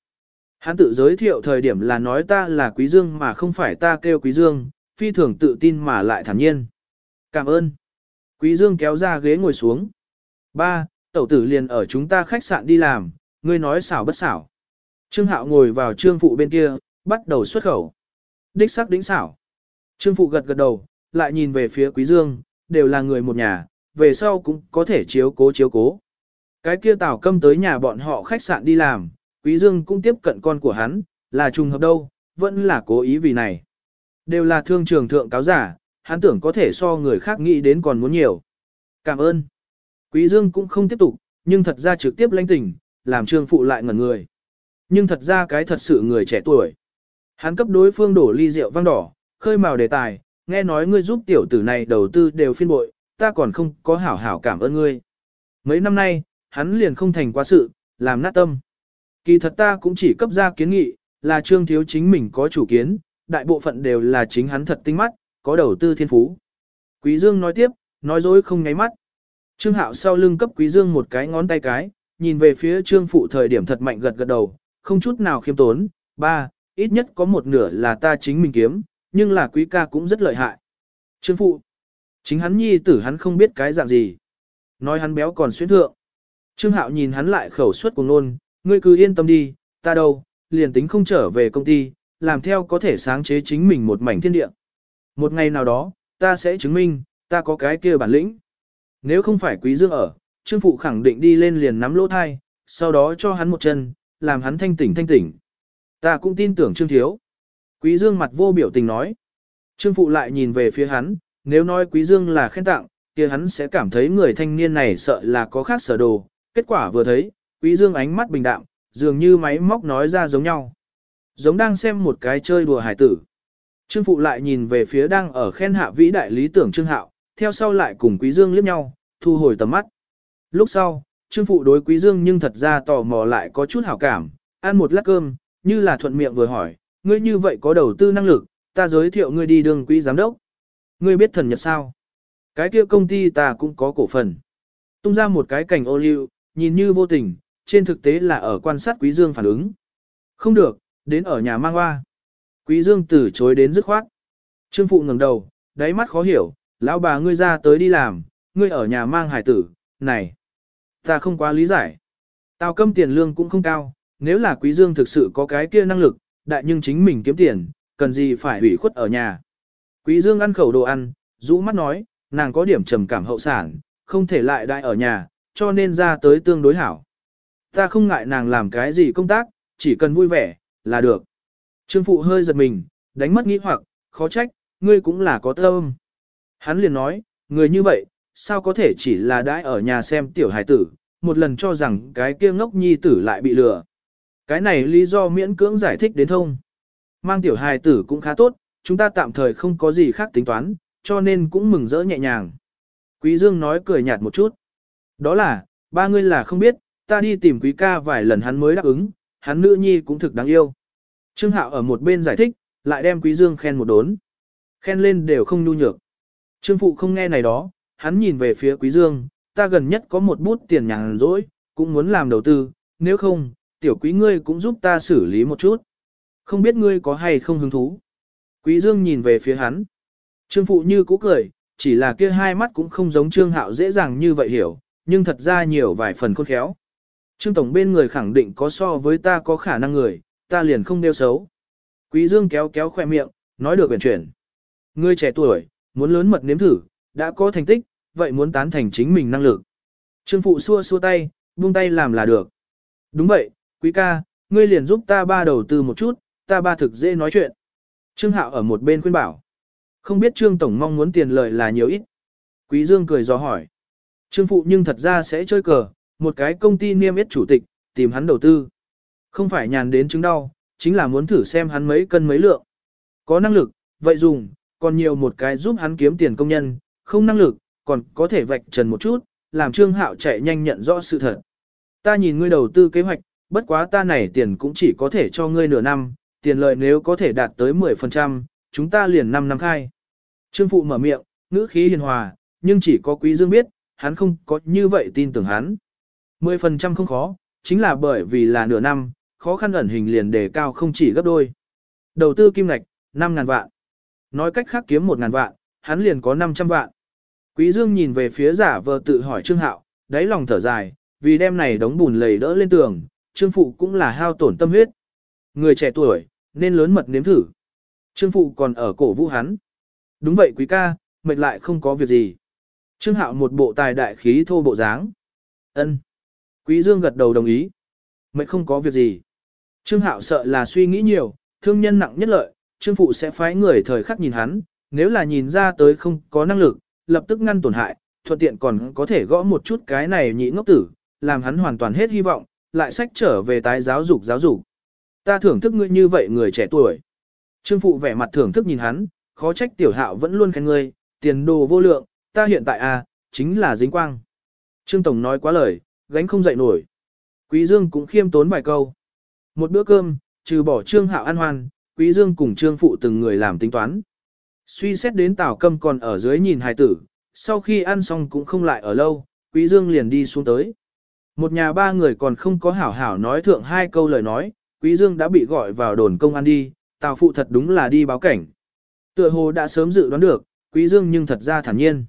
Hắn tự giới thiệu thời điểm là nói ta là Quý Dương mà không phải ta kêu Quý Dương, phi thường tự tin mà lại thản nhiên. Cảm ơn. Quý Dương kéo ra ghế ngồi xuống. Ba, tẩu tử liền ở chúng ta khách sạn đi làm, ngươi nói xảo bất xảo. Trương Hạo ngồi vào trương phụ bên kia, bắt đầu xuất khẩu. Đích sắc đính xảo. Trương phụ gật gật đầu, lại nhìn về phía Quý Dương, đều là người một nhà, về sau cũng có thể chiếu cố chiếu cố. Cái kia Tào Câm tới nhà bọn họ khách sạn đi làm, Quý Dương cũng tiếp cận con của hắn, là trùng hợp đâu, vẫn là cố ý vì này. Đều là thương trường thượng cáo giả, hắn tưởng có thể so người khác nghĩ đến còn muốn nhiều. Cảm ơn. Quý Dương cũng không tiếp tục, nhưng thật ra trực tiếp lãnh tình, làm trương phụ lại ngẩn người. Nhưng thật ra cái thật sự người trẻ tuổi. Hắn cấp đối phương đổ ly rượu vang đỏ, khơi mào đề tài, nghe nói ngươi giúp tiểu tử này đầu tư đều phiên bội, ta còn không có hảo hảo cảm ơn ngươi. Mấy năm nay, hắn liền không thành quá sự, làm nát tâm. Kỳ thật ta cũng chỉ cấp ra kiến nghị, là trương thiếu chính mình có chủ kiến, đại bộ phận đều là chính hắn thật tinh mắt, có đầu tư thiên phú. Quý Dương nói tiếp, nói dối không nháy mắt. Trương Hạo sau lưng cấp Quý Dương một cái ngón tay cái, nhìn về phía Trương Phụ thời điểm thật mạnh gật gật đầu, không chút nào khiêm tốn. Ba, ít nhất có một nửa là ta chính mình kiếm, nhưng là Quý ca cũng rất lợi hại. Trương Phụ, chính hắn nhi tử hắn không biết cái dạng gì. Nói hắn béo còn xuyên thượng. Trương Hạo nhìn hắn lại khẩu suất cùng nôn, ngươi cứ yên tâm đi, ta đâu, liền tính không trở về công ty, làm theo có thể sáng chế chính mình một mảnh thiên địa. Một ngày nào đó, ta sẽ chứng minh, ta có cái kia bản lĩnh. Nếu không phải quý dương ở, Trương Phụ khẳng định đi lên liền nắm lỗ thai, sau đó cho hắn một chân, làm hắn thanh tỉnh thanh tỉnh. Ta cũng tin tưởng Trương Thiếu. Quý Dương mặt vô biểu tình nói. Trương Phụ lại nhìn về phía hắn, nếu nói Quý Dương là khen tặng, kia hắn sẽ cảm thấy người thanh niên này sợ là có khác sở đồ. Kết quả vừa thấy, Quý Dương ánh mắt bình đạm, dường như máy móc nói ra giống nhau. Giống đang xem một cái chơi đùa hải tử. Trương Phụ lại nhìn về phía đang ở khen hạ vĩ đại lý tưởng Trương Hạo, theo sau lại cùng Quý Dương liếc nhau, thu hồi tầm mắt. Lúc sau, Trương Phụ đối Quý Dương nhưng thật ra tò mò lại có chút hảo cảm, ăn một lát cơm, như là thuận miệng vừa hỏi, ngươi như vậy có đầu tư năng lực, ta giới thiệu ngươi đi đường quý giám đốc. Ngươi biết thần nhật sao? Cái kia công ty ta cũng có cổ phần. Tung ra một cái cảnh ô liu, nhìn như vô tình, trên thực tế là ở quan sát Quý Dương phản ứng. Không được, đến ở nhà mang hoa. Quý Dương từ chối đến dứt khoát. Trương Phụ ngẩng đầu, đáy mắt khó hiểu, lão bà ngươi ra tới đi làm, ngươi ở nhà mang hải tử, này. Ta không quá lý giải. Tao câm tiền lương cũng không cao, nếu là Quý Dương thực sự có cái kia năng lực, đại nhưng chính mình kiếm tiền, cần gì phải ủy khuất ở nhà. Quý Dương ăn khẩu đồ ăn, rũ mắt nói, nàng có điểm trầm cảm hậu sản, không thể lại đại ở nhà, cho nên ra tới tương đối hảo. Ta không ngại nàng làm cái gì công tác, chỉ cần vui vẻ, là được. Trương Phụ hơi giật mình, đánh mất nghĩ hoặc, khó trách, ngươi cũng là có tâm. Hắn liền nói, người như vậy, sao có thể chỉ là đãi ở nhà xem tiểu hài tử, một lần cho rằng cái kia ngốc nhi tử lại bị lừa. Cái này lý do miễn cưỡng giải thích đến thông. Mang tiểu hài tử cũng khá tốt, chúng ta tạm thời không có gì khác tính toán, cho nên cũng mừng rỡ nhẹ nhàng. Quý Dương nói cười nhạt một chút. Đó là, ba ngươi là không biết, ta đi tìm quý ca vài lần hắn mới đáp ứng, hắn nữ nhi cũng thực đáng yêu. Trương Hạo ở một bên giải thích, lại đem quý Dương khen một đốn. Khen lên đều không nhu nhược. Trương Phụ không nghe này đó, hắn nhìn về phía quý Dương, ta gần nhất có một bút tiền nhàn rỗi, cũng muốn làm đầu tư, nếu không, tiểu quý ngươi cũng giúp ta xử lý một chút. Không biết ngươi có hay không hứng thú. Quý Dương nhìn về phía hắn. Trương Phụ như cũ cười, chỉ là kia hai mắt cũng không giống Trương Hạo dễ dàng như vậy hiểu, nhưng thật ra nhiều vài phần khôn khéo. Trương Tổng bên người khẳng định có so với ta có khả năng người, ta liền không đeo xấu. Quý Dương kéo kéo khoe miệng, nói được quyển chuyển. Ngươi trẻ tuổi, muốn lớn mật nếm thử, đã có thành tích, vậy muốn tán thành chính mình năng lực. Trương Phụ xua xua tay, buông tay làm là được. Đúng vậy, quý ca, ngươi liền giúp ta ba đầu tư một chút, ta ba thực dễ nói chuyện. Trương Hạo ở một bên khuyên bảo. Không biết Trương Tổng mong muốn tiền lợi là nhiều ít. Quý Dương cười gió hỏi. Trương Phụ nhưng thật ra sẽ chơi cờ, một cái công ty niêm yết chủ tịch, tìm hắn đầu tư. Không phải nhàn đến chứng đau, chính là muốn thử xem hắn mấy cân mấy lượng. Có năng lực, vậy dùng, còn nhiều một cái giúp hắn kiếm tiền công nhân, không năng lực, còn có thể vạch trần một chút, làm Trương Hạo chạy nhanh nhận rõ sự thật. Ta nhìn ngươi đầu tư kế hoạch, bất quá ta này tiền cũng chỉ có thể cho ngươi nửa năm, tiền lợi nếu có thể đạt tới 10%, chúng ta liền 5 năm khai. Trương Phụ mở miệng, ngữ khí hiền hòa, nhưng chỉ có Quý Dương biết, hắn không có như vậy tin tưởng hắn. 10% không khó, chính là bởi vì là nửa năm, khó khăn ẩn hình liền đề cao không chỉ gấp đôi. Đầu tư kim ngạch, 5.000 vạn. Nói cách khác kiếm 1.000 vạn, hắn liền có 500 vạn. Quý Dương nhìn về phía giả vờ tự hỏi Trương Hạo, đáy lòng thở dài, vì đêm này đống bùn lầy đỡ lên tường, Trương Phụ cũng là hao tổn tâm huyết. Người trẻ tuổi, nên lớn mật nếm thử. Trương Phụ còn ở cổ vũ hắn. Đúng vậy quý ca, mệt lại không có việc gì. Trương Hạo một bộ tài đại khí thô bộ dáng. Ân. Quý Dương gật đầu đồng ý. Mệt không có việc gì. Trương Hạo sợ là suy nghĩ nhiều, thương nhân nặng nhất lợi, Trương Phụ sẽ phái người thời khắc nhìn hắn, nếu là nhìn ra tới không có năng lực, lập tức ngăn tổn hại, thuận tiện còn có thể gõ một chút cái này nhị ngốc tử, làm hắn hoàn toàn hết hy vọng, lại sách trở về tái giáo dục giáo dục. Ta thưởng thức ngươi như vậy người trẻ tuổi. Trương Phụ vẻ mặt thưởng thức nhìn hắn, khó trách tiểu hạo vẫn luôn khen ngươi, tiền đồ vô lượng, ta hiện tại à, chính là dính quang. Trương Tổng nói quá lời, gánh không dậy nổi. Quý Dương cũng khiêm tốn vài câu. Một bữa cơm, trừ bỏ Trương Hạo ăn hoan, Quý Dương cùng Trương Phụ từng người làm tính toán. Suy xét đến Tào Câm còn ở dưới nhìn hài tử, sau khi ăn xong cũng không lại ở lâu, Quý Dương liền đi xuống tới. Một nhà ba người còn không có hảo hảo nói thượng hai câu lời nói, Quý Dương đã bị gọi vào đồn công an đi, Tào Phụ thật đúng là đi báo cảnh. Tựa hồ đã sớm dự đoán được, Quý Dương nhưng thật ra thản nhiên.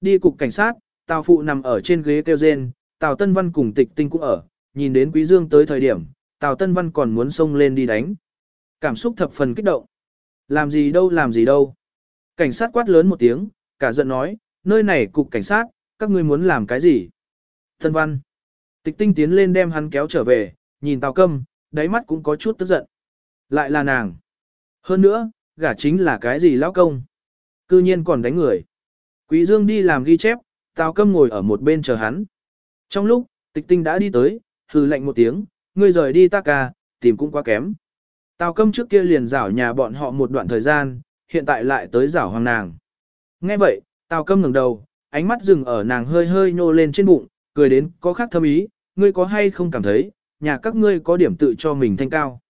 Đi cục cảnh sát, Tào Phụ nằm ở trên ghế kêu rên, Tào Tân Văn cùng tịch tinh cũng ở, nhìn đến Quý Dương tới thời điểm, Tào Tân Văn còn muốn xông lên đi đánh. Cảm xúc thập phần kích động. Làm gì đâu làm gì đâu. Cảnh sát quát lớn một tiếng, cả giận nói, nơi này cục cảnh sát, các ngươi muốn làm cái gì? Tân Văn. Tịch tinh tiến lên đem hắn kéo trở về, nhìn Tào Câm, đáy mắt cũng có chút tức giận. Lại là nàng. Hơn nữa, gả chính là cái gì lão công? Cư nhiên còn đánh người. Quý Dương đi làm ghi chép, Tào Câm ngồi ở một bên chờ hắn. Trong lúc, tịch tinh đã đi tới, hừ lạnh một tiếng, ngươi rời đi ta ca, tìm cũng quá kém. Tào Câm trước kia liền rảo nhà bọn họ một đoạn thời gian, hiện tại lại tới rảo hoàng nàng. Nghe vậy, Tào Câm ngẩng đầu, ánh mắt dừng ở nàng hơi hơi nhô lên trên bụng, cười đến có khác thâm ý, ngươi có hay không cảm thấy, nhà các ngươi có điểm tự cho mình thanh cao.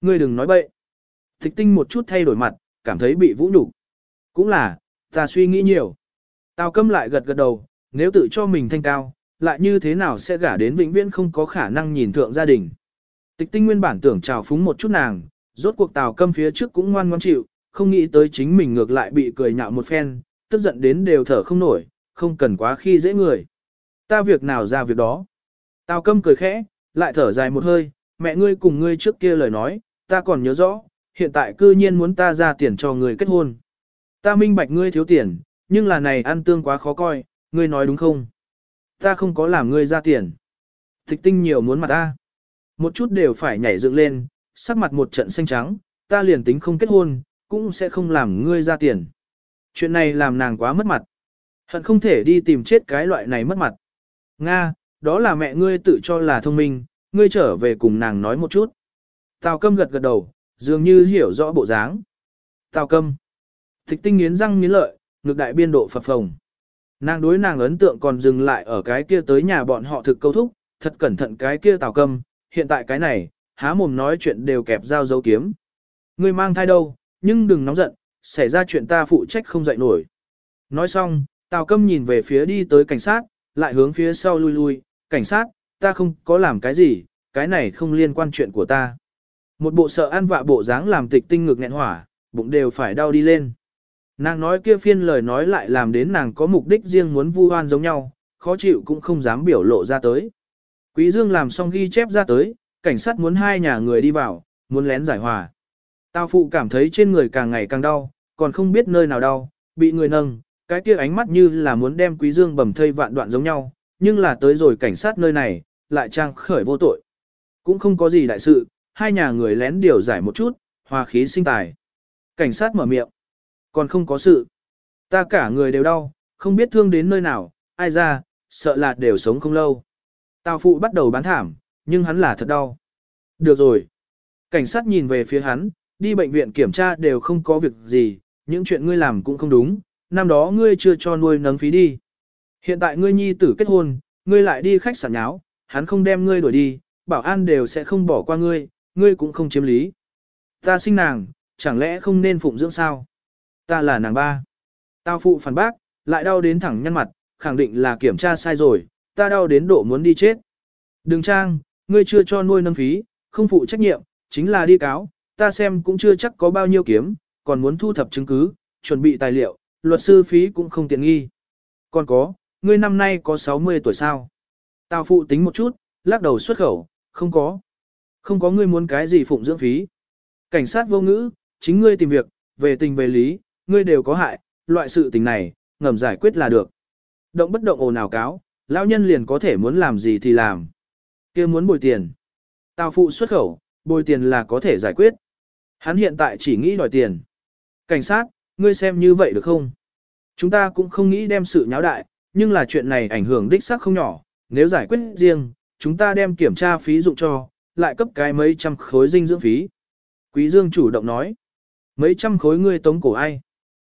Ngươi đừng nói bậy. Tịch tinh một chút thay đổi mặt, cảm thấy bị vũ nhục. Cũng là, ta suy nghĩ nhiều. Tào câm lại gật gật đầu, nếu tự cho mình thanh cao, lại như thế nào sẽ gả đến vĩnh viễn không có khả năng nhìn thượng gia đình. Tịch tinh nguyên bản tưởng trào phúng một chút nàng, rốt cuộc tào câm phía trước cũng ngoan ngoan chịu, không nghĩ tới chính mình ngược lại bị cười nhạo một phen, tức giận đến đều thở không nổi, không cần quá khi dễ người. Ta việc nào ra việc đó. Tào câm cười khẽ, lại thở dài một hơi, mẹ ngươi cùng ngươi trước kia lời nói, ta còn nhớ rõ, hiện tại cư nhiên muốn ta ra tiền cho người kết hôn. Ta minh bạch ngươi thiếu tiền, nhưng là này ăn tương quá khó coi, ngươi nói đúng không? Ta không có làm ngươi ra tiền. Tịch tinh nhiều muốn mặt ta. Một chút đều phải nhảy dựng lên, sắc mặt một trận xanh trắng, ta liền tính không kết hôn, cũng sẽ không làm ngươi ra tiền. Chuyện này làm nàng quá mất mặt. Hận không thể đi tìm chết cái loại này mất mặt. Nga, đó là mẹ ngươi tự cho là thông minh, ngươi trở về cùng nàng nói một chút. Tào câm gật gật đầu, dường như hiểu rõ bộ dáng. Tào câm. Tịch tinh nghiến răng nghiến lợi, ngược đại biên độ phập phồng. Nàng đối nàng ấn tượng còn dừng lại ở cái kia tới nhà bọn họ thực câu thúc, thật cẩn thận cái kia tào câm, hiện tại cái này, há mồm nói chuyện đều kẹp dao dấu kiếm. Ngươi mang thai đâu, nhưng đừng nóng giận, xảy ra chuyện ta phụ trách không dậy nổi. Nói xong, tào câm nhìn về phía đi tới cảnh sát, lại hướng phía sau lui lui, cảnh sát, ta không có làm cái gì, cái này không liên quan chuyện của ta. Một bộ sợ ăn vạ bộ dáng làm tịch tinh ngực nghẹn hỏa, bụng đều phải đau đi lên. Nàng nói kia phiên lời nói lại làm đến nàng có mục đích riêng muốn vu oan giống nhau, khó chịu cũng không dám biểu lộ ra tới. Quý Dương làm xong ghi chép ra tới, cảnh sát muốn hai nhà người đi vào, muốn lén giải hòa. tao phụ cảm thấy trên người càng ngày càng đau, còn không biết nơi nào đau, bị người nâng, cái kia ánh mắt như là muốn đem Quý Dương bầm thây vạn đoạn giống nhau, nhưng là tới rồi cảnh sát nơi này, lại trang khởi vô tội. Cũng không có gì đại sự, hai nhà người lén điều giải một chút, hòa khí sinh tài. Cảnh sát mở miệng. Còn không có sự. Ta cả người đều đau, không biết thương đến nơi nào, ai ra, sợ là đều sống không lâu. Tào phụ bắt đầu bán thảm, nhưng hắn là thật đau. Được rồi. Cảnh sát nhìn về phía hắn, đi bệnh viện kiểm tra đều không có việc gì, những chuyện ngươi làm cũng không đúng, năm đó ngươi chưa cho nuôi nấng phí đi. Hiện tại ngươi nhi tử kết hôn, ngươi lại đi khách sạn nháo, hắn không đem ngươi đuổi đi, bảo an đều sẽ không bỏ qua ngươi, ngươi cũng không chiếm lý. Ta sinh nàng, chẳng lẽ không nên phụng dưỡng sao? Ta là nàng ba. Tao phụ phản bác, lại đau đến thẳng nhăn mặt, khẳng định là kiểm tra sai rồi, ta đau đến độ muốn đi chết. Đừng trang, ngươi chưa cho nuôi nâng phí, không phụ trách nhiệm, chính là đi cáo, ta xem cũng chưa chắc có bao nhiêu kiếm, còn muốn thu thập chứng cứ, chuẩn bị tài liệu, luật sư phí cũng không tiện nghi. Còn có, ngươi năm nay có 60 tuổi sao? Tào phụ tính một chút, lắc đầu xuất khẩu, không có. Không có ngươi muốn cái gì phụng dưỡng phí. Cảnh sát vô ngữ, chính ngươi tìm việc, về tình về lý, ngươi đều có hại, loại sự tình này, ngầm giải quyết là được. Động bất động ồn nào cáo, lão nhân liền có thể muốn làm gì thì làm. kia muốn bồi tiền. Tào phụ xuất khẩu, bồi tiền là có thể giải quyết. Hắn hiện tại chỉ nghĩ đòi tiền. Cảnh sát, ngươi xem như vậy được không? Chúng ta cũng không nghĩ đem sự nháo đại, nhưng là chuyện này ảnh hưởng đích xác không nhỏ. Nếu giải quyết riêng, chúng ta đem kiểm tra phí dụng cho, lại cấp cái mấy trăm khối dinh dưỡng phí. Quý Dương chủ động nói. Mấy trăm khối ngươi tống cổ ai?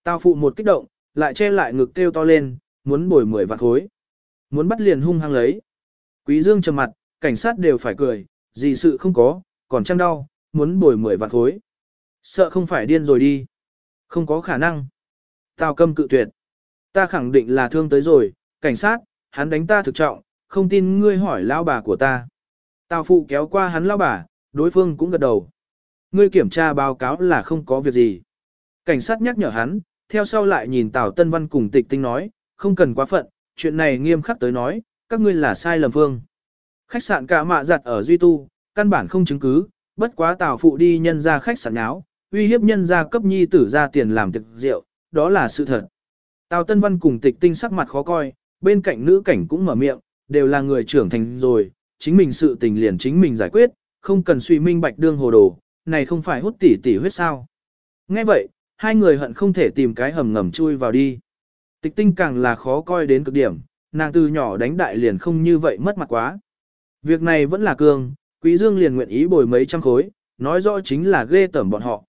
Tao phụ một kích động, lại che lại ngực kêu to lên, muốn bồi mười vạn khối. Muốn bắt liền hung hăng lấy. Quý Dương trầm mặt, cảnh sát đều phải cười, gì sự không có, còn chăng đau, muốn bồi mười vạn khối. Sợ không phải điên rồi đi. Không có khả năng. Tao câm cự tuyệt. Ta khẳng định là thương tới rồi, cảnh sát, hắn đánh ta thực trọng, không tin ngươi hỏi lão bà của ta. Tào phụ kéo qua hắn lão bà, đối phương cũng gật đầu. Ngươi kiểm tra báo cáo là không có việc gì. Cảnh sát nhắc nhở hắn, theo sau lại nhìn Tào Tân Văn cùng tịch tinh nói, không cần quá phận, chuyện này nghiêm khắc tới nói, các ngươi là sai lầm phương. Khách sạn cả mạ giặt ở Duy Tu, căn bản không chứng cứ, bất quá Tào phụ đi nhân ra khách sạn áo, uy hiếp nhân ra cấp nhi tử ra tiền làm thực rượu, đó là sự thật. Tào Tân Văn cùng tịch tinh sắc mặt khó coi, bên cạnh nữ cảnh cũng mở miệng, đều là người trưởng thành rồi, chính mình sự tình liền chính mình giải quyết, không cần suy minh bạch đương hồ đồ, này không phải hút tỉ tỉ huyết sao. Nghe vậy, hai người hận không thể tìm cái hầm ngầm chui vào đi. Tịch tinh càng là khó coi đến cực điểm, nàng từ nhỏ đánh đại liền không như vậy mất mặt quá. Việc này vẫn là cương, quý dương liền nguyện ý bồi mấy trăm khối, nói rõ chính là ghê tởm bọn họ.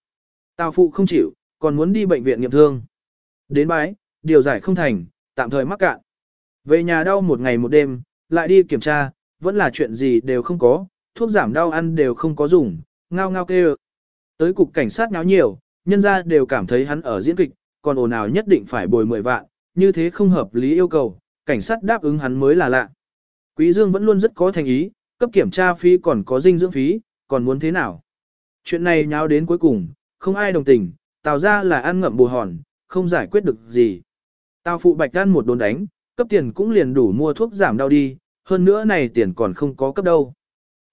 Tào phụ không chịu, còn muốn đi bệnh viện nghiệm thương. Đến bái, điều giải không thành, tạm thời mắc cạn. Về nhà đau một ngày một đêm, lại đi kiểm tra, vẫn là chuyện gì đều không có, thuốc giảm đau ăn đều không có dùng, ngao ngao kêu. Tới cục cảnh sát nháo nhiều, nhân ra đều cảm thấy hắn ở diễn kịch, còn ồn nào nhất định phải bồi 10 vạn, như thế không hợp lý yêu cầu, cảnh sát đáp ứng hắn mới là lạ. Quý Dương vẫn luôn rất có thành ý, cấp kiểm tra phí còn có dinh dưỡng phí, còn muốn thế nào? Chuyện này nháo đến cuối cùng, không ai đồng tình, tào ra là ăn ngậm bù hòn, không giải quyết được gì. Tào phụ bạch ăn một đồn đánh, cấp tiền cũng liền đủ mua thuốc giảm đau đi, hơn nữa này tiền còn không có cấp đâu.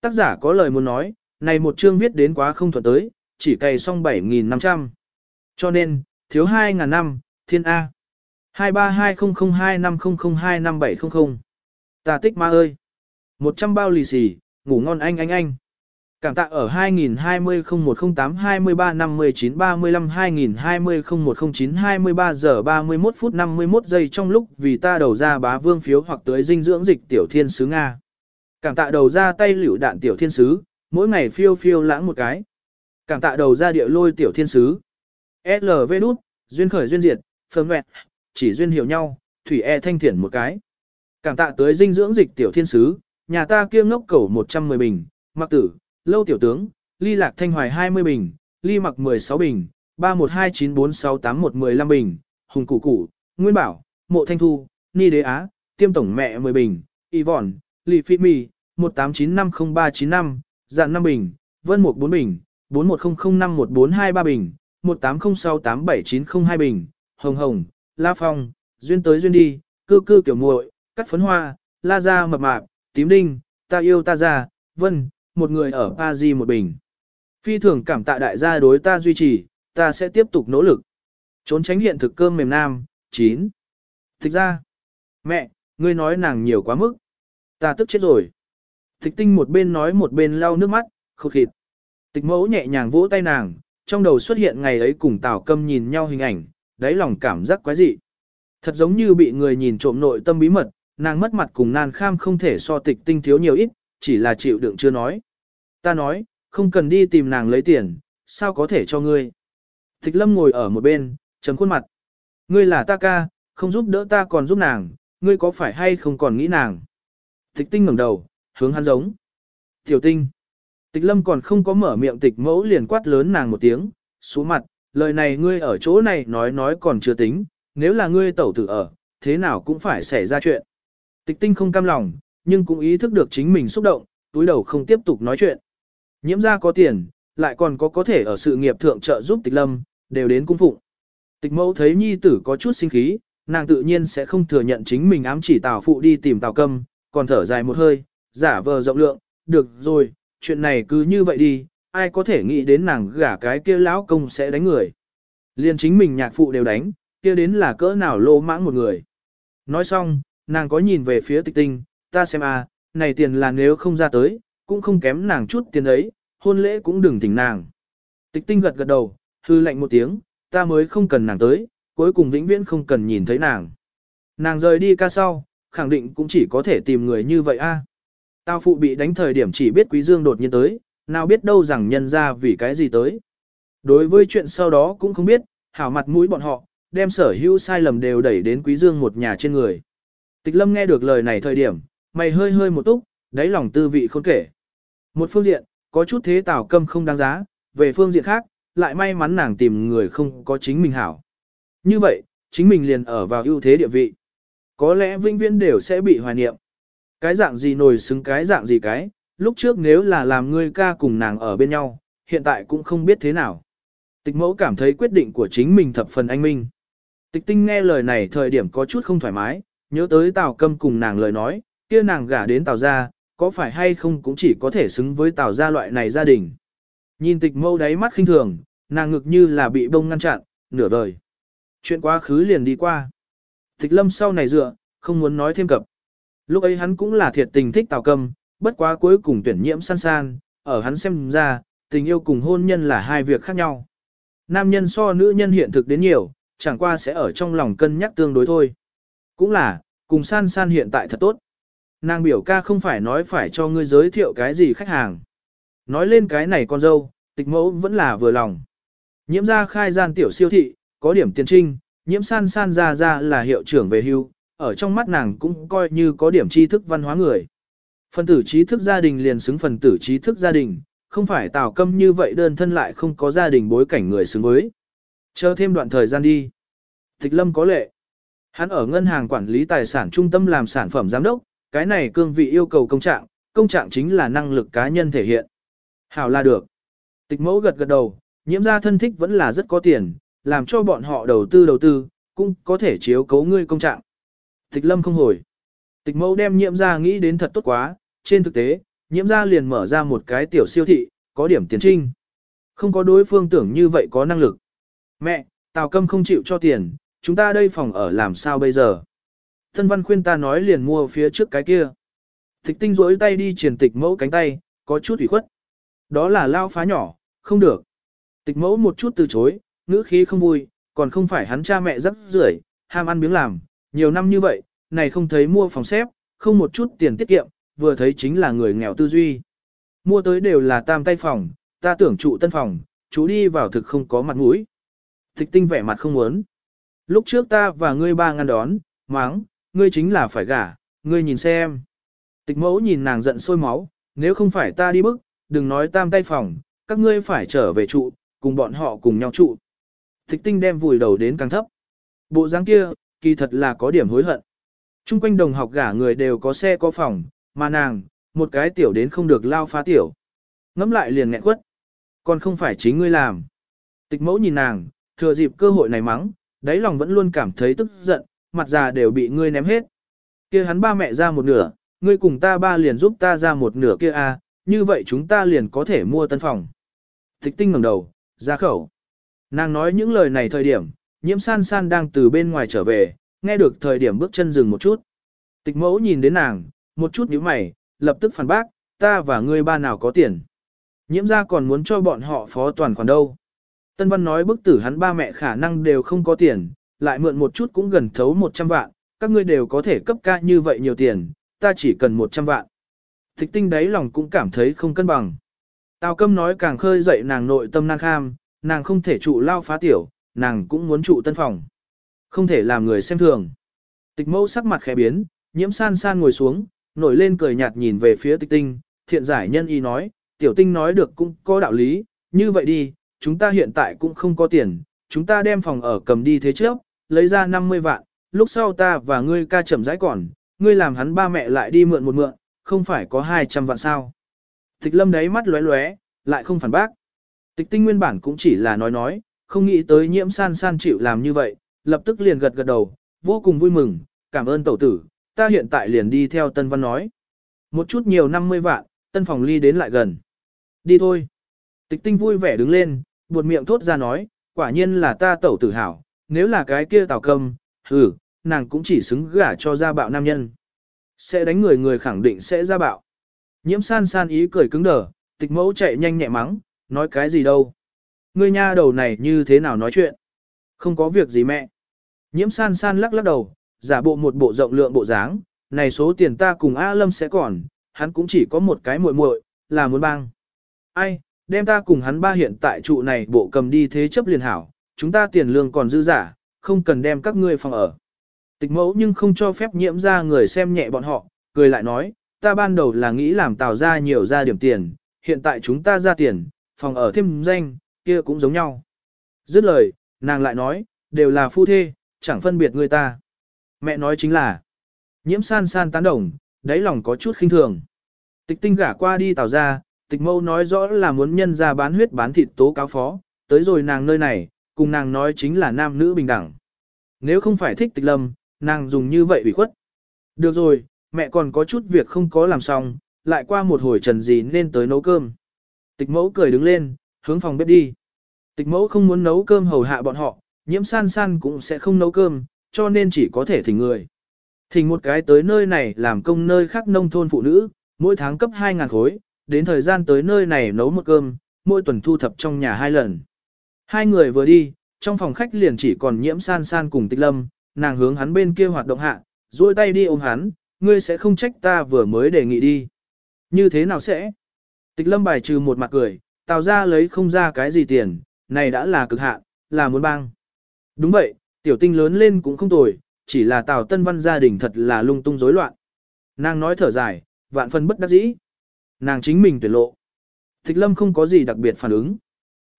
Tác giả có lời muốn nói, này một chương viết đến quá không thuận tới, chỉ cày xong 7.500. Cho nên, thiếu 2.000 năm, thiên A. 23200250025700. Ta tích ma ơi. 100 bao lì xì, ngủ ngon anh anh anh. Cảm tạ ở 2020 0108 23 59 35 2020 0109 23 giờ 31 phút 51 giây trong lúc vì ta đầu ra bá vương phiếu hoặc tới dinh dưỡng dịch tiểu thiên sứ Nga. Cảm tạ đầu ra tay liễu đạn tiểu thiên sứ, mỗi ngày phiêu phiêu lãng một cái. Cảm tạ đầu ra địa lôi tiểu thiên sứ. LV đút, duyên khởi duyên diệt, phơm mẹ, chỉ duyên hiểu nhau, thủy e thanh thiển một cái. Cảm tạ tới dinh dưỡng dịch tiểu thiên sứ, nhà ta kia ngốc cầu 110 bình, mặc tử, lâu tiểu tướng, ly lạc thanh hoài 20 bình, ly mặc 16 bình, 3129468115 bình, hùng củ củ, nguyên bảo, mộ thanh thu, ni đế á, tiêm tổng mẹ 10 bình, y vòn, lì phi mì, 189503595, dạn 5 bình, vân mục 4 bình, 41005142 bình, 180687902 bình, hồng hồng, la phong, duyên tới duyên đi, cư cư kiểu muội, cắt phấn hoa, la ra mập mạp, tím đinh, ta yêu ta ra, vân, một người ở Paris một bình. Phi thường cảm tạ đại gia đối ta duy trì, ta sẽ tiếp tục nỗ lực. Trốn tránh hiện thực cơm mềm nam, 9. Thực ra, mẹ, ngươi nói nàng nhiều quá mức. Ta tức chết rồi. Tịch tinh một bên nói một bên lau nước mắt, khụt khịt. Tịch mẫu nhẹ nhàng vỗ tay nàng, trong đầu xuất hiện ngày ấy cùng Tào Câm nhìn nhau hình ảnh, đáy lòng cảm giác quái dị. Thật giống như bị người nhìn trộm nội tâm bí mật, nàng mất mặt cùng nan kham không thể so tịch tinh thiếu nhiều ít, chỉ là chịu đựng chưa nói. Ta nói, không cần đi tìm nàng lấy tiền, sao có thể cho ngươi. Tịch lâm ngồi ở một bên, chấm khuôn mặt. Ngươi là ta ca, không giúp đỡ ta còn giúp nàng, ngươi có phải hay không còn nghĩ nàng. Tịch tinh ngẩng đầu, hướng hắn giống. Tiểu tinh. Tịch lâm còn không có mở miệng tịch mẫu liền quát lớn nàng một tiếng, xuống mặt, lời này ngươi ở chỗ này nói nói còn chưa tính, nếu là ngươi tẩu tử ở, thế nào cũng phải xảy ra chuyện. Tịch tinh không cam lòng, nhưng cũng ý thức được chính mình xúc động, túi đầu không tiếp tục nói chuyện. Nhiễm ra có tiền, lại còn có có thể ở sự nghiệp thượng trợ giúp tịch lâm, đều đến cung phụng. Tịch mẫu thấy nhi tử có chút sinh khí, nàng tự nhiên sẽ không thừa nhận chính mình ám chỉ tào phụ đi tìm tào câm, còn thở dài một hơi, giả vờ rộng lượng, được rồi, chuyện này cứ như vậy đi, ai có thể nghĩ đến nàng gả cái kia lão công sẽ đánh người. Liên chính mình nhạc phụ đều đánh, kia đến là cỡ nào lô mãng một người. Nói xong, nàng có nhìn về phía tịch tinh, ta xem a, à, này tiền là nếu không ra tới, cũng không kém nàng chút tiền ấy, hôn lễ cũng đừng tỉnh nàng. Tịch tinh gật gật đầu, hư lạnh một tiếng, ta mới không cần nàng tới, cuối cùng vĩnh viễn không cần nhìn thấy nàng. Nàng rời đi ca sau, khẳng định cũng chỉ có thể tìm người như vậy a. Tao phụ bị đánh thời điểm chỉ biết quý dương đột nhiên tới, nào biết đâu rằng nhân ra vì cái gì tới. Đối với chuyện sau đó cũng không biết, hảo mặt mũi bọn họ, đem sở hữu sai lầm đều đẩy đến quý dương một nhà trên người. Tịch lâm nghe được lời này thời điểm, mày hơi hơi một túc, đáy lòng tư vị khôn kể. Một phương diện, có chút thế tào câm không đáng giá, về phương diện khác, lại may mắn nàng tìm người không có chính mình hảo. Như vậy, chính mình liền ở vào ưu thế địa vị. Có lẽ vinh viễn đều sẽ bị hoài niệm. Cái dạng gì nổi xứng cái dạng gì cái, lúc trước nếu là làm ngươi ca cùng nàng ở bên nhau, hiện tại cũng không biết thế nào. Tịch mẫu cảm thấy quyết định của chính mình thập phần anh minh. Tịch tinh nghe lời này thời điểm có chút không thoải mái, nhớ tới tào câm cùng nàng lời nói, kia nàng gả đến tào gia, có phải hay không cũng chỉ có thể xứng với tào gia loại này gia đình. Nhìn tịch mâu đáy mắt khinh thường, nàng ngực như là bị bông ngăn chặn, nửa vời. Chuyện quá khứ liền đi qua. Tịch lâm sau này dựa, không muốn nói thêm cập. Lúc ấy hắn cũng là thiệt tình thích tào câm, bất quá cuối cùng tuyển nhiễm san san, ở hắn xem ra, tình yêu cùng hôn nhân là hai việc khác nhau. Nam nhân so nữ nhân hiện thực đến nhiều, chẳng qua sẽ ở trong lòng cân nhắc tương đối thôi. Cũng là, cùng san san hiện tại thật tốt. Nàng biểu ca không phải nói phải cho ngươi giới thiệu cái gì khách hàng. Nói lên cái này con dâu, tịch mẫu vẫn là vừa lòng. Nhiễm ra khai gian tiểu siêu thị, có điểm tiền trinh, nhiễm san san ra ra là hiệu trưởng về hưu, ở trong mắt nàng cũng coi như có điểm tri thức văn hóa người. Phần tử trí thức gia đình liền xứng phần tử trí thức gia đình, không phải tào câm như vậy đơn thân lại không có gia đình bối cảnh người xứng với. Chờ thêm đoạn thời gian đi. Tịch lâm có lệ. Hắn ở ngân hàng quản lý tài sản trung tâm làm sản phẩm giám đốc, cái này cương vị yêu cầu công trạng, công trạng chính là năng lực cá nhân thể hiện. Hảo là được. Tịch mẫu gật gật đầu, nhiễm gia thân thích vẫn là rất có tiền, làm cho bọn họ đầu tư đầu tư, cũng có thể chiếu cấu ngươi công trạng. Tịch lâm không hồi. Tịch mẫu đem nhiễm ra nghĩ đến thật tốt quá, trên thực tế, nhiễm ra liền mở ra một cái tiểu siêu thị, có điểm tiền trinh. Không có đối phương tưởng như vậy có năng lực. Mẹ, Tào Câm không chịu cho tiền, chúng ta đây phòng ở làm sao bây giờ? Thân văn khuyên ta nói liền mua phía trước cái kia. Tịch tinh rỗi tay đi triển tịch mẫu cánh tay, có chút ủy khuất. Đó là lao phá nhỏ, không được. Tịch mẫu một chút từ chối, ngữ khí không vui, còn không phải hắn cha mẹ rất rưởi, ham ăn miếng làm, nhiều năm như vậy, này không thấy mua phòng xếp, không một chút tiền tiết kiệm, vừa thấy chính là người nghèo tư duy. Mua tới đều là tam tay phòng, ta tưởng trụ tân phòng, chú đi vào thực không có mặt mũi. Tịch tinh vẻ mặt không muốn. Lúc trước ta và ngươi ba ngăn đón, máng, ngươi chính là phải gả, ngươi nhìn xem. Tịch mẫu nhìn nàng giận sôi máu, nếu không phải ta đi bức, đừng nói tam tay phòng, các ngươi phải trở về trụ, cùng bọn họ cùng nhau trụ. Tịch tinh đem vùi đầu đến càng thấp. Bộ dáng kia, kỳ thật là có điểm hối hận. Trung quanh đồng học gả người đều có xe có phòng, mà nàng, một cái tiểu đến không được lao phá tiểu. Ngắm lại liền nghẹn quất. Còn không phải chính ngươi làm. Tịch mẫu nhìn nàng, thừa dịp cơ hội này mắng, đáy lòng vẫn luôn cảm thấy tức giận, mặt già đều bị ngươi ném hết. kia hắn ba mẹ ra một nửa, ngươi cùng ta ba liền giúp ta ra một nửa kia a, à, như vậy chúng ta liền có thể mua tân phòng. Tịch tinh ngẩng đầu, ra khẩu. Nàng nói những lời này thời điểm, nhiễm san san đang từ bên ngoài trở về, nghe được thời điểm bước chân dừng một chút. Tịch mẫu nhìn đến nàng, một chút nhíu mày, lập tức phản bác, ta và ngươi ba nào có tiền. Nhiễm ra còn muốn cho bọn họ phó toàn khoản đâu. Tân Văn nói bức tử hắn ba mẹ khả năng đều không có tiền, lại mượn một chút cũng gần thấu 100 vạn, các ngươi đều có thể cấp ca như vậy nhiều tiền, ta chỉ cần 100 vạn. Tịch tinh đấy lòng cũng cảm thấy không cân bằng. Tào câm nói càng khơi dậy nàng nội tâm nang kham, nàng không thể trụ lao phá tiểu, nàng cũng muốn trụ tân phòng. Không thể làm người xem thường. Tịch mẫu sắc mặt khẽ biến, nhiễm san san ngồi xuống, nổi lên cười nhạt nhìn về phía tịch tinh, thiện giải nhân y nói, tiểu tinh nói được cũng có đạo lý, như vậy đi, chúng ta hiện tại cũng không có tiền, chúng ta đem phòng ở cầm đi thế trước, lấy ra 50 vạn, lúc sau ta và ngươi ca chậm rãi còn, ngươi làm hắn ba mẹ lại đi mượn một mượn, không phải có 200 vạn sao. Tịch lâm đấy mắt lóe lóe, lại không phản bác. Tịch tinh nguyên bản cũng chỉ là nói nói, không nghĩ tới nhiễm san san chịu làm như vậy, lập tức liền gật gật đầu, vô cùng vui mừng, cảm ơn tẩu tử, ta hiện tại liền đi theo tân văn nói. Một chút nhiều 50 vạn, tân phòng ly đến lại gần. Đi thôi. Tịch tinh vui vẻ đứng lên, buột miệng thốt ra nói, quả nhiên là ta tẩu tử hảo, nếu là cái kia tào cầm, hừ, nàng cũng chỉ xứng gả cho gia bạo nam nhân. Sẽ đánh người người khẳng định sẽ gia bạo. Nhiễm san san ý cười cứng đờ, tịch mẫu chạy nhanh nhẹ mắng, nói cái gì đâu. Ngươi nha đầu này như thế nào nói chuyện. Không có việc gì mẹ. Nhiễm san san lắc lắc đầu, giả bộ một bộ rộng lượng bộ dáng, này số tiền ta cùng A Lâm sẽ còn, hắn cũng chỉ có một cái muội muội, là muốn băng. Ai, đem ta cùng hắn ba hiện tại trụ này bộ cầm đi thế chấp liền hảo, chúng ta tiền lương còn dư giả, không cần đem các ngươi phòng ở. Tịch mẫu nhưng không cho phép nhiễm ra người xem nhẹ bọn họ, cười lại nói, ta ban đầu là nghĩ làm tào ra nhiều ra điểm tiền, hiện tại chúng ta ra tiền, phòng ở thêm danh, kia cũng giống nhau. Dứt lời, nàng lại nói, đều là phu thê, chẳng phân biệt người ta. Mẹ nói chính là, nhiễm san san tán đồng, đáy lòng có chút khinh thường. Tịch tinh gả qua đi tào ra, tịch mâu nói rõ là muốn nhân ra bán huyết bán thịt tố cáo phó, tới rồi nàng nơi này, cùng nàng nói chính là nam nữ bình đẳng. Nếu không phải thích tịch lâm, nàng dùng như vậy ủy khuất. Được rồi, mẹ còn có chút việc không có làm xong, lại qua một hồi trần gì nên tới nấu cơm. Tịch mẫu cười đứng lên, hướng phòng bếp đi. Tịch mẫu không muốn nấu cơm hầu hạ bọn họ, nhiễm san san cũng sẽ không nấu cơm, cho nên chỉ có thể thỉnh người. Thỉnh một cái tới nơi này làm công nơi khác nông thôn phụ nữ, mỗi tháng cấp 2.000 khối, đến thời gian tới nơi này nấu một cơm, mỗi tuần thu thập trong nhà hai lần. Hai người vừa đi, trong phòng khách liền chỉ còn nhiễm san san cùng tịch lâm, nàng hướng hắn bên kia hoạt động hạ, duỗi tay đi ôm hắn, ngươi sẽ không trách ta vừa mới đề nghị đi. Như thế nào sẽ? Tịch lâm bài trừ một mặt cười, tào ra lấy không ra cái gì tiền, này đã là cực hạn, là muốn băng. Đúng vậy, tiểu tinh lớn lên cũng không tồi, chỉ là tào tân văn gia đình thật là lung tung rối loạn. Nàng nói thở dài, vạn phân bất đắc dĩ. Nàng chính mình tuyệt lộ. Tịch lâm không có gì đặc biệt phản ứng.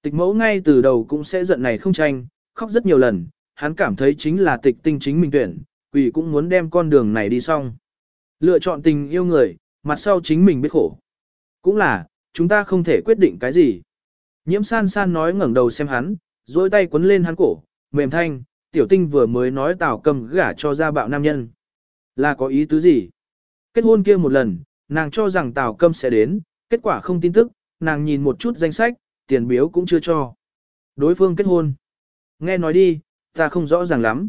Tịch mẫu ngay từ đầu cũng sẽ giận này không tranh, khóc rất nhiều lần, hắn cảm thấy chính là tịch tinh chính mình tuyển, quỷ cũng muốn đem con đường này đi xong. Lựa chọn tình yêu người, mặt sau chính mình biết khổ. Cũng là, chúng ta không thể quyết định cái gì. Nhiễm san san nói ngẩng đầu xem hắn, dôi tay quấn lên hắn cổ, mềm thanh, tiểu tinh vừa mới nói tào cầm gả cho gia bạo nam nhân. Là có ý tứ gì? Kết hôn kia một lần, nàng cho rằng tào Cầm sẽ đến, kết quả không tin tức, nàng nhìn một chút danh sách, tiền biếu cũng chưa cho. Đối phương kết hôn. Nghe nói đi, ta không rõ ràng lắm.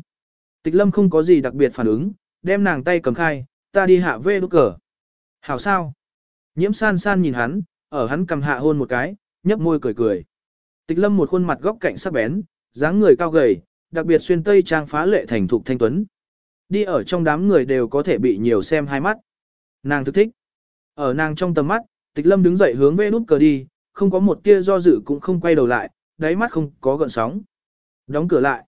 Tịch lâm không có gì đặc biệt phản ứng, đem nàng tay cầm khai, ta đi hạ vê đốt cờ. Hảo sao? Nhiễm san san nhìn hắn, ở hắn cầm hạ hôn một cái, nhấp môi cười cười. Tịch lâm một khuôn mặt góc cạnh sắc bén, dáng người cao gầy, đặc biệt xuyên tây trang phá lệ thành thục thanh tuấn. Đi ở trong đám người đều có thể bị nhiều xem hai mắt. Nàng thức thích. Ở nàng trong tầm mắt, tịch lâm đứng dậy hướng về nút cờ đi, không có một tia do dự cũng không quay đầu lại, đáy mắt không có gợn sóng. Đóng cửa lại.